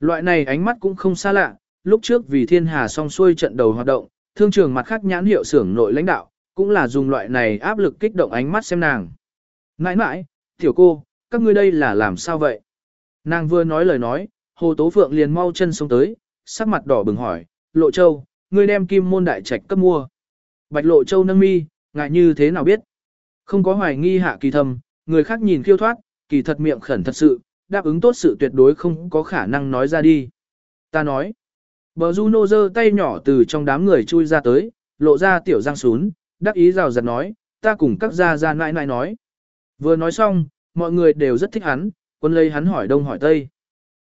Loại này ánh mắt cũng không xa lạ, lúc trước vì thiên hà song xuôi trận đầu hoạt động, thương trường mặt khác nhãn hiệu xưởng nội lãnh đạo, cũng là dùng loại này áp lực kích động ánh mắt xem nàng. Nãi nãi, tiểu cô, các ngươi đây là làm sao vậy? Nàng vừa nói lời nói, Hồ Tố Phượng liền mau chân xuống tới, sắc mặt đỏ bừng hỏi, Lộ Châu, ngươi đem kim môn đại trạch cấp mua. Bạch Lộ Châu nâng mi, ngại như thế nào biết? Không có hoài nghi hạ kỳ thầm, người khác nhìn khiêu thoát, kỳ thật miệng khẩn thật sự, đáp ứng tốt sự tuyệt đối không có khả năng nói ra đi. Ta nói, bờ Juno giơ tay nhỏ từ trong đám người chui ra tới, lộ ra tiểu răng sún, đắc ý rào rạt nói, ta cùng các gia gia nãi nãi nói. Vừa nói xong, mọi người đều rất thích hắn, quân lấy hắn hỏi đông hỏi tây.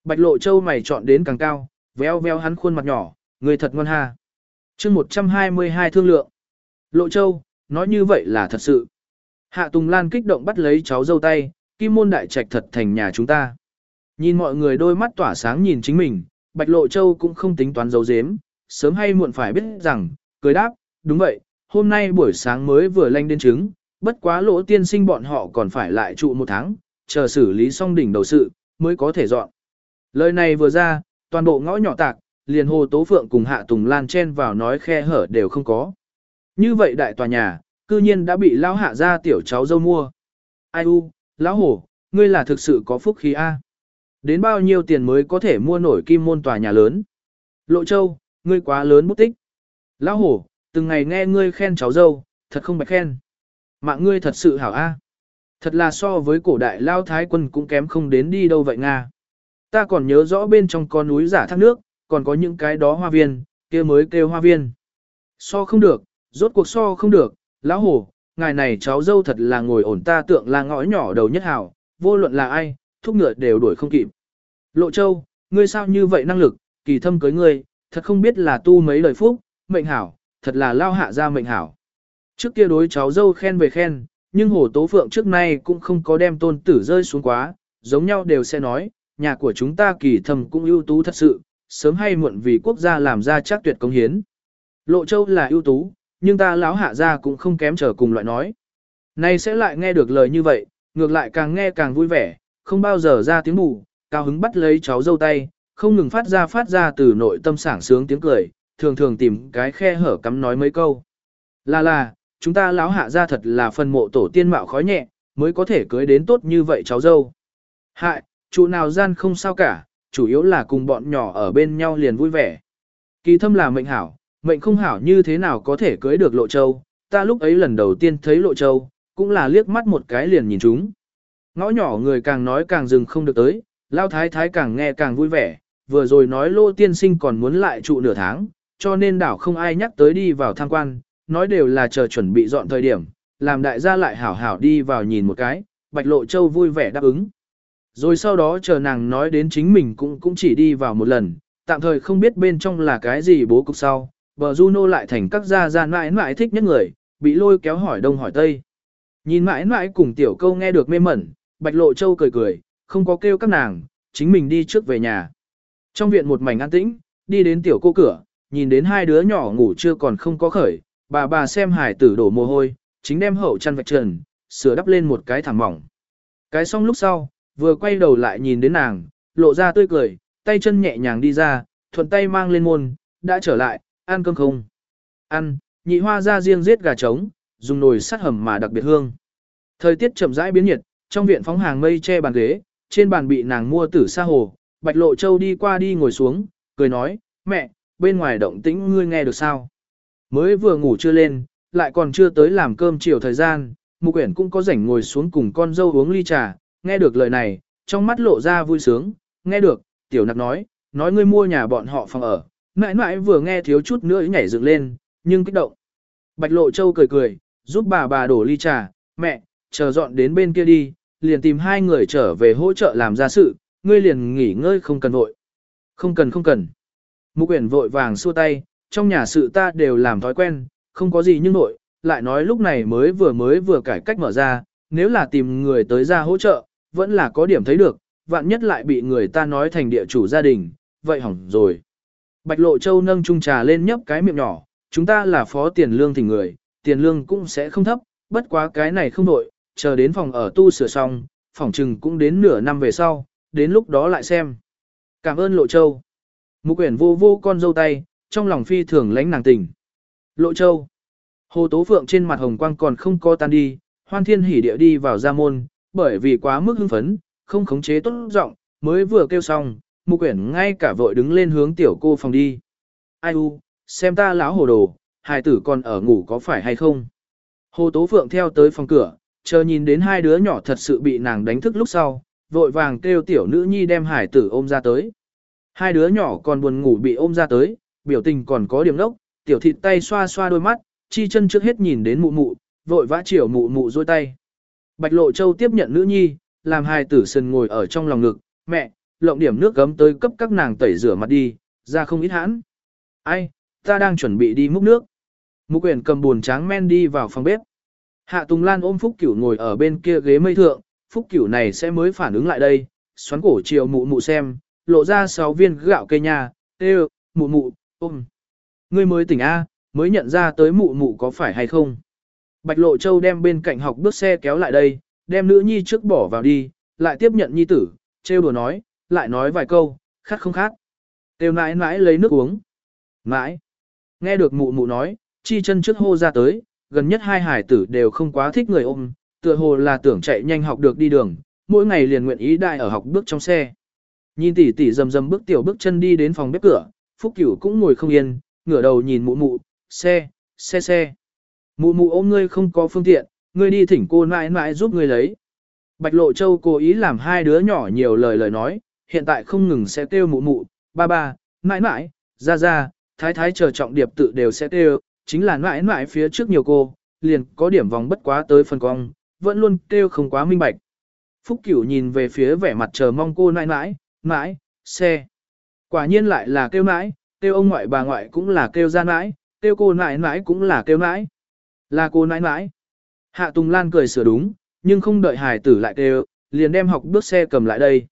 Bạch lộ châu mày chọn đến càng cao, véo véo hắn khuôn mặt nhỏ, người thật ngon ha. chương 122 thương lượng. Lộ châu, nói như vậy là thật sự. Hạ Tùng Lan kích động bắt lấy cháu dâu tay, kim môn đại trạch thật thành nhà chúng ta. Nhìn mọi người đôi mắt tỏa sáng nhìn chính mình, Bạch Lộ Châu cũng không tính toán giấu giếm, sớm hay muộn phải biết rằng, cười đáp, đúng vậy, hôm nay buổi sáng mới vừa lanh đến trứng, bất quá lỗ tiên sinh bọn họ còn phải lại trụ một tháng, chờ xử lý xong đỉnh đầu sự, mới có thể dọn. Lời này vừa ra, toàn bộ ngõ nhỏ tạc, liền hồ tố phượng cùng hạ tùng lan chen vào nói khe hở đều không có. Như vậy đại tòa nhà, cư nhiên đã bị lão hạ ra tiểu cháu dâu mua. Ai u, lão hổ, ngươi là thực sự có phúc khí A. Đến bao nhiêu tiền mới có thể mua nổi kim môn tòa nhà lớn? Lộ châu, ngươi quá lớn bút tích. Lão hổ, từng ngày nghe ngươi khen cháu dâu, thật không bạch khen. Mạng ngươi thật sự hảo A. Thật là so với cổ đại lao thái quân cũng kém không đến đi đâu vậy Nga. Ta còn nhớ rõ bên trong con núi giả thác nước, còn có những cái đó hoa viên, kia mới kêu hoa viên. So không được, rốt cuộc so không được, lão hổ, ngài này cháu dâu thật là ngồi ổn ta tượng là ngõ nhỏ đầu nhất hảo, vô luận là ai, thúc ngựa đều đuổi không kịp. Lộ châu, ngươi sao như vậy năng lực, kỳ thâm cưới ngươi, thật không biết là tu mấy lời phúc, mệnh hảo, thật là lao hạ ra mệnh hảo. Trước kia đối cháu dâu khen về khen, nhưng hồ tố phượng trước nay cũng không có đem tôn tử rơi xuống quá, giống nhau đều sẽ nói, nhà của chúng ta kỳ thâm cũng ưu tú thật sự, sớm hay muộn vì quốc gia làm ra chắc tuyệt công hiến. Lộ châu là ưu tú, nhưng ta lão hạ ra cũng không kém trở cùng loại nói. Này sẽ lại nghe được lời như vậy, ngược lại càng nghe càng vui vẻ, không bao giờ ra tiếng mù, cao hứng bắt lấy cháu dâu tay, không ngừng phát ra phát ra từ nội tâm sảng sướng tiếng cười, thường thường tìm cái khe hở cắm nói mấy câu. Là là, chúng ta lão hạ ra thật là phần mộ tổ tiên mạo khói nhẹ, mới có thể cưới đến tốt như vậy cháu dâu. Hại, chủ nào gian không sao cả, chủ yếu là cùng bọn nhỏ ở bên nhau liền vui vẻ. Kỳ thâm là mệnh hảo, mệnh không hảo như thế nào có thể cưới được lộ châu, ta lúc ấy lần đầu tiên thấy lộ châu, cũng là liếc mắt một cái liền nhìn chúng. Ngõ nhỏ người càng nói càng dừng không được tới, lao thái thái càng nghe càng vui vẻ, vừa rồi nói lô tiên sinh còn muốn lại trụ nửa tháng, cho nên đảo không ai nhắc tới đi vào tham quan, nói đều là chờ chuẩn bị dọn thời điểm, làm đại gia lại hảo hảo đi vào nhìn một cái, bạch lộ châu vui vẻ đáp ứng. Rồi sau đó chờ nàng nói đến chính mình cũng cũng chỉ đi vào một lần, tạm thời không biết bên trong là cái gì bố cục sau, bờ Juno lại thành các gia gia mãi mãi thích nhất người, bị lôi kéo hỏi đông hỏi tây. Nhìn mãi mãi cùng tiểu câu nghe được mê mẩn, bạch lộ châu cười cười, không có kêu các nàng, chính mình đi trước về nhà. Trong viện một mảnh an tĩnh, đi đến tiểu cô cửa, nhìn đến hai đứa nhỏ ngủ chưa còn không có khởi, bà bà xem hải tử đổ mồ hôi, chính đem hậu chăn vạch trần, sửa đắp lên một cái thảm mỏng. Cái xong lúc sau, vừa quay đầu lại nhìn đến nàng, lộ ra tươi cười, tay chân nhẹ nhàng đi ra, thuận tay mang lên môn, đã trở lại, ăn cơm không? Ăn, nhị hoa ra riêng giết gà trống, dùng nồi sắt hầm mà đặc biệt hương. Thời tiết chậm rãi biến nhiệt, trong viện phóng hàng mây che bàn ghế, trên bàn bị nàng mua tử sa hồ, Bạch Lộ Châu đi qua đi ngồi xuống, cười nói, mẹ, bên ngoài động tĩnh ngươi nghe được sao? Mới vừa ngủ chưa lên, lại còn chưa tới làm cơm chiều thời gian, Mục uyển cũng có rảnh ngồi xuống cùng con dâu uống ly trà, nghe được lời này, trong mắt lộ ra vui sướng, nghe được, tiểu nặc nói, nói ngươi mua nhà bọn họ phòng ở, mãi mãi vừa nghe thiếu chút nữa nhảy dựng lên, nhưng kích động. Bạch Lộ Châu cười cười, giúp bà bà đổ ly trà, mẹ, chờ dọn đến bên kia đi, liền tìm hai người trở về hỗ trợ làm ra sự, ngươi liền nghỉ ngơi không cần vội. Không cần không cần. Mục Uyển vội vàng xua tay, trong nhà sự ta đều làm thói quen, không có gì nhưng nội, lại nói lúc này mới vừa mới vừa cải cách mở ra, nếu là tìm người tới ra hỗ trợ, vẫn là có điểm thấy được, vạn nhất lại bị người ta nói thành địa chủ gia đình, vậy hỏng rồi. Bạch Lộ Châu nâng chung trà lên nhấp cái miệng nhỏ, chúng ta là phó tiền lương thỉnh người, tiền lương cũng sẽ không thấp, bất quá cái này không nội, chờ đến phòng ở tu sửa xong, phòng trừng cũng đến nửa năm về sau, đến lúc đó lại xem. Cảm ơn Lộ Châu. Mục quyển vô vô con dâu tay, trong lòng phi thường lãnh nàng tình. Lộ Châu. Hồ Tố Phượng trên mặt hồng quang còn không co tan đi, hoan thiên hỉ địa đi vào gia môn, bởi vì quá mức hưng phấn, không khống chế tốt giọng, mới vừa kêu xong, mục quyển ngay cả vội đứng lên hướng tiểu cô phòng đi. Ai u, xem ta lão hồ đồ, hài tử còn ở ngủ có phải hay không? Hồ Tố Phượng theo tới phòng cửa, chờ nhìn đến hai đứa nhỏ thật sự bị nàng đánh thức lúc sau, vội vàng kêu tiểu nữ nhi đem hải tử ôm ra tới. Hai đứa nhỏ còn buồn ngủ bị ôm ra tới, biểu tình còn có điểm nốc, tiểu thịt tay xoa xoa đôi mắt, chi chân trước hết nhìn đến mụ mụ, vội vã chiều mụ mụ dôi tay. Bạch Lộ Châu tiếp nhận nữ nhi, làm hai tử sần ngồi ở trong lòng ngực, mẹ, lộng điểm nước gấm tới cấp các nàng tẩy rửa mặt đi, ra không ít hãn. Ai, ta đang chuẩn bị đi múc nước. Mục quyền cầm buồn tráng men đi vào phòng bếp. Hạ Tùng Lan ôm Phúc Cửu ngồi ở bên kia ghế mây thượng, Phúc Cửu này sẽ mới phản ứng lại đây, xoắn cổ chiều mụ mụ xem, lộ ra sáu viên gạo cây nhà. tê mụ mụ, ôm. Ngươi mới tỉnh A, mới nhận ra tới mụ mụ có phải hay không. Bạch Lộ Châu đem bên cạnh học bước xe kéo lại đây, đem nữ nhi trước bỏ vào đi, lại tiếp nhận nhi tử, trêu đùa nói, lại nói vài câu, khát không khát. Tiêu nãi nãi lấy nước uống. Nãi. Nghe được mụ mụ nói, chi chân trước hô ra tới, gần nhất hai hải tử đều không quá thích người ôm, tựa hồ là tưởng chạy nhanh học được đi đường, mỗi ngày liền nguyện ý đại ở học bước trong xe. Nhìn tỷ tỷ rầm rầm bước tiểu bước chân đi đến phòng bếp cửa, Phúc Cửu cũng ngồi không yên, ngửa đầu nhìn mụ mụ, xe, xe xe. Mụ mụ ôm ngươi không có phương tiện, ngươi đi thỉnh cô mãi mãi giúp ngươi lấy. Bạch Lộ Châu cố ý làm hai đứa nhỏ nhiều lời lời nói, hiện tại không ngừng sẽ kêu mụ mụ, ba ba, mãi mãi, ra ra, thái thái chờ trọng điệp tự đều sẽ kêu, chính là mãi mãi phía trước nhiều cô, liền có điểm vòng bất quá tới phần cong, vẫn luôn kêu không quá minh bạch. Phúc Cửu nhìn về phía vẻ mặt chờ mong cô nãi nãi, nãi, xe. Quả nhiên lại là kêu nãi, kêu ông ngoại bà ngoại cũng là kêu ra nãi, kêu cô nãi nãi cũng là kêu nãi. Là cô nãi nãi. Hạ Tùng Lan cười sửa đúng, nhưng không đợi hải tử lại kêu, liền đem học bước xe cầm lại đây.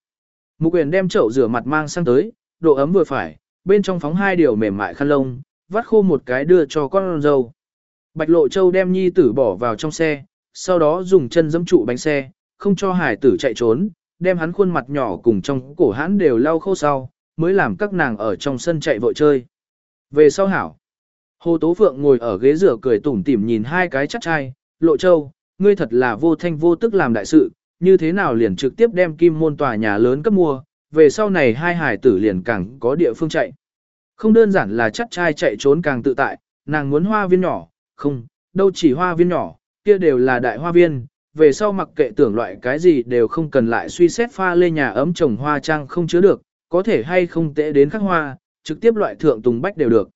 Mục quyền đem chậu rửa mặt mang sang tới, độ ấm vừa phải, bên trong phóng hai điều mềm mại khăn lông, vắt khô một cái đưa cho con dâu. Bạch Lộ Châu đem nhi tử bỏ vào trong xe, sau đó dùng chân giẫm trụ bánh xe, không cho hải tử chạy trốn, đem hắn khuôn mặt nhỏ cùng trong cổ hắn đều lau khô sau, mới làm các nàng ở trong sân chạy vội chơi. Về sau hảo, Hồ Tố Phượng ngồi ở ghế rửa cười tủm tỉm nhìn hai cái chắc trai, Lộ Châu, ngươi thật là vô thanh vô tức làm đại sự, như thế nào liền trực tiếp đem kim môn tòa nhà lớn cấp mua, về sau này hai hải tử liền càng có địa phương chạy. Không đơn giản là chắc trai chạy trốn càng tự tại, nàng muốn hoa viên nhỏ, không, đâu chỉ hoa viên nhỏ, kia đều là đại hoa viên, về sau mặc kệ tưởng loại cái gì đều không cần lại suy xét pha lê nhà ấm trồng hoa trang không chứa được, có thể hay không tệ đến khắc hoa, trực tiếp loại thượng tùng bách đều được.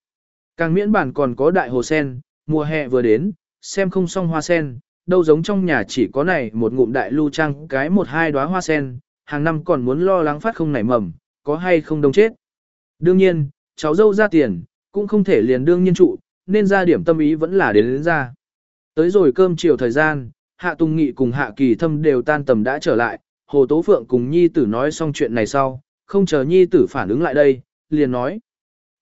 Càng miễn bản còn có đại hồ sen, mùa hè vừa đến, xem không xong hoa sen, đâu giống trong nhà chỉ có này một ngụm đại lưu trang cái một hai đóa hoa sen, hàng năm còn muốn lo lắng phát không nảy mầm, có hay không đông chết. Đương nhiên, cháu dâu ra tiền, cũng không thể liền đương nhiên trụ, nên ra điểm tâm ý vẫn là đến đến ra. Tới rồi cơm chiều thời gian, Hạ Tùng Nghị cùng Hạ Kỳ Thâm đều tan tầm đã trở lại, Hồ Tố Phượng cùng Nhi Tử nói xong chuyện này sau, không chờ Nhi Tử phản ứng lại đây, liền nói.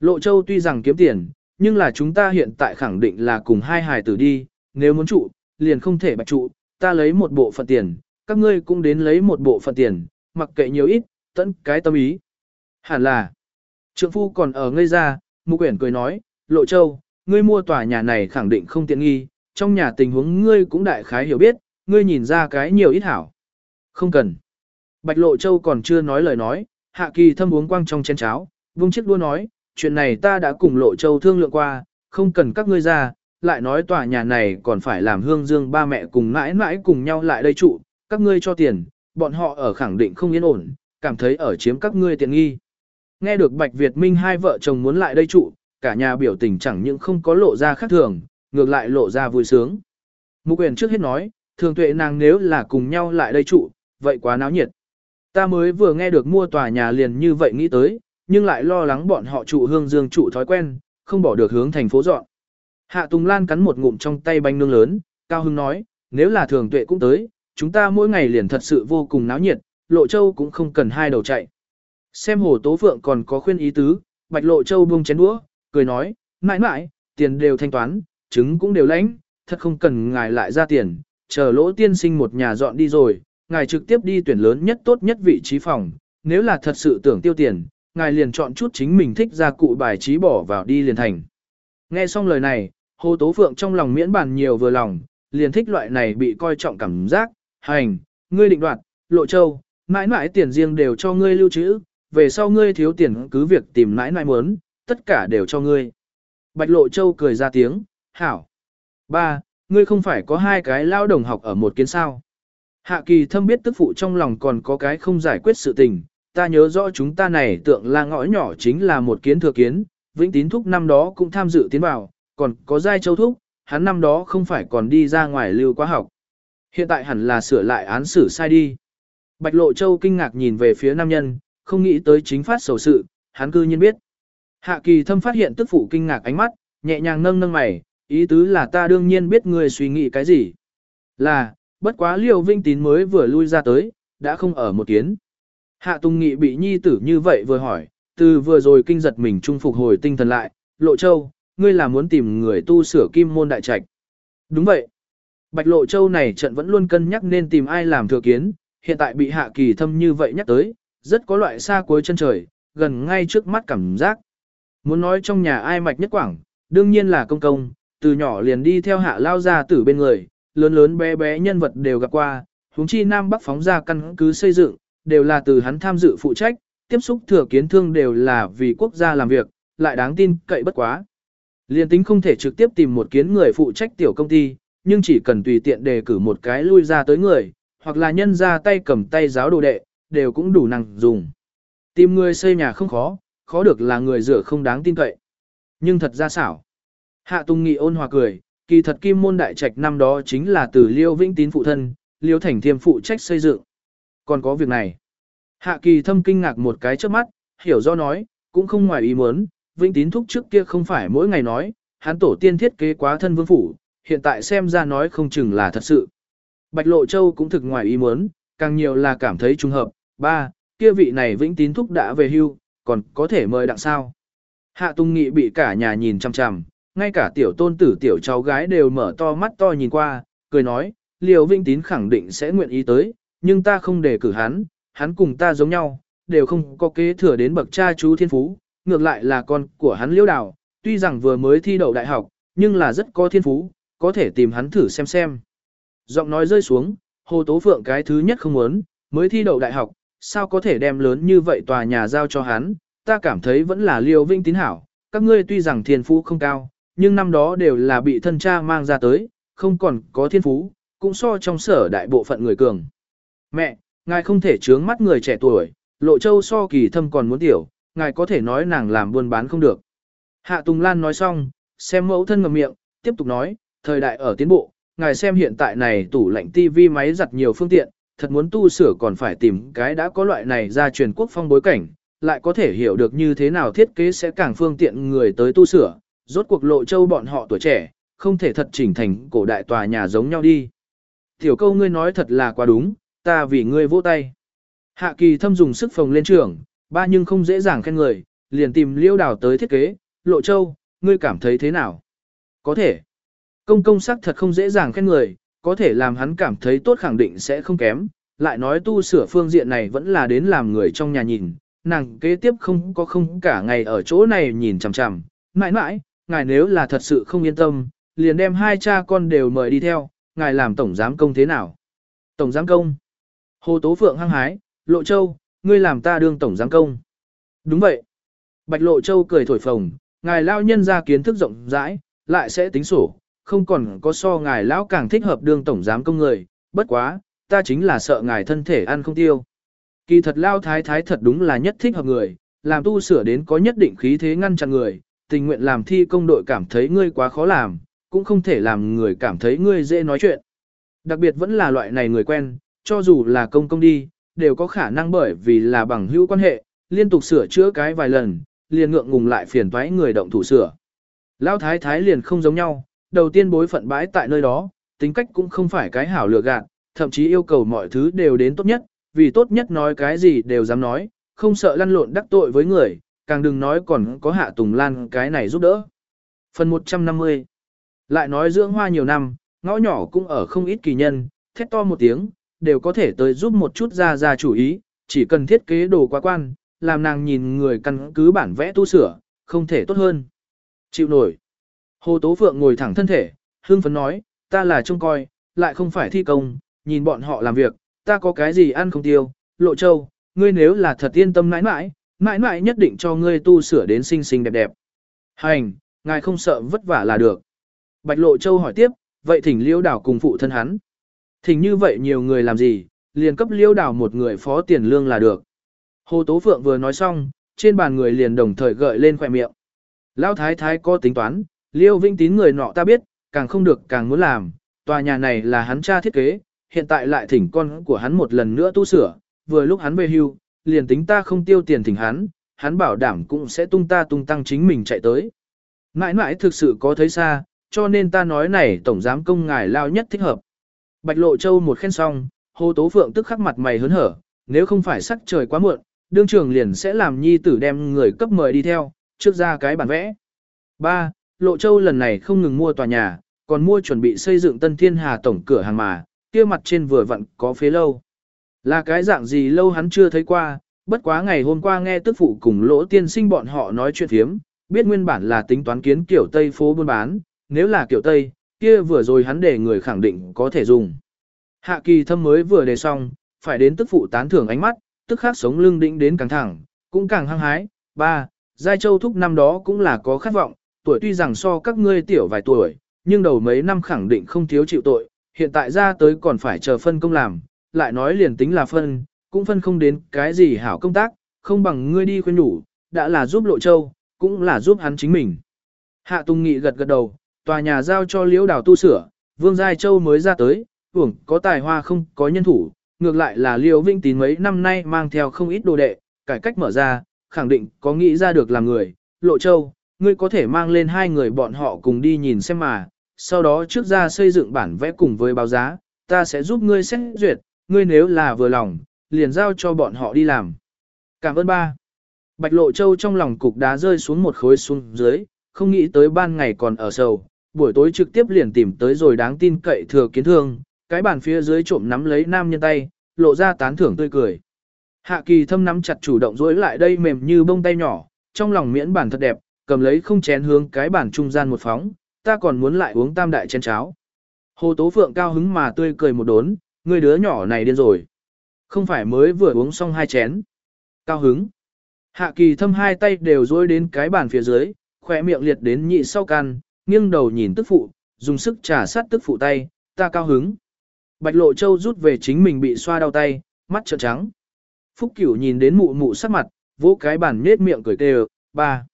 Lộ Châu tuy rằng kiếm tiền, nhưng là chúng ta hiện tại khẳng định là cùng hai hài tử đi, nếu muốn trụ, liền không thể bạch trụ, ta lấy một bộ phận tiền, các ngươi cũng đến lấy một bộ phận tiền, mặc kệ nhiều ít, tận cái tâm ý. Hẳn là, trượng phu còn ở ngây ra, mục quyển cười nói, Lộ Châu, ngươi mua tòa nhà này khẳng định không tiện nghi, trong nhà tình huống ngươi cũng đại khái hiểu biết, ngươi nhìn ra cái nhiều ít hảo. Không cần. Bạch Lộ Châu còn chưa nói lời nói, Hạ Kỳ thâm uống quang trong chén cháo, vung chiếc đua nói, chuyện này ta đã cùng Lộ Châu thương lượng qua, không cần các ngươi ra, lại nói tòa nhà này còn phải làm hương dương ba mẹ cùng mãi mãi cùng nhau lại đây trụ, các ngươi cho tiền, bọn họ ở khẳng định không yên ổn, cảm thấy ở chiếm các ngươi tiện nghi. Nghe được Bạch Việt Minh hai vợ chồng muốn lại đây trụ, cả nhà biểu tình chẳng những không có lộ ra khác thường, ngược lại lộ ra vui sướng. Mục quyền trước hết nói, thường tuệ nàng nếu là cùng nhau lại đây trụ, vậy quá náo nhiệt. Ta mới vừa nghe được mua tòa nhà liền như vậy nghĩ tới, nhưng lại lo lắng bọn họ trụ hương dương trụ thói quen, không bỏ được hướng thành phố dọn. Hạ Tùng Lan cắn một ngụm trong tay bánh nướng lớn, Cao Hưng nói, nếu là thường tuệ cũng tới, chúng ta mỗi ngày liền thật sự vô cùng náo nhiệt, Lộ Châu cũng không cần hai đầu chạy. Xem hồ tố phượng còn có khuyên ý tứ, Bạch Lộ Châu buông chén đũa, cười nói, mãi mãi, tiền đều thanh toán, trứng cũng đều lãnh, thật không cần ngài lại ra tiền, chờ lỗ tiên sinh một nhà dọn đi rồi, ngài trực tiếp đi tuyển lớn nhất tốt nhất vị trí phòng, nếu là thật sự tưởng tiêu tiền, ngài liền chọn chút chính mình thích ra cụ bài trí bỏ vào đi liền thành. Nghe xong lời này, Hồ Tố Phượng trong lòng miễn bàn nhiều vừa lòng, liền thích loại này bị coi trọng cảm giác, hành, ngươi định đoạt, lộ châu, mãi mãi tiền riêng đều cho ngươi lưu trữ, về sau ngươi thiếu tiền cứ việc tìm nãi nãi muốn, tất cả đều cho ngươi. Bạch lộ châu cười ra tiếng, hảo. Ba, ngươi không phải có hai cái lao đồng học ở một kiến sao. Hạ kỳ thâm biết tức phụ trong lòng còn có cái không giải quyết sự tình, ta nhớ rõ chúng ta này tượng là ngõ nhỏ chính là một kiến thừa kiến, Vĩnh Tín Thúc năm đó cũng tham dự tiến vào, còn có Giai Châu Thúc, hắn năm đó không phải còn đi ra ngoài lưu quá học. Hiện tại hẳn là sửa lại án xử sai đi. Bạch Lộ Châu kinh ngạc nhìn về phía nam nhân, không nghĩ tới chính phát sầu sự, hắn cư nhiên biết. Hạ kỳ thâm phát hiện tức phụ kinh ngạc ánh mắt, nhẹ nhàng nâng nâng mày, ý tứ là ta đương nhiên biết người suy nghĩ cái gì. Là, bất quá liều vinh tín mới vừa lui ra tới, đã không ở một kiến. Hạ Tùng Nghị bị nhi tử như vậy vừa hỏi, từ vừa rồi kinh giật mình trung phục hồi tinh thần lại, Lộ Châu, ngươi là muốn tìm người tu sửa kim môn đại trạch. Đúng vậy. Bạch Lộ Châu này trận vẫn luôn cân nhắc nên tìm ai làm thừa kiến, hiện tại bị hạ kỳ thâm như vậy nhắc tới, rất có loại xa cuối chân trời, gần ngay trước mắt cảm giác. Muốn nói trong nhà ai mạch nhất quảng, đương nhiên là công công, từ nhỏ liền đi theo hạ lao ra tử bên người, lớn lớn bé bé nhân vật đều gặp qua, huống chi Nam Bắc phóng ra căn cứ xây dựng, đều là từ hắn tham dự phụ trách, tiếp xúc thừa kiến thương đều là vì quốc gia làm việc, lại đáng tin cậy bất quá. Liên tính không thể trực tiếp tìm một kiến người phụ trách tiểu công ty, nhưng chỉ cần tùy tiện đề cử một cái lui ra tới người, hoặc là nhân ra tay cầm tay giáo đồ đệ, đều cũng đủ năng dùng. Tìm người xây nhà không khó, khó được là người rửa không đáng tin cậy. Nhưng thật ra xảo. Hạ Tùng Nghị ôn hòa cười, kỳ thật kim môn đại trạch năm đó chính là từ Liêu Vĩnh Tín phụ thân, Liêu Thành Thiêm phụ trách xây dựng. Còn có việc này. Hạ Kỳ thâm kinh ngạc một cái trước mắt, hiểu do nói, cũng không ngoài ý muốn, Vĩnh Tín thúc trước kia không phải mỗi ngày nói, hắn tổ tiên thiết kế quá thân vương phủ, hiện tại xem ra nói không chừng là thật sự. Bạch Lộ Châu cũng thực ngoài ý muốn, càng nhiều là cảm thấy trùng hợp, ba, kia vị này Vĩnh Tín thúc đã về hưu, còn có thể mời đặng sao. Hạ Tung Nghị bị cả nhà nhìn chăm chăm, ngay cả tiểu tôn tử tiểu cháu gái đều mở to mắt to nhìn qua, cười nói, liều Vĩnh Tín khẳng định sẽ nguyện ý tới, nhưng ta không để cử hắn, hắn cùng ta giống nhau, đều không có kế thừa đến bậc cha chú thiên phú, ngược lại là con của hắn Liễu đào, tuy rằng vừa mới thi đậu đại học, nhưng là rất có thiên phú, có thể tìm hắn thử xem xem. Giọng nói rơi xuống, Hồ Tố Phượng cái thứ nhất không muốn, mới thi đậu đại học, sao có thể đem lớn như vậy tòa nhà giao cho hắn, ta cảm thấy vẫn là liêu vinh tín hảo, các ngươi tuy rằng thiên phú không cao, nhưng năm đó đều là bị thân cha mang ra tới, không còn có thiên phú, cũng so trong sở đại bộ phận người cường. Mẹ, ngài không thể chướng mắt người trẻ tuổi, lộ châu so kỳ thâm còn muốn tiểu, ngài có thể nói nàng làm buôn bán không được. Hạ Tùng Lan nói xong, xem mẫu thân ngầm miệng, tiếp tục nói, thời đại ở tiến bộ, ngài xem hiện tại này tủ lạnh tivi máy giặt nhiều phương tiện, thật muốn tu sửa còn phải tìm cái đã có loại này ra truyền quốc phong bối cảnh, lại có thể hiểu được như thế nào thiết kế sẽ càng phương tiện người tới tu sửa, rốt cuộc lộ châu bọn họ tuổi trẻ, không thể thật chỉnh thành cổ đại tòa nhà giống nhau đi. Tiểu câu ngươi nói thật là quá đúng, ta vì ngươi vỗ tay. Hạ kỳ thâm dùng sức phồng lên trường, ba nhưng không dễ dàng khen người, liền tìm liêu đào tới thiết kế, lộ châu, ngươi cảm thấy thế nào? Có thể. Công công sắc thật không dễ dàng khen người, có thể làm hắn cảm thấy tốt khẳng định sẽ không kém, lại nói tu sửa phương diện này vẫn là đến làm người trong nhà nhìn, nàng kế tiếp không có không cả ngày ở chỗ này nhìn chằm chằm, mãi mãi, ngài nếu là thật sự không yên tâm, liền đem hai cha con đều mời đi theo, ngài làm tổng giám công thế nào? Tổng giám công. Hồ Tố Phượng hăng hái, Lộ Châu, ngươi làm ta đương tổng giám công. Đúng vậy. Bạch Lộ Châu cười thổi phồng, ngài lao nhân ra kiến thức rộng rãi, lại sẽ tính sổ, không còn có so ngài lão càng thích hợp đương tổng giám công người, bất quá, ta chính là sợ ngài thân thể ăn không tiêu. Kỳ thật lao thái thái thật đúng là nhất thích hợp người, làm tu sửa đến có nhất định khí thế ngăn chặn người, tình nguyện làm thi công đội cảm thấy ngươi quá khó làm, cũng không thể làm người cảm thấy ngươi dễ nói chuyện. Đặc biệt vẫn là loại này người quen, cho dù là công công đi, đều có khả năng bởi vì là bằng hữu quan hệ, liên tục sửa chữa cái vài lần, liền ngượng ngùng lại phiền toái người động thủ sửa. Lão thái thái liền không giống nhau, đầu tiên bối phận bãi tại nơi đó, tính cách cũng không phải cái hảo lựa gạt, thậm chí yêu cầu mọi thứ đều đến tốt nhất, vì tốt nhất nói cái gì đều dám nói, không sợ lăn lộn đắc tội với người, càng đừng nói còn có hạ tùng lan cái này giúp đỡ. Phần 150 Lại nói dưỡng hoa nhiều năm, ngõ nhỏ cũng ở không ít kỳ nhân, thét to một tiếng, đều có thể tới giúp một chút ra ra chủ ý, chỉ cần thiết kế đồ quá quan, làm nàng nhìn người căn cứ bản vẽ tu sửa, không thể tốt hơn. Chịu nổi. Hồ Tố Phượng ngồi thẳng thân thể, hương phấn nói, ta là trông coi, lại không phải thi công, nhìn bọn họ làm việc, ta có cái gì ăn không tiêu, lộ châu, ngươi nếu là thật yên tâm mãi mãi, mãi mãi nhất định cho ngươi tu sửa đến xinh xinh đẹp đẹp. Hành, ngài không sợ vất vả là được. Bạch lộ châu hỏi tiếp, vậy thỉnh liêu đảo cùng phụ thân hắn. Thỉnh như vậy nhiều người làm gì, liền cấp liêu đảo một người phó tiền lương là được. Hồ Tố Phượng vừa nói xong, trên bàn người liền đồng thời gợi lên khỏe miệng. Lão thái thái có tính toán, liêu vinh tín người nọ ta biết, càng không được càng muốn làm, tòa nhà này là hắn cha thiết kế, hiện tại lại thỉnh con của hắn một lần nữa tu sửa, vừa lúc hắn về hưu, liền tính ta không tiêu tiền thỉnh hắn, hắn bảo đảm cũng sẽ tung ta tung tăng chính mình chạy tới. Mãi mãi thực sự có thấy xa, cho nên ta nói này tổng giám công ngài lao nhất thích hợp. Bạch Lộ Châu một khen xong, Hồ Tố Phượng tức khắc mặt mày hớn hở, nếu không phải sắc trời quá muộn, đương trường liền sẽ làm nhi tử đem người cấp mời đi theo, trước ra cái bản vẽ. 3. Lộ Châu lần này không ngừng mua tòa nhà, còn mua chuẩn bị xây dựng Tân Thiên Hà tổng cửa hàng mà, kia mặt trên vừa vặn có phế lâu. Là cái dạng gì lâu hắn chưa thấy qua, bất quá ngày hôm qua nghe tức phụ cùng lỗ tiên sinh bọn họ nói chuyện thiếm, biết nguyên bản là tính toán kiến kiểu Tây phố buôn bán, nếu là kiểu Tây, kia vừa rồi hắn để người khẳng định có thể dùng. Hạ kỳ thâm mới vừa đề xong, phải đến tức phụ tán thưởng ánh mắt, tức khắc sống lưng định đến càng thẳng, cũng càng hăng hái. Ba, Giai Châu thúc năm đó cũng là có khát vọng, tuổi tuy rằng so các ngươi tiểu vài tuổi, nhưng đầu mấy năm khẳng định không thiếu chịu tội, hiện tại ra tới còn phải chờ phân công làm, lại nói liền tính là phân, cũng phân không đến cái gì hảo công tác, không bằng ngươi đi khuyên nhủ, đã là giúp Lộ Châu, cũng là giúp hắn chính mình. Hạ Tùng Nghị gật gật đầu, tòa nhà giao cho Liễu Đào tu sửa, Vương Giai Châu mới ra tới, hưởng có tài hoa không có nhân thủ, ngược lại là Liễu vĩnh Tín mấy năm nay mang theo không ít đồ đệ, cải cách mở ra, khẳng định có nghĩ ra được làm người, Lộ Châu, ngươi có thể mang lên hai người bọn họ cùng đi nhìn xem mà, sau đó trước ra xây dựng bản vẽ cùng với báo giá, ta sẽ giúp ngươi xét duyệt, ngươi nếu là vừa lòng, liền giao cho bọn họ đi làm. Cảm ơn ba. Bạch Lộ Châu trong lòng cục đá rơi xuống một khối xuống dưới, không nghĩ tới ban ngày còn ở sầu, buổi tối trực tiếp liền tìm tới rồi đáng tin cậy thừa kiến thương, cái bàn phía dưới trộm nắm lấy nam nhân tay, lộ ra tán thưởng tươi cười. Hạ kỳ thâm nắm chặt chủ động dối lại đây mềm như bông tay nhỏ, trong lòng miễn bản thật đẹp, cầm lấy không chén hướng cái bàn trung gian một phóng, ta còn muốn lại uống tam đại chén cháo. Hồ Tố Phượng cao hứng mà tươi cười một đốn, người đứa nhỏ này điên rồi. Không phải mới vừa uống xong hai chén. Cao hứng. Hạ kỳ thâm hai tay đều dối đến cái bàn phía dưới, khỏe miệng liệt đến nhị sau can, nghiêng đầu nhìn tức phụ, dùng sức trả sát tức phụ tay, ta cao hứng. Bạch Lộ Châu rút về chính mình bị xoa đau tay, mắt trợn trắng. Phúc Cửu nhìn đến mụ mụ sắc mặt, vỗ cái bàn nết miệng cười tê ba.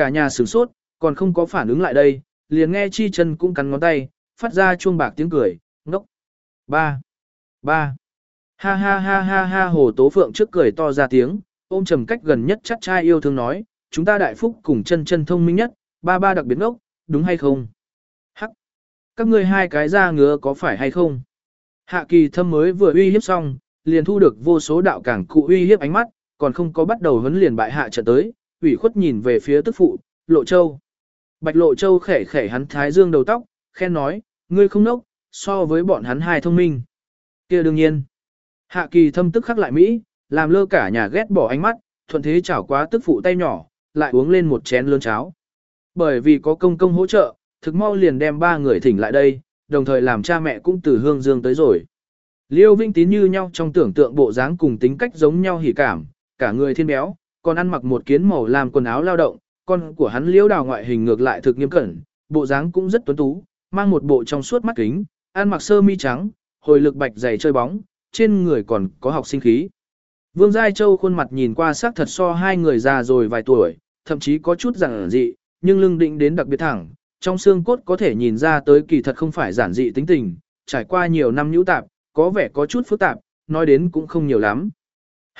Cả nhà sửng sốt, còn không có phản ứng lại đây, liền nghe chi chân cũng cắn ngón tay, phát ra chuông bạc tiếng cười, ngốc. Ba. Ba. Ha ha ha ha ha hồ tố phượng trước cười to ra tiếng, ôm trầm cách gần nhất chắc trai yêu thương nói, chúng ta đại phúc cùng chân chân thông minh nhất, ba ba đặc biệt ngốc, đúng hay không? Hắc! Các ngươi hai cái ra ngứa có phải hay không? Hạ kỳ thâm mới vừa uy hiếp xong, liền thu được vô số đạo cảng cụ uy hiếp ánh mắt, còn không có bắt đầu huấn liền bại hạ trận tới, ủy khuất nhìn về phía tức phụ, lộ châu. Bạch lộ châu khẽ khẽ hắn thái dương đầu tóc, khen nói, ngươi không nốc, so với bọn hắn hai thông minh. kia đương nhiên. Hạ kỳ thâm tức khắc lại Mỹ, làm lơ cả nhà ghét bỏ ánh mắt, thuận thế chảo quá tức phụ tay nhỏ, lại uống lên một chén lớn cháo. Bởi vì có công công hỗ trợ, thực mau liền đem ba người thỉnh lại đây, đồng thời làm cha mẹ cũng từ hương dương tới rồi. Liêu Vinh tín như nhau trong tưởng tượng bộ dáng cùng tính cách giống nhau hỉ cảm, cả người thiên béo, còn ăn mặc một kiến màu làm quần áo lao động, con của hắn liêu đào ngoại hình ngược lại thực nghiêm cẩn, bộ dáng cũng rất tuấn tú, mang một bộ trong suốt mắt kính, ăn mặc sơ mi trắng, hồi lực bạch dày chơi bóng, trên người còn có học sinh khí. Vương Giai Châu khuôn mặt nhìn qua sắc thật so hai người già rồi vài tuổi, thậm chí có chút giản dị, nhưng lưng định đến đặc biệt thẳng, trong xương cốt có thể nhìn ra tới kỳ thật không phải giản dị tính tình, trải qua nhiều năm nhũ tạp, có vẻ có chút phức tạp, nói đến cũng không nhiều lắm.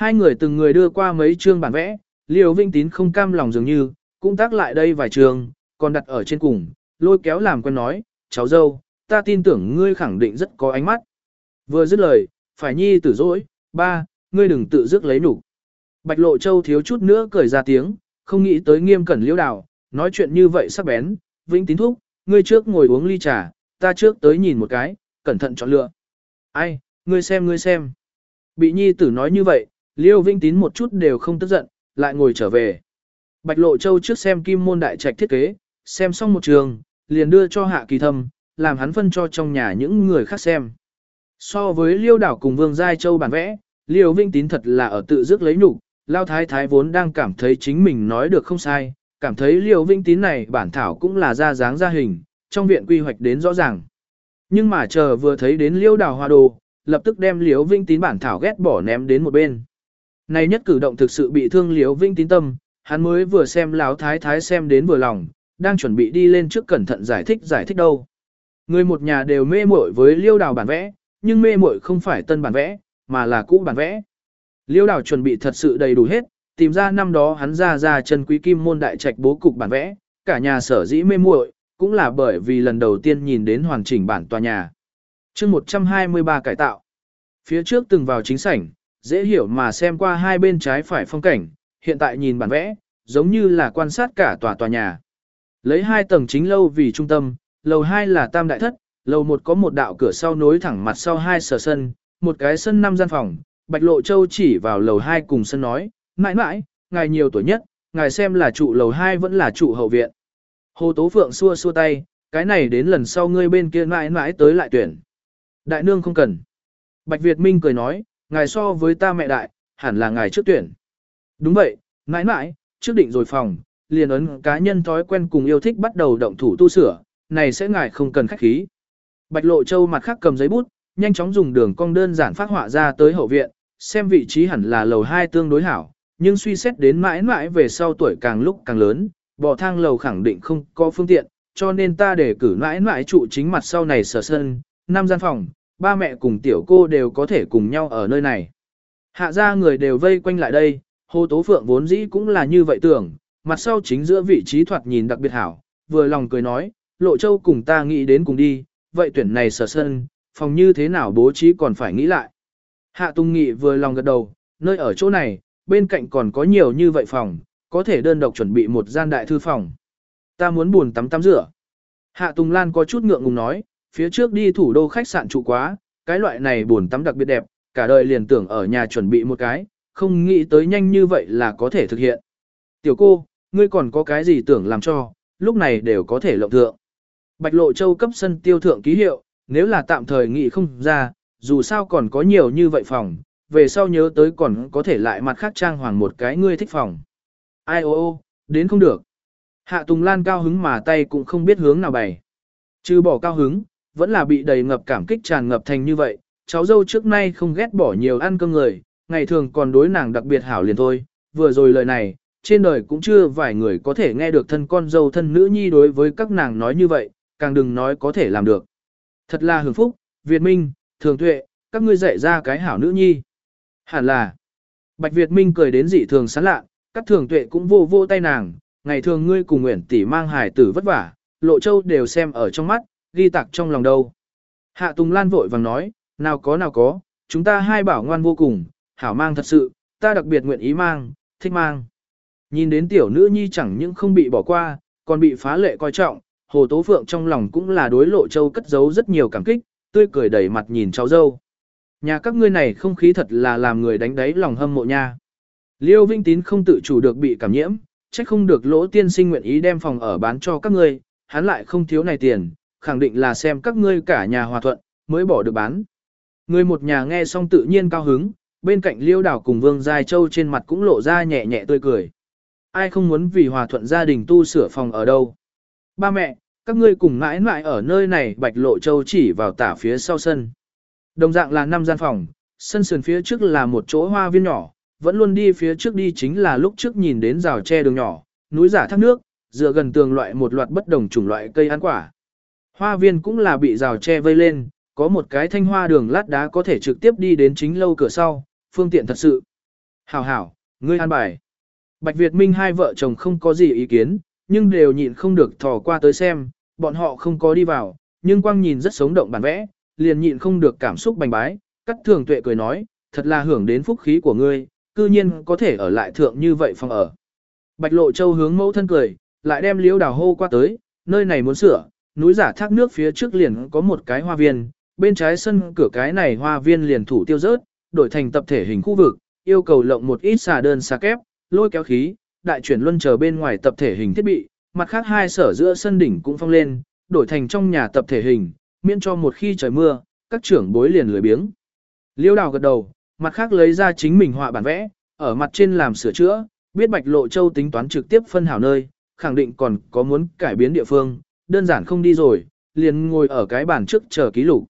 Hai người từng người đưa qua mấy chương bản vẽ, Liêu Vinh Tín không cam lòng dường như, cũng tác lại đây vài trường, còn đặt ở trên cùng, lôi kéo làm quen nói, cháu dâu, ta tin tưởng ngươi khẳng định rất có ánh mắt. Vừa dứt lời, phải nhi tử dỗi, ba, ngươi đừng tự dứt lấy nụ. Bạch Lộ Châu thiếu chút nữa cười ra tiếng, không nghĩ tới nghiêm cẩn liễu đào, nói chuyện như vậy sắc bén, vĩnh tín thúc, ngươi trước ngồi uống ly trà, ta trước tới nhìn một cái, cẩn thận chọn lựa. Ai, ngươi xem ngươi xem. Bị nhi tử nói như vậy, liêu vĩnh tín một chút đều không tức giận, lại ngồi trở về. Bạch Lộ Châu trước xem kim môn đại trạch thiết kế, xem xong một trường, liền đưa cho hạ kỳ thâm, làm hắn phân cho trong nhà những người khác xem. So với liêu đảo cùng vương giai châu bản vẽ, liêu vinh tín thật là ở tự dứt lấy nhục lao thái thái vốn đang cảm thấy chính mình nói được không sai, cảm thấy liêu vinh tín này bản thảo cũng là ra dáng ra hình, trong viện quy hoạch đến rõ ràng. Nhưng mà chờ vừa thấy đến liêu đảo hoa đồ, lập tức đem liêu vinh tín bản thảo ghét bỏ ném đến một bên. Này nhất cử động thực sự bị thương liếu vinh tín tâm, hắn mới vừa xem lão thái thái xem đến vừa lòng, đang chuẩn bị đi lên trước cẩn thận giải thích giải thích đâu. Người một nhà đều mê muội với liêu đào bản vẽ, nhưng mê muội không phải tân bản vẽ, mà là cũ bản vẽ. Liêu đào chuẩn bị thật sự đầy đủ hết, tìm ra năm đó hắn ra ra chân quý kim môn đại trạch bố cục bản vẽ, cả nhà sở dĩ mê muội, cũng là bởi vì lần đầu tiên nhìn đến hoàn chỉnh bản tòa nhà. chương 123 cải tạo. Phía trước từng vào chính sảnh, dễ hiểu mà xem qua hai bên trái phải phong cảnh, hiện tại nhìn bản vẽ, giống như là quan sát cả tòa tòa nhà. Lấy hai tầng chính lâu vì trung tâm, lầu hai là tam đại thất, lầu một có một đạo cửa sau nối thẳng mặt sau hai sở sân, một cái sân năm gian phòng, Bạch Lộ Châu chỉ vào lầu hai cùng sân nói, mãi mãi, ngài nhiều tuổi nhất, ngài xem là trụ lầu hai vẫn là trụ hậu viện. Hồ Tố Phượng xua xua tay, cái này đến lần sau ngươi bên kia mãi mãi tới lại tuyển. Đại nương không cần. Bạch Việt Minh cười nói, ngài so với ta mẹ đại, hẳn là ngài trước tuyển. Đúng vậy, mãi mãi, trước định rồi phòng, liền ấn cá nhân thói quen cùng yêu thích bắt đầu động thủ tu sửa, này sẽ ngài không cần khách khí. Bạch Lộ Châu mặt khác cầm giấy bút, nhanh chóng dùng đường cong đơn giản phát họa ra tới hậu viện, xem vị trí hẳn là lầu 2 tương đối hảo, nhưng suy xét đến mãi mãi về sau tuổi càng lúc càng lớn, bỏ thang lầu khẳng định không có phương tiện, cho nên ta để cử mãi mãi trụ chính mặt sau này sở sân, năm gian phòng, ba mẹ cùng tiểu cô đều có thể cùng nhau ở nơi này. Hạ ra người đều vây quanh lại đây, Hồ Tố Phượng vốn dĩ cũng là như vậy tưởng, mặt sau chính giữa vị trí thoạt nhìn đặc biệt hảo, vừa lòng cười nói, Lộ Châu cùng ta nghĩ đến cùng đi, vậy tuyển này sở sân, phòng như thế nào bố trí còn phải nghĩ lại. Hạ Tung Nghị vừa lòng gật đầu, nơi ở chỗ này, bên cạnh còn có nhiều như vậy phòng, có thể đơn độc chuẩn bị một gian đại thư phòng. Ta muốn buồn tắm tắm rửa. Hạ Tùng Lan có chút ngượng ngùng nói, phía trước đi thủ đô khách sạn trụ quá, cái loại này buồn tắm đặc biệt đẹp, cả đời liền tưởng ở nhà chuẩn bị một cái, không nghĩ tới nhanh như vậy là có thể thực hiện. Tiểu cô, ngươi còn có cái gì tưởng làm cho, lúc này đều có thể lộng thượng. Bạch Lộ Châu cấp sân tiêu thượng ký hiệu, nếu là tạm thời nghị không ra, dù sao còn có nhiều như vậy phòng, về sau nhớ tới còn có thể lại mặt khác trang hoàng một cái ngươi thích phòng. Ai ô ô, đến không được. Hạ Tùng Lan cao hứng mà tay cũng không biết hướng nào bày. Trừ bỏ cao hứng, vẫn là bị đầy ngập cảm kích tràn ngập thành như vậy, cháu dâu trước nay không ghét bỏ nhiều ăn cơm người, ngày thường còn đối nàng đặc biệt hảo liền thôi, vừa rồi lời này, trên đời cũng chưa vài người có thể nghe được thân con dâu thân nữ nhi đối với các nàng nói như vậy, càng đừng nói có thể làm được. Thật là hưởng phúc, Việt Minh, Thường Tuệ, các ngươi dạy ra cái hảo nữ nhi. Hẳn là, Bạch Việt Minh cười đến dị thường sán lạ, các Thường Tuệ cũng vô vô tay nàng, ngày thường ngươi cùng Nguyễn tỷ mang hài tử vất vả, Lộ Châu đều xem ở trong mắt, ghi tạc trong lòng đâu. Hạ Tùng Lan vội vàng nói, nào có nào có, chúng ta hai bảo ngoan vô cùng, hảo mang thật sự, ta đặc biệt nguyện ý mang, thích mang. Nhìn đến tiểu nữ nhi chẳng những không bị bỏ qua, còn bị phá lệ coi trọng, Hồ Tố Phượng trong lòng cũng là đối lộ châu cất giấu rất nhiều cảm kích, tươi cười đẩy mặt nhìn cháu dâu. Nhà các ngươi này không khí thật là làm người đánh đáy lòng hâm mộ nha. Liêu Vinh Tín không tự chủ được bị cảm nhiễm, trách không được lỗ tiên sinh nguyện ý đem phòng ở bán cho các ngươi, hắn lại không thiếu này tiền, khẳng định là xem các ngươi cả nhà hòa thuận, mới bỏ được bán. Người một nhà nghe xong tự nhiên cao hứng, bên cạnh liêu đảo cùng vương giai châu trên mặt cũng lộ ra nhẹ nhẹ tươi cười. Ai không muốn vì hòa thuận gia đình tu sửa phòng ở đâu. Ba mẹ, các ngươi cùng mãi mãi ở nơi này bạch lộ châu chỉ vào tả phía sau sân. Đồng dạng là năm gian phòng, sân sườn phía trước là một chỗ hoa viên nhỏ, vẫn luôn đi phía trước đi chính là lúc trước nhìn đến rào tre đường nhỏ, núi giả thác nước, dựa gần tường loại một loạt bất đồng chủng loại cây ăn quả. Hoa viên cũng là bị rào tre vây lên, có một cái thanh hoa đường lát đá có thể trực tiếp đi đến chính lâu cửa sau, phương tiện thật sự. Hảo hảo, ngươi an bài. Bạch Việt Minh hai vợ chồng không có gì ý kiến, nhưng đều nhịn không được thò qua tới xem, bọn họ không có đi vào, nhưng quang nhìn rất sống động bản vẽ, liền nhịn không được cảm xúc bành bái, cắt thường tuệ cười nói, thật là hưởng đến phúc khí của ngươi, cư nhiên có thể ở lại thượng như vậy phòng ở. Bạch Lộ Châu hướng mẫu thân cười, lại đem liễu đào hô qua tới, nơi này muốn sửa, núi giả thác nước phía trước liền có một cái hoa viên, bên trái sân cửa cái này hoa viên liền thủ tiêu rớt, đổi thành tập thể hình khu vực, yêu cầu lộng một ít xà đơn xà kép, lôi kéo khí, đại chuyển luân chờ bên ngoài tập thể hình thiết bị, mặt khác hai sở giữa sân đỉnh cũng phong lên, đổi thành trong nhà tập thể hình, miễn cho một khi trời mưa, các trưởng bối liền lười biếng. Liêu đào gật đầu, mặt khác lấy ra chính mình họa bản vẽ, ở mặt trên làm sửa chữa, biết Bạch Lộ Châu tính toán trực tiếp phân hảo nơi, khẳng định còn có muốn cải biến địa phương, đơn giản không đi rồi, liền ngồi ở cái bàn trước chờ ký lục.